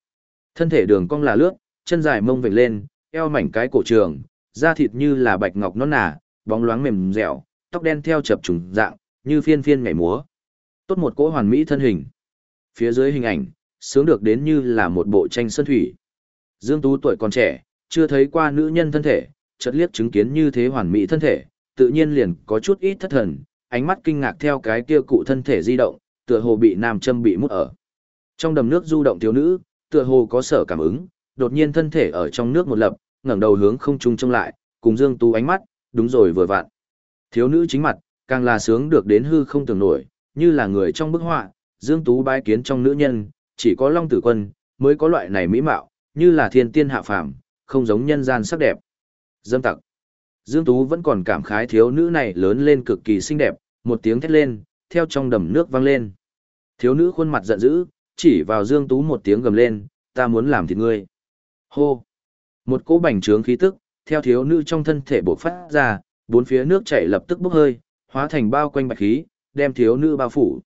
Thân thể đường cong là lướt, chân dài mông vểnh lên, eo mảnh cái cổ trường, da thịt như là bạch ngọc non nà, bóng loáng mềm dẻo, tóc đen theo chập trùng dạng, như phiên phiên nhảy múa. Tốt một cỗ hoàn mỹ thân hình. Phía dưới hình ảnh, sướng được đến như là một bộ tranh sơn thủy. Dương Tú tuổi còn trẻ, chưa thấy qua nữ nhân thân thể, chợt liếc chứng kiến như thế hoàn mỹ thân thể, tự nhiên liền có chút ít thất thần, ánh mắt kinh ngạc theo cái kia cụ thân thể di động, tựa hồ bị nam châm bị mút ở. Trong đầm nước du động thiếu nữ, tựa hồ có sở cảm ứng, đột nhiên thân thể ở trong nước một lập, ngẩng đầu hướng không trung trông lại, cùng Dương Tú ánh mắt, đúng rồi vừa vặn. Thiếu nữ chính mặt, càng là sướng được đến hư không tưởng nổi, như là người trong bức họa, Dương Tú bái kiến trong nữ nhân, chỉ có Long Tử Quân mới có loại này mỹ mạo, như là thiên tiên hạ phàm, không giống nhân gian sắc đẹp. Dâm tặc. Dương Tú vẫn còn cảm khái thiếu nữ này lớn lên cực kỳ xinh đẹp, một tiếng thét lên, theo trong đầm nước vang lên. Thiếu nữ khuôn mặt giận dữ, chỉ vào Dương Tú một tiếng gầm lên, ta muốn làm thịt ngươi. Hô! Một cỗ bành trướng khí tức, theo thiếu nữ trong thân thể bộc phát ra, bốn phía nước chảy lập tức bốc hơi, hóa thành bao quanh bạch khí, đem thiếu nữ bao phủ.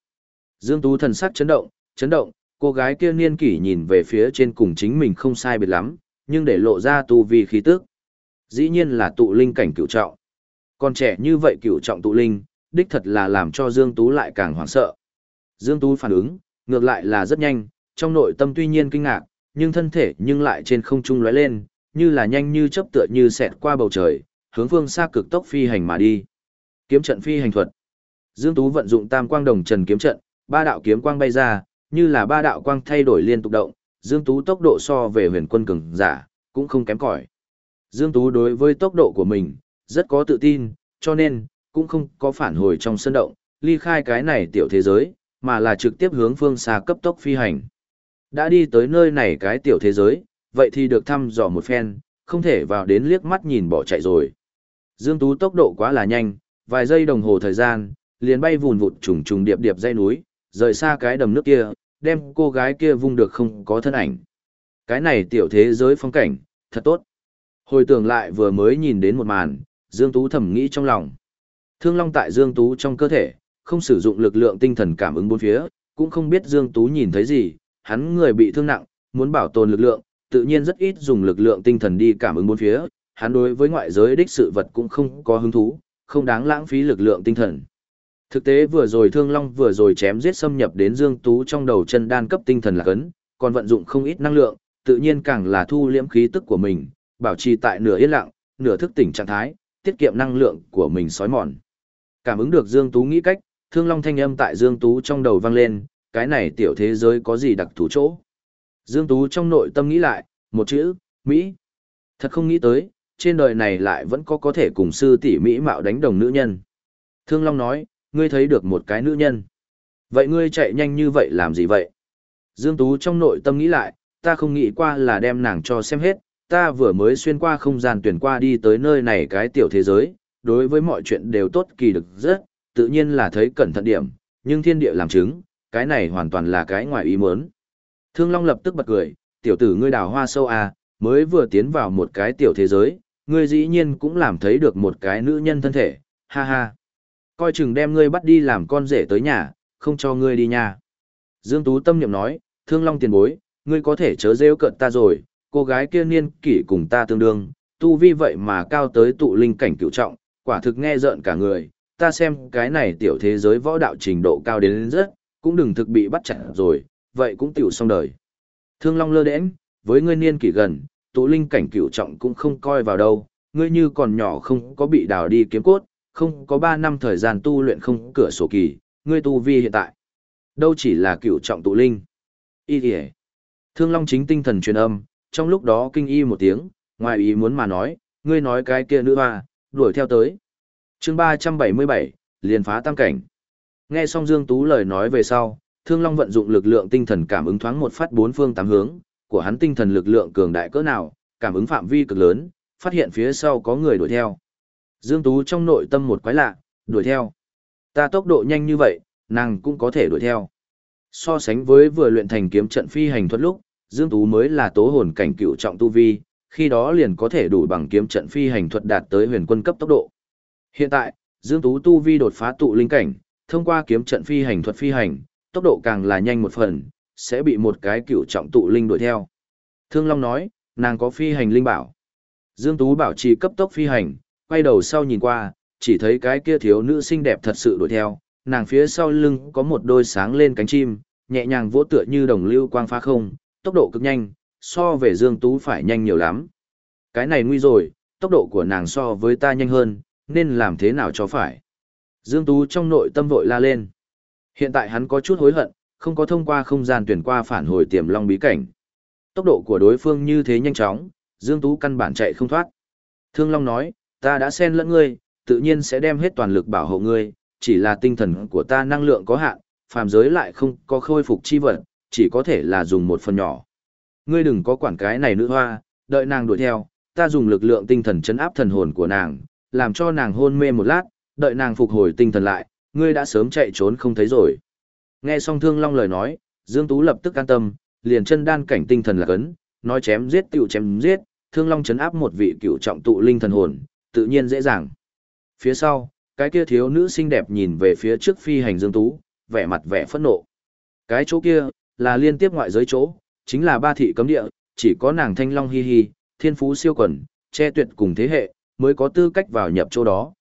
Dương Tú thần sắc chấn động, chấn động, cô gái kia niên kỷ nhìn về phía trên cùng chính mình không sai biệt lắm, nhưng để lộ ra tu vi khí tức. Dĩ nhiên là tụ linh cảnh cửu trọng. Còn trẻ như vậy cửu trọng tụ linh, đích thật là làm cho Dương Tú lại càng hoảng sợ. Dương Tú phản ứng, ngược lại là rất nhanh, trong nội tâm tuy nhiên kinh ngạc, nhưng thân thể nhưng lại trên không trung lóe lên, như là nhanh như chớp tựa như xẹt qua bầu trời, hướng phương xa cực tốc phi hành mà đi. Kiếm trận phi hành thuật. Dương Tú vận dụng Tam Quang Đồng Trần kiếm trận, ba đạo kiếm quang bay ra, như là ba đạo quang thay đổi liên tục động, Dương Tú tốc độ so về huyền quân cường giả, cũng không kém cỏi. Dương Tú đối với tốc độ của mình, rất có tự tin, cho nên, cũng không có phản hồi trong sân động, ly khai cái này tiểu thế giới, mà là trực tiếp hướng phương xa cấp tốc phi hành. Đã đi tới nơi này cái tiểu thế giới, vậy thì được thăm dò một phen, không thể vào đến liếc mắt nhìn bỏ chạy rồi. Dương Tú tốc độ quá là nhanh, vài giây đồng hồ thời gian, liền bay vùn vụt trùng trùng điệp điệp dây núi, rời xa cái đầm nước kia, đem cô gái kia vung được không có thân ảnh. Cái này tiểu thế giới phong cảnh, thật tốt. Hồi tưởng lại vừa mới nhìn đến một màn, Dương Tú thầm nghĩ trong lòng. Thương Long tại Dương Tú trong cơ thể, không sử dụng lực lượng tinh thần cảm ứng bốn phía, cũng không biết Dương Tú nhìn thấy gì, hắn người bị thương nặng, muốn bảo tồn lực lượng, tự nhiên rất ít dùng lực lượng tinh thần đi cảm ứng bốn phía, hắn đối với ngoại giới đích sự vật cũng không có hứng thú, không đáng lãng phí lực lượng tinh thần. Thực tế vừa rồi Thương Long vừa rồi chém giết xâm nhập đến Dương Tú trong đầu chân đan cấp tinh thần là cấn, còn vận dụng không ít năng lượng, tự nhiên càng là thu liễm khí tức của mình, bảo trì tại nửa yên lặng, nửa thức tỉnh trạng thái, tiết kiệm năng lượng của mình sói mòn. Cảm ứng được Dương Tú nghĩ cách, Thương Long thanh âm tại Dương Tú trong đầu vang lên, cái này tiểu thế giới có gì đặc thù chỗ. Dương Tú trong nội tâm nghĩ lại, một chữ, Mỹ. Thật không nghĩ tới, trên đời này lại vẫn có có thể cùng sư tỷ Mỹ mạo đánh đồng nữ nhân. Thương Long nói, ngươi thấy được một cái nữ nhân. Vậy ngươi chạy nhanh như vậy làm gì vậy? Dương Tú trong nội tâm nghĩ lại, ta không nghĩ qua là đem nàng cho xem hết, ta vừa mới xuyên qua không gian tuyển qua đi tới nơi này cái tiểu thế giới, đối với mọi chuyện đều tốt kỳ được rất, tự nhiên là thấy cẩn thận điểm, nhưng thiên địa làm chứng, cái này hoàn toàn là cái ngoài ý muốn. Thương Long lập tức bật cười, tiểu tử ngươi đào hoa sâu à, mới vừa tiến vào một cái tiểu thế giới, ngươi dĩ nhiên cũng làm thấy được một cái nữ nhân thân thể, ha ha. Coi chừng đem ngươi bắt đi làm con rể tới nhà, không cho ngươi đi nhà. Dương Tú tâm niệm nói, thương long tiền bối, ngươi có thể chớ rêu cận ta rồi, cô gái kia niên kỷ cùng ta tương đương, tu vi vậy mà cao tới tụ linh cảnh cựu trọng, quả thực nghe rợn cả người, ta xem cái này tiểu thế giới võ đạo trình độ cao đến rất, cũng đừng thực bị bắt chặt rồi, vậy cũng tiểu xong đời. Thương Long lơ đễnh, với ngươi niên kỷ gần, tụ linh cảnh cựu trọng cũng không coi vào đâu, ngươi như còn nhỏ không có bị đào đi kiếm cốt, không có 3 năm thời gian tu luyện không cửa sổ kỳ, ngươi tu vi hiện tại. Đâu chỉ là cựu trọng tụ linh. Y kìa. Thương Long chính tinh thần truyền âm, trong lúc đó kinh y một tiếng, ngoài ý muốn mà nói, ngươi nói cái kia nữ hoa, đuổi theo tới chương 377, liền phá tam cảnh. Nghe xong Dương Tú lời nói về sau, Thương Long vận dụng lực lượng tinh thần cảm ứng thoáng một phát bốn phương tám hướng, của hắn tinh thần lực lượng cường đại cỡ nào, cảm ứng phạm vi cực lớn, phát hiện phía sau có người đuổi theo. Dương Tú trong nội tâm một quái lạ, đuổi theo. Ta tốc độ nhanh như vậy, nàng cũng có thể đuổi theo. So sánh với vừa luyện thành kiếm trận phi hành thuật lúc, Dương Tú mới là tố hồn cảnh cựu trọng tu vi, khi đó liền có thể đủ bằng kiếm trận phi hành thuật đạt tới huyền quân cấp tốc độ. Hiện tại, Dương Tú tu vi đột phá tụ linh cảnh, thông qua kiếm trận phi hành thuật phi hành, tốc độ càng là nhanh một phần, sẽ bị một cái cựu trọng tụ linh đuổi theo. Thương Long nói, nàng có phi hành linh bảo. Dương Tú bảo trì cấp tốc phi hành, quay đầu sau nhìn qua, chỉ thấy cái kia thiếu nữ xinh đẹp thật sự đuổi theo, nàng phía sau lưng có một đôi sáng lên cánh chim, nhẹ nhàng vỗ tựa như đồng lưu quang phá không, tốc độ cực nhanh, so về Dương Tú phải nhanh nhiều lắm. Cái này nguy rồi, tốc độ của nàng so với ta nhanh hơn, nên làm thế nào cho phải. Dương Tú trong nội tâm vội la lên. Hiện tại hắn có chút hối hận, không có thông qua không gian tuyển qua phản hồi tiềm long bí cảnh. Tốc độ của đối phương như thế nhanh chóng, Dương Tú căn bản chạy không thoát. Thương Long nói, ta đã xen lẫn ngươi, tự nhiên sẽ đem hết toàn lực bảo hộ ngươi, chỉ là tinh thần của ta năng lượng có hạn, phàm giới lại không có khôi phục chi vật, chỉ có thể là dùng một phần nhỏ. Ngươi đừng có quản cái này nữ hoa, đợi nàng đuổi theo, ta dùng lực lượng tinh thần chấn áp thần hồn của nàng, làm cho nàng hôn mê một lát, đợi nàng phục hồi tinh thần lại, ngươi đã sớm chạy trốn không thấy rồi. Nghe xong Thương Long lời nói, Dương Tú lập tức an tâm, liền chân đan cảnh tinh thần là cấn, nói chém giết tiểu chém giết, Thương Long chấn áp một vị cựu trọng tụ linh thần hồn, tự nhiên dễ dàng. Phía sau, cái kia thiếu nữ xinh đẹp nhìn về phía trước phi hành Dương Tú, vẻ mặt vẻ phẫn nộ. Cái chỗ kia, là liên tiếp ngoại giới chỗ, chính là ba thị cấm địa, chỉ có nàng thanh long hi hi, thiên phú siêu quần, che tuyệt cùng thế hệ, mới có tư cách vào nhập chỗ đó.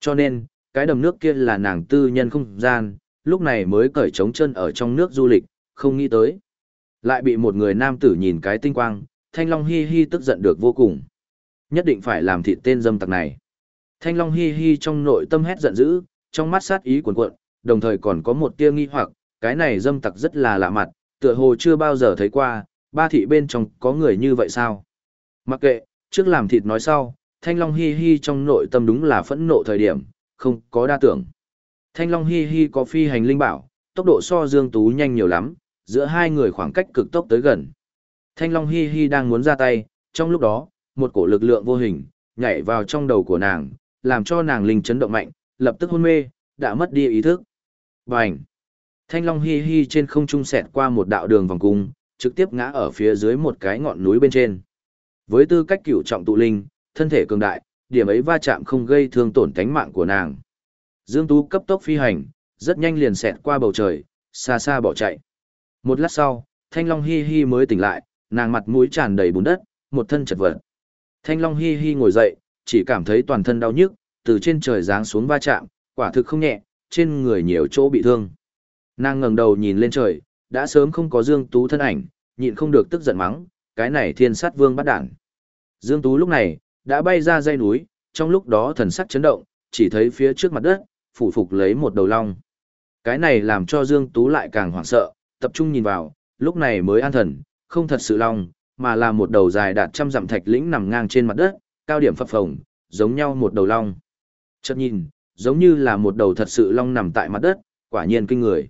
Cho nên, cái đầm nước kia là nàng tư nhân không gian, lúc này mới cởi trống chân ở trong nước du lịch, không nghĩ tới. Lại bị một người nam tử nhìn cái tinh quang, thanh long hi hi tức giận được vô cùng. Nhất định phải làm thịt tên dâm tặc này. Thanh long hi hi trong nội tâm hét giận dữ, trong mắt sát ý cuồn cuộn, đồng thời còn có một tia nghi hoặc, cái này dâm tặc rất là lạ mặt, tựa hồ chưa bao giờ thấy qua, ba thị bên trong có người như vậy sao? Mặc kệ, trước làm thịt nói sau, Thanh Long Hi Hi trong nội tâm đúng là phẫn nộ thời điểm, không có đa tưởng. Thanh Long Hi Hi có phi hành linh bảo, tốc độ so Dương Tú nhanh nhiều lắm, giữa hai người khoảng cách cực tốc tới gần. Thanh Long Hi Hi đang muốn ra tay, trong lúc đó, một cổ lực lượng vô hình, nhảy vào trong đầu của nàng, làm cho nàng linh chấn động mạnh, lập tức hôn mê, đã mất đi ý thức. Bành! Thanh Long Hi Hi trên không trung sẹt qua một đạo đường vòng cung, trực tiếp ngã ở phía dưới một cái ngọn núi bên trên. Với tư cách cửu trọng tụ linh, thân thể cường đại, điểm ấy va chạm không gây thương tổn tánh mạng của nàng. Dương Tú cấp tốc phi hành, rất nhanh liền xẹt qua bầu trời, xa xa bỏ chạy. Một lát sau, Thanh Long Hi Hi mới tỉnh lại, nàng mặt mũi tràn đầy bùn đất, một thân chật vật. Thanh Long Hi Hi ngồi dậy, chỉ cảm thấy toàn thân đau nhức, từ trên trời giáng xuống va chạm, quả thực không nhẹ, trên người nhiều chỗ bị thương. Nàng ngẩng đầu nhìn lên trời, đã sớm không có Dương Tú thân ảnh, nhịn không được tức giận mắng, cái này thiên sát vương bắt đản. Dương Tú lúc này, đã bay ra dây núi, trong lúc đó thần sắc chấn động, chỉ thấy phía trước mặt đất, phủ phục lấy một đầu long. Cái này làm cho Dương Tú lại càng hoảng sợ, tập trung nhìn vào, lúc này mới an thần, không thật sự long, mà là một đầu dài đạt trăm dặm thạch lĩnh nằm ngang trên mặt đất, cao điểm phập phồng, giống nhau một đầu long. Chợt nhìn, giống như là một đầu thật sự long nằm tại mặt đất, quả nhiên kinh người.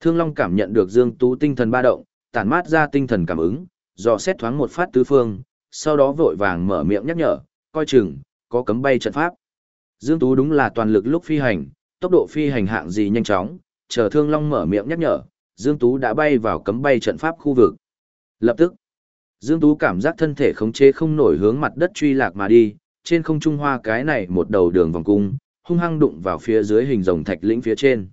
Thương Long cảm nhận được Dương Tú tinh thần ba động, tản mát ra tinh thần cảm ứng, dò xét thoáng một phát tứ phương, sau đó vội vàng mở miệng nhắc nhở, coi chừng, có cấm bay trận pháp. Dương Tú đúng là toàn lực lúc phi hành, tốc độ phi hành hạng gì nhanh chóng, chờ Thương Long mở miệng nhắc nhở, Dương Tú đã bay vào cấm bay trận pháp khu vực. Lập tức, Dương Tú cảm giác thân thể khống chế không nổi hướng mặt đất truy lạc mà đi, trên không trung hoa cái này một đầu đường vòng cung, hung hăng đụng vào phía dưới hình rồng thạch lĩnh phía trên.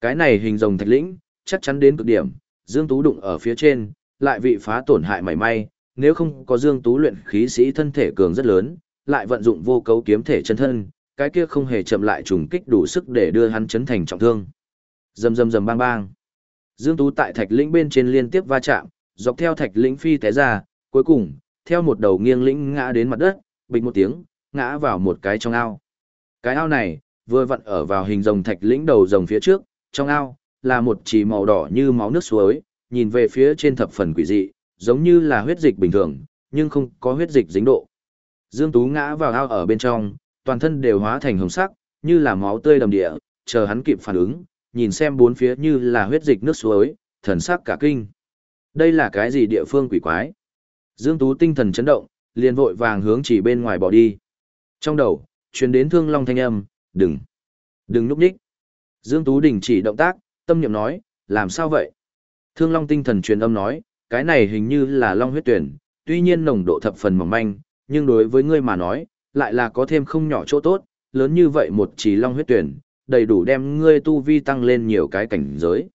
Cái này hình rồng thạch lĩnh, chắc chắn đến cực điểm, Dương Tú đụng ở phía trên, lại bị phá tổn hại mảy may, nếu không có Dương Tú luyện khí sĩ thân thể cường rất lớn, lại vận dụng vô cấu kiếm thể chân thân, cái kia không hề chậm lại trùng kích đủ sức để đưa hắn chấn thành trọng thương. Rầm rầm rầm bang bang. Dương Tú tại thạch lĩnh bên trên liên tiếp va chạm, dọc theo thạch lĩnh phi té ra, cuối cùng, theo một đầu nghiêng lĩnh ngã đến mặt đất, bịch một tiếng, ngã vào một cái trong ao. Cái ao này, vừa vặn ở vào hình rồng thạch lĩnh đầu rồng phía trước, trong ao, là một chỉ màu đỏ như máu nước suối, nhìn về phía trên thập phần quỷ dị, giống như là huyết dịch bình thường, nhưng không có huyết dịch dính độ. Dương Tú ngã vào ao ở bên trong, toàn thân đều hóa thành hồng sắc, như là máu tươi đầm địa, chờ hắn kịp phản ứng, nhìn xem bốn phía như là huyết dịch nước suối, thần sắc cả kinh. Đây là cái gì địa phương quỷ quái? Dương Tú tinh thần chấn động, liền vội vàng hướng chỉ bên ngoài bỏ đi. Trong đầu, truyền đến thương long thanh âm, đừng, đừng núp đích. Dương Tú đình chỉ động tác, tâm niệm nói, làm sao vậy? Thương long tinh thần truyền âm nói, cái này hình như là long huyết tuyển, tuy nhiên nồng độ thập phần mỏng manh, nhưng đối với ngươi mà nói, lại là có thêm không nhỏ chỗ tốt, lớn như vậy một chỉ long huyết tuyển, đầy đủ đem ngươi tu vi tăng lên nhiều cái cảnh giới.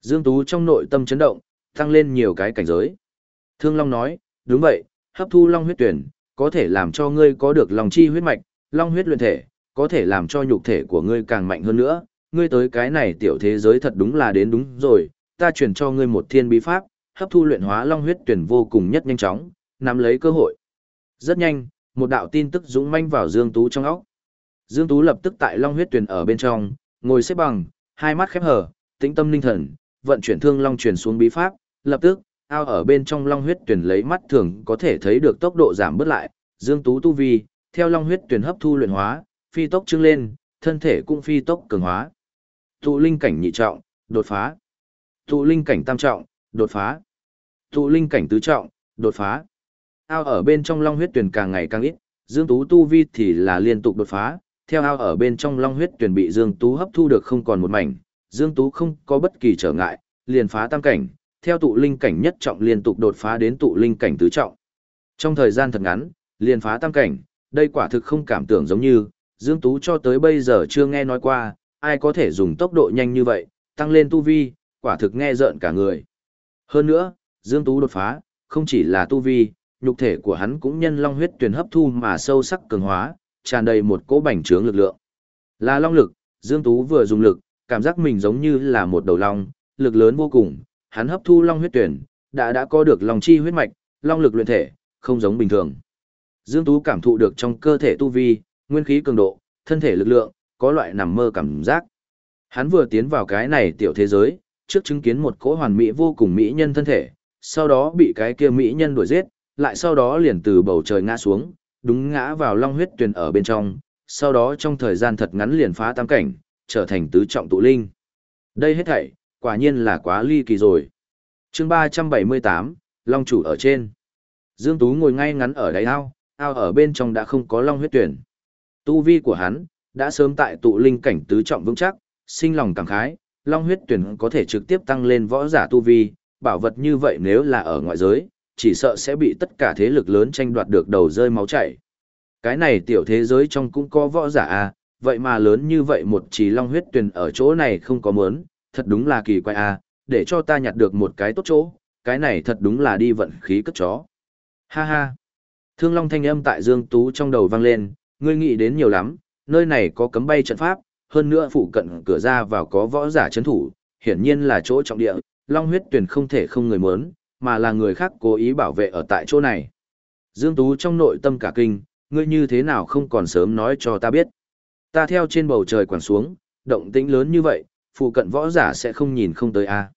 Dương Tú trong nội tâm chấn động, tăng lên nhiều cái cảnh giới. Thương Long nói, đúng vậy, hấp thu long huyết tuyển, có thể làm cho ngươi có được lòng chi huyết mạch, long huyết luyện thể, có thể làm cho nhục thể của ngươi càng mạnh hơn nữa. Ngươi tới cái này tiểu thế giới thật đúng là đến đúng rồi, ta truyền cho ngươi một thiên bí pháp, hấp thu luyện hóa long huyết tuyển vô cùng nhất nhanh chóng, nắm lấy cơ hội. Rất nhanh, một đạo tin tức dũng manh vào Dương Tú trong óc. Dương Tú lập tức tại long huyết tuyển ở bên trong, ngồi xếp bằng, hai mắt khép hở, tĩnh tâm linh thần, vận chuyển thương long truyền xuống bí pháp, lập tức, ao ở bên trong long huyết tuyển lấy mắt thường có thể thấy được tốc độ giảm bớt lại, Dương Tú tu vi, theo long huyết tuyển hấp thu luyện hóa, phi tốc trưng lên, thân thể cũng phi tốc cường hóa. Tụ linh cảnh nhị trọng, đột phá. Tụ linh cảnh tam trọng, đột phá. Tụ linh cảnh tứ trọng, đột phá. Ao ở bên trong long huyết tuyển càng ngày càng ít, Dương Tú tu vi thì là liên tục đột phá, theo ao ở bên trong long huyết tuyển bị Dương Tú hấp thu được không còn một mảnh, Dương Tú không có bất kỳ trở ngại, liền phá tam cảnh, theo tụ linh cảnh nhất trọng liên tục đột phá đến tụ linh cảnh tứ trọng. Trong thời gian thật ngắn, liền phá tam cảnh, đây quả thực không cảm tưởng giống như, Dương Tú cho tới bây giờ chưa nghe nói qua, ai có thể dùng tốc độ nhanh như vậy, tăng lên tu vi, quả thực nghe rợn cả người. Hơn nữa, Dương Tú đột phá, không chỉ là tu vi, nhục thể của hắn cũng nhân long huyết tuyển hấp thu mà sâu sắc cường hóa, tràn đầy một cỗ bành trướng lực lượng. Là long lực, Dương Tú vừa dùng lực, cảm giác mình giống như là một đầu long, lực lớn vô cùng, hắn hấp thu long huyết tuyển, đã đã có được long chi huyết mạch, long lực luyện thể, không giống bình thường. Dương Tú cảm thụ được trong cơ thể tu vi, nguyên khí cường độ, thân thể lực lượng, có loại nằm mơ cảm giác. Hắn vừa tiến vào cái này tiểu thế giới, trước chứng kiến một cỗ hoàn mỹ vô cùng mỹ nhân thân thể, sau đó bị cái kia mỹ nhân đuổi giết, lại sau đó liền từ bầu trời ngã xuống, đúng ngã vào long huyết tuyền ở bên trong, sau đó trong thời gian thật ngắn liền phá tam cảnh, trở thành tứ trọng tụ linh. Đây hết thảy, quả nhiên là quá ly kỳ rồi. chương 378, Long chủ ở trên. Dương Tú ngồi ngay ngắn ở đáy ao, ao ở bên trong đã không có long huyết tuyển. Tu vi của hắn, đã sớm tại tụ linh cảnh tứ trọng vững chắc, sinh lòng cảm khái, long huyết tuyển có thể trực tiếp tăng lên võ giả tu vi, bảo vật như vậy nếu là ở ngoại giới, chỉ sợ sẽ bị tất cả thế lực lớn tranh đoạt được đầu rơi máu chảy. Cái này tiểu thế giới trong cũng có võ giả à, vậy mà lớn như vậy một chỉ long huyết tuyền ở chỗ này không có mớn, thật đúng là kỳ quái à, để cho ta nhặt được một cái tốt chỗ, cái này thật đúng là đi vận khí cất chó. Ha ha. Thương long thanh âm tại Dương Tú trong đầu vang lên, ngươi nghĩ đến nhiều lắm, nơi này có cấm bay trận pháp, hơn nữa phụ cận cửa ra vào có võ giả chấn thủ, hiển nhiên là chỗ trọng địa, long huyết tuyển không thể không người muốn, mà là người khác cố ý bảo vệ ở tại chỗ này. Dương Tú trong nội tâm cả kinh, ngươi như thế nào không còn sớm nói cho ta biết. Ta theo trên bầu trời quảng xuống, động tĩnh lớn như vậy, phụ cận võ giả sẽ không nhìn không tới a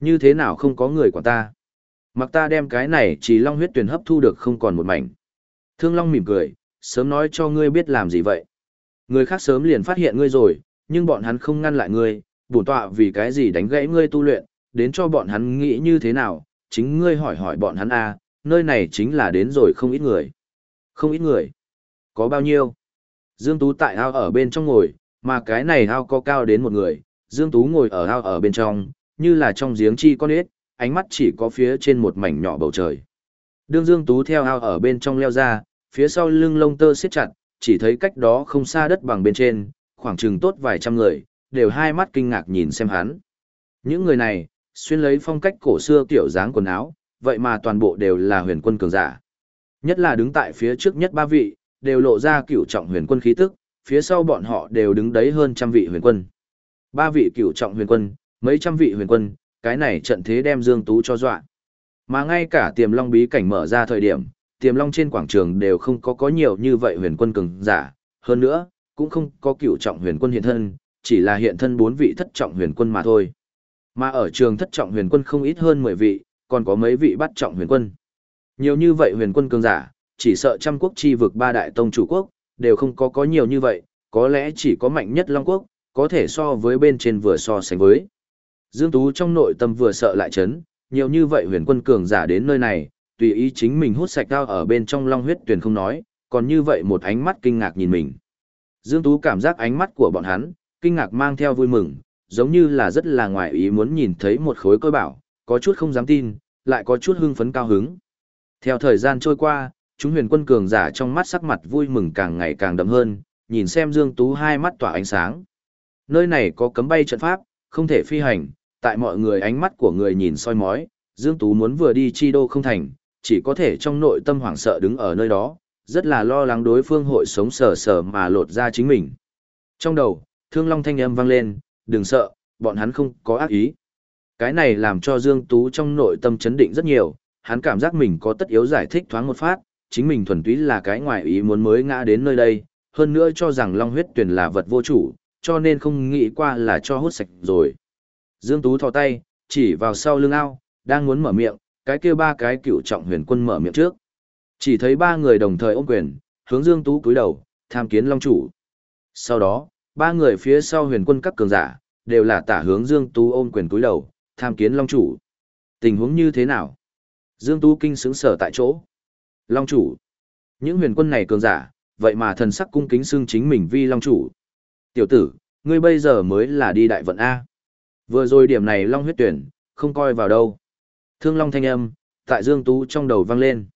Như thế nào không có người của ta. Mặc ta đem cái này chỉ long huyết tuyển hấp thu được không còn một mảnh. Thương Long mỉm cười, sớm nói cho ngươi biết làm gì vậy. Người khác sớm liền phát hiện ngươi rồi, nhưng bọn hắn không ngăn lại ngươi, bổn tọa vì cái gì đánh gãy ngươi tu luyện, đến cho bọn hắn nghĩ như thế nào, chính ngươi hỏi hỏi bọn hắn a, nơi này chính là đến rồi không ít người. Không ít người. Có bao nhiêu? Dương Tú tại ao ở bên trong ngồi, mà cái này ao có cao đến một người, Dương Tú ngồi ở ao ở bên trong, như là trong giếng chi con ếch, ánh mắt chỉ có phía trên một mảnh nhỏ bầu trời. Đương Dương Tú theo ao ở bên trong leo ra, phía sau lưng lông tơ siết chặt, chỉ thấy cách đó không xa đất bằng bên trên, khoảng chừng tốt vài trăm người, đều hai mắt kinh ngạc nhìn xem hắn. Những người này, xuyên lấy phong cách cổ xưa kiểu dáng quần áo, vậy mà toàn bộ đều là huyền quân cường giả. Nhất là đứng tại phía trước nhất ba vị, đều lộ ra cửu trọng huyền quân khí tức, phía sau bọn họ đều đứng đấy hơn trăm vị huyền quân. Ba vị cửu trọng huyền quân, mấy trăm vị huyền quân, cái này trận thế đem Dương Tú cho dọa. Mà ngay cả tiềm long bí cảnh mở ra thời điểm, tiềm long trên quảng trường đều không có có nhiều như vậy huyền quân cường giả, hơn nữa, cũng không có cựu trọng huyền quân hiện thân, chỉ là hiện thân bốn vị thất trọng huyền quân mà thôi. Mà ở trường thất trọng huyền quân không ít hơn 10 vị, còn có mấy vị bắt trọng huyền quân. Nhiều như vậy huyền quân cường giả, chỉ sợ trăm quốc chi vực ba đại tông chủ quốc, đều không có có nhiều như vậy, có lẽ chỉ có mạnh nhất Long quốc, có thể so với bên trên vừa so sánh với. Dương Tú trong nội tâm vừa sợ lại chấn, nhiều như vậy huyền quân cường giả đến nơi này, tùy ý chính mình hút sạch cao ở bên trong long huyết tuyển không nói, còn như vậy một ánh mắt kinh ngạc nhìn mình. Dương Tú cảm giác ánh mắt của bọn hắn, kinh ngạc mang theo vui mừng, giống như là rất là ngoài ý muốn nhìn thấy một khối cơ bảo, có chút không dám tin, lại có chút hưng phấn cao hứng. Theo thời gian trôi qua, chúng huyền quân cường giả trong mắt sắc mặt vui mừng càng ngày càng đậm hơn, nhìn xem Dương Tú hai mắt tỏa ánh sáng. Nơi này có cấm bay trận pháp, không thể phi hành, tại mọi người ánh mắt của người nhìn soi mói, Dương Tú muốn vừa đi chi đô không thành, chỉ có thể trong nội tâm hoảng sợ đứng ở nơi đó, rất là lo lắng đối phương hội sống sờ sờ mà lột ra chính mình. Trong đầu, thương long thanh âm vang lên, đừng sợ, bọn hắn không có ác ý. Cái này làm cho Dương Tú trong nội tâm chấn định rất nhiều, hắn cảm giác mình có tất yếu giải thích thoáng một phát, chính mình thuần túy là cái ngoại ý muốn mới ngã đến nơi đây, hơn nữa cho rằng long huyết tuyển là vật vô chủ, cho nên không nghĩ qua là cho hút sạch rồi. Dương Tú thò tay, chỉ vào sau lưng ao, đang muốn mở miệng, cái kia ba cái cựu trọng huyền quân mở miệng trước. Chỉ thấy ba người đồng thời ôm quyền, hướng Dương Tú cúi đầu, tham kiến Long chủ. Sau đó, ba người phía sau huyền quân các cường giả, đều là tả hướng Dương Tú ôm quyền cúi đầu, tham kiến Long chủ. Tình huống như thế nào? Dương Tú kinh sững sở tại chỗ. Long chủ. Những huyền quân này cường giả, vậy mà thần sắc cung kính xưng chính mình vi Long chủ. Tiểu tử, ngươi bây giờ mới là đi đại vận A. Vừa rồi điểm này Long huyết tuyển, không coi vào đâu. Thương Long thanh âm, tại Dương Tú trong đầu vang lên.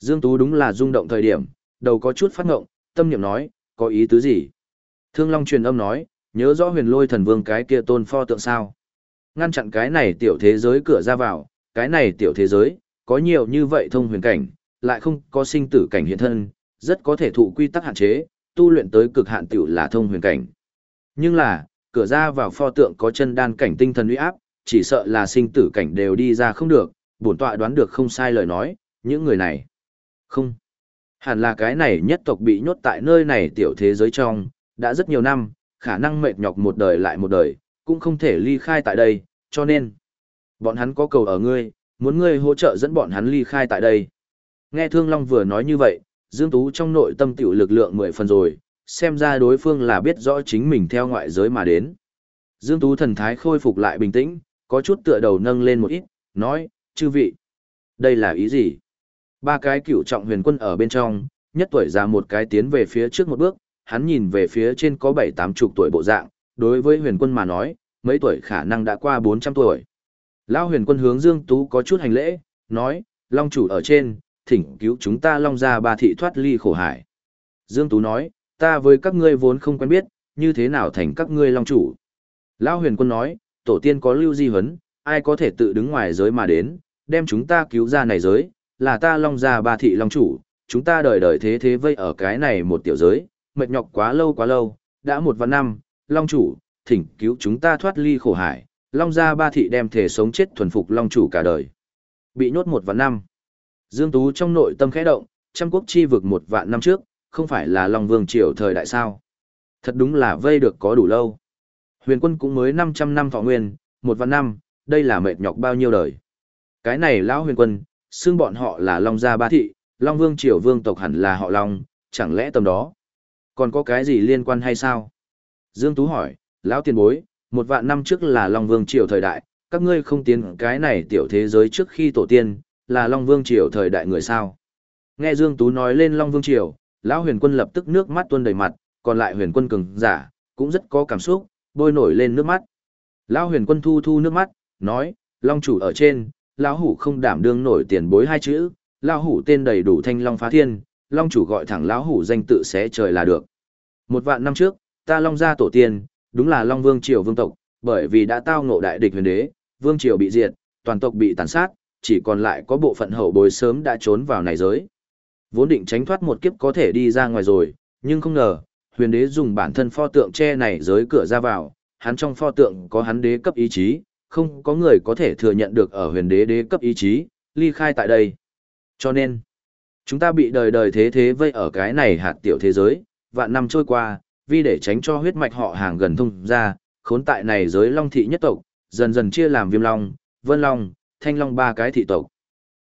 Dương Tú đúng là rung động thời điểm, đầu có chút phát ngộng, tâm niệm nói, có ý tứ gì? Thương Long truyền âm nói, nhớ rõ huyền lôi thần vương cái kia tôn pho tượng sao. Ngăn chặn cái này tiểu thế giới cửa ra vào, cái này tiểu thế giới, có nhiều như vậy thông huyền cảnh, lại không có sinh tử cảnh hiện thân, rất có thể thụ quy tắc hạn chế, tu luyện tới cực hạn tiểu là thông huyền cảnh. Nhưng là, cửa ra vào pho tượng có chân đan cảnh tinh thần uy áp, chỉ sợ là sinh tử cảnh đều đi ra không được, bổn tọa đoán được không sai lời nói, những người này. Không. Hẳn là cái này nhất tộc bị nhốt tại nơi này tiểu thế giới trong, đã rất nhiều năm, khả năng mệt nhọc một đời lại một đời, cũng không thể ly khai tại đây, cho nên. Bọn hắn có cầu ở ngươi, muốn ngươi hỗ trợ dẫn bọn hắn ly khai tại đây. Nghe Thương Long vừa nói như vậy, Dương Tú trong nội tâm tiểu lực lượng mười phần rồi, xem ra đối phương là biết rõ chính mình theo ngoại giới mà đến. Dương Tú thần thái khôi phục lại bình tĩnh, có chút tựa đầu nâng lên một ít, nói, chư vị, đây là ý gì? Ba cái cựu trọng huyền quân ở bên trong, nhất tuổi già một cái tiến về phía trước một bước, hắn nhìn về phía trên có bảy tám chục tuổi bộ dạng, đối với huyền quân mà nói, mấy tuổi khả năng đã qua 400 tuổi. Lão huyền quân hướng Dương Tú có chút hành lễ, nói, Long chủ ở trên, thỉnh cứu chúng ta Long ra ba thị thoát ly khổ hải. Dương Tú nói, ta với các ngươi vốn không quen biết, như thế nào thành các ngươi long chủ. Lão huyền quân nói, tổ tiên có lưu di huấn, ai có thể tự đứng ngoài giới mà đến, đem chúng ta cứu ra này giới, là ta long gia ba thị long chủ, chúng ta đời đời thế thế vây ở cái này một tiểu giới, mệt nhọc quá lâu quá lâu, đã một vạn năm, long chủ, thỉnh cứu chúng ta thoát ly khổ hải, long gia ba thị đem thể sống chết thuần phục long chủ cả đời. Bị nhốt một vạn năm. Dương Tú trong nội tâm khẽ động, trăm quốc chi vực một vạn năm trước, không phải là long vương triều thời đại sao. Thật đúng là vây được có đủ lâu. Huyền quân cũng mới 500 năm thọ nguyên, một vạn năm, đây là mệt nhọc bao nhiêu đời. Cái này lão huyền quân, xương bọn họ là long gia ba thị, long vương triều vương tộc hẳn là họ long, chẳng lẽ tầm đó. Còn có cái gì liên quan hay sao? Dương Tú hỏi, lão tiền bối, một vạn năm trước là long vương triều thời đại, các ngươi không tiến cái này tiểu thế giới trước khi tổ tiên, là long vương triều thời đại người sao? Nghe Dương Tú nói lên long vương triều, lão huyền quân lập tức nước mắt tuôn đầy mặt, còn lại huyền quân cường giả, cũng rất có cảm xúc, bôi nổi lên nước mắt. Lão huyền quân thu thu nước mắt, nói, long chủ ở trên, lão hủ không đảm đương nổi tiền bối hai chữ, lão hủ tên đầy đủ thanh long phá thiên, long chủ gọi thẳng lão hủ danh tự xé trời là được. Một vạn năm trước, ta long gia tổ tiên, đúng là long vương triều vương tộc, bởi vì đã tao ngộ đại địch huyền đế, vương triều bị diệt, toàn tộc bị tàn sát, chỉ còn lại có bộ phận hậu bối sớm đã trốn vào này giới. Vốn định tránh thoát một kiếp có thể đi ra ngoài rồi, nhưng không ngờ, huyền đế dùng bản thân pho tượng che này giới cửa ra vào, hắn trong pho tượng có hắn đế cấp ý chí, không có người có thể thừa nhận được ở huyền đế đế cấp ý chí, ly khai tại đây. Cho nên, chúng ta bị đời đời thế thế vây ở cái này hạt tiểu thế giới, vạn năm trôi qua, vì để tránh cho huyết mạch họ hàng gần thông ra, khốn tại này giới long thị nhất tộc, dần dần chia làm viêm long, vân long, thanh long ba cái thị tộc.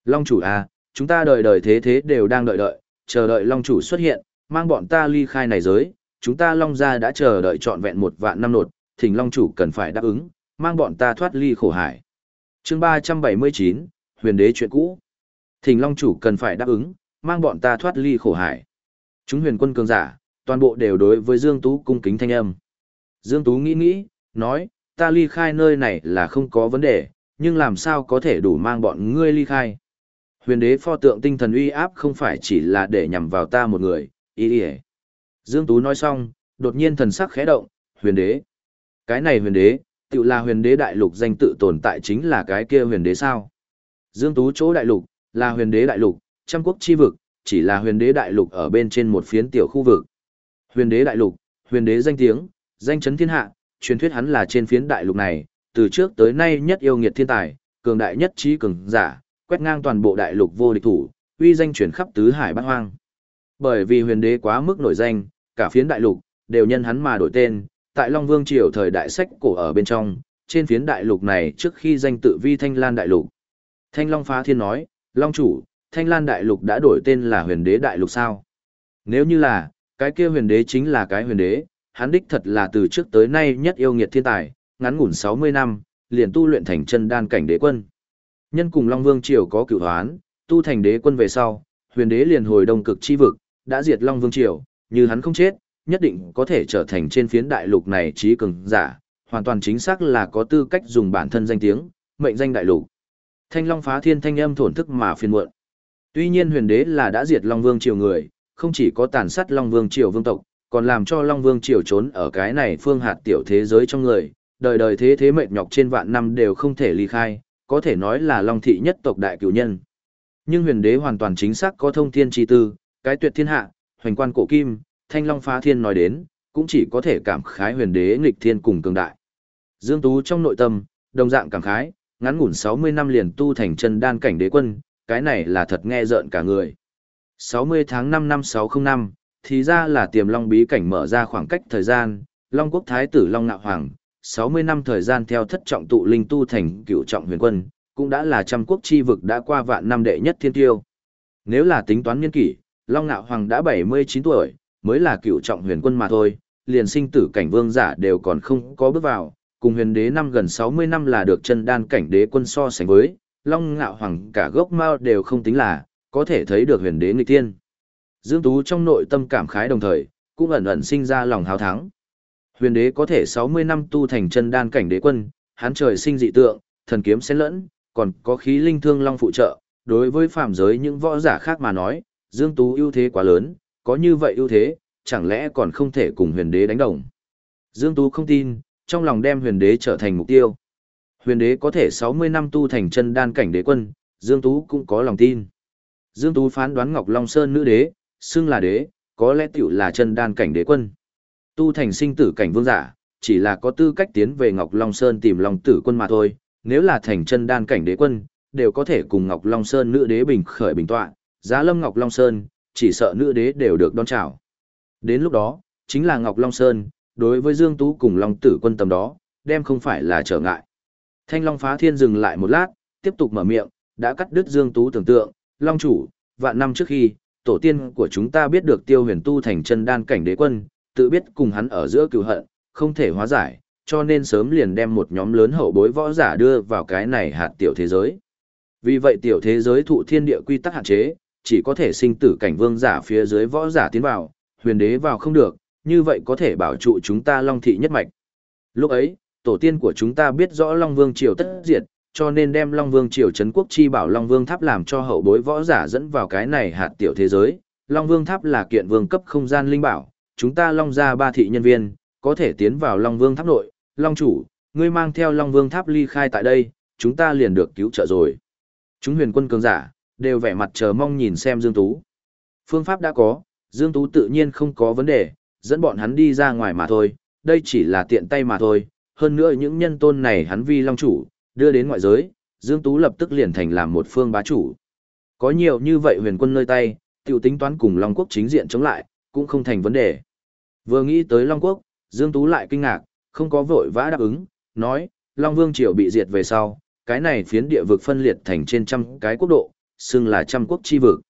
Long chủ à, chúng ta đời đời thế thế đều đang đợi đợi, chờ đợi long chủ xuất hiện, mang bọn ta ly khai này giới, chúng ta long gia đã chờ đợi trọn vẹn một vạn năm nột, thỉnh long chủ cần phải đáp ứng, mang bọn ta thoát ly khổ hải. chương 379, huyền đế chuyện cũ. Thỉnh long chủ cần phải đáp ứng, mang bọn ta thoát ly khổ hải. Chúng huyền quân cường giả, toàn bộ đều đối với Dương Tú cung kính thanh âm. Dương Tú nghĩ nghĩ, nói, ta ly khai nơi này là không có vấn đề, nhưng làm sao có thể đủ mang bọn ngươi ly khai. Huyền đế pho tượng tinh thần uy áp không phải chỉ là để nhằm vào ta một người, ý ỉa Dương Tú nói xong, đột nhiên thần sắc khẽ động, huyền đế. Cái này huyền đế, tự là huyền đế đại lục danh tự tồn tại chính là cái kia huyền đế sao. Dương Tú chỗ đại lục, là huyền đế đại lục, trăm quốc chi vực, chỉ là huyền đế đại lục ở bên trên một phiến tiểu khu vực. Huyền đế đại lục, huyền đế danh tiếng, danh chấn thiên hạ, truyền thuyết hắn là trên phiến đại lục này, từ trước tới nay nhất yêu nghiệt thiên tài, cường đại nhất trí cường giả, quét ngang toàn bộ đại lục vô địch thủ, uy danh chuyển khắp tứ hải bát hoang. Bởi vì huyền đế quá mức nổi danh, cả phiến đại lục đều nhân hắn mà đổi tên, tại Long Vương triều thời đại sách cổ ở bên trong, trên phiến đại lục này trước khi danh tự vi Thanh Lan đại lục. Thanh Long phá thiên nói, Long chủ, Thanh Lan đại lục đã đổi tên là huyền đế đại lục sao? Nếu như là, cái kia huyền đế chính là cái huyền đế, hắn đích thật là từ trước tới nay nhất yêu nghiệt thiên tài, ngắn ngủn 60 năm, liền tu luyện thành chân đan cảnh đế quân. Nhân cùng Long Vương Triều có cửu hoán, tu thành đế quân về sau, huyền đế liền hồi đông cực chi vực, đã diệt Long Vương Triều, như hắn không chết, nhất định có thể trở thành trên phiến đại lục này trí cường giả, hoàn toàn chính xác là có tư cách dùng bản thân danh tiếng, mệnh danh đại lục. Thanh Long phá thiên thanh âm thổn thức mà phiền muộn. Tuy nhiên huyền đế là đã diệt Long Vương Triều người, không chỉ có tàn sát Long Vương Triều vương tộc, còn làm cho Long Vương Triều trốn ở cái này phương hạt tiểu thế giới trong người, đời đời thế thế mệt nhọc trên vạn năm đều không thể ly khai, có thể nói là Long thị nhất tộc đại cửu nhân. Nhưng huyền đế hoàn toàn chính xác có thông thiên chi tư, cái tuyệt thiên hạ, hoành quan cổ kim, thanh long phá thiên nói đến, cũng chỉ có thể cảm khái huyền đế nghịch thiên cùng cường đại. Dương Tú trong nội tâm, đồng dạng cảm khái, ngắn ngủn 60 năm liền tu thành chân đan cảnh đế quân, cái này là thật nghe rợn cả người. 60 tháng 5 năm 605, thì ra là tiềm long bí cảnh mở ra khoảng cách thời gian, Long quốc thái tử Long Nạo Hoàng, 60 năm thời gian theo thất trọng tụ linh tu thành cựu trọng huyền quân, cũng đã là trăm quốc chi vực đã qua vạn năm đệ nhất thiên tiêu. Nếu là tính toán niên kỷ, Long Nạo Hoàng đã 79 tuổi, mới là cựu trọng huyền quân mà thôi, liền sinh tử cảnh vương giả đều còn không có bước vào, cùng huyền đế năm gần 60 năm là được chân đan cảnh đế quân so sánh với, Long Ngạo Hoàng cả gốc mao đều không tính là, có thể thấy được huyền đế nghịch tiên. Dương Tú trong nội tâm cảm khái đồng thời, cũng ẩn ẩn sinh ra lòng hào thắng. Huyền đế có thể 60 năm tu thành chân đan cảnh đế quân, hắn trời sinh dị tượng, thần kiếm xen lẫn, còn có khí linh thương long phụ trợ, đối với phạm giới những võ giả khác mà nói, Dương Tú ưu thế quá lớn, có như vậy ưu thế, chẳng lẽ còn không thể cùng huyền đế đánh đồng. Dương Tú không tin, trong lòng đem huyền đế trở thành mục tiêu. Huyền đế có thể 60 năm tu thành chân đan cảnh đế quân, Dương Tú cũng có lòng tin. Dương Tú phán đoán Ngọc Long Sơn nữ đế, xưng là đế, có lẽ tiểu là chân đan cảnh đế quân. Tu thành sinh tử cảnh vương giả, chỉ là có tư cách tiến về Ngọc Long Sơn tìm Long tử quân mà thôi, nếu là thành chân đan cảnh đế quân, đều có thể cùng Ngọc Long Sơn nữ đế bình khởi bình tọa, giá lâm Ngọc Long Sơn, chỉ sợ nữ đế đều được đón chào. Đến lúc đó, chính là Ngọc Long Sơn, đối với Dương Tú cùng Long tử quân tầm đó, đem không phải là trở ngại. Thanh Long phá thiên dừng lại một lát, tiếp tục mở miệng, đã cắt đứt Dương Tú tưởng tượng, Long chủ, vạn năm trước khi, tổ tiên của chúng ta biết được tiêu huyền tu thành chân đan cảnh đế quân, tự biết cùng hắn ở giữa cựu hận, không thể hóa giải, cho nên sớm liền đem một nhóm lớn hậu bối võ giả đưa vào cái này hạt tiểu thế giới. Vì vậy tiểu thế giới thụ thiên địa quy tắc hạn chế, chỉ có thể sinh tử cảnh vương giả phía dưới võ giả tiến vào, huyền đế vào không được, như vậy có thể bảo trụ chúng ta long thị nhất mạch. Lúc ấy, tổ tiên của chúng ta biết rõ Long Vương Triều tất diệt, cho nên đem Long Vương Triều Trấn Quốc chi bảo Long Vương Tháp làm cho hậu bối võ giả dẫn vào cái này hạt tiểu thế giới. Long Vương Tháp là kiện vương cấp không gian linh bảo, chúng ta Long gia ba thị nhân viên, có thể tiến vào Long Vương Tháp nội. Long chủ, ngươi mang theo Long Vương Tháp ly khai tại đây, chúng ta liền được cứu trợ rồi. Chúng huyền quân cường giả, đều vẻ mặt chờ mong nhìn xem Dương Tú. Phương pháp đã có, Dương Tú tự nhiên không có vấn đề, dẫn bọn hắn đi ra ngoài mà thôi, đây chỉ là tiện tay mà thôi. Hơn nữa những nhân tôn này hắn vi long chủ, đưa đến ngoại giới, Dương Tú lập tức liền thành làm một phương bá chủ. Có nhiều như vậy huyền quân nơi tay, tiểu tính toán cùng Long Quốc chính diện chống lại, cũng không thành vấn đề. Vừa nghĩ tới Long Quốc, Dương Tú lại kinh ngạc, không có vội vã đáp ứng, nói, Long Vương Triều bị diệt về sau, cái này phiến địa vực phân liệt thành trên trăm cái quốc độ, xưng là trăm quốc chi vực.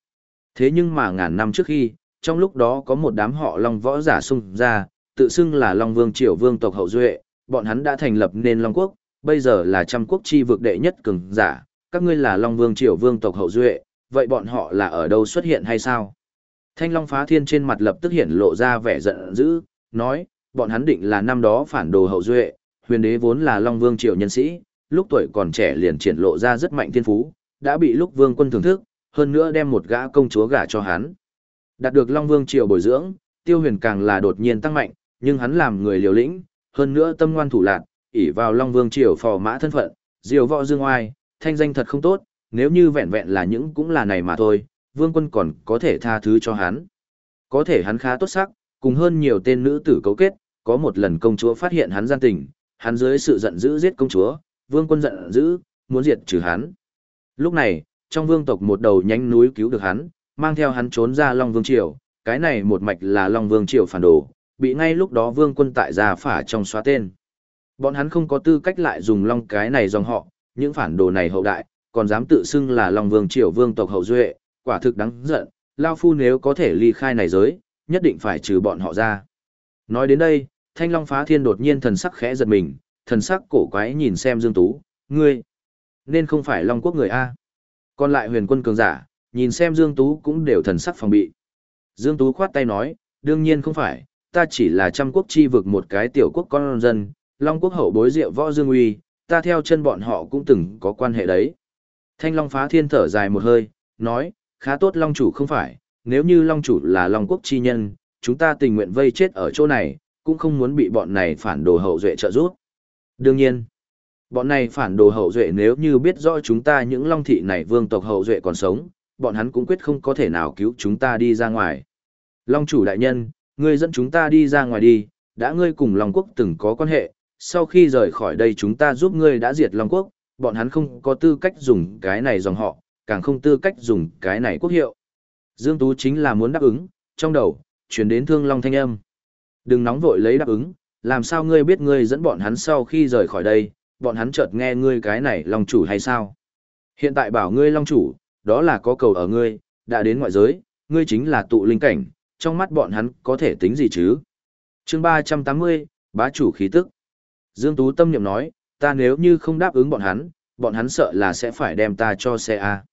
Thế nhưng mà ngàn năm trước khi, trong lúc đó có một đám họ Long võ giả xung ra, tự xưng là Long Vương Triều Vương tộc hậu duệ, bọn hắn đã thành lập nên Long Quốc, bây giờ là trăm quốc chi vực đệ nhất cường giả, các ngươi là Long Vương Triều Vương tộc hậu duệ, vậy bọn họ là ở đâu xuất hiện hay sao? Thanh Long phá thiên trên mặt lập tức hiện lộ ra vẻ giận dữ, nói, bọn hắn định là năm đó phản đồ hậu duệ, huyền đế vốn là Long Vương Triều nhân sĩ, lúc tuổi còn trẻ liền triển lộ ra rất mạnh thiên phú, đã bị lúc vương quân thưởng thức, hơn nữa đem một gã công chúa gả cho hắn. Đạt được Long Vương Triều bồi dưỡng, tiêu huyền càng là đột nhiên tăng mạnh, nhưng hắn làm người liều lĩnh, hơn nữa tâm ngoan thủ lạc, ỷ vào Long Vương triều phò mã thân phận, diều võ dương oai, thanh danh thật không tốt, nếu như vẹn vẹn là những cũng là này mà thôi, vương quân còn có thể tha thứ cho hắn. Có thể hắn khá tốt sắc, cùng hơn nhiều tên nữ tử cấu kết, có một lần công chúa phát hiện hắn gian tình, hắn dưới sự giận dữ giết công chúa, vương quân giận dữ, muốn diệt trừ hắn. Lúc này, trong vương tộc một đầu nhánh núi cứu được hắn, mang theo hắn trốn ra Long Vương Triều, cái này một mạch là Long Vương Triều phản đồ, bị ngay lúc đó vương quân tại gia phả trong xóa tên. Bọn hắn không có tư cách lại dùng long cái này dòng họ, những phản đồ này hậu đại, còn dám tự xưng là long vương triều vương tộc hậu duệ, quả thực đáng giận, Lao Phu nếu có thể ly khai này giới, nhất định phải trừ bọn họ ra. Nói đến đây, Thanh Long phá thiên đột nhiên thần sắc khẽ giật mình, thần sắc cổ quái nhìn xem Dương Tú, ngươi, nên không phải Long Quốc người A. Còn lại huyền quân cường giả, nhìn xem Dương Tú cũng đều thần sắc phòng bị. Dương Tú khoát tay nói, đương nhiên không phải, ta chỉ là trăm quốc chi vực một cái tiểu quốc con dân, Long quốc hậu bối diệu võ dương uy, ta theo chân bọn họ cũng từng có quan hệ đấy. Thanh Long phá thiên thở dài một hơi, nói, khá tốt Long chủ không phải, nếu như Long chủ là Long quốc chi nhân, chúng ta tình nguyện vây chết ở chỗ này, cũng không muốn bị bọn này phản đồ hậu duệ trợ giúp. Đương nhiên, bọn này phản đồ hậu duệ nếu như biết rõ chúng ta những Long thị này vương tộc hậu duệ còn sống, bọn hắn cũng quyết không có thể nào cứu chúng ta đi ra ngoài. Long chủ đại nhân, ngươi dẫn chúng ta đi ra ngoài đi, đã ngươi cùng Long quốc từng có quan hệ, sau khi rời khỏi đây chúng ta giúp ngươi đã diệt Long Quốc, bọn hắn không có tư cách dùng cái này dòng họ, càng không tư cách dùng cái này quốc hiệu. Dương Tú chính là muốn đáp ứng, trong đầu, chuyển đến thương Long thanh âm. Đừng nóng vội lấy đáp ứng, làm sao ngươi biết ngươi dẫn bọn hắn sau khi rời khỏi đây, bọn hắn chợt nghe ngươi cái này Long chủ hay sao? Hiện tại bảo ngươi Long chủ, đó là có cầu ở ngươi, đã đến ngoại giới, ngươi chính là tụ linh cảnh, trong mắt bọn hắn có thể tính gì chứ? chương 380, bá chủ khí tức. Dương Tú tâm niệm nói, ta nếu như không đáp ứng bọn hắn, bọn hắn sợ là sẽ phải đem ta cho xe A.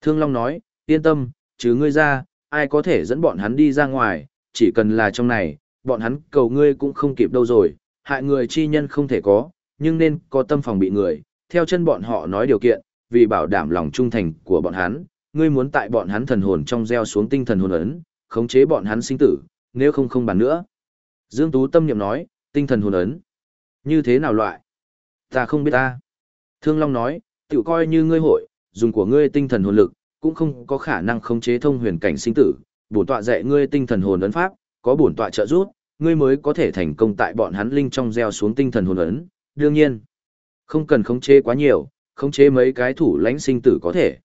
Thương Long nói, yên tâm, chứ ngươi ra, ai có thể dẫn bọn hắn đi ra ngoài, chỉ cần là trong này, bọn hắn cầu ngươi cũng không kịp đâu rồi, hại người chi nhân không thể có, nhưng nên có tâm phòng bị người, theo chân bọn họ nói điều kiện, vì bảo đảm lòng trung thành của bọn hắn, ngươi muốn tại bọn hắn thần hồn trong gieo xuống tinh thần hồn ấn, khống chế bọn hắn sinh tử, nếu không không bàn nữa. Dương Tú tâm niệm nói, tinh thần hồn ấn. Như thế nào loại? Ta không biết ta. Thương Long nói, tự coi như ngươi hội, dùng của ngươi tinh thần hồn lực, cũng không có khả năng khống chế thông huyền cảnh sinh tử. Bổn tọa dạy ngươi tinh thần hồn ấn pháp, có bổn tọa trợ giúp, ngươi mới có thể thành công tại bọn hắn linh trong gieo xuống tinh thần hồn ấn. Đương nhiên, không cần khống chế quá nhiều, khống chế mấy cái thủ lãnh sinh tử có thể.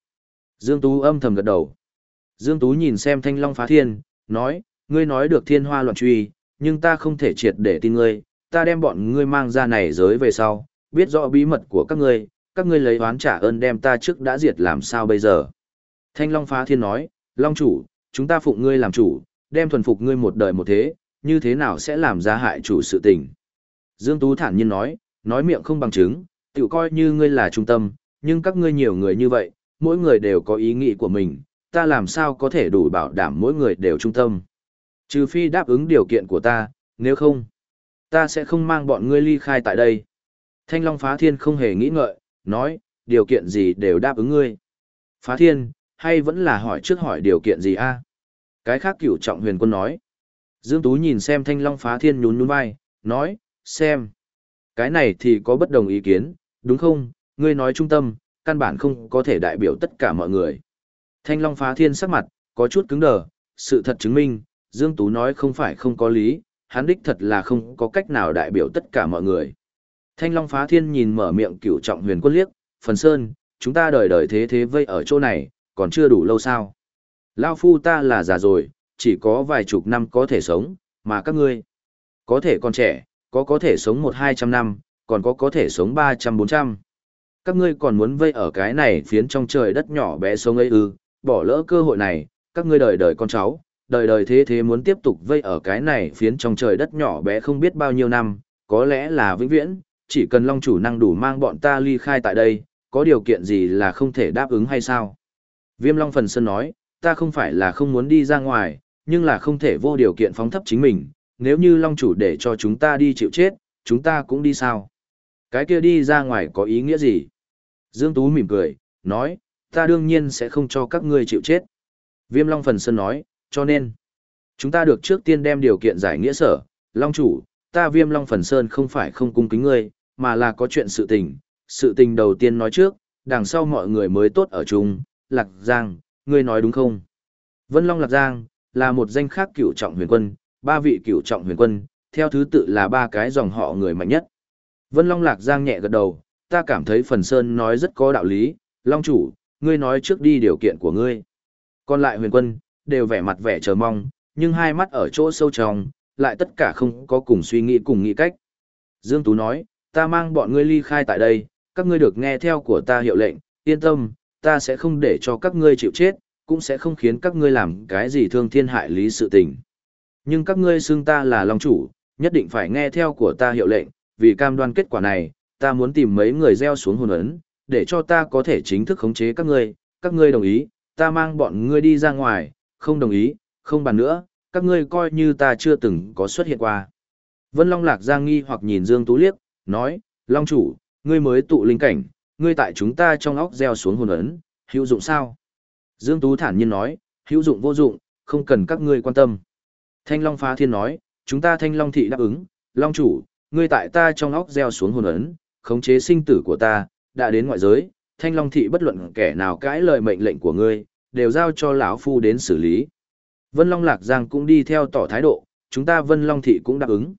Dương Tú âm thầm gật đầu. Dương Tú nhìn xem thanh long phá thiên, nói, ngươi nói được thiên hoa loạn truy, nhưng ta không thể triệt để tin ngươi, ta đem bọn ngươi mang ra này giới về sau, biết rõ bí mật của các ngươi, các ngươi lấy oán trả ơn đem ta trước đã diệt làm sao bây giờ. Thanh Long phá thiên nói, Long chủ, chúng ta phụng ngươi làm chủ, đem thuần phục ngươi một đời một thế, như thế nào sẽ làm ra hại chủ sự tình. Dương Tú thản nhiên nói, nói miệng không bằng chứng, tự coi như ngươi là trung tâm, nhưng các ngươi nhiều người như vậy, mỗi người đều có ý nghĩ của mình, ta làm sao có thể đủ bảo đảm mỗi người đều trung tâm. Trừ phi đáp ứng điều kiện của ta, nếu không, ta sẽ không mang bọn ngươi ly khai tại đây. Thanh Long Phá Thiên không hề nghĩ ngợi, nói, điều kiện gì đều đáp ứng ngươi. Phá Thiên, hay vẫn là hỏi trước hỏi điều kiện gì a? Cái khác cửu trọng huyền quân nói. Dương Tú nhìn xem Thanh Long Phá Thiên nhún nhún vai, nói, xem. Cái này thì có bất đồng ý kiến, đúng không? Ngươi nói trung tâm, căn bản không có thể đại biểu tất cả mọi người. Thanh Long Phá Thiên sắc mặt, có chút cứng đờ, sự thật chứng minh, Dương Tú nói không phải không có lý, hắn đích thật là không có cách nào đại biểu tất cả mọi người. Thanh Long Phá Thiên nhìn mở miệng cửu trọng huyền quân liếc, phần sơn, chúng ta đời đời thế thế vây ở chỗ này, còn chưa đủ lâu sao. Lao phu ta là già rồi, chỉ có vài chục năm có thể sống, mà các ngươi, có thể còn trẻ, có có thể sống một hai trăm năm, còn có có thể sống ba trăm bốn trăm. Các ngươi còn muốn vây ở cái này phiến trong trời đất nhỏ bé sống ấy ư, bỏ lỡ cơ hội này, các ngươi đời đời con cháu, đời đời thế thế muốn tiếp tục vây ở cái này phiến trong trời đất nhỏ bé không biết bao nhiêu năm, có lẽ là vĩnh viễn, chỉ cần Long chủ năng đủ mang bọn ta ly khai tại đây, có điều kiện gì là không thể đáp ứng hay sao? Viêm Long Phần sân nói, ta không phải là không muốn đi ra ngoài, nhưng là không thể vô điều kiện phóng thấp chính mình, nếu như Long chủ để cho chúng ta đi chịu chết, chúng ta cũng đi sao? Cái kia đi ra ngoài có ý nghĩa gì? Dương Tú mỉm cười, nói, ta đương nhiên sẽ không cho các ngươi chịu chết. Viêm Long Phần Sơn nói, cho nên, chúng ta được trước tiên đem điều kiện giải nghĩa sở, Long chủ, ta Viêm Long Phần Sơn không phải không cung kính ngươi, mà là có chuyện sự tình. Sự tình đầu tiên nói trước, đằng sau mọi người mới tốt ở chung, Lạc Giang, ngươi nói đúng không? Vân Long Lạc Giang, là một danh khác cựu trọng huyền quân, ba vị cựu trọng huyền quân, theo thứ tự là ba cái dòng họ người mạnh nhất. Vân Long Lạc Giang nhẹ gật đầu, ta cảm thấy Phần Sơn nói rất có đạo lý, Long chủ, ngươi nói trước đi điều kiện của ngươi. Còn lại huyền quân, đều vẻ mặt vẻ chờ mong, nhưng hai mắt ở chỗ sâu trong, lại tất cả không có cùng suy nghĩ cùng nghĩ cách. Dương Tú nói, ta mang bọn ngươi ly khai tại đây, các ngươi được nghe theo của ta hiệu lệnh, yên tâm, ta sẽ không để cho các ngươi chịu chết, cũng sẽ không khiến các ngươi làm cái gì thương thiên hại lý sự tình. Nhưng các ngươi xưng ta là Long Chủ, nhất định phải nghe theo của ta hiệu lệnh, vì cam đoan kết quả này, ta muốn tìm mấy người gieo xuống hồn ấn, để cho ta có thể chính thức khống chế các ngươi, các ngươi đồng ý, ta mang bọn ngươi đi ra ngoài, không đồng ý, không bàn nữa, các ngươi coi như ta chưa từng có xuất hiện qua. Vân Long Lạc Giang nghi hoặc nhìn Dương Tú liếc, nói, Long chủ, ngươi mới tụ linh cảnh, ngươi tại chúng ta trong óc gieo xuống hồn ấn, hữu dụng sao? Dương Tú thản nhiên nói, hữu dụng vô dụng, không cần các ngươi quan tâm. Thanh Long phá thiên nói, chúng ta Thanh Long thị đáp ứng, Long chủ, ngươi tại ta trong óc gieo xuống hồn ấn, khống chế sinh tử của ta, đã đến ngoại giới, Thanh Long thị bất luận kẻ nào cãi lời mệnh lệnh của ngươi, đều giao cho lão phu đến xử lý. Vân Long Lạc Giang cũng đi theo tỏ thái độ, chúng ta Vân Long thị cũng đáp ứng.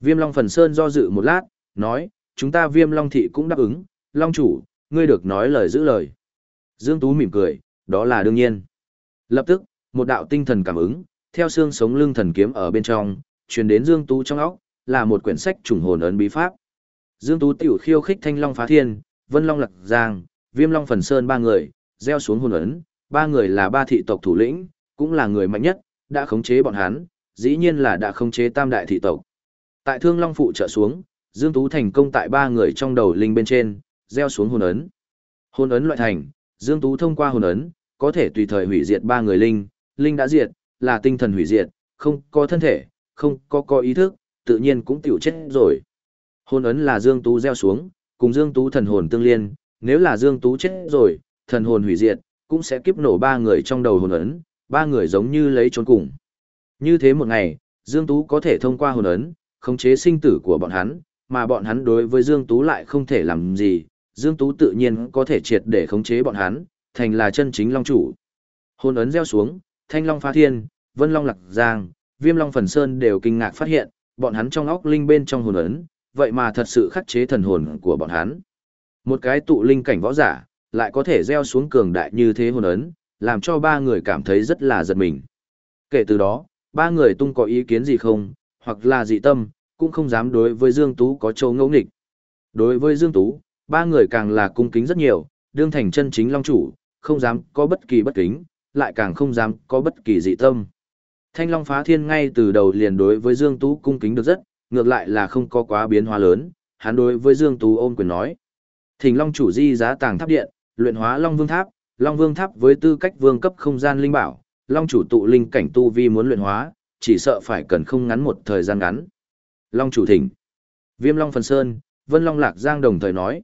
Viêm Long Phần Sơn do dự một lát, nói, chúng ta Viêm Long thị cũng đáp ứng, Long chủ, ngươi được nói lời giữ lời. Dương Tú mỉm cười, đó là đương nhiên. Lập tức, một đạo tinh thần cảm ứng, theo xương sống lưng thần kiếm ở bên trong, truyền đến Dương Tú trong óc, là một quyển sách trùng hồn ấn bí pháp. Dương Tú tiểu khiêu khích Thanh Long phá thiên, Vân Long lạc giang, Viêm Long phần sơn ba người, gieo xuống hồn ấn, ba người là ba thị tộc thủ lĩnh, cũng là người mạnh nhất, đã khống chế bọn hắn, dĩ nhiên là đã khống chế tam đại thị tộc. Tại Thương Long phụ trợ xuống, Dương Tú thành công tại ba người trong đầu linh bên trên, gieo xuống hồn ấn. Hồn ấn loại thành, Dương Tú thông qua hồn ấn, có thể tùy thời hủy diệt ba người linh, linh đã diệt, là tinh thần hủy diệt, không có thân thể, không có có ý thức, tự nhiên cũng tiểu chết rồi. Hồn ấn là Dương Tú gieo xuống, cùng Dương Tú thần hồn tương liên, nếu là Dương Tú chết rồi, thần hồn hủy diệt, cũng sẽ kiếp nổ ba người trong đầu hồn ấn, ba người giống như lấy trốn cùng. Như thế một ngày, Dương Tú có thể thông qua hồn ấn, khống chế sinh tử của bọn hắn, mà bọn hắn đối với Dương Tú lại không thể làm gì, Dương Tú tự nhiên có thể triệt để khống chế bọn hắn, thành là chân chính long chủ. Hồn ấn gieo xuống, Thanh Long phá thiên, Vân Long lạc giang, Viêm Long phần sơn đều kinh ngạc phát hiện, bọn hắn trong óc linh bên trong hồn ấn, vậy mà thật sự khắc chế thần hồn của bọn hắn. Một cái tụ linh cảnh võ giả, lại có thể gieo xuống cường đại như thế hồn ấn, làm cho ba người cảm thấy rất là giật mình. Kể từ đó, ba người tung có ý kiến gì không, hoặc là dị tâm, cũng không dám đối với Dương Tú có châu ngẫu nghịch. Đối với Dương Tú, ba người càng là cung kính rất nhiều, đương thành chân chính long chủ, không dám có bất kỳ bất kính, lại càng không dám có bất kỳ dị tâm. Thanh Long phá thiên ngay từ đầu liền đối với Dương Tú cung kính được rất, ngược lại là không có quá biến hóa lớn, hắn đối với Dương Tú ôm quyền nói. Thỉnh Long chủ di giá tàng tháp điện, luyện hóa Long Vương Tháp, Long Vương Tháp với tư cách vương cấp không gian linh bảo, Long chủ tụ linh cảnh tu vi muốn luyện hóa, chỉ sợ phải cần không ngắn một thời gian ngắn. Long chủ thỉnh. Viêm Long Phần Sơn, Vân Long Lạc Giang đồng thời nói.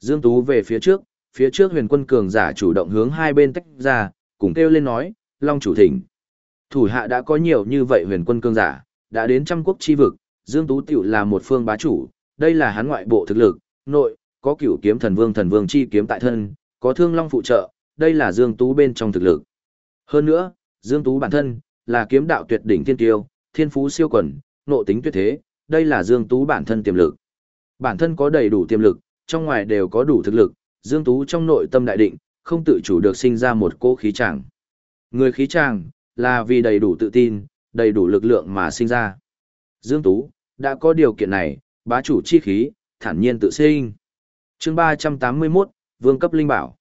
Dương Tú về phía trước, phía trước huyền quân cường giả chủ động hướng hai bên tách ra, cùng kêu lên nói, Long chủ thỉnh. Thủ hạ đã có nhiều như vậy huyền quân cương giả, đã đến trăm quốc chi vực, Dương Tú tiểu là một phương bá chủ, đây là hắn ngoại bộ thực lực, nội, có cửu kiếm thần vương thần vương chi kiếm tại thân, có thương long phụ trợ, đây là Dương Tú bên trong thực lực. Hơn nữa, Dương Tú bản thân, là kiếm đạo tuyệt đỉnh thiên tiêu, thiên phú siêu quần, nộ tính tuyệt thế, đây là Dương Tú bản thân tiềm lực. Bản thân có đầy đủ tiềm lực, trong ngoài đều có đủ thực lực, Dương Tú trong nội tâm đại định, không tự chủ được sinh ra một cỗ khí tràng. Người khí tràng, là vì đầy đủ tự tin, đầy đủ lực lượng mà sinh ra. Dương Tú, đã có điều kiện này, bá chủ chi khí, thản nhiên tự sinh. chương 381, Vương cấp linh bảo.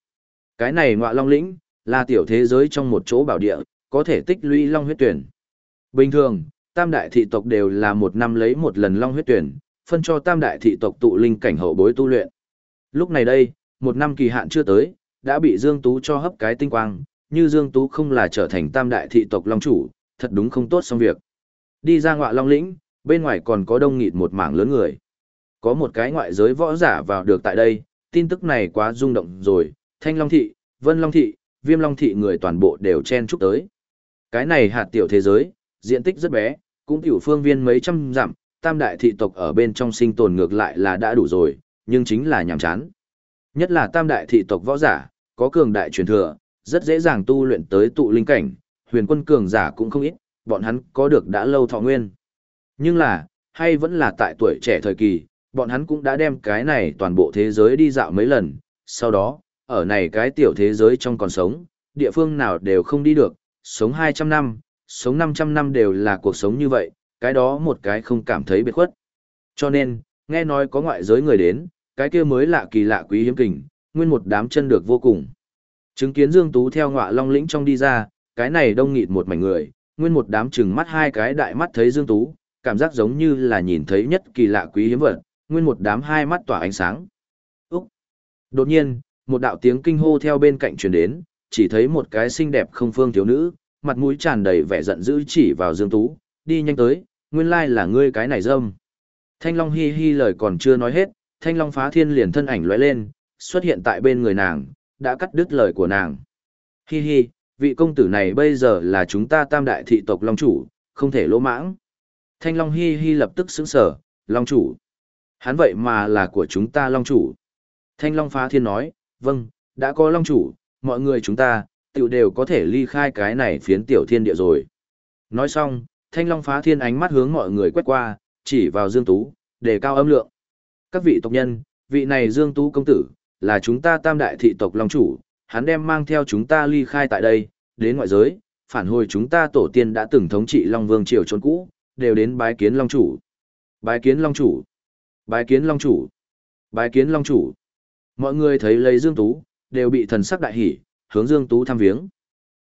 Cái này ngọa long lĩnh, là tiểu thế giới trong một chỗ bảo địa, có thể tích lũy long huyết tuyển. Bình thường, tam đại thị tộc đều là một năm lấy một lần long huyết tuyển, phân cho tam đại thị tộc tụ linh cảnh hậu bối tu luyện. Lúc này đây, một năm kỳ hạn chưa tới, đã bị Dương Tú cho hấp cái tinh quang, như Dương Tú không là trở thành tam đại thị tộc long chủ, thật đúng không tốt xong việc. Đi ra ngọa long lĩnh, bên ngoài còn có đông nghịt một mảng lớn người. Có một cái ngoại giới võ giả vào được tại đây, tin tức này quá rung động rồi, Thanh Long Thị, Vân Long Thị, Viêm Long Thị người toàn bộ đều chen chúc tới. Cái này hạt tiểu thế giới, diện tích rất bé, cũng tiểu phương viên mấy trăm dặm, tam đại thị tộc ở bên trong sinh tồn ngược lại là đã đủ rồi, nhưng chính là nhàm chán. Nhất là tam đại thị tộc võ giả, có cường đại truyền thừa, rất dễ dàng tu luyện tới tụ linh cảnh, huyền quân cường giả cũng không ít, bọn hắn có được đã lâu thọ nguyên. Nhưng là, hay vẫn là tại tuổi trẻ thời kỳ, bọn hắn cũng đã đem cái này toàn bộ thế giới đi dạo mấy lần, sau đó, ở này cái tiểu thế giới trong còn sống, địa phương nào đều không đi được, sống 200 năm, sống 500 năm đều là cuộc sống như vậy, cái đó một cái không cảm thấy biệt khuất. Cho nên, nghe nói có ngoại giới người đến, cái kia mới lạ kỳ lạ quý hiếm kình, nguyên một đám chân được vô cùng. Chứng kiến Dương Tú theo ngọa long lĩnh trong đi ra, cái này đông nghịt một mảnh người, nguyên một đám chừng mắt hai cái đại mắt thấy Dương Tú, cảm giác giống như là nhìn thấy nhất kỳ lạ quý hiếm vật, nguyên một đám hai mắt tỏa ánh sáng. Úc! Đột nhiên, một đạo tiếng kinh hô theo bên cạnh truyền đến, chỉ thấy một cái xinh đẹp không phương thiếu nữ, mặt mũi tràn đầy vẻ giận dữ chỉ vào Dương Tú, đi nhanh tới, nguyên lai là ngươi cái này dâm. Thanh Long hi hi lời còn chưa nói hết, Thanh Long phá thiên liền thân ảnh lóe lên, xuất hiện tại bên người nàng, đã cắt đứt lời của nàng. Hi hi, vị công tử này bây giờ là chúng ta tam đại thị tộc Long chủ, không thể lỗ mãng. Thanh Long hi hi lập tức sững sở, Long chủ. Hắn vậy mà là của chúng ta Long chủ. Thanh Long phá thiên nói, vâng, đã có Long chủ, mọi người chúng ta, tiểu đều có thể ly khai cái này phiến tiểu thiên địa rồi. Nói xong, Thanh Long phá thiên ánh mắt hướng mọi người quét qua, chỉ vào Dương Tú, để cao âm lượng. Các vị tộc nhân, vị này Dương Tú công tử, là chúng ta tam đại thị tộc Long chủ, hắn đem mang theo chúng ta ly khai tại đây, đến ngoại giới, phản hồi chúng ta tổ tiên đã từng thống trị Long Vương triều trốn cũ, đều đến bái kiến Long chủ. Bái kiến Long chủ. Bái kiến Long chủ. Bái kiến Long chủ. Mọi người thấy lấy Dương Tú, đều bị thần sắc đại hỉ, hướng Dương Tú thăm viếng.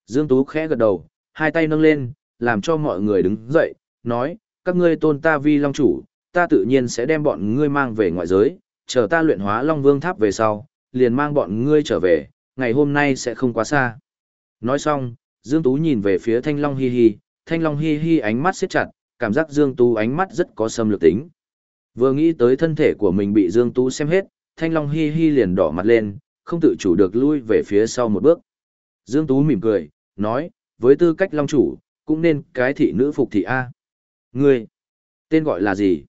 Dương Tú khẽ gật đầu, hai tay nâng lên, làm cho mọi người đứng dậy, nói, các ngươi tôn ta vi Long chủ, ta tự nhiên sẽ đem bọn ngươi mang về ngoại giới, chờ ta luyện hóa Long Vương Tháp về sau, liền mang bọn ngươi trở về, ngày hôm nay sẽ không quá xa. Nói xong, Dương Tú nhìn về phía Thanh Long Hi Hi, Thanh Long Hi Hi ánh mắt siết chặt, cảm giác Dương Tú ánh mắt rất có xâm lược tính. Vừa nghĩ tới thân thể của mình bị Dương Tú xem hết, Thanh Long Hi Hi liền đỏ mặt lên, không tự chủ được lui về phía sau một bước. Dương Tú mỉm cười, nói, với tư cách Long chủ, cũng nên cái thị nữ phục thị A. Ngươi, tên gọi là gì?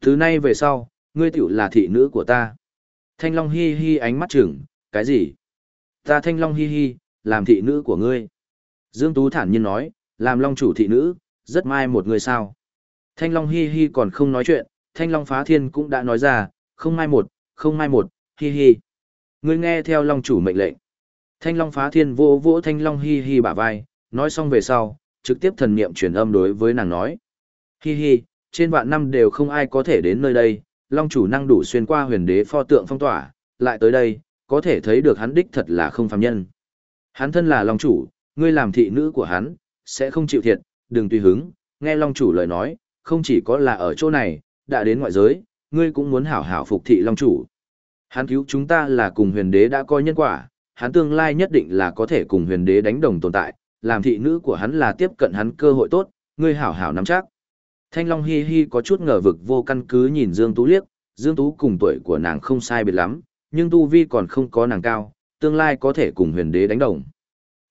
Thứ nay về sau, ngươi tiểu là thị nữ của ta. Thanh Long hi hi ánh mắt chừng, cái gì? Ta Thanh Long hi hi, làm thị nữ của ngươi. Dương Tú thản nhiên nói, làm Long chủ thị nữ, rất mai một người sao. Thanh Long hi hi còn không nói chuyện, Thanh Long phá thiên cũng đã nói ra, không mai một, không mai một, hi hi. Ngươi nghe theo Long chủ mệnh lệnh. Thanh Long phá thiên vô vỗ Thanh Long hi hi bả vai, nói xong về sau, trực tiếp thần niệm truyền âm đối với nàng nói. Hi hi, trên vạn năm đều không ai có thể đến nơi đây, Long chủ năng đủ xuyên qua huyền đế pho tượng phong tỏa, lại tới đây, có thể thấy được hắn đích thật là không phàm nhân. Hắn thân là Long chủ, ngươi làm thị nữ của hắn, sẽ không chịu thiệt, đừng tùy hứng, nghe Long chủ lời nói, không chỉ có là ở chỗ này, đã đến ngoại giới, ngươi cũng muốn hảo hảo phục thị Long chủ. Hắn cứu chúng ta là cùng huyền đế đã coi nhân quả, hắn tương lai nhất định là có thể cùng huyền đế đánh đồng tồn tại, làm thị nữ của hắn là tiếp cận hắn cơ hội tốt, ngươi hảo hảo nắm chắc. Thanh Long hi hi có chút ngờ vực vô căn cứ nhìn Dương Tú liếc, Dương Tú cùng tuổi của nàng không sai biệt lắm, nhưng tu vi còn không có nàng cao, tương lai có thể cùng huyền đế đánh đồng.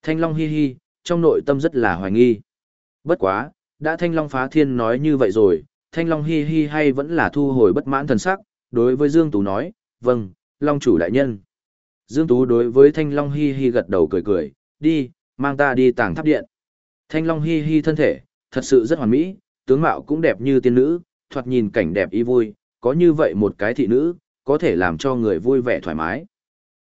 Thanh Long hi hi, trong nội tâm rất là hoài nghi. Bất quá, đã Thanh Long phá thiên nói như vậy rồi, Thanh Long hi hi hay vẫn là thu hồi bất mãn thần sắc, đối với Dương Tú nói, vâng, Long chủ đại nhân. Dương Tú đối với Thanh Long hi hi gật đầu cười cười, đi, mang ta đi tàng tháp điện. Thanh Long hi hi thân thể, thật sự rất hoàn mỹ, tướng mạo cũng đẹp như tiên nữ, thoạt nhìn cảnh đẹp y vui, có như vậy một cái thị nữ, có thể làm cho người vui vẻ thoải mái.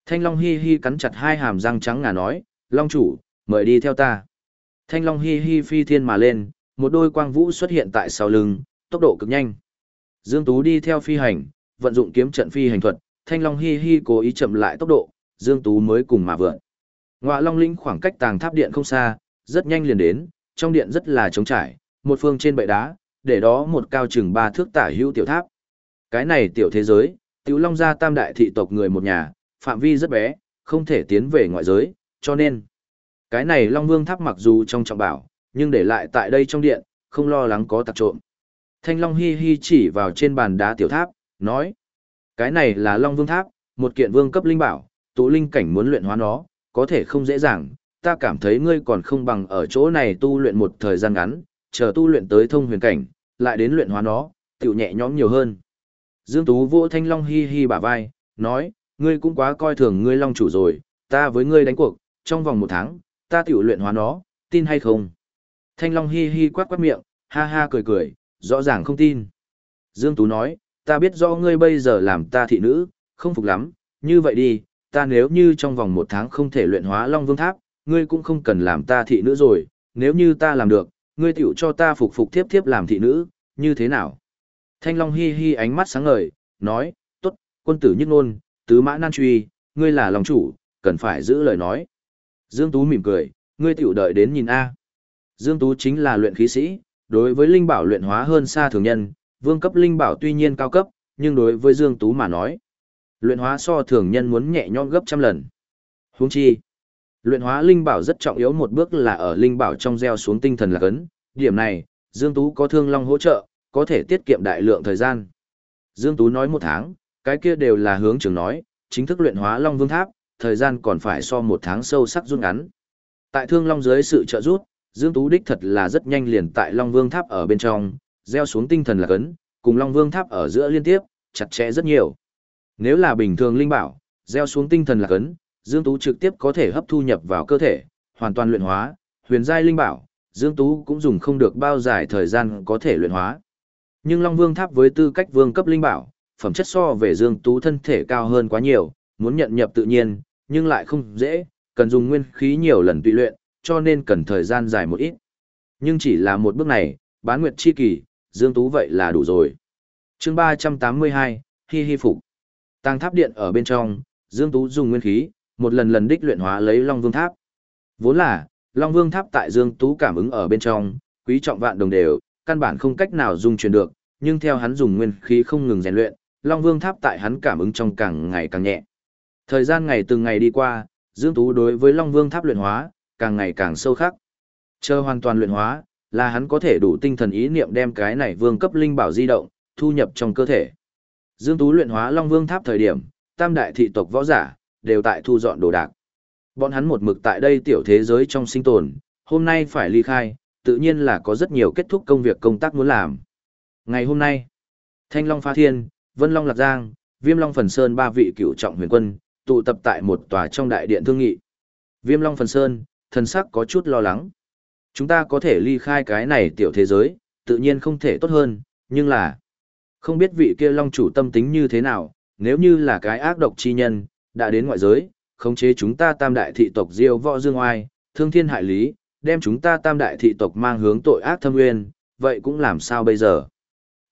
Thanh Long hi hi cắn chặt hai hàm răng trắng ngà nói, Long chủ, mời đi theo ta. Thanh Long hi hi phi thiên mà lên, một đôi quang vũ xuất hiện tại sau lưng, tốc độ cực nhanh. Dương Tú đi theo phi hành, vận dụng kiếm trận phi hành thuật, Thanh Long hi hi cố ý chậm lại tốc độ, Dương Tú mới cùng mà vượn. Ngoạ Long Linh khoảng cách tàng tháp điện không xa, rất nhanh liền đến, trong điện rất là trống trải, một phương trên bệ đá, để đó một cao chừng ba thước tả hữu tiểu tháp. Cái này tiểu thế giới, Tiểu Long gia tam đại thị tộc người một nhà, phạm vi rất bé, không thể tiến về ngoại giới, cho nên cái này Long Vương tháp mặc dù trong trọng bảo, nhưng để lại tại đây trong điện, không lo lắng có tặc trộm. Thanh Long hi hi chỉ vào trên bàn đá tiểu tháp, nói: "Cái này là Long Vương tháp, một kiện vương cấp linh bảo, tụ linh cảnh muốn luyện hóa nó, có thể không dễ dàng, ta cảm thấy ngươi còn không bằng ở chỗ này tu luyện một thời gian ngắn, chờ tu luyện tới thông huyền cảnh, lại đến luyện hóa nó, tiểu nhẹ nhõm nhiều hơn." Dương Tú vỗ Thanh Long hi hi bả vai, nói, ngươi cũng quá coi thường ngươi Long chủ rồi, ta với ngươi đánh cuộc, trong vòng một tháng, ta tiểu luyện hóa nó, tin hay không? Thanh Long hi hi quát quát miệng, ha ha cười cười, rõ ràng không tin. Dương Tú nói, ta biết rõ ngươi bây giờ làm ta thị nữ, không phục lắm, như vậy đi, ta nếu như trong vòng một tháng không thể luyện hóa Long Vương Tháp, ngươi cũng không cần làm ta thị nữ rồi, nếu như ta làm được, ngươi tiểu cho ta phục phục tiếp tiếp làm thị nữ, như thế nào? Thanh Long hi hi ánh mắt sáng ngời, nói, tốt, quân tử nhất ngôn, tứ mã nan truy, ngươi là lòng chủ, cần phải giữ lời nói. Dương Tú mỉm cười, ngươi tiểu đợi đến nhìn A. Dương Tú chính là luyện khí sĩ, đối với linh bảo luyện hóa hơn xa thường nhân, vương cấp linh bảo tuy nhiên cao cấp, nhưng đối với Dương Tú mà nói, luyện hóa so thường nhân muốn nhẹ nhõm gấp trăm lần. Huống chi, luyện hóa linh bảo rất trọng yếu một bước là ở linh bảo trong gieo xuống tinh thần là cấn, điểm này, Dương Tú có thương long hỗ trợ, có thể tiết kiệm đại lượng thời gian. Dương Tú nói một tháng, cái kia đều là hướng trường nói, chính thức luyện hóa Long Vương Tháp, thời gian còn phải so một tháng sâu sắc rút ngắn. Tại Thương Long dưới sự trợ giúp, Dương Tú đích thật là rất nhanh liền tại Long Vương Tháp ở bên trong, gieo xuống tinh thần là cấn, cùng Long Vương Tháp ở giữa liên tiếp, chặt chẽ rất nhiều. Nếu là bình thường linh bảo, gieo xuống tinh thần là cấn, Dương Tú trực tiếp có thể hấp thu nhập vào cơ thể, hoàn toàn luyện hóa, huyền giai linh bảo, Dương Tú cũng dùng không được bao dài thời gian có thể luyện hóa. Nhưng Long Vương Tháp với tư cách vương cấp linh bảo, phẩm chất so về Dương Tú thân thể cao hơn quá nhiều, muốn nhận nhập tự nhiên, nhưng lại không dễ, cần dùng nguyên khí nhiều lần tùy luyện, cho nên cần thời gian dài một ít. Nhưng chỉ là một bước này, bán nguyệt chi kỳ, Dương Tú vậy là đủ rồi. chương 382, Hi Hi Phục. Tăng tháp điện ở bên trong, Dương Tú dùng nguyên khí, một lần lần đích luyện hóa lấy Long Vương Tháp. Vốn là, Long Vương Tháp tại Dương Tú cảm ứng ở bên trong, quý trọng vạn đồng đều, căn bản không cách nào dung chuyển được, nhưng theo hắn dùng nguyên khí không ngừng rèn luyện, Long Vương Tháp tại hắn cảm ứng trong càng ngày càng nhẹ. Thời gian ngày từng ngày đi qua, Dương Tú đối với Long Vương Tháp luyện hóa, càng ngày càng sâu khắc. Chờ hoàn toàn luyện hóa, là hắn có thể đủ tinh thần ý niệm đem cái này vương cấp linh bảo di động, thu nhập trong cơ thể. Dương Tú luyện hóa Long Vương Tháp thời điểm, tam đại thị tộc võ giả, đều tại thu dọn đồ đạc. Bọn hắn một mực tại đây tiểu thế giới trong sinh tồn, hôm nay phải ly khai, tự nhiên là có rất nhiều kết thúc công việc công tác muốn làm. Ngày hôm nay, Thanh Long Phá Thiên, Vân Long Lạc Giang, Viêm Long Phần Sơn ba vị cựu trọng huyền quân, tụ tập tại một tòa trong đại điện thương nghị. Viêm Long Phần Sơn, thần sắc có chút lo lắng. Chúng ta có thể ly khai cái này tiểu thế giới, tự nhiên không thể tốt hơn, nhưng là không biết vị kia Long chủ tâm tính như thế nào, nếu như là cái ác độc chi nhân, đã đến ngoại giới, khống chế chúng ta tam đại thị tộc diêu võ dương oai, thương thiên hại lý, đem chúng ta tam đại thị tộc mang hướng tội ác thâm nguyên, vậy cũng làm sao bây giờ?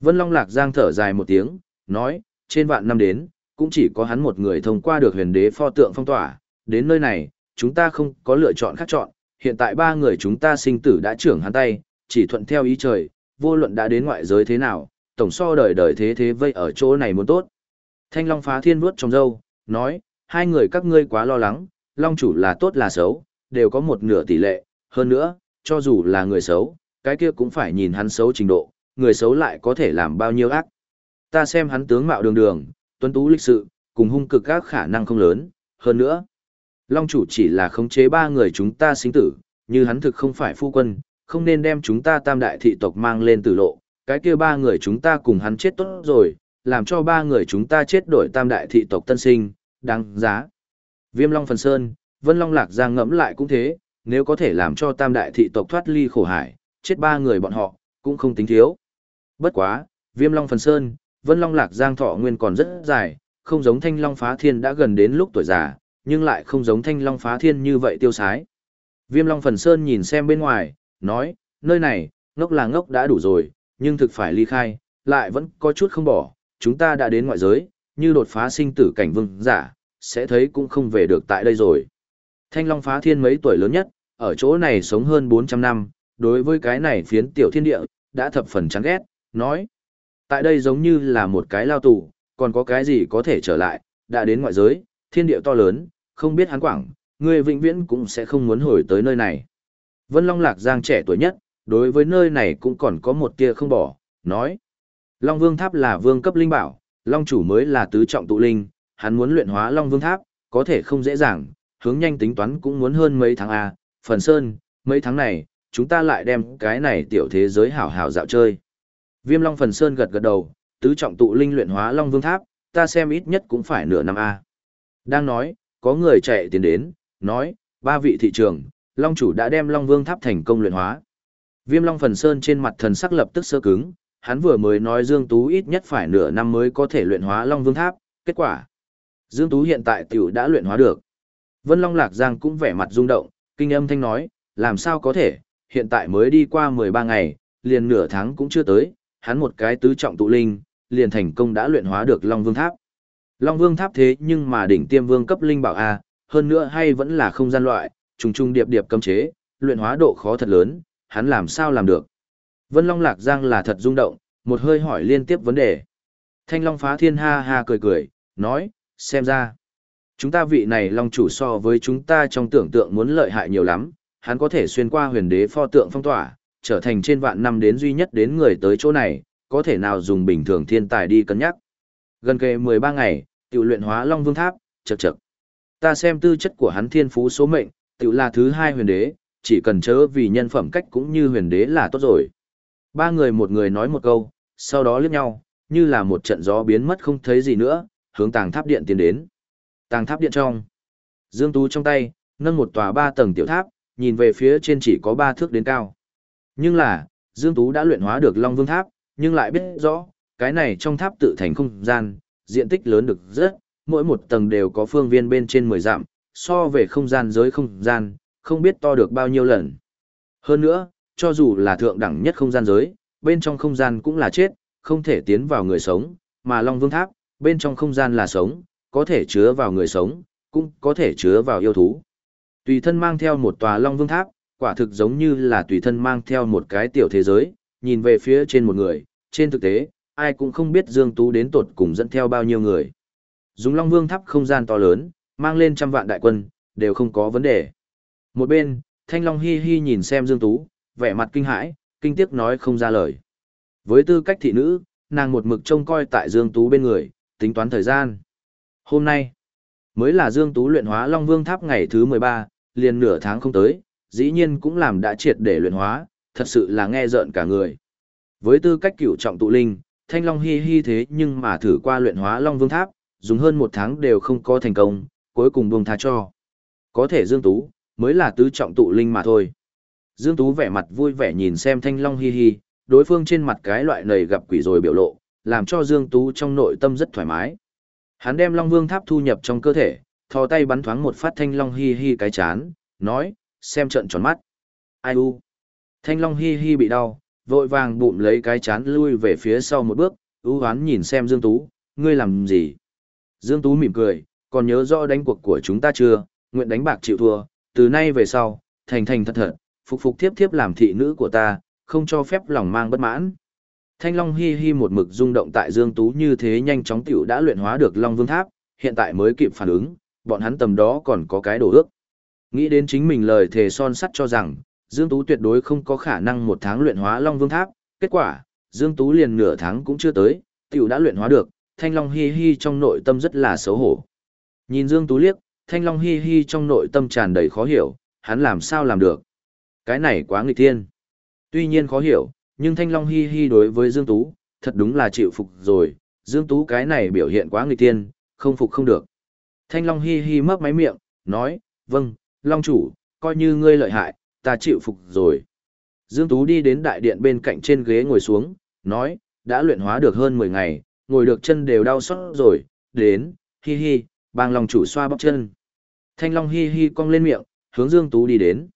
Vân Long Lạc Giang thở dài một tiếng, nói, trên vạn năm đến, cũng chỉ có hắn một người thông qua được huyền đế pho tượng phong tỏa, đến nơi này, chúng ta không có lựa chọn khác chọn, hiện tại ba người chúng ta sinh tử đã trưởng hắn tay, chỉ thuận theo ý trời, vô luận đã đến ngoại giới thế nào, tổng so đời đời thế thế vây ở chỗ này muốn tốt. Thanh Long phá thiên vuốt trong râu, nói, hai người các ngươi quá lo lắng, Long chủ là tốt là xấu, đều có một nửa tỷ lệ, hơn nữa, cho dù là người xấu, cái kia cũng phải nhìn hắn xấu trình độ, người xấu lại có thể làm bao nhiêu ác. Ta xem hắn tướng mạo đường đường, tuấn tú lịch sự, cùng hung cực các khả năng không lớn, hơn nữa. Long chủ chỉ là khống chế ba người chúng ta sinh tử, như hắn thực không phải phu quân, không nên đem chúng ta tam đại thị tộc mang lên tử lộ, cái kia ba người chúng ta cùng hắn chết tốt rồi, làm cho ba người chúng ta chết đổi tam đại thị tộc tân sinh, đáng giá. Viêm Long Phần Sơn, Vân Long Lạc Giang ngẫm lại cũng thế, nếu có thể làm cho tam đại thị tộc thoát ly khổ hải, chết ba người bọn họ, cũng không tính thiếu. Bất quá, Viêm Long Phần Sơn, Vân Long Lạc Giang thọ nguyên còn rất dài, không giống Thanh Long Phá Thiên đã gần đến lúc tuổi già, nhưng lại không giống Thanh Long Phá Thiên như vậy tiêu sái. Viêm Long Phần Sơn nhìn xem bên ngoài, nói, nơi này, ngốc là ngốc đã đủ rồi, nhưng thực phải ly khai, lại vẫn có chút không bỏ, chúng ta đã đến ngoại giới, như đột phá sinh tử cảnh vương giả, sẽ thấy cũng không về được tại đây rồi. Thanh Long Phá Thiên mấy tuổi lớn nhất, ở chỗ này sống hơn 400 năm, đối với cái này phiến tiểu thiên địa, đã thập phần chán ghét, nói. Tại đây giống như là một cái lao tù, còn có cái gì có thể trở lại, đã đến ngoại giới, thiên địa to lớn, không biết hắn quảng, người vĩnh viễn cũng sẽ không muốn hồi tới nơi này. Vân Long Lạc Giang trẻ tuổi nhất, đối với nơi này cũng còn có một tia không bỏ, nói. Long Vương Tháp là vương cấp linh bảo, Long chủ mới là tứ trọng tụ linh, hắn muốn luyện hóa Long Vương Tháp, có thể không dễ dàng, hướng nhanh tính toán cũng muốn hơn mấy tháng A, phần sơn, mấy tháng này, chúng ta lại đem cái này tiểu thế giới hảo hảo dạo chơi. Viêm Long phần sơn gật gật đầu, tứ trọng tụ linh luyện hóa Long Vương Tháp, ta xem ít nhất cũng phải nửa năm A. Đang nói, có người chạy tiến đến, nói, ba vị thị trường, Long chủ đã đem Long Vương Tháp thành công luyện hóa. Viêm Long phần sơn trên mặt thần sắc lập tức sơ cứng, hắn vừa mới nói Dương Tú ít nhất phải nửa năm mới có thể luyện hóa Long Vương Tháp, kết quả. Dương Tú hiện tại tiểu đã luyện hóa được. Vân Long Lạc Giang cũng vẻ mặt rung động, kinh âm thanh nói, làm sao có thể, hiện tại mới đi qua 13 ngày, liền nửa tháng cũng chưa tới, hắn một cái tứ trọng tụ linh, liền thành công đã luyện hóa được Long Vương Tháp. Long Vương Tháp thế nhưng mà đỉnh tiêm vương cấp linh bảo A, hơn nữa hay vẫn là không gian loại, trùng trùng điệp điệp cấm chế, luyện hóa độ khó thật lớn, hắn làm sao làm được. Vân Long Lạc Giang là thật rung động, một hơi hỏi liên tiếp vấn đề. Thanh Long phá thiên ha ha cười cười, nói, xem ra. Chúng ta vị này Long chủ so với chúng ta trong tưởng tượng muốn lợi hại nhiều lắm, hắn có thể xuyên qua huyền đế pho tượng phong tỏa, trở thành trên vạn năm đến duy nhất đến người tới chỗ này, có thể nào dùng bình thường thiên tài đi cân nhắc. Gần kề 13 ngày, tiểu luyện hóa Long Vương Tháp, chật chật. Ta xem tư chất của hắn thiên phú số mệnh, tiểu là thứ hai huyền đế, chỉ cần chớ vì nhân phẩm cách cũng như huyền đế là tốt rồi. Ba người một người nói một câu, sau đó liếc nhau, như là một trận gió biến mất không thấy gì nữa, hướng tàng tháp điện tiến đến. Tàng tháp điện trong. Dương Tú trong tay, nâng một tòa ba tầng tiểu tháp, nhìn về phía trên chỉ có ba thước đến cao. Nhưng là, Dương Tú đã luyện hóa được Long Vương Tháp, nhưng lại biết rõ, cái này trong tháp tự thành không gian, diện tích lớn được rất, mỗi một tầng đều có phương viên bên trên 10 dặm, so về không gian giới không gian, không biết to được bao nhiêu lần. Hơn nữa, cho dù là thượng đẳng nhất không gian giới, bên trong không gian cũng là chết, không thể tiến vào người sống, mà Long Vương Tháp, bên trong không gian là sống, có thể chứa vào người sống, cũng có thể chứa vào yêu thú. Tùy thân mang theo một tòa Long Vương Tháp, quả thực giống như là tùy thân mang theo một cái tiểu thế giới, nhìn về phía trên một người, trên thực tế, ai cũng không biết Dương Tú đến tột cùng dẫn theo bao nhiêu người. Dùng Long Vương Tháp không gian to lớn, mang lên trăm vạn đại quân, đều không có vấn đề. Một bên, Thanh Long hi hi nhìn xem Dương Tú, vẻ mặt kinh hãi, kinh tiếc nói không ra lời. Với tư cách thị nữ, nàng một mực trông coi tại Dương Tú bên người, tính toán thời gian. Hôm nay, mới là Dương Tú luyện hóa Long Vương Tháp ngày thứ 13, liền nửa tháng không tới, dĩ nhiên cũng làm đã triệt để luyện hóa, thật sự là nghe rợn cả người. Với tư cách cửu trọng tụ linh, Thanh Long hi hi thế nhưng mà thử qua luyện hóa Long Vương Tháp, dùng hơn một tháng đều không có thành công, cuối cùng buông tha cho. Có thể Dương Tú, mới là tứ trọng tụ linh mà thôi. Dương Tú vẻ mặt vui vẻ nhìn xem Thanh Long hi hi, đối phương trên mặt cái loại nầy gặp quỷ rồi biểu lộ, làm cho Dương Tú trong nội tâm rất thoải mái. Hắn đem Long Vương Tháp thu nhập trong cơ thể, thò tay bắn thoáng một phát Thanh Long hi hi cái chán, nói, xem trận tròn mắt. Ai u? Thanh Long hi hi bị đau, vội vàng bụm lấy cái chán lui về phía sau một bước, ưu hoán nhìn xem Dương Tú, ngươi làm gì? Dương Tú mỉm cười, còn nhớ rõ đánh cuộc của chúng ta chưa, nguyện đánh bạc chịu thua, từ nay về sau, thành thành thật thật, phục phục tiếp tiếp làm thị nữ của ta, không cho phép lòng mang bất mãn. Thanh Long hi hi một mực rung động tại Dương Tú như thế nhanh chóng tiểu đã luyện hóa được Long Vương Tháp, hiện tại mới kịp phản ứng, bọn hắn tầm đó còn có cái đồ ước. Nghĩ đến chính mình lời thề son sắt cho rằng, Dương Tú tuyệt đối không có khả năng một tháng luyện hóa Long Vương Tháp, kết quả, Dương Tú liền nửa tháng cũng chưa tới, tiểu đã luyện hóa được, Thanh Long hi hi trong nội tâm rất là xấu hổ. Nhìn Dương Tú liếc, Thanh Long hi hi trong nội tâm tràn đầy khó hiểu, hắn làm sao làm được. Cái này quá nghịch thiên. Tuy nhiên khó hiểu, nhưng Thanh Long hi hi đối với Dương Tú, thật đúng là chịu phục rồi, Dương Tú cái này biểu hiện quá nghịch thiên, không phục không được. Thanh Long hi hi mấp máy miệng, nói, vâng, Long chủ, coi như ngươi lợi hại, ta chịu phục rồi. Dương Tú đi đến đại điện bên cạnh trên ghế ngồi xuống, nói, đã luyện hóa được hơn 10 ngày, ngồi được chân đều đau xót rồi, đến, hi hi, bang Long chủ xoa bóc chân. Thanh Long hi hi cong lên miệng, hướng Dương Tú đi đến,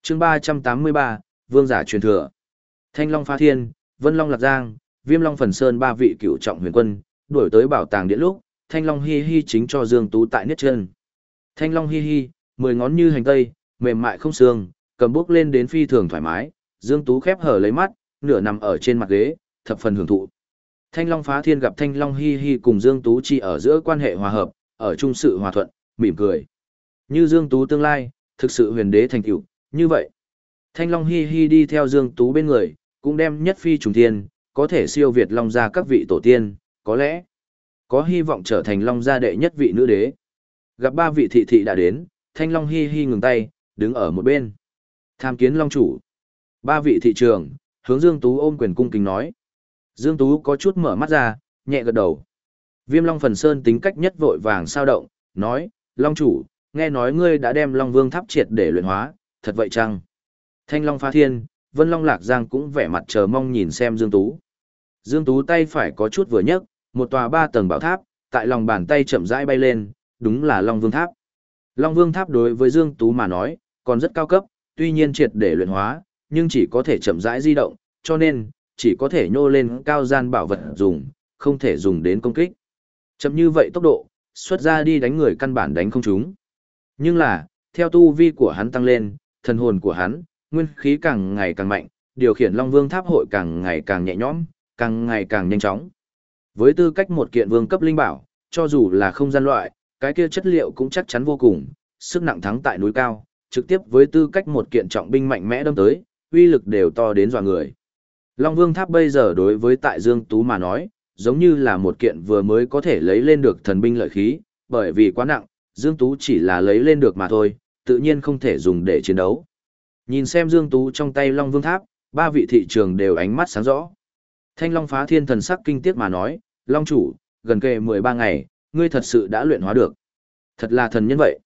úc. chương 383, Vương giả truyền thừa. Thanh Long phá thiên, Vân Long lạc giang, Viêm Long phần sơn ba vị cựu trọng huyền quân, đuổi tới bảo tàng điện lúc, Thanh Long hi hi chính cho Dương Tú tại niết chân. Thanh Long hi hi, mười ngón như hành tây, mềm mại không xương, cầm bước lên đến phi thường thoải mái, Dương Tú khép hở lấy mắt, nửa nằm ở trên mặt ghế, thập phần hưởng thụ. Thanh Long phá thiên gặp Thanh Long hi hi cùng Dương Tú chi ở giữa quan hệ hòa hợp, ở chung sự hòa thuận, mỉm cười. Như Dương Tú tương lai, thực sự huyền đế thành cựu như vậy. Thanh Long hi hi đi theo Dương Tú bên người, cũng đem nhất phi trùng thiên, có thể siêu việt Long gia các vị tổ tiên, có lẽ có hy vọng trở thành Long gia đệ nhất vị nữ đế. Gặp ba vị thị thị đã đến, Thanh Long hi hi ngừng tay, đứng ở một bên. Tham kiến Long chủ. Ba vị thị trường, hướng Dương Tú ôm quyền cung kính nói. Dương Tú có chút mở mắt ra, nhẹ gật đầu. Viêm Long Phần Sơn tính cách nhất vội vàng sao động, nói, Long chủ, nghe nói ngươi đã đem Long Vương tháp triệt để luyện hóa, thật vậy chăng? Thanh Long phá thiên, Vân Long Lạc Giang cũng vẻ mặt chờ mong nhìn xem Dương Tú. Dương Tú tay phải có chút vừa nhấc, một tòa ba tầng bảo tháp, tại lòng bàn tay chậm rãi bay lên, đúng là Long Vương Tháp. Long Vương Tháp đối với Dương Tú mà nói, còn rất cao cấp, tuy nhiên triệt để luyện hóa, nhưng chỉ có thể chậm rãi di động, cho nên, chỉ có thể nhô lên cao gian bảo vật dùng, không thể dùng đến công kích. Chậm như vậy tốc độ, xuất ra đi đánh người căn bản đánh không chúng. Nhưng là, theo tu vi của hắn tăng lên, thần hồn của hắn, nguyên khí càng ngày càng mạnh, điều khiển Long Vương Tháp hội càng ngày càng nhẹ nhõm, càng ngày càng nhanh chóng. Với tư cách một kiện vương cấp linh bảo, cho dù là không gian loại, cái kia chất liệu cũng chắc chắn vô cùng, sức nặng thắng tại núi cao, trực tiếp với tư cách một kiện trọng binh mạnh mẽ đâm tới, uy lực đều to đến dọa người. Long Vương Tháp bây giờ đối với tại Dương Tú mà nói, giống như là một kiện vừa mới có thể lấy lên được thần binh lợi khí, bởi vì quá nặng, Dương Tú chỉ là lấy lên được mà thôi, tự nhiên không thể dùng để chiến đấu. Nhìn xem Dương Tú trong tay Long Vương Tháp, ba vị thị trường đều ánh mắt sáng rõ. Thanh Long phá thiên thần sắc kinh tiếc mà nói, Long chủ, gần kề 13 ngày, ngươi thật sự đã luyện hóa được. Thật là thần nhân vậy.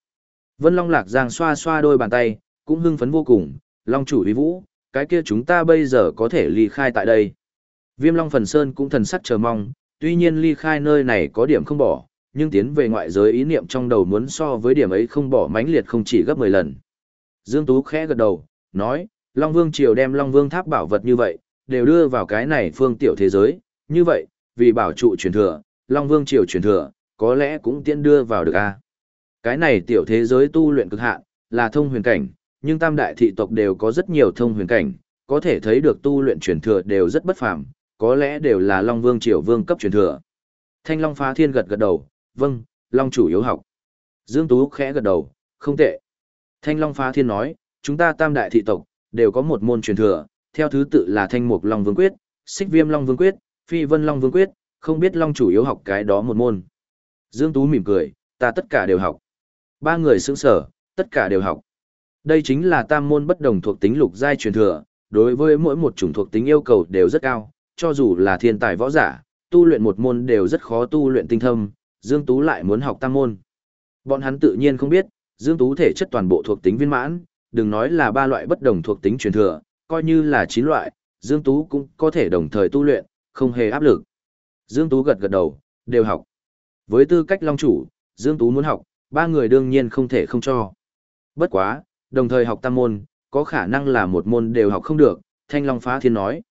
Vân Long Lạc Giang xoa xoa đôi bàn tay, cũng hưng phấn vô cùng, Long chủ uy vũ, cái kia chúng ta bây giờ có thể ly khai tại đây. Viêm Long Phần Sơn cũng thần sắc chờ mong, tuy nhiên ly khai nơi này có điểm không bỏ, nhưng tiến về ngoại giới ý niệm trong đầu muốn so với điểm ấy không bỏ mãnh liệt không chỉ gấp 10 lần. Dương Tú khẽ gật đầu, nói, Long Vương Triều đem Long Vương Tháp bảo vật như vậy, đều đưa vào cái này phương tiểu thế giới, như vậy, vì bảo trụ truyền thừa, Long Vương Triều truyền thừa, có lẽ cũng tiện đưa vào được a. Cái này tiểu thế giới tu luyện cực hạn, là thông huyền cảnh, nhưng tam đại thị tộc đều có rất nhiều thông huyền cảnh, có thể thấy được tu luyện truyền thừa đều rất bất phàm, có lẽ đều là Long Vương Triều Vương cấp truyền thừa. Thanh Long Phá Thiên gật gật đầu, vâng, Long chủ yếu học. Dương Tú khẽ gật đầu, không tệ. Thanh Long Phá Thiên nói, chúng ta tam đại thị tộc, đều có một môn truyền thừa, theo thứ tự là Thanh Mục Long Vương Quyết, Xích Viêm Long Vương Quyết, Phi Vân Long Vương Quyết, không biết Long chủ yếu học cái đó một môn. Dương Tú mỉm cười, ta tất cả đều học. Ba người sững sở, tất cả đều học. Đây chính là tam môn bất đồng thuộc tính lục giai truyền thừa, đối với mỗi một chủng thuộc tính yêu cầu đều rất cao, cho dù là thiên tài võ giả, tu luyện một môn đều rất khó tu luyện tinh thâm, Dương Tú lại muốn học tam môn. Bọn hắn tự nhiên không biết, Dương Tú thể chất toàn bộ thuộc tính viên mãn, đừng nói là ba loại bất đồng thuộc tính truyền thừa, coi như là chín loại, Dương Tú cũng có thể đồng thời tu luyện, không hề áp lực. Dương Tú gật gật đầu, đều học. Với tư cách long chủ, Dương Tú muốn học, ba người đương nhiên không thể không cho. Bất quá, đồng thời học tam môn, có khả năng là một môn đều học không được, Thanh Long Phá Thiên nói.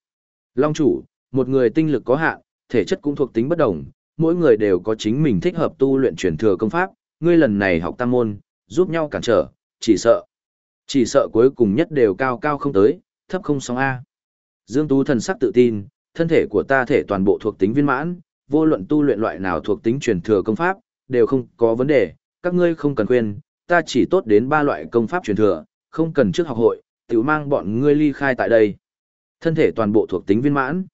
Long chủ, một người tinh lực có hạn, thể chất cũng thuộc tính bất đồng, mỗi người đều có chính mình thích hợp tu luyện truyền thừa công pháp, ngươi lần này học tam môn, giúp nhau cản trở, chỉ sợ. Chỉ sợ cuối cùng nhất đều cao cao không tới, thấp không sóng A. Dương Tú thần sắc tự tin, thân thể của ta thể toàn bộ thuộc tính viên mãn, vô luận tu luyện loại nào thuộc tính truyền thừa công pháp, đều không có vấn đề, các ngươi không cần quên, ta chỉ tốt đến ba loại công pháp truyền thừa, không cần trước học hội, tiểu mang bọn ngươi ly khai tại đây. Thân thể toàn bộ thuộc tính viên mãn.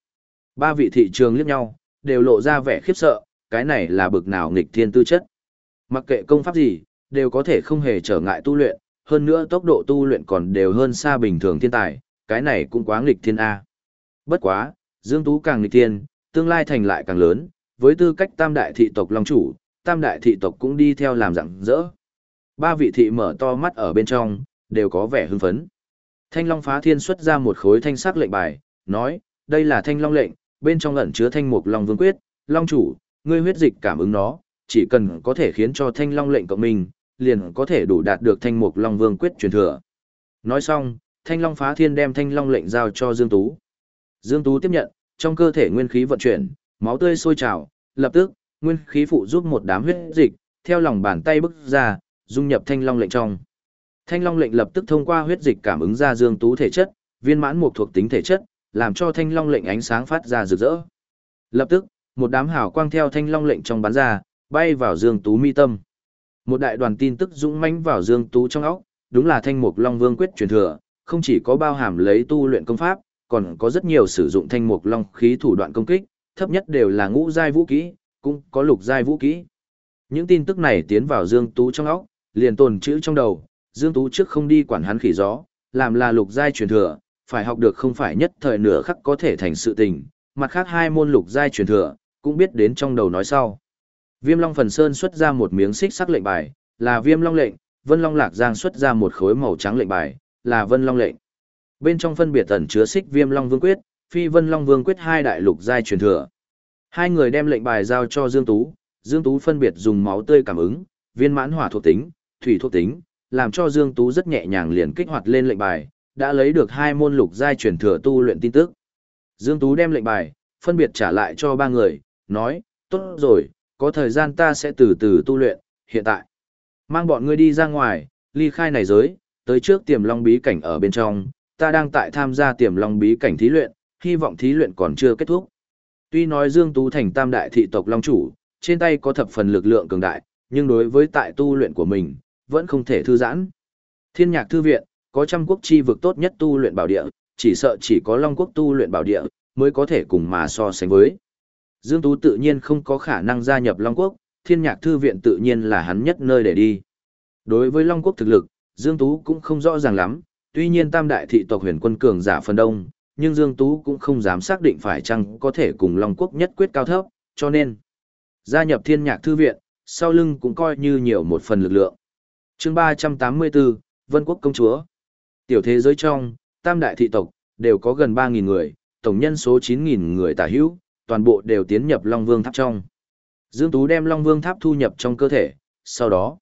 Ba vị thị trường liếc nhau, đều lộ ra vẻ khiếp sợ, cái này là bực nào nghịch thiên tư chất. Mặc kệ công pháp gì, đều có thể không hề trở ngại tu luyện, hơn nữa tốc độ tu luyện còn đều hơn xa bình thường thiên tài, cái này cũng quá nghịch thiên A. Bất quá, Dương Tú càng nghịch thiên, tương lai thành lại càng lớn, với tư cách tam đại thị tộc long chủ, tam đại thị tộc cũng đi theo làm rạng rỡ. Ba vị thị mở to mắt ở bên trong, đều có vẻ hưng phấn. Thanh Long phá thiên xuất ra một khối thanh sắc lệnh bài, nói, đây là thanh long lệnh, bên trong ẩn chứa thanh mục long vương quyết, long chủ, ngươi huyết dịch cảm ứng nó, chỉ cần có thể khiến cho thanh long lệnh cộng mình, liền có thể đủ đạt được thanh mục long vương quyết truyền thừa. Nói xong, thanh long phá thiên đem thanh long lệnh giao cho Dương Tú. Dương Tú tiếp nhận, trong cơ thể nguyên khí vận chuyển, máu tươi sôi trào, lập tức, nguyên khí phụ giúp một đám huyết dịch, theo lòng bàn tay bức ra, dung nhập thanh long lệnh trong. Thanh long lệnh lập tức thông qua huyết dịch cảm ứng ra Dương Tú thể chất, viên mãn một thuộc tính thể chất, làm cho thanh long lệnh ánh sáng phát ra rực rỡ. Lập tức, một đám hào quang theo thanh long lệnh trong bắn ra, bay vào Dương Tú mi tâm. Một đại đoàn tin tức dũng mãnh vào Dương Tú trong óc, đúng là thanh mục long vương quyết truyền thừa, không chỉ có bao hàm lấy tu luyện công pháp, còn có rất nhiều sử dụng thanh mục long khí thủ đoạn công kích, thấp nhất đều là ngũ giai vũ khí, cũng có lục giai vũ khí. Những tin tức này tiến vào Dương Tú trong óc, liền tồn chữ trong đầu, Dương Tú trước không đi quản hắn khỉ gió, làm là lục giai truyền thừa, phải học được không phải nhất thời nửa khắc có thể thành sự tình, mặt khác hai môn lục giai truyền thừa, cũng biết đến trong đầu nói sau. Viêm Long Phần Sơn xuất ra một miếng xích sắc lệnh bài, là Viêm Long lệnh, Vân Long Lạc Giang xuất ra một khối màu trắng lệnh bài, là Vân Long lệnh. Bên trong phân biệt ẩn chứa xích Viêm Long Vương quyết, Phi Vân Long Vương quyết hai đại lục giai truyền thừa. Hai người đem lệnh bài giao cho Dương Tú, Dương Tú phân biệt dùng máu tươi cảm ứng, viên mãn hỏa thuộc tính, thủy thuộc tính, làm cho Dương Tú rất nhẹ nhàng liền kích hoạt lên lệnh bài, đã lấy được hai môn lục giai truyền thừa tu luyện tin tức. Dương Tú đem lệnh bài, phân biệt trả lại cho ba người, nói, tốt rồi, có thời gian ta sẽ từ từ tu luyện, hiện tại. Mang bọn ngươi đi ra ngoài, ly khai này giới, tới trước tiềm long bí cảnh ở bên trong, ta đang tại tham gia tiềm long bí cảnh thí luyện, hy vọng thí luyện còn chưa kết thúc. Tuy nói Dương Tú thành tam đại thị tộc long chủ, trên tay có thập phần lực lượng cường đại, nhưng đối với tại tu luyện của mình, vẫn không thể thư giãn. Thiên nhạc thư viện, có trăm quốc chi vực tốt nhất tu luyện bảo địa, chỉ sợ chỉ có Long quốc tu luyện bảo địa, mới có thể cùng mà so sánh với. Dương Tú tự nhiên không có khả năng gia nhập Long quốc, thiên nhạc thư viện tự nhiên là hắn nhất nơi để đi. Đối với Long quốc thực lực, Dương Tú cũng không rõ ràng lắm, tuy nhiên tam đại thị tộc huyền quân cường giả phần đông, nhưng Dương Tú cũng không dám xác định phải chăng có thể cùng Long quốc nhất quyết cao thấp, cho nên gia nhập thiên nhạc thư viện, sau lưng cũng coi như nhiều một phần lực lượng. chương 384, Vân Quốc Công Chúa Tiểu thế giới trong, tam đại thị tộc, đều có gần 3.000 người, tổng nhân số 9.000 người tả hữu, toàn bộ đều tiến nhập Long Vương Tháp trong. Dương Tú đem Long Vương Tháp thu nhập trong cơ thể, sau đó,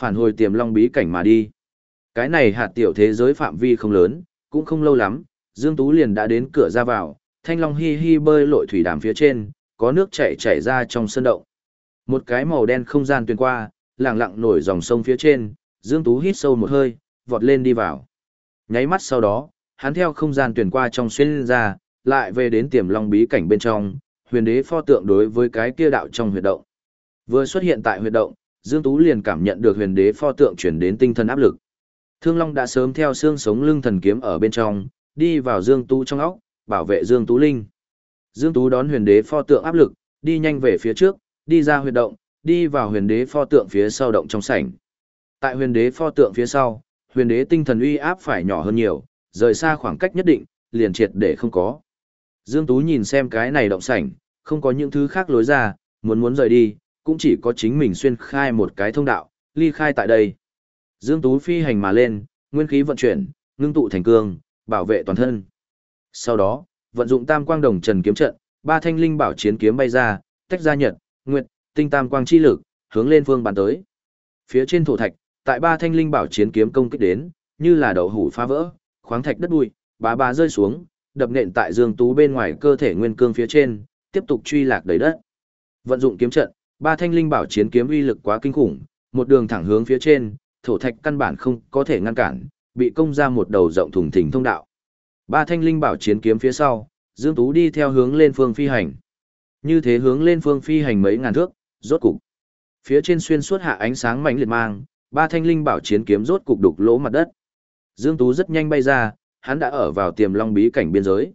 phản hồi tiềm Long bí cảnh mà đi. Cái này hạt tiểu thế giới phạm vi không lớn, cũng không lâu lắm, Dương Tú liền đã đến cửa ra vào, thanh long hi hi bơi lội thủy đàm phía trên, có nước chảy chảy ra trong sân động. Một cái màu đen không gian tuyên qua, lặng lặng nổi dòng sông phía trên, Dương Tú hít sâu một hơi, vọt lên đi vào. Nháy mắt sau đó, hắn theo không gian tuyển qua trong xuyên ra, lại về đến tiềm long bí cảnh bên trong, huyền đế pho tượng đối với cái kia đạo trong huyệt động. Vừa xuất hiện tại huyệt động, Dương Tú liền cảm nhận được huyền đế pho tượng chuyển đến tinh thần áp lực. Thương Long đã sớm theo xương sống lưng thần kiếm ở bên trong, đi vào Dương Tú trong óc, bảo vệ Dương Tú Linh. Dương Tú đón huyền đế pho tượng áp lực, đi nhanh về phía trước, đi ra huyệt động, đi vào huyền đế pho tượng phía sau động trong sảnh. Tại huyền đế pho tượng phía sau, huyền đế tinh thần uy áp phải nhỏ hơn nhiều, rời xa khoảng cách nhất định, liền triệt để không có. Dương Tú nhìn xem cái này động sảnh, không có những thứ khác lối ra, muốn muốn rời đi, cũng chỉ có chính mình xuyên khai một cái thông đạo, ly khai tại đây. Dương Tú phi hành mà lên, nguyên khí vận chuyển, ngưng tụ thành cương, bảo vệ toàn thân. Sau đó, vận dụng tam quang đồng trần kiếm trận, ba thanh linh bảo chiến kiếm bay ra, tách ra nhật, nguyệt, tinh tam quang chi lực, hướng lên phương bàn tới. Phía trên thổ thạch, tại ba thanh linh bảo chiến kiếm công kích đến, như là đậu hủ phá vỡ, khoáng thạch đất bụi, bá bá rơi xuống, đập nện tại Dương Tú bên ngoài cơ thể nguyên cương phía trên, tiếp tục truy lạc đầy đất. Vận dụng kiếm trận, ba thanh linh bảo chiến kiếm uy lực quá kinh khủng, một đường thẳng hướng phía trên, thổ thạch căn bản không có thể ngăn cản, bị công ra một đầu rộng thùng thình thông đạo. Ba thanh linh bảo chiến kiếm phía sau, Dương Tú đi theo hướng lên phương phi hành. Như thế hướng lên phương phi hành mấy ngàn thước, rốt cục. Phía trên xuyên suốt hạ ánh sáng mãnh liệt mang, ba thanh linh bảo chiến kiếm rốt cục đục lỗ mặt đất. Dương Tú rất nhanh bay ra, hắn đã ở vào tiềm long bí cảnh biên giới.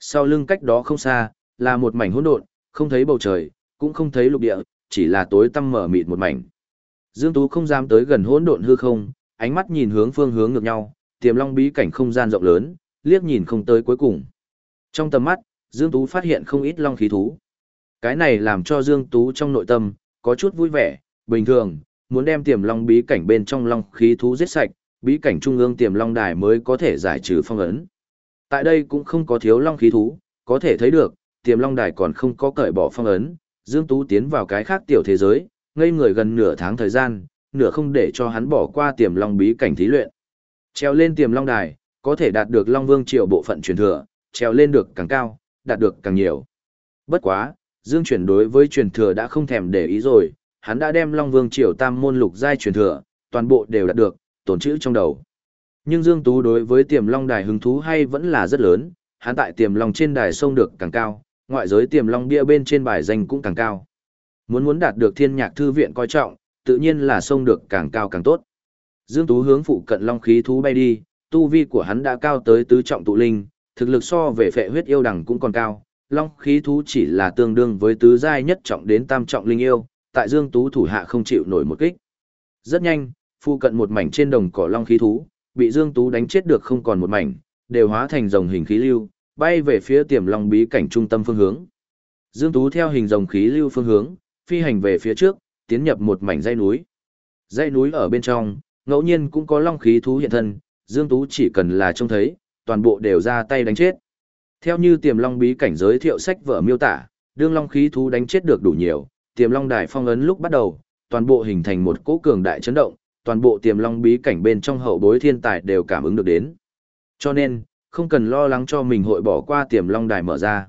Sau lưng cách đó không xa, là một mảnh hỗn độn, không thấy bầu trời, cũng không thấy lục địa, chỉ là tối tăm mở mịt một mảnh. Dương Tú không dám tới gần hỗn độn hư không, ánh mắt nhìn hướng phương hướng ngược nhau, tiềm long bí cảnh không gian rộng lớn, liếc nhìn không tới cuối cùng. Trong tầm mắt, Dương Tú phát hiện không ít long khí thú. Cái này làm cho Dương Tú trong nội tâm, có chút vui vẻ, bình thường, muốn đem tiềm long bí cảnh bên trong long khí thú giết sạch, bí cảnh trung ương tiềm long đài mới có thể giải trừ phong ấn. Tại đây cũng không có thiếu long khí thú, có thể thấy được, tiềm long đài còn không có cởi bỏ phong ấn, Dương Tú tiến vào cái khác tiểu thế giới, ngây người gần nửa tháng thời gian, nửa không để cho hắn bỏ qua tiềm long bí cảnh thí luyện. Treo lên tiềm long đài, có thể đạt được long vương triều bộ phận truyền thừa, treo lên được càng cao, đạt được càng nhiều. Bất quá, Dương chuyển đối với truyền thừa đã không thèm để ý rồi, hắn đã đem long vương triều tam môn lục giai truyền thừa, toàn bộ đều đạt được, tổn chữ trong đầu. Nhưng Dương Tú đối với tiềm long đài hứng thú hay vẫn là rất lớn, hắn tại tiềm long trên đài sông được càng cao, ngoại giới tiềm long bia bên trên bài danh cũng càng cao. Muốn muốn đạt được thiên nhạc thư viện coi trọng, tự nhiên là sông được càng cao càng tốt. Dương Tú hướng phụ cận long khí thú bay đi, tu vi của hắn đã cao tới tứ trọng tụ linh, thực lực so về phệ huyết yêu đằng cũng còn cao. Long khí thú chỉ là tương đương với tứ giai nhất trọng đến tam trọng linh yêu, tại Dương Tú thủ hạ không chịu nổi một kích. Rất nhanh, phụ cận một mảnh trên đồng cỏ long khí thú, bị Dương Tú đánh chết được không còn một mảnh, đều hóa thành rồng hình khí lưu, bay về phía tiềm long bí cảnh trung tâm phương hướng. Dương Tú theo hình rồng khí lưu phương hướng, phi hành về phía trước, tiến nhập một mảnh dãy núi. Dãy núi ở bên trong, ngẫu nhiên cũng có long khí thú hiện thân, Dương Tú chỉ cần là trông thấy, toàn bộ đều ra tay đánh chết. Theo như tiềm long bí cảnh giới thiệu sách vở miêu tả, đương long khí thú đánh chết được đủ nhiều, tiềm long đài phong ấn lúc bắt đầu, toàn bộ hình thành một cỗ cường đại chấn động, toàn bộ tiềm long bí cảnh bên trong hậu bối thiên tài đều cảm ứng được đến. Cho nên, không cần lo lắng cho mình hội bỏ qua tiềm long đài mở ra.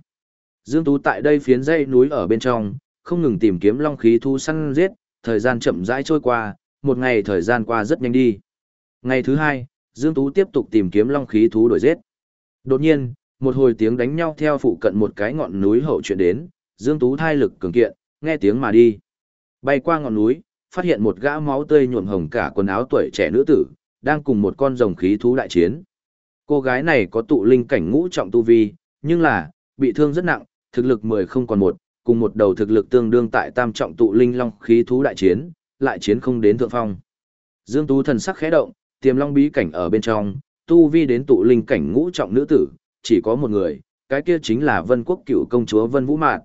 Dương Tú tại đây phiến dãy núi ở bên trong, không ngừng tìm kiếm long khí thu săn giết, thời gian chậm rãi trôi qua, một ngày thời gian qua rất nhanh đi. Ngày thứ hai, Dương Tú tiếp tục tìm kiếm long khí thú đuổi giết. Đột nhiên, một hồi tiếng đánh nhau theo phụ cận một cái ngọn núi hậu chuyện đến, Dương Tú thai lực cường kiện, nghe tiếng mà đi. Bay qua ngọn núi, phát hiện một gã máu tươi nhuộm hồng cả quần áo tuổi trẻ nữ tử, đang cùng một con rồng khí thú đại chiến. Cô gái này có tụ linh cảnh ngũ trọng tu vi, nhưng là, bị thương rất nặng, thực lực 10 không còn một, cùng một đầu thực lực tương đương tại tam trọng tụ linh long khí thú đại chiến, lại chiến không đến thượng phong. Dương Tú thần sắc khẽ động, tiềm long bí cảnh ở bên trong, tu vi đến tụ linh cảnh ngũ trọng nữ tử, chỉ có một người, cái kia chính là Vân Quốc cựu công chúa Vân Vũ mạn.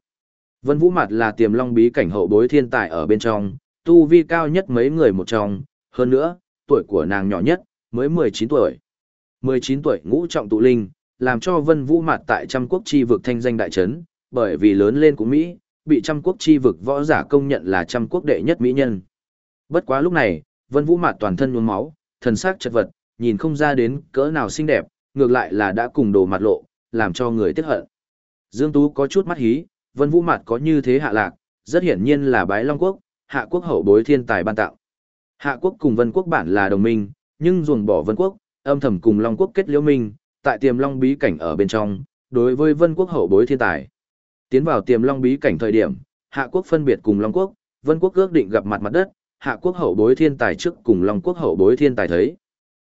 Vân Vũ Mạt là tiềm long bí cảnh hậu bối thiên tài ở bên trong, tu vi cao nhất mấy người một trong, hơn nữa, tuổi của nàng nhỏ nhất, mới 19 tuổi. 19 tuổi ngũ trọng tụ linh, làm cho Vân Vũ Mạt tại trăm quốc chi vực thanh danh đại chấn, bởi vì lớn lên của Mỹ, bị trăm quốc chi vực võ giả công nhận là trăm quốc đệ nhất mỹ nhân. Bất quá lúc này, Vân Vũ Mạt toàn thân nhuốm máu, thần sắc chật vật, nhìn không ra đến cỡ nào xinh đẹp, ngược lại là đã cùng đồ mặt lộ, làm cho người tiếc hận. Dương Tú có chút mắt hí, Vân Vũ Mạt có như thế hạ lạc, rất hiển nhiên là bái Long Quốc, Hạ Quốc hậu bối thiên tài ban tạo. Hạ Quốc cùng Vân Quốc bản là đồng minh, nhưng ruồng bỏ Vân Quốc, âm thầm cùng Long Quốc kết liễu minh, tại tiềm Long bí cảnh ở bên trong, đối với Vân Quốc hậu bối thiên tài. Tiến vào tiềm long bí cảnh thời điểm, Hạ quốc phân biệt cùng Long quốc, Vân quốc ước định gặp mặt mặt đất, Hạ quốc hậu bối thiên tài trước cùng Long quốc hậu bối thiên tài thấy.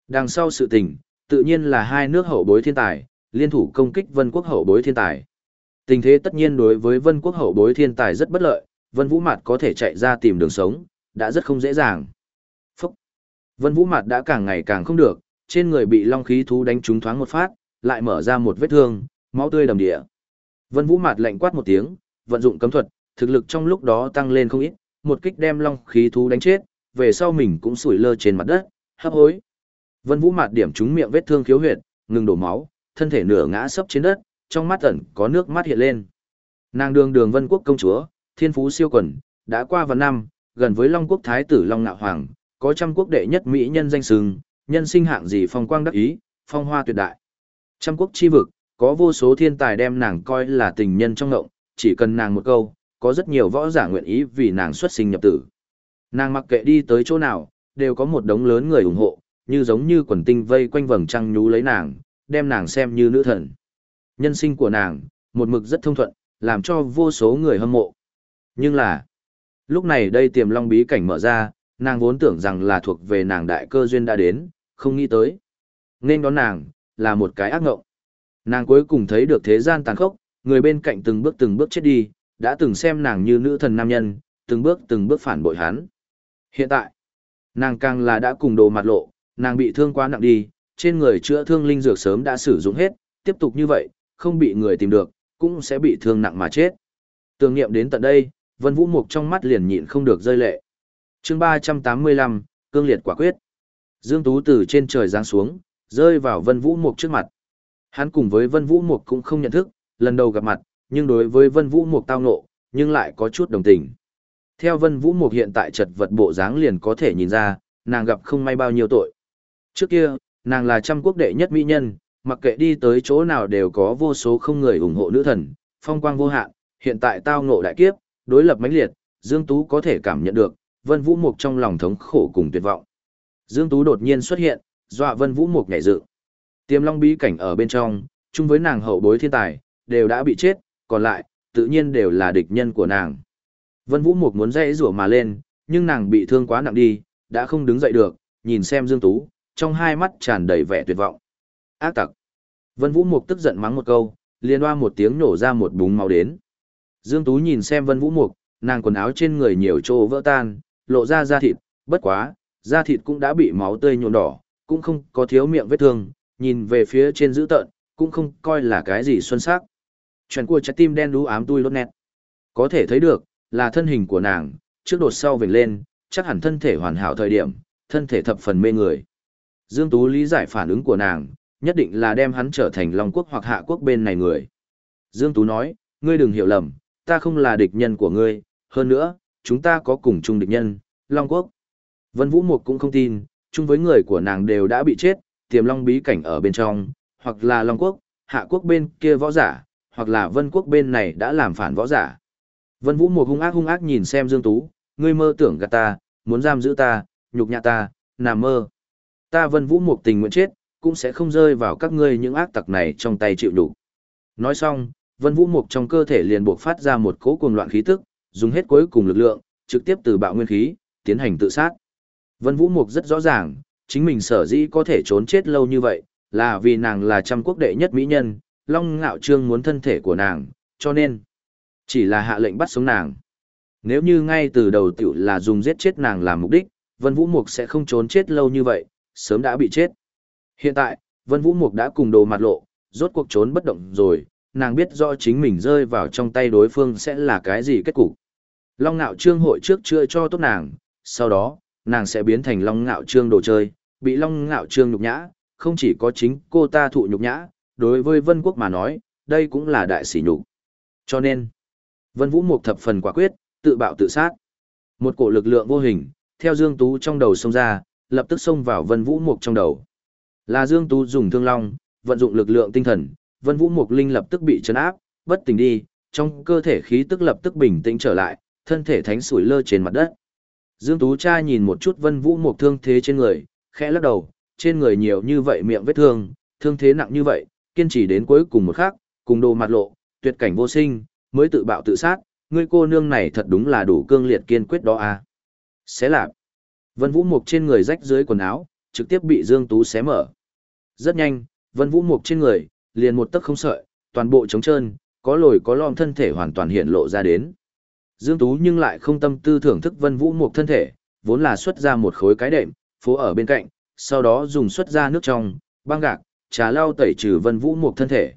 Đằng sau sự tình, tự nhiên là hai nước hậu bối thiên tài, liên thủ công kích Vân quốc hậu bối thiên tài. Tình thế tất nhiên đối với Vân quốc hậu bối thiên tài rất bất lợi, Vân Vũ Mạt có thể chạy ra tìm đường sống, đã rất không dễ dàng. Phúc! Vân Vũ Mạt đã càng ngày càng không được, trên người bị long khí thú đánh trúng thoáng một phát, lại mở ra một vết thương, máu tươi đầm địa. Vân Vũ mặt lạnh quát một tiếng, vận dụng cấm thuật, thực lực trong lúc đó tăng lên không ít, một kích đem long khí thú đánh chết, về sau mình cũng sủi lơ trên mặt đất, hấp hối. Vân Vũ mặt điểm trúng miệng vết thương khiếu huyệt, ngừng đổ máu, thân thể nửa ngã sấp trên đất, trong mắt ẩn có nước mắt hiện lên. Nàng đường đường Vân Quốc công chúa, thiên phú siêu quần, đã qua vào năm, gần với Long Quốc thái tử Long Nạo Hoàng, có trăm quốc đệ nhất mỹ nhân danh sừng, nhân sinh hạng gì phong quang đắc ý, phong hoa tuyệt đại. Trăm quốc chi vực, có vô số thiên tài đem nàng coi là tình nhân trong ngộng, chỉ cần nàng một câu, có rất nhiều võ giả nguyện ý vì nàng xuất sinh nhập tử. Nàng mặc kệ đi tới chỗ nào, đều có một đống lớn người ủng hộ, như giống như quần tinh vây quanh vầng trăng nhú lấy nàng, đem nàng xem như nữ thần. Nhân sinh của nàng, một mực rất thông thuận, làm cho vô số người hâm mộ. Nhưng là, lúc này đây tiềm long bí cảnh mở ra, nàng vốn tưởng rằng là thuộc về nàng đại cơ duyên đã đến, không nghĩ tới. Nên đón nàng, là một cái ác ngộng. Nàng cuối cùng thấy được thế gian tàn khốc, người bên cạnh từng bước từng bước chết đi, đã từng xem nàng như nữ thần nam nhân, từng bước từng bước phản bội hắn. Hiện tại, nàng càng là đã cùng đồ mặt lộ, nàng bị thương quá nặng đi, trên người chữa thương linh dược sớm đã sử dụng hết, tiếp tục như vậy, không bị người tìm được, cũng sẽ bị thương nặng mà chết. Tưởng niệm đến tận đây, Vân Vũ Mục trong mắt liền nhịn không được rơi lệ. Chương 385, cương liệt quả quyết. Dương Tú từ trên trời giáng xuống, rơi vào Vân Vũ Mục trước mặt. Hắn cùng với Vân Vũ Mục cũng không nhận thức, lần đầu gặp mặt, nhưng đối với Vân Vũ Mục tao ngộ, nhưng lại có chút đồng tình. Theo Vân Vũ Mục hiện tại chật vật bộ dáng liền có thể nhìn ra, nàng gặp không may bao nhiêu tội. Trước kia, nàng là trăm quốc đệ nhất mỹ nhân, mặc kệ đi tới chỗ nào đều có vô số không người ủng hộ nữ thần, phong quang vô hạn, hiện tại tao ngộ đại kiếp, đối lập mãnh liệt, Dương Tú có thể cảm nhận được, Vân Vũ Mục trong lòng thống khổ cùng tuyệt vọng. Dương Tú đột nhiên xuất hiện, dọa Vân Vũ Mục nhảy dựng. Tiềm Long bí cảnh ở bên trong, chung với nàng hậu bối thiên tài, đều đã bị chết, còn lại, tự nhiên đều là địch nhân của nàng. Vân Vũ Mục muốn dãy rủa mà lên, nhưng nàng bị thương quá nặng đi, đã không đứng dậy được, nhìn xem Dương Tú, trong hai mắt tràn đầy vẻ tuyệt vọng. Ác tặc. Vân Vũ Mục tức giận mắng một câu, liên hoa một tiếng nổ ra một búng máu đến. Dương Tú nhìn xem Vân Vũ Mục, nàng quần áo trên người nhiều chỗ vỡ tan, lộ ra da thịt, bất quá, da thịt cũng đã bị máu tươi nhuộm đỏ, cũng không có thiếu miệng vết thương, nhìn về phía trên dữ tợn, cũng không coi là cái gì xuân sắc. Chuyện của trái tim đen đú ám tui lốt nét. Có thể thấy được, là thân hình của nàng, trước đột sau vểnh lên, chắc hẳn thân thể hoàn hảo thời điểm, thân thể thập phần mê người. Dương Tú lý giải phản ứng của nàng, nhất định là đem hắn trở thành Long Quốc hoặc Hạ Quốc bên này người. Dương Tú nói, ngươi đừng hiểu lầm, ta không là địch nhân của ngươi, hơn nữa, chúng ta có cùng chung địch nhân, Long Quốc. Vân Vũ Mục cũng không tin, chung với người của nàng đều đã bị chết, tiềm long bí cảnh ở bên trong, hoặc là Long Quốc, Hạ Quốc bên kia võ giả, hoặc là Vân Quốc bên này đã làm phản võ giả. Vân Vũ Mục hung ác hung ác nhìn xem Dương Tú, ngươi mơ tưởng gạt ta, muốn giam giữ ta, nhục nhã ta, nằm mơ. Ta Vân Vũ Mục tình nguyện chết, cũng sẽ không rơi vào các ngươi những ác tặc này trong tay chịu đủ. Nói xong, Vân Vũ Mục trong cơ thể liền buộc phát ra một cỗ cuồng loạn khí tức, dùng hết cuối cùng lực lượng, trực tiếp từ bạo nguyên khí, tiến hành tự sát. Vân Vũ Mục rất rõ ràng, chính mình sở dĩ có thể trốn chết lâu như vậy, là vì nàng là trăm quốc đệ nhất mỹ nhân, Long Ngạo Trương muốn thân thể của nàng, cho nên chỉ là hạ lệnh bắt sống nàng. Nếu như ngay từ đầu tiểu là dùng giết chết nàng làm mục đích, Vân Vũ Mục sẽ không trốn chết lâu như vậy, sớm đã bị chết. Hiện tại, Vân Vũ Mục đã cùng đồ mặt lộ, rốt cuộc trốn bất động rồi, nàng biết rõ chính mình rơi vào trong tay đối phương sẽ là cái gì kết cục. Long Nạo Trương hội trước chưa cho tốt nàng, sau đó, nàng sẽ biến thành Long Nạo Trương đồ chơi, bị Long Nạo Trương nhục nhã, không chỉ có chính cô ta thụ nhục nhã, đối với Vân Quốc mà nói, đây cũng là đại sỉ nhục. Cho nên, Vân Vũ Mục thập phần quả quyết, tự bạo tự sát. Một cổ lực lượng vô hình, theo Dương Tú trong đầu xông ra, lập tức xông vào Vân Vũ Mục trong đầu. Là Dương Tú dùng thương long, vận dụng lực lượng tinh thần, Vân Vũ Mục Linh lập tức bị chấn áp, bất tỉnh đi, trong cơ thể khí tức lập tức bình tĩnh trở lại, thân thể thánh sủi lơ trên mặt đất. Dương Tú cha nhìn một chút Vân Vũ Mục thương thế trên người, khẽ lắc đầu, trên người nhiều như vậy miệng vết thương, thương thế nặng như vậy, kiên trì đến cuối cùng một khắc, cùng đồ mặt lộ, tuyệt cảnh vô sinh, mới tự bạo tự sát, ngươi cô nương này thật đúng là đủ cương liệt kiên quyết đó à. Xé lạp. Vân Vũ Mục trên người rách dưới quần áo, trực tiếp bị Dương Tú xé mở. Rất nhanh, Vân Vũ Mục trên người, liền một tấc không sợi, toàn bộ trống trơn, có lồi có lõm thân thể hoàn toàn hiện lộ ra đến. Dương Tú nhưng lại không tâm tư thưởng thức Vân Vũ Mục thân thể, vốn là xuất ra một khối cái đệm, phố ở bên cạnh, sau đó dùng xuất ra nước trong, băng gạc, trà lau tẩy trừ Vân Vũ Mục thân thể.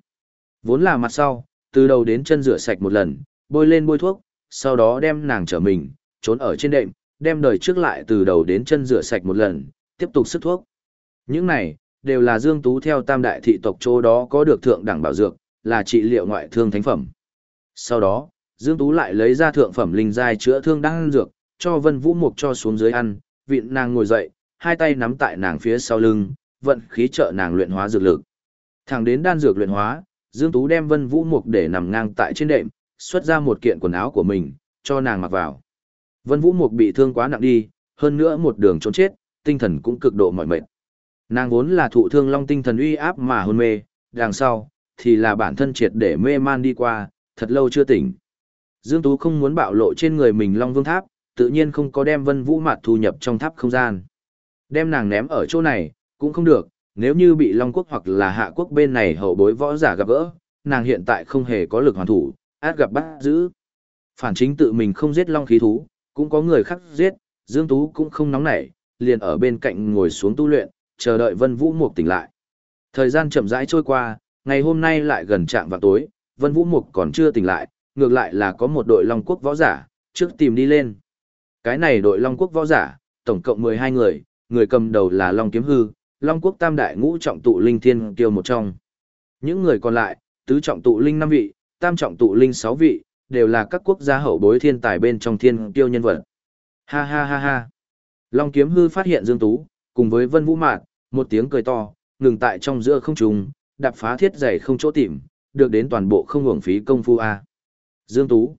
Vốn là mặt sau, từ đầu đến chân rửa sạch một lần, bôi lên bôi thuốc, sau đó đem nàng trở mình, trốn ở trên đệm, đem đời trước lại từ đầu đến chân rửa sạch một lần, tiếp tục sức thuốc. Những này, đều là Dương Tú theo tam đại thị tộc chỗ đó có được thượng đẳng bảo dược, là trị liệu ngoại thương thánh phẩm. Sau đó, Dương Tú lại lấy ra thượng phẩm linh giai chữa thương đang dược, cho Vân Vũ Mục cho xuống dưới ăn, vịn nàng ngồi dậy, hai tay nắm tại nàng phía sau lưng, vận khí trợ nàng luyện hóa dược lực. Thẳng đến đan dược luyện hóa, Dương Tú đem Vân Vũ Mục để nằm ngang tại trên đệm, xuất ra một kiện quần áo của mình, cho nàng mặc vào. Vân Vũ Mục bị thương quá nặng đi, hơn nữa một đường trốn chết, tinh thần cũng cực độ mỏi mệt. Nàng vốn là thụ thương long tinh thần uy áp mà hôn mê, đằng sau, thì là bản thân triệt để mê man đi qua, thật lâu chưa tỉnh. Dương Tú không muốn bạo lộ trên người mình long vương tháp, tự nhiên không có đem vân vũ mặt thu nhập trong tháp không gian. Đem nàng ném ở chỗ này, cũng không được, nếu như bị long quốc hoặc là hạ quốc bên này hậu bối võ giả gặp gỡ, nàng hiện tại không hề có lực hoàn thủ, át gặp bắt giữ. Phản chính tự mình không giết long khí thú, cũng có người khác giết, Dương Tú cũng không nóng nảy, liền ở bên cạnh ngồi xuống tu luyện, chờ đợi Vân Vũ Mục tỉnh lại. Thời gian chậm rãi trôi qua, ngày hôm nay lại gần trạng vào tối, Vân Vũ Mục còn chưa tỉnh lại, ngược lại là có một đội Long Quốc võ giả, trước tìm đi lên. Cái này đội Long Quốc võ giả, tổng cộng 12 người, người cầm đầu là Long Kiếm Hư, Long Quốc tam đại ngũ trọng tụ linh thiên kiêu một trong. Những người còn lại, tứ trọng tụ linh 5 vị, tam trọng tụ linh 6 vị, đều là các quốc gia hậu bối thiên tài bên trong thiên kiêu nhân vật. Ha ha ha ha. Long Kiếm Hư phát hiện Dương Tú, cùng với Vân Vũ Mạn, một tiếng cười to, ngừng tại trong giữa không trung, đạp phá thiết giày không chỗ tìm, được đến toàn bộ không hưởng phí công phu a. Dương Tú,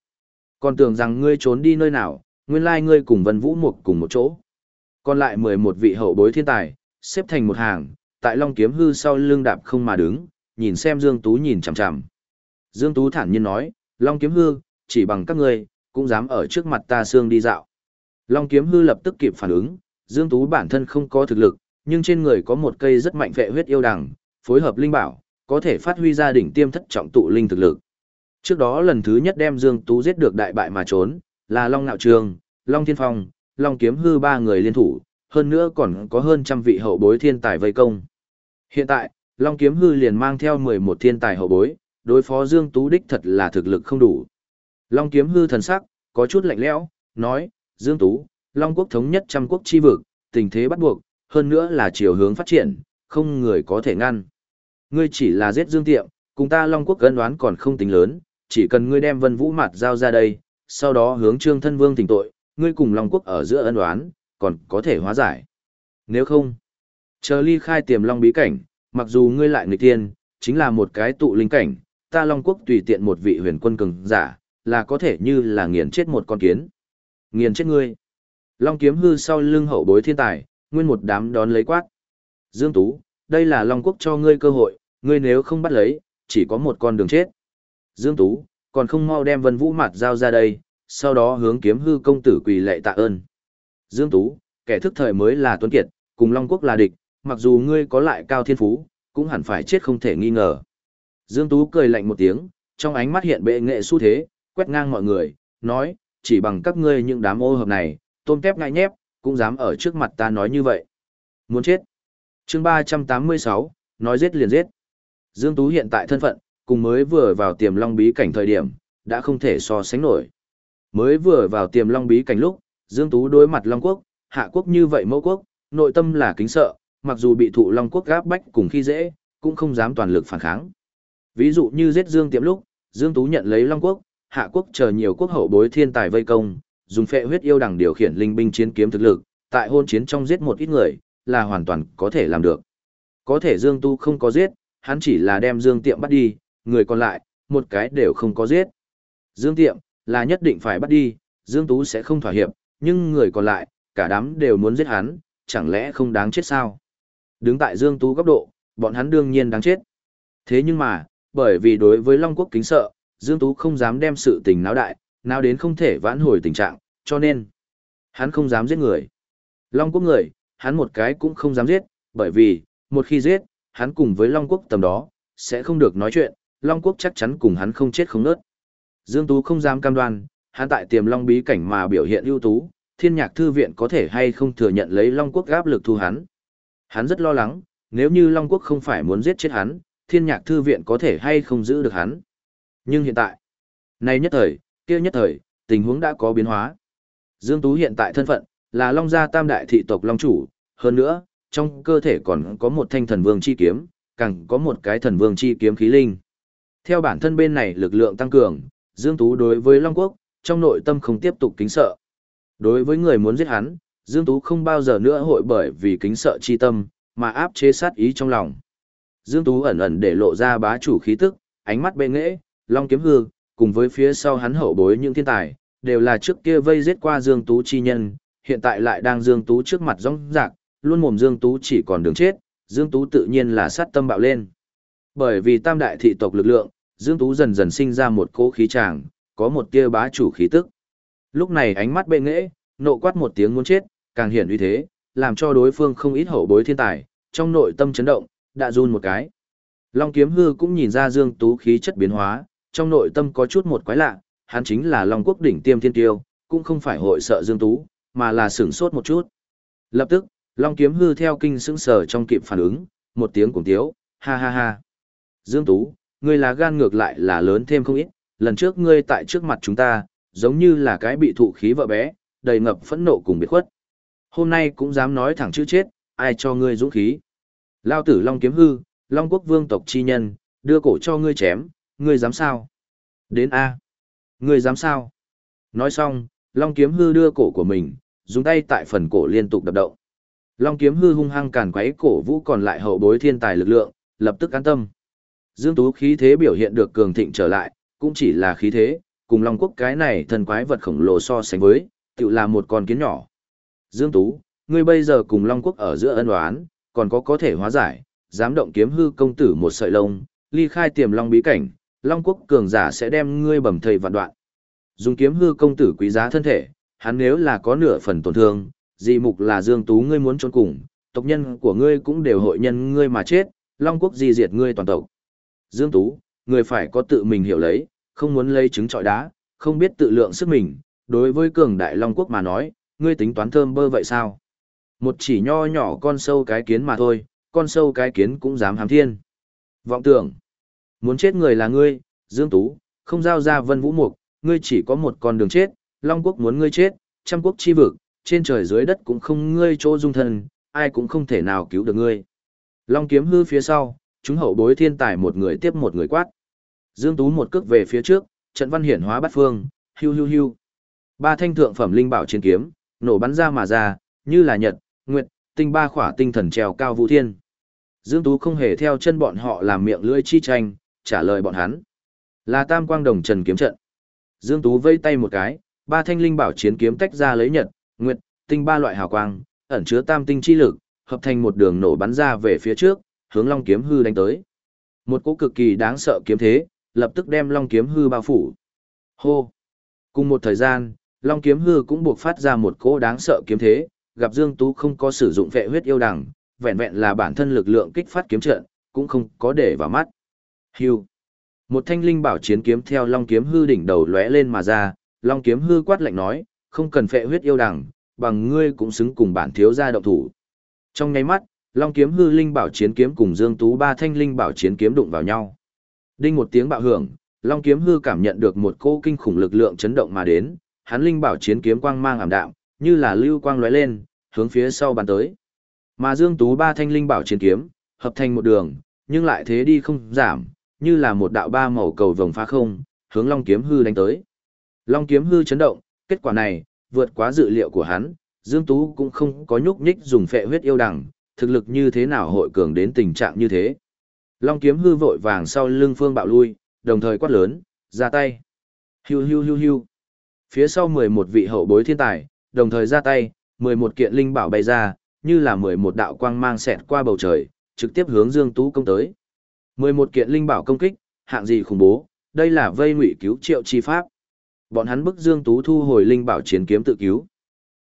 còn tưởng rằng ngươi trốn đi nơi nào, nguyên lai ngươi cùng Vân Vũ Mục cùng một chỗ. Còn lại 11 vị hậu bối thiên tài, xếp thành một hàng, tại Long Kiếm hư sau lưng đạp không mà đứng, nhìn xem Dương Tú nhìn chằm chằm. Dương Tú thản nhiên nói, Long Kiếm hư, chỉ bằng các ngươi, cũng dám ở trước mặt ta xương đi dạo. Long Kiếm hư lập tức kịp phản ứng, Dương Tú bản thân không có thực lực, nhưng trên người có một cây rất mạnh vệ huyết yêu đằng, phối hợp linh bảo, có thể phát huy ra đỉnh tiêm thất trọng tụ linh thực lực. Trước đó lần thứ nhất đem Dương Tú giết được đại bại mà trốn, là Long Nạo Trường, Long Thiên Phong, Long Kiếm Hư ba người liên thủ, hơn nữa còn có hơn trăm vị hậu bối thiên tài vây công. Hiện tại, Long Kiếm Hư liền mang theo 11 thiên tài hậu bối, đối phó Dương Tú đích thật là thực lực không đủ. Long Kiếm Hư thần sắc, có chút lạnh lẽo, nói, Dương Tú, Long Quốc thống nhất trăm quốc chi vực, tình thế bắt buộc, hơn nữa là chiều hướng phát triển, không người có thể ngăn. Ngươi chỉ là giết Dương Tiệm, cùng ta Long Quốc cân đoán còn không tính lớn, chỉ cần ngươi đem Vân Vũ Mạt giao ra đây, sau đó hướng Trương Thân Vương tỉnh tội, ngươi cùng Long Quốc ở giữa ân đoán, còn có thể hóa giải. Nếu không, chờ ly khai tiềm Long bí cảnh, mặc dù ngươi lại người tiên, chính là một cái tụ linh cảnh, ta Long Quốc tùy tiện một vị huyền quân cường giả, là có thể như là nghiền chết một con kiến. Nghiền chết ngươi. Long kiếm hư sau lưng hậu bối thiên tài, nguyên một đám đón lấy quát. Dương Tú, đây là Long Quốc cho ngươi cơ hội, ngươi nếu không bắt lấy, chỉ có một con đường chết. Dương Tú, còn không mau đem vân vũ mặt giao ra đây, sau đó hướng kiếm hư công tử quỳ lệ tạ ơn. Dương Tú, kẻ thức thời mới là tuấn kiệt, cùng Long Quốc là địch, mặc dù ngươi có lại cao thiên phú, cũng hẳn phải chết không thể nghi ngờ. Dương Tú cười lạnh một tiếng, trong ánh mắt hiện bệ nghệ xu thế, quét ngang mọi người, nói, chỉ bằng các ngươi những đám ô hợp này, tôm tép ngại nhép, cũng dám ở trước mặt ta nói như vậy. Muốn chết. chương 386, nói giết liền giết. Dương Tú hiện tại thân phận, cùng mới vừa vào tiềm long bí cảnh thời điểm, đã không thể so sánh nổi. Mới vừa vào tiềm long bí cảnh lúc, Dương Tú đối mặt Long Quốc, Hạ Quốc như vậy mẫu quốc, nội tâm là kính sợ, mặc dù bị thụ Long Quốc gáp bách cùng khi dễ, cũng không dám toàn lực phản kháng. Ví dụ như giết Dương Tiệm lúc, Dương Tú nhận lấy Long Quốc, Hạ Quốc chờ nhiều quốc hậu bối thiên tài vây công, dùng phệ huyết yêu đằng điều khiển linh binh chiến kiếm thực lực, tại hôn chiến trong giết một ít người, là hoàn toàn có thể làm được. Có thể Dương Tu không có giết, hắn chỉ là đem Dương Tiệm bắt đi, người còn lại, một cái đều không có giết. Dương Tiệm, là nhất định phải bắt đi, Dương Tú sẽ không thỏa hiệp, nhưng người còn lại, cả đám đều muốn giết hắn, chẳng lẽ không đáng chết sao? Đứng tại Dương Tú góc độ, bọn hắn đương nhiên đáng chết. Thế nhưng mà, bởi vì đối với Long Quốc kính sợ, Dương Tú không dám đem sự tình náo đại, nào đến không thể vãn hồi tình trạng, cho nên, hắn không dám giết người. Long Quốc người, hắn một cái cũng không dám giết, bởi vì, một khi giết, hắn cùng với Long Quốc tầm đó, sẽ không được nói chuyện, Long Quốc chắc chắn cùng hắn không chết không nớt. Dương Tú không dám cam đoan, hắn tại tiềm Long bí cảnh mà biểu hiện ưu tú, thiên nhạc thư viện có thể hay không thừa nhận lấy Long Quốc áp lực thu hắn. Hắn rất lo lắng, nếu như Long Quốc không phải muốn giết chết hắn, thiên nhạc thư viện có thể hay không giữ được hắn. Nhưng hiện tại, nay nhất thời, kia nhất thời, tình huống đã có biến hóa. Dương Tú hiện tại thân phận, là Long Gia Tam Đại Thị tộc Long Chủ, hơn nữa, trong cơ thể còn có một thanh thần vương chi kiếm, càng có một cái thần vương chi kiếm khí linh. Theo bản thân bên này lực lượng tăng cường, Dương Tú đối với Long Quốc, trong nội tâm không tiếp tục kính sợ. Đối với người muốn giết hắn, Dương Tú không bao giờ nữa hội bởi vì kính sợ chi tâm, mà áp chế sát ý trong lòng. Dương Tú ẩn ẩn để lộ ra bá chủ khí tức, ánh mắt bệ nghệ, long kiếm hư, cùng với phía sau hắn hậu bối những thiên tài, đều là trước kia vây giết qua Dương Tú chi nhân, hiện tại lại đang Dương Tú trước mặt rong rạc, luôn mồm Dương Tú chỉ còn đường chết, Dương Tú tự nhiên là sát tâm bạo lên. Bởi vì tam đại thị tộc lực lượng, Dương Tú dần dần sinh ra một cỗ khí tràng, có một tia bá chủ khí tức. Lúc này ánh mắt bệ nghệ, nộ quát một tiếng muốn chết, càng hiển uy thế, làm cho đối phương không ít hậu bối thiên tài, trong nội tâm chấn động, đã run một cái. Long kiếm hư cũng nhìn ra Dương Tú khí chất biến hóa, trong nội tâm có chút một quái lạ, hắn chính là Long quốc đỉnh tiêm thiên tiêu, cũng không phải hội sợ Dương Tú, mà là sửng sốt một chút. Lập tức, Long kiếm hư theo kinh sững sờ trong kịp phản ứng, một tiếng cùng tiếu, ha ha ha. Dương Tú, ngươi là gan ngược lại là lớn thêm không ít, lần trước ngươi tại trước mặt chúng ta, giống như là cái bị thụ khí vợ bé, đầy ngập phẫn nộ cùng biệt khuất. Hôm nay cũng dám nói thẳng chữ chết, ai cho ngươi dũng khí. Lao tử Long kiếm hư, Long quốc vương tộc chi nhân, đưa cổ cho ngươi chém, ngươi dám sao? Đến A. Ngươi dám sao? Nói xong, Long kiếm hư đưa cổ của mình, dùng tay tại phần cổ liên tục đập động. Long kiếm hư hung hăng càn quấy cổ vũ còn lại hậu bối thiên tài lực lượng, lập tức an tâm. Dương Tú khí thế biểu hiện được cường thịnh trở lại, cũng chỉ là khí thế, cùng Long quốc cái này thần quái vật khổng lồ so sánh với, tự là một con kiến nhỏ. Dương Tú, ngươi bây giờ cùng Long quốc ở giữa ân oán, còn có có thể hóa giải, dám động kiếm hư công tử một sợi lông, ly khai tiềm long bí cảnh, Long quốc cường giả sẽ đem ngươi bầm thầy vạn đoạn. Dùng kiếm hư công tử quý giá thân thể, hắn nếu là có nửa phần tổn thương, dị mục là Dương Tú ngươi muốn trốn cùng, tộc nhân của ngươi cũng đều hội nhân ngươi mà chết, Long quốc di diệt ngươi toàn tộc. Dương Tú, người phải có tự mình hiểu lấy, không muốn lấy trứng trọi đá, không biết tự lượng sức mình, đối với cường đại Long quốc mà nói, ngươi tính toán thơm bơ vậy sao? Một chỉ nho nhỏ con sâu cái kiến mà thôi, con sâu cái kiến cũng dám hám thiên. Vọng tưởng, muốn chết người là ngươi, Dương Tú, không giao ra vân vũ mục, ngươi chỉ có một con đường chết, Long quốc muốn ngươi chết, trăm quốc chi vực, trên trời dưới đất cũng không ngươi chỗ dung thân, ai cũng không thể nào cứu được ngươi. Long kiếm hư phía sau, chúng hậu bối thiên tài một người tiếp một người quát. Dương Tú một cước về phía trước, trận văn hiển hóa bắt phương, hưu hưu hưu. Ba thanh thượng phẩm linh bảo chiến kiếm, nổ bắn ra mà ra, như là nhật, nguyệt, tinh ba khỏa tinh thần trèo cao vũ thiên. Dương Tú không hề theo chân bọn họ làm miệng lưỡi chi tranh, trả lời bọn hắn. Là tam quang đồng trần kiếm trận. Dương Tú vây tay một cái, ba thanh linh bảo chiến kiếm tách ra lấy nhật, nguyệt, tinh ba loại hào quang, ẩn chứa tam tinh chi lực, hợp thành một đường nổ bắn ra về phía trước, hướng Long kiếm hư đánh tới. Một cỗ cực kỳ đáng sợ kiếm thế, lập tức đem Long kiếm hư bao phủ. Hô! Cùng một thời gian, Long kiếm hư cũng buộc phát ra một cỗ đáng sợ kiếm thế, gặp Dương Tú không có sử dụng vệ huyết yêu đằng, vẹn vẹn là bản thân lực lượng kích phát kiếm trận, cũng không có để vào mắt. Hưu. Một thanh linh bảo chiến kiếm theo Long kiếm hư đỉnh đầu lóe lên mà ra, Long kiếm hư quát lạnh nói, không cần phệ huyết yêu đằng, bằng ngươi cũng xứng cùng bản thiếu gia động thủ. Trong nháy mắt, Long kiếm hư linh bảo chiến kiếm cùng Dương Tú ba thanh linh bảo chiến kiếm đụng vào nhau. Đinh một tiếng bạo hưởng, Long kiếm hư cảm nhận được một cô kinh khủng lực lượng chấn động mà đến, hắn linh bảo chiến kiếm quang mang ảm đạm, như là lưu quang lóe lên, hướng phía sau bàn tới. Mà Dương Tú ba thanh linh bảo chiến kiếm, hợp thành một đường, nhưng lại thế đi không giảm, như là một đạo ba màu cầu vồng phá không, hướng Long kiếm hư đánh tới. Long kiếm hư chấn động, kết quả này, vượt quá dự liệu của hắn, Dương Tú cũng không có nhúc nhích dùng phệ huyết yêu đằng, thực lực như thế nào hội cường đến tình trạng như thế. Long kiếm hư vội vàng sau lưng phương bạo lui, đồng thời quát lớn, ra tay. Hiu hiu hiu hiu. Phía sau 11 vị hậu bối thiên tài, đồng thời ra tay, 11 kiện linh bảo bay ra, như là 11 đạo quang mang xẹt qua bầu trời, trực tiếp hướng Dương Tú công tới. 11 kiện linh bảo công kích, hạng gì khủng bố, đây là vây ngụy cứu triệu chi pháp. Bọn hắn bức Dương Tú thu hồi linh bảo chiến kiếm tự cứu.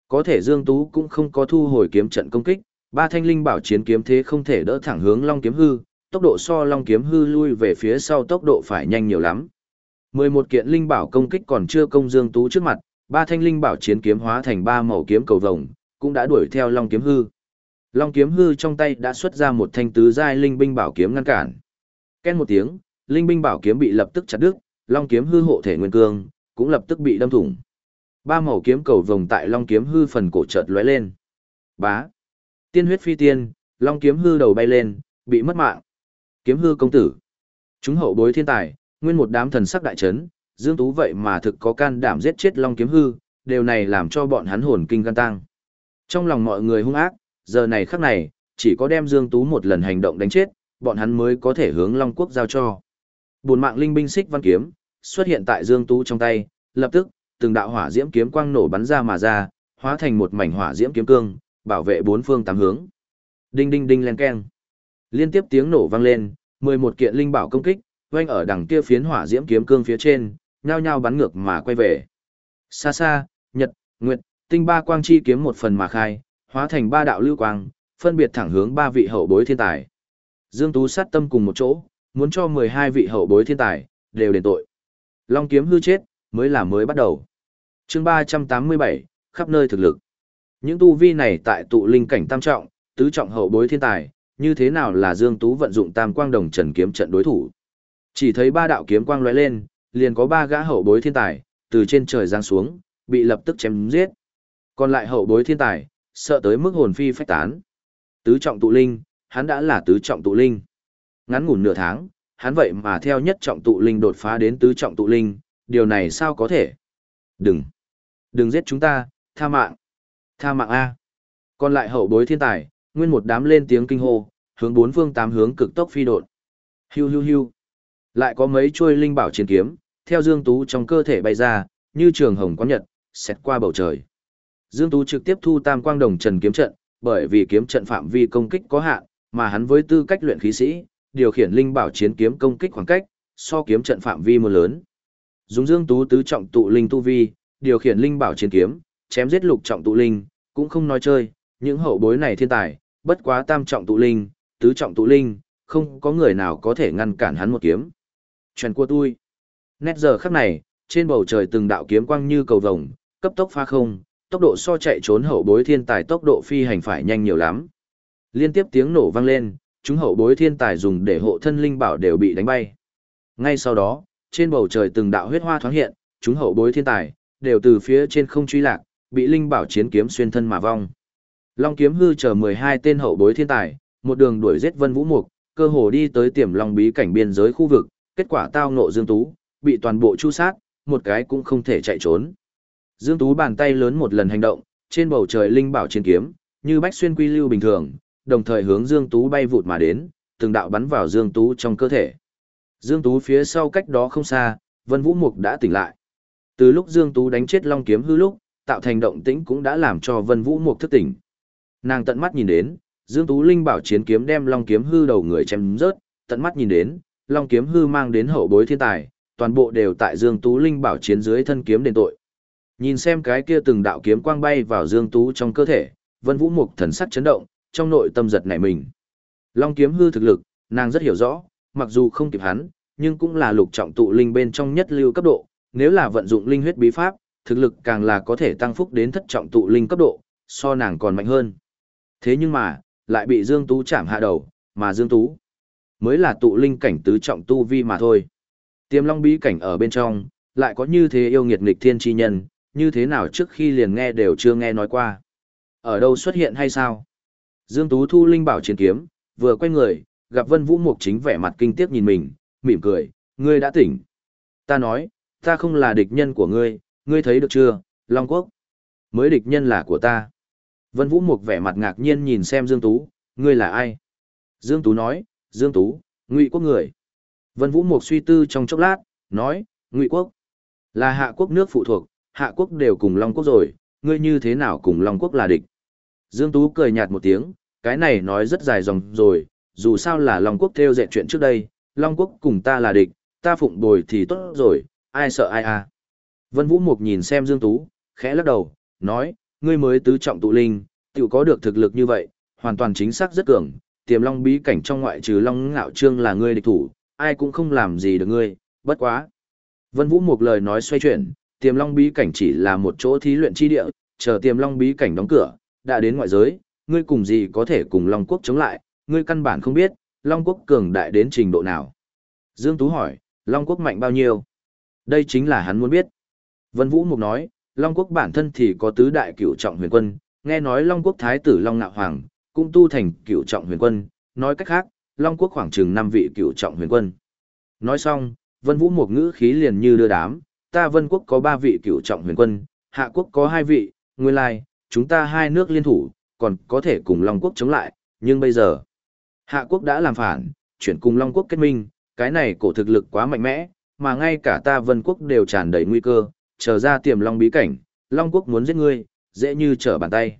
Có thể Dương Tú cũng không có thu hồi kiếm trận công kích, ba thanh linh bảo chiến kiếm thế không thể đỡ thẳng hướng Long kiếm hư, tốc độ so Long kiếm hư lui về phía sau tốc độ phải nhanh nhiều lắm. 11 kiện linh bảo công kích còn chưa công Dương Tú trước mặt, ba thanh linh bảo chiến kiếm hóa thành ba màu kiếm cầu vồng, cũng đã đuổi theo Long kiếm hư. Long kiếm hư trong tay đã xuất ra một thanh tứ giai linh binh bảo kiếm ngăn cản. Ken một tiếng, linh binh bảo kiếm bị lập tức chặt đứt, long kiếm hư hộ thể nguyên cương cũng lập tức bị đâm thủng. Ba màu kiếm cầu vồng tại long kiếm hư phần cổ chợt lóe lên. Bá. Tiên huyết phi tiên, long kiếm hư đầu bay lên, bị mất mạng. Kiếm hư công tử. Chúng hậu bối thiên tài, nguyên một đám thần sắc đại chấn, Dương Tú vậy mà thực có can đảm giết chết long kiếm hư, điều này làm cho bọn hắn hồn kinh gan tăng. Trong lòng mọi người hung ác, giờ này khắc này, chỉ có đem Dương Tú một lần hành động đánh chết, bọn hắn mới có thể hướng Long Quốc giao cho. Buồn mạng linh binh xích văn kiếm, xuất hiện tại Dương Tú trong tay, lập tức, từng đạo hỏa diễm kiếm quang nổ bắn ra mà ra, hóa thành một mảnh hỏa diễm kiếm cương, bảo vệ bốn phương tám hướng. Đinh đinh đinh len keng. Liên tiếp tiếng nổ vang lên, 11 kiện linh bảo công kích, quanh ở đằng kia phiến hỏa diễm kiếm cương phía trên, nhao nhao bắn ngược mà quay về. Xa xa, Nhật, Nguyệt, Tinh ba quang chi kiếm một phần mà khai, hóa thành ba đạo lưu quang, phân biệt thẳng hướng ba vị hậu bối thiên tài. Dương Tú sát tâm cùng một chỗ, muốn cho 12 vị hậu bối thiên tài, đều đền tội. Long kiếm hư chết, mới là mới bắt đầu. chương 387, khắp nơi thực lực. Những tu vi này tại tụ linh cảnh tam trọng, tứ trọng hậu bối thiên tài, như thế nào là Dương Tú vận dụng tam quang đồng trần kiếm trận đối thủ. Chỉ thấy ba đạo kiếm quang lóe lên, liền có ba gã hậu bối thiên tài, từ trên trời giáng xuống, bị lập tức chém giết. Còn lại hậu bối thiên tài, sợ tới mức hồn phi phách tán. Tứ trọng tụ linh, hắn đã là tứ trọng tụ linh. Ngắn ngủn nửa tháng, hắn vậy mà theo nhất trọng tụ linh đột phá đến tứ trọng tụ linh, điều này sao có thể? Đừng! Đừng giết chúng ta, tha mạng! Tha mạng A! Còn lại hậu bối thiên tài, nguyên một đám lên tiếng kinh hô, hướng bốn phương tám hướng cực tốc phi đột. Hiu hiu hiu! Lại có mấy chuôi linh bảo chiến kiếm, theo dương tú trong cơ thể bay ra, như trường hồng quán nhật, xét qua bầu trời. Dương Tú trực tiếp thu tam quang đồng trần kiếm trận, bởi vì kiếm trận phạm vi công kích có hạn, mà hắn với tư cách luyện khí sĩ, điều khiển linh bảo chiến kiếm công kích khoảng cách, so kiếm trận phạm vi một lớn. Dùng Dương Tú tứ trọng tụ linh tu vi, điều khiển linh bảo chiến kiếm, chém giết lục trọng tụ linh, cũng không nói chơi, những hậu bối này thiên tài, bất quá tam trọng tụ linh, tứ trọng tụ linh, không có người nào có thể ngăn cản hắn một kiếm. Chuyện của tôi. Nét giờ khắc này, trên bầu trời từng đạo kiếm quang như cầu vồng, cấp tốc pha không, tốc độ so chạy trốn hậu bối thiên tài tốc độ phi hành phải nhanh nhiều lắm. Liên tiếp tiếng nổ vang lên, chúng hậu bối thiên tài dùng để hộ thân linh bảo đều bị đánh bay. Ngay sau đó, trên bầu trời từng đạo huyết hoa thoáng hiện, chúng hậu bối thiên tài đều từ phía trên không truy lạc, bị linh bảo chiến kiếm xuyên thân mà vong. Long kiếm hư chờ 12 tên hậu bối thiên tài, một đường đuổi giết Vân Vũ Mục, cơ hồ đi tới tiềm long bí cảnh biên giới khu vực, kết quả tao ngộ Dương Tú, bị toàn bộ chu sát, một cái cũng không thể chạy trốn. Dương Tú bàn tay lớn một lần hành động, trên bầu trời linh bảo chiến kiếm, như bách xuyên quy lưu bình thường, đồng thời hướng Dương Tú bay vụt mà đến, từng đạo bắn vào Dương Tú trong cơ thể. Dương Tú phía sau cách đó không xa, Vân Vũ Mục đã tỉnh lại. Từ lúc Dương Tú đánh chết Long kiếm hư lúc, tạo thành động tĩnh cũng đã làm cho Vân Vũ Mục thức tỉnh. Nàng tận mắt nhìn đến, Dương Tú linh bảo chiến kiếm đem Long kiếm hư đầu người chém rớt, tận mắt nhìn đến, Long kiếm hư mang đến hậu bối thiên tài, toàn bộ đều tại Dương Tú linh bảo chiến dưới thân kiếm đền tội. Nhìn xem cái kia từng đạo kiếm quang bay vào Dương Tú trong cơ thể, Vân Vũ Mục thần sắc chấn động, trong nội tâm giật nảy mình. Long kiếm hư thực lực, nàng rất hiểu rõ, mặc dù không kịp hắn, nhưng cũng là lục trọng tụ linh bên trong nhất lưu cấp độ, nếu là vận dụng linh huyết bí pháp, thực lực càng là có thể tăng phúc đến thất trọng tụ linh cấp độ, so nàng còn mạnh hơn. Thế nhưng mà, lại bị Dương Tú chạm hạ đầu, mà Dương Tú mới là tụ linh cảnh tứ trọng tu vi mà thôi. Tiềm long bí cảnh ở bên trong, lại có như thế yêu nghiệt nghịch thiên chi nhân, như thế nào trước khi liền nghe đều chưa nghe nói qua. Ở đâu xuất hiện hay sao? Dương Tú thu linh bảo chiến kiếm, vừa quay người, gặp Vân Vũ Mục chính vẻ mặt kinh tiếc nhìn mình, mỉm cười, ngươi đã tỉnh. Ta nói, ta không là địch nhân của ngươi, ngươi thấy được chưa, Long Quốc? Mới địch nhân là của ta. Vân Vũ Mục vẻ mặt ngạc nhiên nhìn xem Dương Tú, ngươi là ai? Dương Tú nói, Dương Tú, ngụy quốc người. Vân Vũ Mục suy tư trong chốc lát, nói, ngụy quốc là hạ quốc nước phụ thuộc, hạ quốc đều cùng Long quốc rồi, ngươi như thế nào cùng Long quốc là địch? Dương Tú cười nhạt một tiếng, cái này nói rất dài dòng rồi, dù sao là Long quốc theo dệt chuyện trước đây, Long quốc cùng ta là địch, ta phụng bồi thì tốt rồi, ai sợ ai à. Vân Vũ Mục nhìn xem Dương Tú, khẽ lắc đầu, nói, ngươi mới tứ trọng tụ linh, tự có được thực lực như vậy, hoàn toàn chính xác rất cường, tiềm long bí cảnh trong ngoại trừ long ngạo trương là ngươi địch thủ, ai cũng không làm gì được ngươi, bất quá. Vân Vũ Mục lời nói xoay chuyển, tiềm long bí cảnh chỉ là một chỗ thí luyện chi địa, chờ tiềm long bí cảnh đóng cửa, đã đến ngoại giới, ngươi cùng gì có thể cùng Long Quốc chống lại, ngươi căn bản không biết, Long Quốc cường đại đến trình độ nào. Dương Tú hỏi, Long Quốc mạnh bao nhiêu? Đây chính là hắn muốn biết. Vân Vũ Mục nói, Long Quốc bản thân thì có tứ đại cửu trọng huyền quân, nghe nói Long Quốc Thái tử Long Nạo Hoàng, cũng tu thành cửu trọng huyền quân, nói cách khác, Long Quốc khoảng chừng 5 vị cửu trọng huyền quân. Nói xong, Vân Vũ Mục ngữ khí liền như đưa đám, ta Vân Quốc có 3 vị cửu trọng huyền quân, Hạ Quốc có 2 vị, nguyên lai, chúng ta hai nước liên thủ, còn có thể cùng Long Quốc chống lại, nhưng bây giờ, Hạ Quốc đã làm phản, chuyển cùng Long Quốc kết minh, cái này cổ thực lực quá mạnh mẽ, mà ngay cả ta Vân Quốc đều tràn đầy nguy cơ, chờ ra tiềm Long bí cảnh, Long Quốc muốn giết ngươi, dễ như trở bàn tay.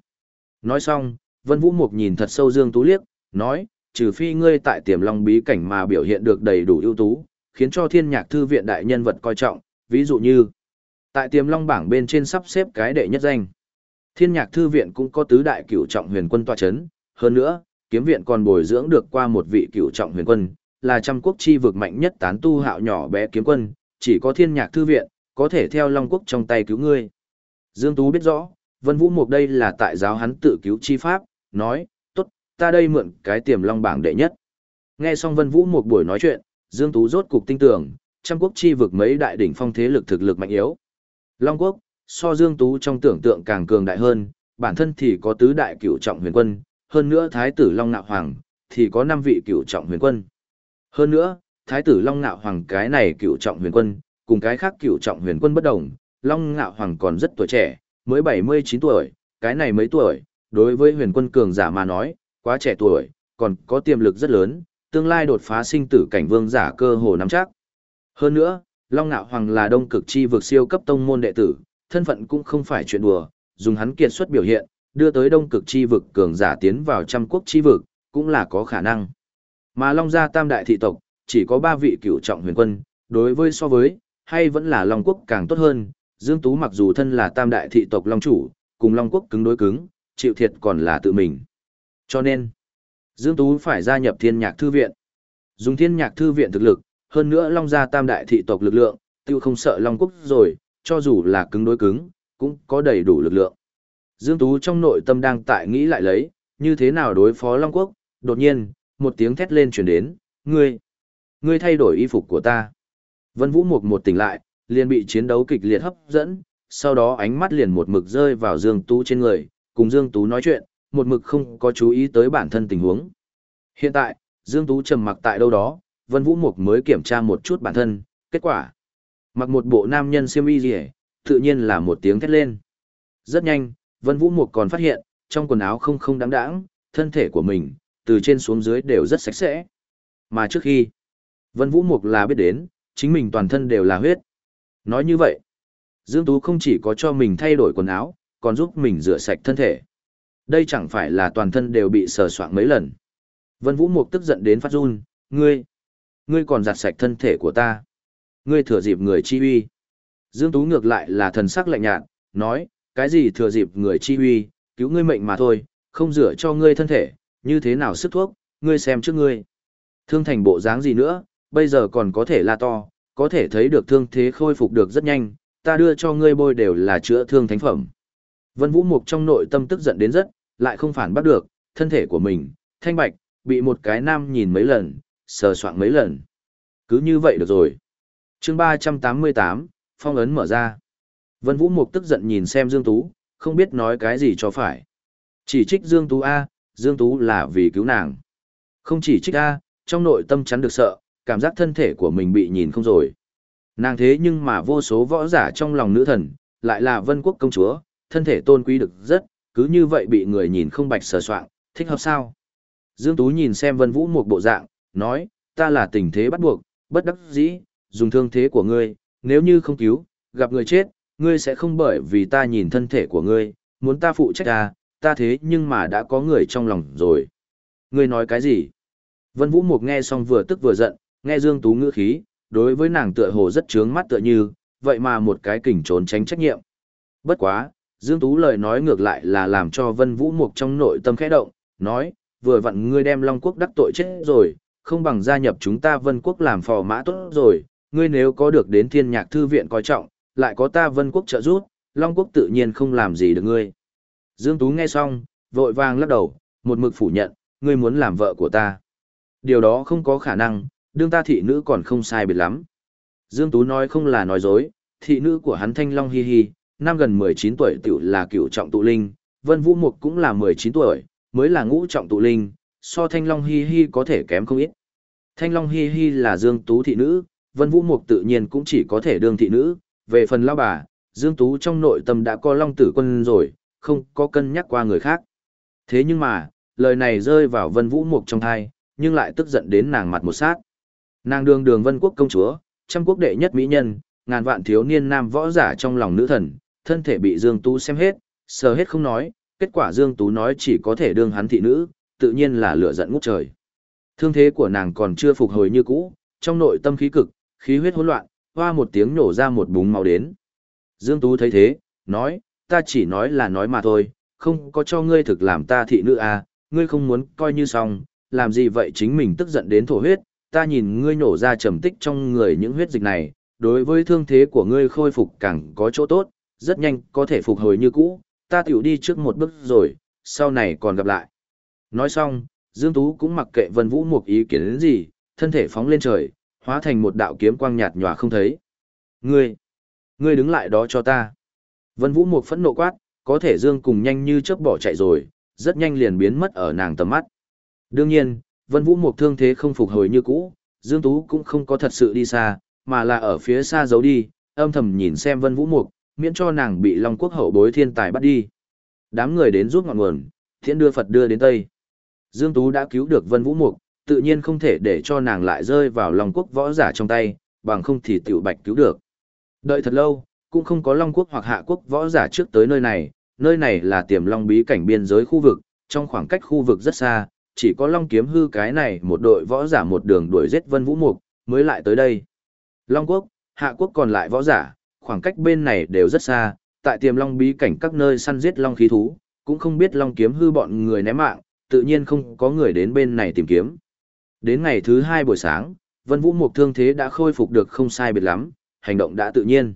Nói xong, Vân Vũ Mục nhìn thật sâu Dương Tú liếc, nói, trừ phi ngươi tại tiềm Long bí cảnh mà biểu hiện được đầy đủ ưu tú, khiến cho thiên nhạc thư viện đại nhân vật coi trọng, ví dụ như, tại tiềm Long bảng bên trên sắp xếp cái đệ nhất danh. Thiên nhạc thư viện cũng có tứ đại cửu trọng huyền quân tọa chấn, hơn nữa, kiếm viện còn bồi dưỡng được qua một vị cửu trọng huyền quân, là trăm quốc chi vực mạnh nhất tán tu hạo nhỏ bé kiếm quân, chỉ có thiên nhạc thư viện, có thể theo Long Quốc trong tay cứu ngươi. Dương Tú biết rõ, Vân Vũ Mục đây là tại giáo hắn tự cứu chi pháp, nói, tốt, ta đây mượn cái tiềm long bảng đệ nhất. Nghe xong Vân Vũ Mục buổi nói chuyện, Dương Tú rốt cục tinh tưởng, trăm quốc chi vực mấy đại đỉnh phong thế lực thực lực mạnh yếu. Long Quốc, so Dương Tú trong tưởng tượng càng cường đại hơn, bản thân thì có tứ đại cửu trọng huyền quân, hơn nữa Thái tử Long Nạo Hoàng, thì có 5 vị cửu trọng huyền quân. Hơn nữa, Thái tử Long Nạo Hoàng cái này cửu trọng huyền quân, cùng cái khác cửu trọng huyền quân bất đồng, Long Nạo Hoàng còn rất tuổi trẻ, mới 79 tuổi, cái này mấy tuổi, đối với huyền quân cường giả mà nói, quá trẻ tuổi, còn có tiềm lực rất lớn, tương lai đột phá sinh tử cảnh vương giả cơ hồ nắm chắc. Hơn nữa, Long Nạo Hoàng là đông cực chi vực siêu cấp tông môn đệ tử, thân phận cũng không phải chuyện đùa, dùng hắn kiệt xuất biểu hiện, đưa tới đông cực chi vực cường giả tiến vào trăm quốc chi vực, cũng là có khả năng. Mà Long gia tam đại thị tộc, chỉ có ba vị cựu trọng huyền quân, đối với so với, hay vẫn là Long quốc càng tốt hơn, Dương Tú mặc dù thân là tam đại thị tộc Long chủ, cùng Long quốc cứng đối cứng, chịu thiệt còn là tự mình. Cho nên, Dương Tú phải gia nhập thiên nhạc thư viện. Dùng thiên nhạc thư viện thực lực, hơn nữa Long gia tam đại thị tộc lực lượng, tiêu không sợ Long quốc rồi, cho dù là cứng đối cứng, cũng có đầy đủ lực lượng. Dương Tú trong nội tâm đang tại nghĩ lại lấy, như thế nào đối phó Long Quốc, đột nhiên, một tiếng thét lên truyền đến, ngươi, ngươi thay đổi y phục của ta. Vân Vũ Mục một tỉnh lại, liền bị chiến đấu kịch liệt hấp dẫn, sau đó ánh mắt liền một mực rơi vào Dương Tú trên người, cùng Dương Tú nói chuyện, một mực không có chú ý tới bản thân tình huống. Hiện tại, Dương Tú trầm mặc tại đâu đó, Vân Vũ Mục mới kiểm tra một chút bản thân, kết quả. Mặc một bộ nam nhân siêm y gì tự nhiên là một tiếng thét lên. Rất nhanh, Vân Vũ Mục còn phát hiện, trong quần áo không không đáng đáng, thân thể của mình, từ trên xuống dưới đều rất sạch sẽ. Mà trước khi, Vân Vũ Mục là biết đến, chính mình toàn thân đều là huyết. Nói như vậy, Dương Tú không chỉ có cho mình thay đổi quần áo, còn giúp mình rửa sạch thân thể. Đây chẳng phải là toàn thân đều bị sờ soạn mấy lần. Vân Vũ Mục tức giận đến phát run, ngươi, ngươi còn giặt sạch thân thể của ta. Ngươi thừa dịp người chi uy. Dương Tú ngược lại là thần sắc lạnh nhạt, nói, cái gì thừa dịp người chi uy, cứu ngươi mệnh mà thôi, không rửa cho ngươi thân thể, như thế nào sức thuốc, ngươi xem trước ngươi. Thương thành bộ dáng gì nữa, bây giờ còn có thể la to, có thể thấy được thương thế khôi phục được rất nhanh, ta đưa cho ngươi bôi đều là chữa thương thánh phẩm. Vân Vũ Mục trong nội tâm tức giận đến rất, lại không phản bắt được, thân thể của mình, thanh bạch, bị một cái nam nhìn mấy lần, sờ soạn mấy lần. Cứ như vậy được rồi chương 388, phong ấn mở ra. Vân Vũ Mục tức giận nhìn xem Dương Tú, không biết nói cái gì cho phải. Chỉ trích Dương Tú A, Dương Tú là vì cứu nàng. Không chỉ trích A, trong nội tâm chắn được sợ, cảm giác thân thể của mình bị nhìn không rồi. Nàng thế nhưng mà vô số võ giả trong lòng nữ thần, lại là vân quốc công chúa, thân thể tôn quý được rất, cứ như vậy bị người nhìn không bạch sờ soạn, thích hợp sao? Dương Tú nhìn xem vân vũ một bộ dạng, nói, ta là tình thế bắt buộc, bất đắc dĩ, dùng thương thế của ngươi, nếu như không cứu, gặp người chết, ngươi sẽ không bởi vì ta nhìn thân thể của ngươi, muốn ta phụ trách ta, ta thế nhưng mà đã có người trong lòng rồi. Ngươi nói cái gì? Vân Vũ Mục nghe xong vừa tức vừa giận, nghe Dương Tú ngữ khí, đối với nàng tựa hồ rất trướng mắt tựa như, vậy mà một cái kình trốn tránh trách nhiệm. Bất quá, Dương Tú lời nói ngược lại là làm cho Vân Vũ Mục trong nội tâm khẽ động, nói, vừa vặn ngươi đem Long Quốc đắc tội chết rồi, không bằng gia nhập chúng ta Vân Quốc làm phò mã tốt rồi, ngươi nếu có được đến thiên nhạc thư viện coi trọng, lại có ta Vân Quốc trợ giúp, Long Quốc tự nhiên không làm gì được ngươi. Dương Tú nghe xong, vội vàng lắc đầu, một mực phủ nhận, ngươi muốn làm vợ của ta. Điều đó không có khả năng, đương ta thị nữ còn không sai biệt lắm. Dương Tú nói không là nói dối, thị nữ của hắn Thanh Long Hi Hi, năm gần 19 tuổi tiểu là cựu trọng tụ linh, Vân Vũ Mục cũng là 19 tuổi, mới là ngũ trọng tụ linh, so Thanh Long Hi Hi có thể kém không ít. Thanh Long Hi Hi là Dương Tú thị nữ, Vân Vũ Mục tự nhiên cũng chỉ có thể đương thị nữ, về phần lao bà, Dương Tú trong nội tâm đã có Long Tử Quân rồi, không có cân nhắc qua người khác. Thế nhưng mà, lời này rơi vào Vân Vũ Mục trong thai, nhưng lại tức giận đến nàng mặt một sát. Nàng đường đường Vân Quốc công chúa, trăm quốc đệ nhất mỹ nhân, ngàn vạn thiếu niên nam võ giả trong lòng nữ thần, thân thể bị Dương Tú xem hết, sờ hết không nói, kết quả Dương Tú nói chỉ có thể đương hắn thị nữ, tự nhiên là lửa giận ngút trời. Thương thế của nàng còn chưa phục hồi như cũ, trong nội tâm khí cực, khí huyết hỗn loạn, hoa một tiếng nổ ra một búng máu đến. Dương Tú thấy thế, nói, ta chỉ nói là nói mà thôi, không có cho ngươi thực làm ta thị nữ à, ngươi không muốn coi như xong, làm gì vậy chính mình tức giận đến thổ huyết, ta nhìn ngươi nổ ra trầm tích trong người những huyết dịch này, đối với thương thế của ngươi khôi phục càng có chỗ tốt, rất nhanh có thể phục hồi như cũ, ta tiểu đi trước một bước rồi, sau này còn gặp lại. Nói xong, Dương Tú cũng mặc kệ Vân Vũ một ý kiến đến gì, thân thể phóng lên trời, hóa thành một đạo kiếm quang nhạt nhòa không thấy. Ngươi, ngươi đứng lại đó cho ta. Vân Vũ Mục phẫn nộ quát, có thể Dương cùng nhanh như chớp bỏ chạy rồi, rất nhanh liền biến mất ở nàng tầm mắt. Đương nhiên, Vân Vũ Mục thương thế không phục hồi như cũ, Dương Tú cũng không có thật sự đi xa, mà là ở phía xa giấu đi, âm thầm nhìn xem Vân Vũ Mục, miễn cho nàng bị Long Quốc hậu bối thiên tài bắt đi. Đám người đến giúp ngọn nguồn, thiện đưa Phật đưa đến Tây. Dương Tú đã cứu được Vân Vũ Mục, tự nhiên không thể để cho nàng lại rơi vào Long Quốc võ giả trong tay, bằng không thì tiểu bạch cứu được. Đợi thật lâu, cũng không có Long Quốc hoặc Hạ Quốc võ giả trước tới nơi này, nơi này là tiềm long bí cảnh biên giới khu vực, trong khoảng cách khu vực rất xa, chỉ có Long Kiếm Hư cái này một đội võ giả một đường đuổi giết Vân Vũ Mục, mới lại tới đây. Long Quốc, Hạ Quốc còn lại võ giả, khoảng cách bên này đều rất xa, tại tiềm long bí cảnh các nơi săn giết long khí thú, cũng không biết long kiếm hư bọn người ném mạng, tự nhiên không có người đến bên này tìm kiếm. Đến ngày thứ hai buổi sáng, Vân Vũ Mục thương thế đã khôi phục được không sai biệt lắm, hành động đã tự nhiên.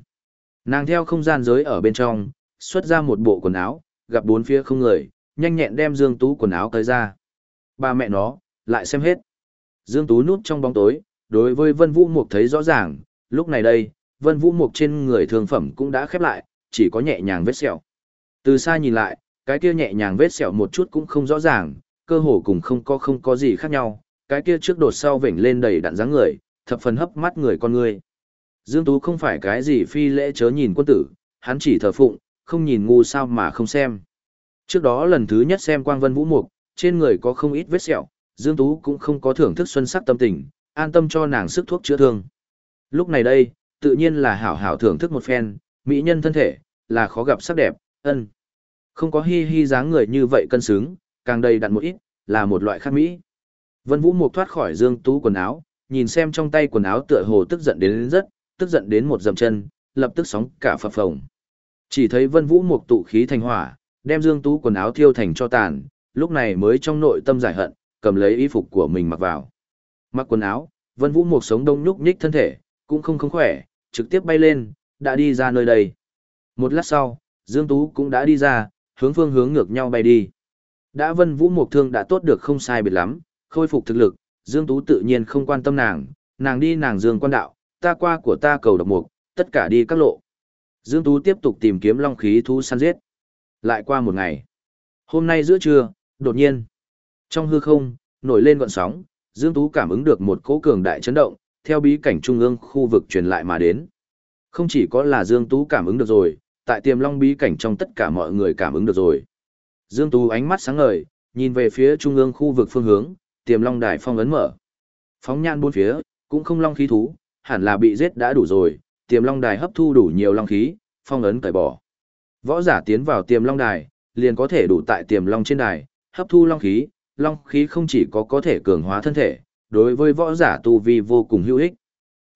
Nàng theo không gian giới ở bên trong, xuất ra một bộ quần áo, gặp bốn phía không người, nhanh nhẹn đem Dương Tú quần áo tới ra. Ba mẹ nó, lại xem hết. Dương Tú núp trong bóng tối, đối với Vân Vũ Mục thấy rõ ràng, lúc này đây, Vân Vũ Mục trên người thương phẩm cũng đã khép lại, chỉ có nhẹ nhàng vết sẹo. Từ xa nhìn lại, cái kia nhẹ nhàng vết sẹo một chút cũng không rõ ràng, cơ hồ cùng không có không có gì khác nhau, cái kia trước đột sau vểnh lên đầy đặn dáng người, thập phần hấp mắt người con người. Dương Tú không phải cái gì phi lễ chớ nhìn quân tử, hắn chỉ thờ phụng, không nhìn ngu sao mà không xem. Trước đó lần thứ nhất xem Quang Vân Vũ Mục, trên người có không ít vết sẹo, Dương Tú cũng không có thưởng thức xuân sắc tâm tình, an tâm cho nàng sức thuốc chữa thương. Lúc này đây, tự nhiên là hảo hảo thưởng thức một phen, mỹ nhân thân thể, là khó gặp sắc đẹp, ân. Không có hi hi dáng người như vậy cân xứng, càng đầy đặn một ít, là một loại khác mỹ. Vân Vũ Mục thoát khỏi Dương Tú quần áo, nhìn xem trong tay quần áo tựa hồ tức giận đến, đến rất, tức giận đến một dầm chân, lập tức sóng cả phập phồng. Chỉ thấy Vân Vũ Mục tụ khí thành hỏa, đem Dương Tú quần áo thiêu thành cho tàn, lúc này mới trong nội tâm giải hận, cầm lấy y phục của mình mặc vào. Mặc quần áo, Vân Vũ Mục sống đông nhúc nhích thân thể, cũng không không khỏe, trực tiếp bay lên, đã đi ra nơi đây. Một lát sau, Dương Tú cũng đã đi ra, hướng phương hướng ngược nhau bay đi. Đã Vân Vũ Mục Thương đã tốt được không sai biệt lắm, khôi phục thực lực, Dương Tú tự nhiên không quan tâm nàng, nàng đi nàng Dương quan đạo, ta qua của ta cầu độc mục, tất cả đi các lộ. Dương Tú tiếp tục tìm kiếm long khí thú săn giết. Lại qua một ngày. Hôm nay giữa trưa, đột nhiên, trong hư không, nổi lên gọn sóng, Dương Tú cảm ứng được một cỗ cường đại chấn động, theo bí cảnh trung ương khu vực truyền lại mà đến. Không chỉ có là Dương Tú cảm ứng được rồi, tại tiềm long bí cảnh trong tất cả mọi người cảm ứng được rồi. Dương Tú ánh mắt sáng ngời, nhìn về phía trung ương khu vực phương hướng, tiềm long đài phong ấn mở. Phóng nhan bốn phía, cũng không long khí thú, hẳn là bị giết đã đủ rồi, tiềm long đài hấp thu đủ nhiều long khí, phong ấn cởi bỏ. Võ giả tiến vào tiềm long đài, liền có thể đủ tại tiềm long trên đài, hấp thu long khí, long khí không chỉ có có thể cường hóa thân thể, đối với võ giả tu vi vô cùng hữu ích.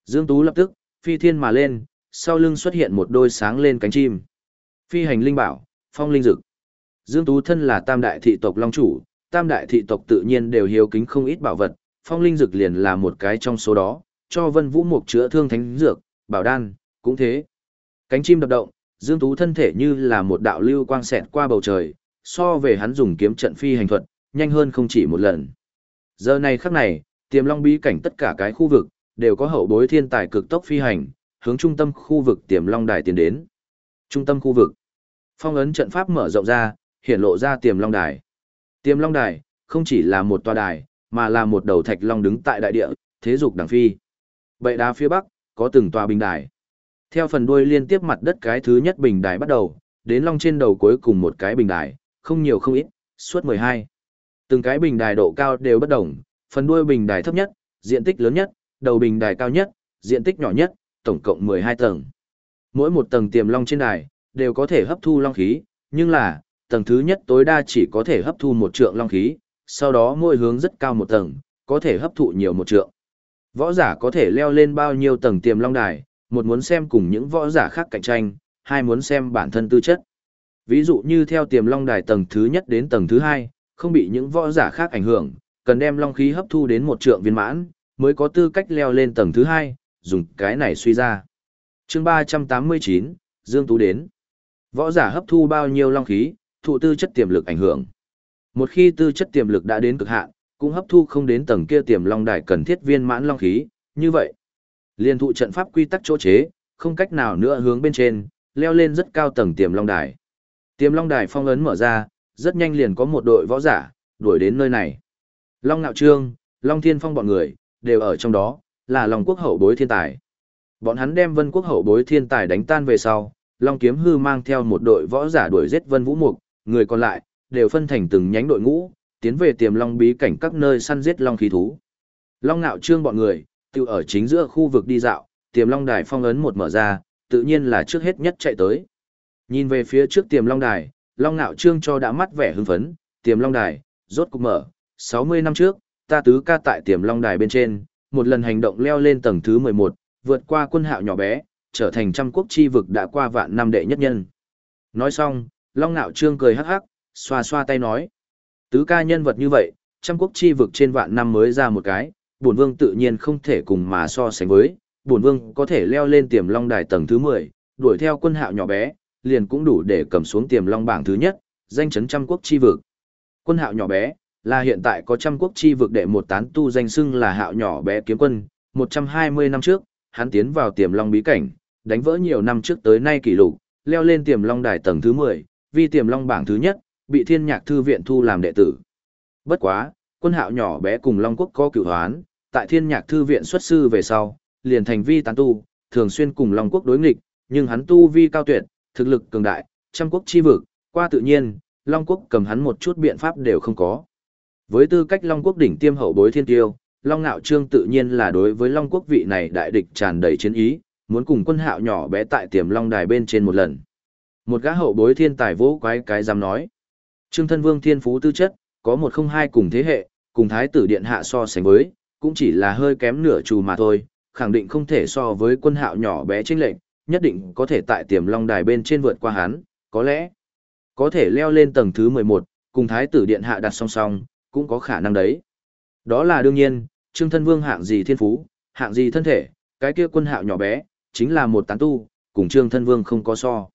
Dương Tú lập tức, phi thiên mà lên, sau lưng xuất hiện một đôi sáng lên cánh chim. Phi hành linh bảo, phong linh dực. Dương Tú thân là tam đại thị tộc long chủ, tam đại thị tộc tự nhiên đều hiếu kính không ít bảo vật, phong linh dược liền là một cái trong số đó, cho vân vũ mục chữa thương thánh dược, bảo đan, cũng thế. Cánh chim đập động, Dương Tú thân thể như là một đạo lưu quang xẹt qua bầu trời, so về hắn dùng kiếm trận phi hành thuật, nhanh hơn không chỉ một lần. Giờ này khắc này, tiềm long bí cảnh tất cả cái khu vực, đều có hậu bối thiên tài cực tốc phi hành, hướng trung tâm khu vực tiềm long đài tiến đến. Trung tâm khu vực. Phong ấn trận pháp mở rộng ra, hiện lộ ra tiềm long đài. Tiềm long đài, không chỉ là một tòa đài, mà là một đầu thạch long đứng tại đại địa, thế dục đằng phi. Bệ đá phía bắc, có từng tòa bình đài. Theo phần đuôi liên tiếp mặt đất cái thứ nhất bình đài bắt đầu, đến long trên đầu cuối cùng một cái bình đài, không nhiều không ít, suốt 12. Từng cái bình đài độ cao đều bất đồng, phần đuôi bình đài thấp nhất, diện tích lớn nhất, đầu bình đài cao nhất, diện tích nhỏ nhất, tổng cộng 12 tầng. Mỗi một tầng tiềm long trên đài, đều có thể hấp thu long khí, nhưng là, tầng thứ nhất tối đa chỉ có thể hấp thu một trượng long khí, sau đó mỗi hướng rất cao một tầng, có thể hấp thụ nhiều một trượng. Võ giả có thể leo lên bao nhiêu tầng tiềm long đài, một muốn xem cùng những võ giả khác cạnh tranh, hai muốn xem bản thân tư chất. Ví dụ như theo tiềm long đài tầng thứ nhất đến tầng thứ hai, không bị những võ giả khác ảnh hưởng, cần đem long khí hấp thu đến một trượng viên mãn, mới có tư cách leo lên tầng thứ hai, dùng cái này suy ra. chương 389, Dương Tú đến. Võ giả hấp thu bao nhiêu long khí, thụ tư chất tiềm lực ảnh hưởng. Một khi tư chất tiềm lực đã đến cực hạn, cũng hấp thu không đến tầng kia tiềm long đài cần thiết viên mãn long khí, như vậy, liên thụ trận pháp quy tắc chỗ chế, không cách nào nữa hướng bên trên, leo lên rất cao tầng tiềm long đài. Tiềm long đài phong ấn mở ra, rất nhanh liền có một đội võ giả đuổi đến nơi này. Long Nạo Trương, Long Thiên Phong bọn người đều ở trong đó, là Long Quốc hậu bối thiên tài. Bọn hắn đem Vân Quốc hậu bối thiên tài đánh tan về sau, Long Kiếm Hư mang theo một đội võ giả đuổi giết Vân Vũ Mục, người còn lại đều phân thành từng nhánh đội ngũ, tiến về tiềm long bí cảnh các nơi săn giết long khí thú. Long Nạo Trương bọn người, tự ở chính giữa khu vực đi dạo, tiềm long đài phong ấn một mở ra, tự nhiên là trước hết nhất chạy tới. Nhìn về phía trước tiềm long đài, Long Nạo Trương cho đã mắt vẻ hưng phấn, tiềm long đài, rốt cục mở, 60 năm trước, ta tứ ca tại tiềm long đài bên trên, một lần hành động leo lên tầng thứ 11, vượt qua quân hạo nhỏ bé, trở thành trăm quốc chi vực đã qua vạn năm đệ nhất nhân. Nói xong, Long Nạo Trương cười hắc hắc, xoa xoa tay nói. Tứ ca nhân vật như vậy, trăm quốc chi vực trên vạn năm mới ra một cái, bổn vương tự nhiên không thể cùng mà so sánh với, bổn vương có thể leo lên tiềm long đài tầng thứ 10, đuổi theo quân hạo nhỏ bé, liền cũng đủ để cầm xuống tiềm long bảng thứ nhất, danh chấn trăm quốc chi vực. Quân hạo nhỏ bé, là hiện tại có trăm quốc chi vực đệ một tán tu danh xưng là hạo nhỏ bé kiếm quân, 120 năm trước, hắn tiến vào tiềm long bí cảnh, đánh vỡ nhiều năm trước tới nay kỷ lục, leo lên tiềm long đài tầng thứ 10, Vi tiềm long bảng thứ nhất, bị thiên nhạc thư viện thu làm đệ tử. Bất quá, quân hạo nhỏ bé cùng long quốc có cửu hoán, tại thiên nhạc thư viện xuất sư về sau, liền thành vi tán tu, thường xuyên cùng long quốc đối nghịch, nhưng hắn tu vi cao tuyệt, thực lực cường đại, trăm quốc chi vực, qua tự nhiên, long quốc cầm hắn một chút biện pháp đều không có. Với tư cách long quốc đỉnh tiêm hậu bối thiên tiêu, long nạo trương tự nhiên là đối với long quốc vị này đại địch tràn đầy chiến ý, muốn cùng quân hạo nhỏ bé tại tiềm long đài bên trên một lần. Một gã hậu bối thiên tài vỗ quái cái dám nói. Trương thân vương thiên phú tư chất, có một không hai cùng thế hệ, cùng thái tử điện hạ so sánh với, cũng chỉ là hơi kém nửa trù mà thôi, khẳng định không thể so với quân hạo nhỏ bé trên lệnh, nhất định có thể tại tiềm long đài bên trên vượt qua hắn, có lẽ có thể leo lên tầng thứ 11, cùng thái tử điện hạ đặt song song, cũng có khả năng đấy. Đó là đương nhiên, Trương thân vương hạng gì thiên phú, hạng gì thân thể, cái kia quân hạo nhỏ bé, chính là một tán tu, cùng Trương thân vương không có so.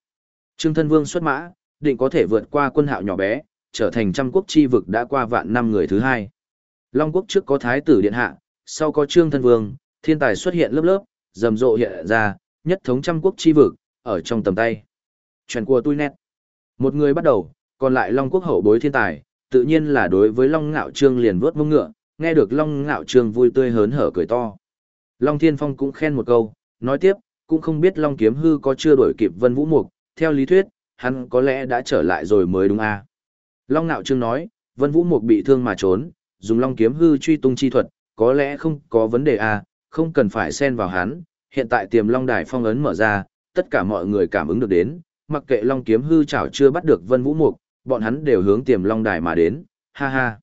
Trương thân vương xuất mã, định có thể vượt qua quân hạo nhỏ bé, trở thành trăm quốc chi vực đã qua vạn năm người thứ hai. Long quốc trước có thái tử điện hạ, sau có trương thân vương, thiên tài xuất hiện lớp lớp, rầm rộ hiện ra, nhất thống trăm quốc chi vực, ở trong tầm tay. Chuyện của tôi nét. Một người bắt đầu, còn lại Long quốc hậu bối thiên tài, tự nhiên là đối với Long ngạo trương liền vuốt mông ngựa, nghe được Long ngạo trương vui tươi hớn hở cười to. Long thiên phong cũng khen một câu, nói tiếp, cũng không biết Long kiếm hư có chưa đổi kịp vân vũ mục, theo lý thuyết, hắn có lẽ đã trở lại rồi mới đúng à. Long Nạo Trương nói, Vân Vũ Mục bị thương mà trốn, dùng Long kiếm hư truy tung chi thuật, có lẽ không có vấn đề à, không cần phải xen vào hắn, hiện tại tiềm Long Đài phong ấn mở ra, tất cả mọi người cảm ứng được đến, mặc kệ Long kiếm hư chảo chưa bắt được Vân Vũ Mục, bọn hắn đều hướng tiềm Long Đài mà đến, ha ha.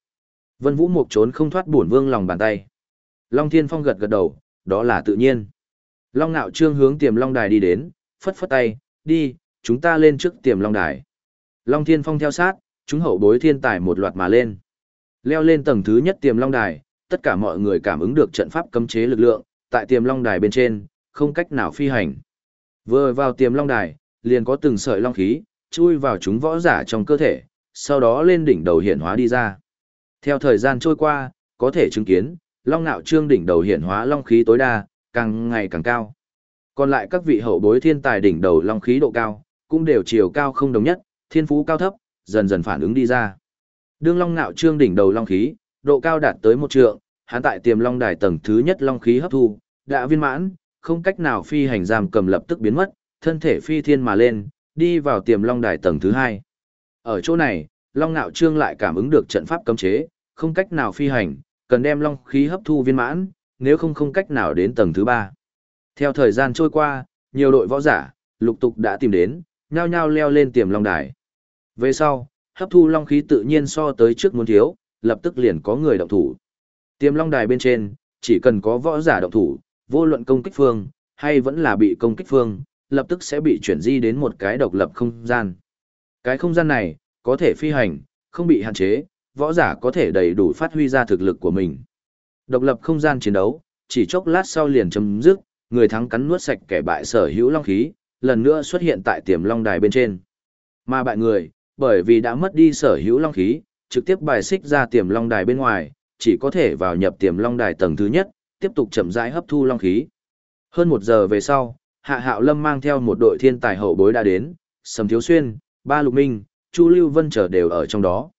Vân Vũ Mục trốn không thoát bổn vương lòng bàn tay. Long Thiên Phong gật gật đầu, đó là tự nhiên. Long Nạo Trương hướng tiềm Long Đài đi đến, phất phất tay, đi, chúng ta lên trước tiềm long đài. Long Thiên Phong theo sát, chúng hậu bối thiên tài một loạt mà lên. Leo lên tầng thứ nhất tiềm long đài, tất cả mọi người cảm ứng được trận pháp cấm chế lực lượng, tại tiềm long đài bên trên, không cách nào phi hành. Vừa vào tiềm long đài, liền có từng sợi long khí, chui vào chúng võ giả trong cơ thể, sau đó lên đỉnh đầu hiện hóa đi ra. Theo thời gian trôi qua, có thể chứng kiến, long nạo trương đỉnh đầu hiện hóa long khí tối đa, càng ngày càng cao. Còn lại các vị hậu bối thiên tài đỉnh đầu long khí độ cao, cũng đều chiều cao không đồng nhất, thiên phú cao thấp, dần dần phản ứng đi ra. Đương long nạo trương đỉnh đầu long khí, độ cao đạt tới một trượng, hắn tại tiềm long đài tầng thứ nhất long khí hấp thu, đã viên mãn, không cách nào phi hành giam cầm lập tức biến mất, thân thể phi thiên mà lên, đi vào tiềm long đài tầng thứ hai. Ở chỗ này, long nạo trương lại cảm ứng được trận pháp cấm chế, không cách nào phi hành, cần đem long khí hấp thu viên mãn, nếu không không cách nào đến tầng thứ ba. Theo thời gian trôi qua, nhiều đội võ giả, lục tục đã tìm đến, nhao nhao leo lên tiềm long đài. Về sau, hấp thu long khí tự nhiên so tới trước muốn thiếu, lập tức liền có người động thủ. Tiềm long đài bên trên, chỉ cần có võ giả động thủ, vô luận công kích phương, hay vẫn là bị công kích phương, lập tức sẽ bị chuyển di đến một cái độc lập không gian. Cái không gian này, có thể phi hành, không bị hạn chế, võ giả có thể đầy đủ phát huy ra thực lực của mình. Độc lập không gian chiến đấu, chỉ chốc lát sau liền chấm dứt, người thắng cắn nuốt sạch kẻ bại sở hữu long khí, lần nữa xuất hiện tại tiềm long đài bên trên. Mà bại người, bởi vì đã mất đi sở hữu long khí, trực tiếp bài xích ra tiềm long đài bên ngoài, chỉ có thể vào nhập tiềm long đài tầng thứ nhất, tiếp tục chậm rãi hấp thu long khí. Hơn một giờ về sau, Hạ Hạo Lâm mang theo một đội thiên tài hậu bối đã đến, Sầm Thiếu Xuyên, Ba Lục Minh, Chu Lưu Vân trở đều ở trong đó.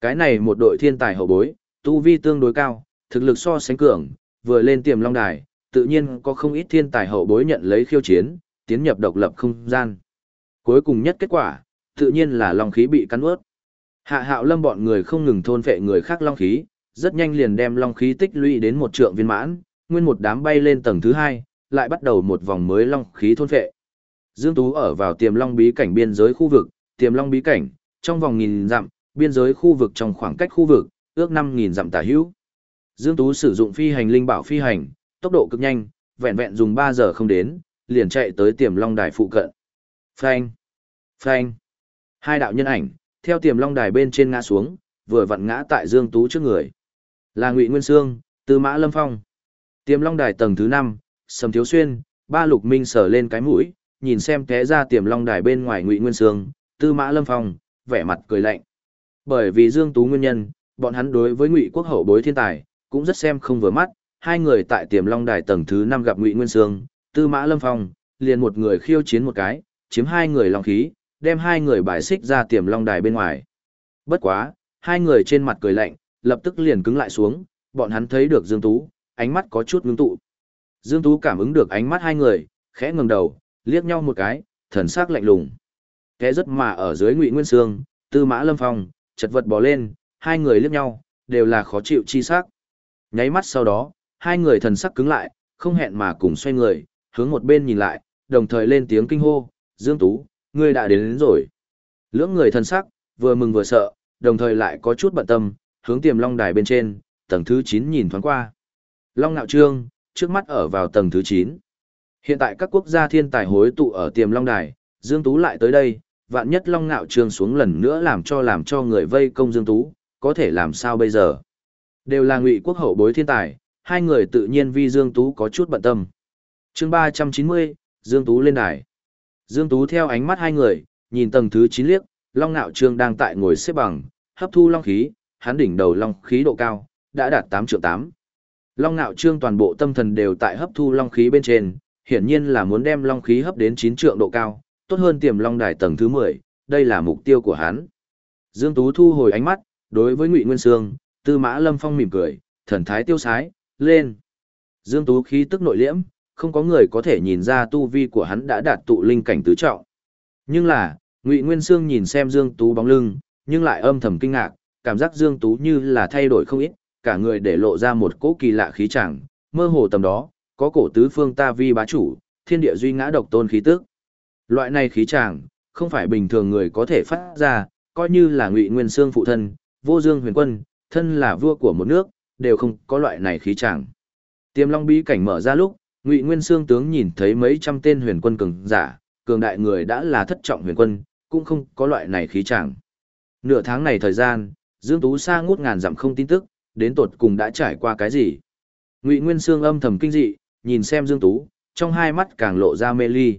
Cái này một đội thiên tài hậu bối, tu vi tương đối cao, thực lực so sánh cường, vừa lên tiềm long đài, tự nhiên có không ít thiên tài hậu bối nhận lấy khiêu chiến, tiến nhập độc lập không gian. Cuối cùng nhất kết quả, tự nhiên là long khí bị cắn ướt. Hạ hạo lâm bọn người không ngừng thôn phệ người khác long khí, rất nhanh liền đem long khí tích lũy đến một trượng viên mãn, nguyên một đám bay lên tầng thứ hai, lại bắt đầu một vòng mới long khí thôn phệ. Dương Tú ở vào tiềm long bí cảnh biên giới khu vực, tiềm long bí cảnh, trong vòng nghìn dặm, biên giới khu vực trong khoảng cách khu vực, ước 5.000 dặm tả hữu. Dương Tú sử dụng phi hành linh bảo phi hành, tốc độ cực nhanh, vẹn vẹn dùng 3 giờ không đến, liền chạy tới tiềm long đài phụ cận. Phanh! Phanh! Hai đạo nhân ảnh, theo tiềm long đài bên trên ngã xuống, vừa vặn ngã tại Dương Tú trước người. Là Ngụy Nguyên Sương, Tư Mã Lâm Phong. Tiềm long đài tầng thứ 5, Sầm Thiếu Xuyên, ba lục minh sở lên cái mũi, nhìn xem té ra tiềm long đài bên ngoài Ngụy Nguyên Sương, Tư Mã Lâm Phong, vẻ mặt cười lạnh. Bởi vì Dương Tú nguyên nhân, bọn hắn đối với Ngụy Quốc hậu bối thiên tài, cũng rất xem không vừa mắt, hai người tại Tiềm Long Đài tầng thứ 5 gặp Ngụy Nguyên Sương, Tư Mã Lâm Phong, liền một người khiêu chiến một cái, chiếm hai người long khí, đem hai người bài xích ra Tiềm Long Đài bên ngoài. Bất quá, hai người trên mặt cười lạnh, lập tức liền cứng lại xuống, bọn hắn thấy được Dương Tú, ánh mắt có chút ngưng tụ. Dương Tú cảm ứng được ánh mắt hai người, khẽ ngẩng đầu, liếc nhau một cái, thần sắc lạnh lùng. Kẻ rất mà ở dưới Ngụy Nguyên Sương, Tư Mã Lâm Phong, chật vật bò lên, hai người liếc nhau, đều là khó chịu chi sắc. Nháy mắt sau đó, hai người thần sắc cứng lại, không hẹn mà cùng xoay người, hướng một bên nhìn lại, đồng thời lên tiếng kinh hô, Dương Tú, ngươi đã đến, đến rồi. Lưỡng người thần sắc, vừa mừng vừa sợ, đồng thời lại có chút bận tâm, hướng tiềm long đài bên trên, tầng thứ 9 nhìn thoáng qua. Long nạo trương, trước mắt ở vào tầng thứ 9. Hiện tại các quốc gia thiên tài hối tụ ở tiềm long đài, Dương Tú lại tới đây, vạn nhất long Nạo trương xuống lần nữa làm cho làm cho người vây công Dương Tú, có thể làm sao bây giờ? Đều là ngụy quốc hậu bối thiên tài, hai người tự nhiên vi Dương Tú có chút bận tâm chương 390, Dương Tú lên đài. Dương Tú theo ánh mắt hai người, nhìn tầng thứ chín liếc, Long Nạo Trương đang tại ngồi xếp bằng, hấp thu long khí, hắn đỉnh đầu long khí độ cao, đã đạt tám triệu tám. Long Nạo Trương toàn bộ tâm thần đều tại hấp thu long khí bên trên, hiển nhiên là muốn đem long khí hấp đến chín trượng độ cao, tốt hơn tiềm long đài tầng thứ 10, đây là mục tiêu của hắn. Dương Tú thu hồi ánh mắt, đối với Ngụy Nguyên Sương, Tư Mã Lâm Phong mỉm cười, thần thái tiêu sái, lên. Dương Tú khí tức nội liễm, không có người có thể nhìn ra tu vi của hắn đã đạt tụ linh cảnh tứ trọng. Nhưng là, Ngụy Nguyên Sương nhìn xem Dương Tú bóng lưng, nhưng lại âm thầm kinh ngạc, cảm giác Dương Tú như là thay đổi không ít, cả người để lộ ra một cỗ kỳ lạ khí chẳng, mơ hồ tầm đó, có cổ tứ phương ta vi bá chủ, thiên địa duy ngã độc tôn khí tức. Loại này khí chẳng, không phải bình thường người có thể phát ra, coi như là ngụy nguyên Sương phụ thân, vô dương huyền quân, thân là vua của một nước, đều không có loại này khí chẳng. Tiềm long bí cảnh mở ra lúc, ngụy nguyên Sương tướng nhìn thấy mấy trăm tên huyền quân cường giả, cường đại người đã là thất trọng huyền quân, cũng không có loại này khí tràng. Nửa tháng này thời gian, Dương Tú xa ngút ngàn dặm không tin tức, đến tột cùng đã trải qua cái gì. Ngụy Nguyên Sương âm thầm kinh dị, nhìn xem Dương Tú, trong hai mắt càng lộ ra mê ly.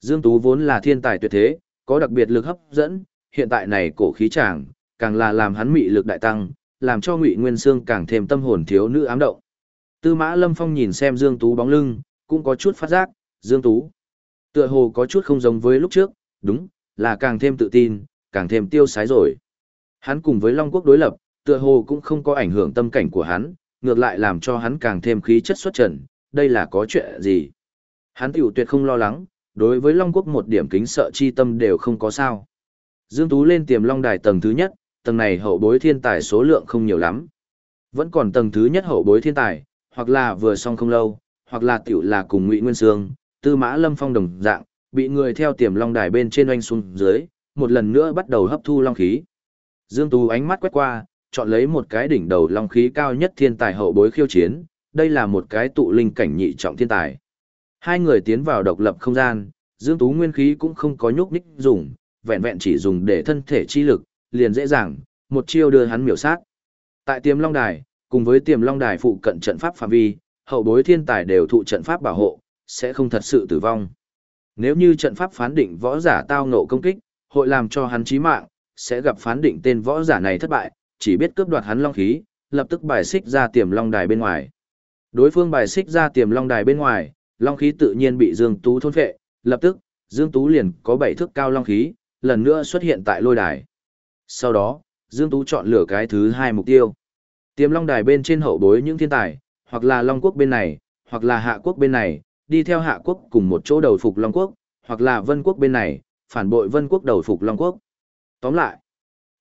Dương Tú vốn là thiên tài tuyệt thế, có đặc biệt lực hấp dẫn, hiện tại này cổ khí chàng, càng là làm hắn mị lực đại tăng, làm cho Ngụy Nguyên Sương càng thêm tâm hồn thiếu nữ ám động. Tư Mã Lâm Phong nhìn xem Dương Tú bóng lưng, cũng có chút phát giác, Dương Tú. Tựa hồ có chút không giống với lúc trước, đúng, là càng thêm tự tin, càng thêm tiêu sái rồi. Hắn cùng với Long Quốc đối lập, tựa hồ cũng không có ảnh hưởng tâm cảnh của hắn, ngược lại làm cho hắn càng thêm khí chất xuất trần, đây là có chuyện gì. Hắn tiểu tuyệt không lo lắng, đối với Long Quốc một điểm kính sợ chi tâm đều không có sao. Dương Tú lên tiềm Long Đài tầng thứ nhất, tầng này hậu bối thiên tài số lượng không nhiều lắm. Vẫn còn tầng thứ nhất hậu bối thiên tài, hoặc là vừa xong không lâu, hoặc là tiểu là cùng Ngụy Nguyên Sương, Tư Mã Lâm Phong đồng dạng, bị người theo tiềm Long Đài bên trên oanh xuống dưới, một lần nữa bắt đầu hấp thu long khí. Dương Tú ánh mắt quét qua, chọn lấy một cái đỉnh đầu long khí cao nhất thiên tài hậu bối khiêu chiến, đây là một cái tụ linh cảnh nhị trọng thiên tài. Hai người tiến vào độc lập không gian, Dương Tú nguyên khí cũng không có nhúc nhích dùng, vẹn vẹn chỉ dùng để thân thể chi lực, liền dễ dàng, một chiêu đưa hắn miểu sát. Tại tiềm long đài, cùng với tiềm long đài phụ cận trận pháp phạm vi, hậu bối thiên tài đều thụ trận pháp bảo hộ, sẽ không thật sự tử vong. Nếu như trận pháp phán định võ giả tao ngộ công kích, hội làm cho hắn chí mạng, sẽ gặp phán định tên võ giả này thất bại, chỉ biết cướp đoạt hắn long khí, lập tức bài xích ra tiềm long đài bên ngoài. Đối phương bài xích ra tiềm long đài bên ngoài, long khí tự nhiên bị Dương Tú thôn phệ, lập tức, Dương Tú liền có bảy thước cao long khí, lần nữa xuất hiện tại lôi đài. Sau đó, Dương Tú chọn lựa cái thứ hai mục tiêu. Tiềm long đài bên trên hậu bối những thiên tài, hoặc là long quốc bên này, hoặc là hạ quốc bên này, đi theo hạ quốc cùng một chỗ đầu phục long quốc, hoặc là vân quốc bên này, phản bội vân quốc đầu phục long quốc. Tóm lại,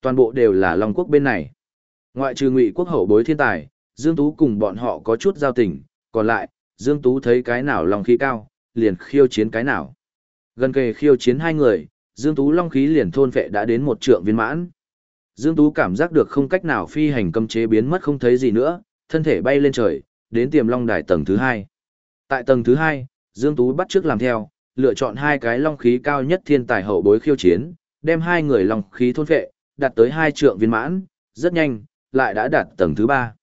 toàn bộ đều là long quốc bên này. Ngoại trừ ngụy quốc hậu bối thiên tài, Dương Tú cùng bọn họ có chút giao tình, còn lại, Dương Tú thấy cái nào long khí cao, liền khiêu chiến cái nào. Gần kề khiêu chiến hai người, Dương Tú long khí liền thôn vệ đã đến một trượng viên mãn. Dương Tú cảm giác được không cách nào phi hành cấm chế biến mất không thấy gì nữa, thân thể bay lên trời, đến tiềm long đài tầng thứ hai. Tại tầng thứ hai, Dương Tú bắt trước làm theo, lựa chọn hai cái long khí cao nhất thiên tài hậu bối khiêu chiến, đem hai người long khí thôn vệ, đạt tới hai trượng viên mãn, rất nhanh, lại đã đạt tầng thứ ba.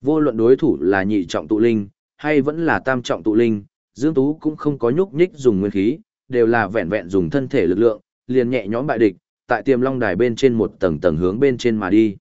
Vô luận đối thủ là nhị trọng tụ linh, hay vẫn là tam trọng tụ linh, Dương Tú cũng không có nhúc nhích dùng nguyên khí, đều là vẹn vẹn dùng thân thể lực lượng, liền nhẹ nhõm bại địch, tại tiềm long đài bên trên một tầng tầng hướng bên trên mà đi.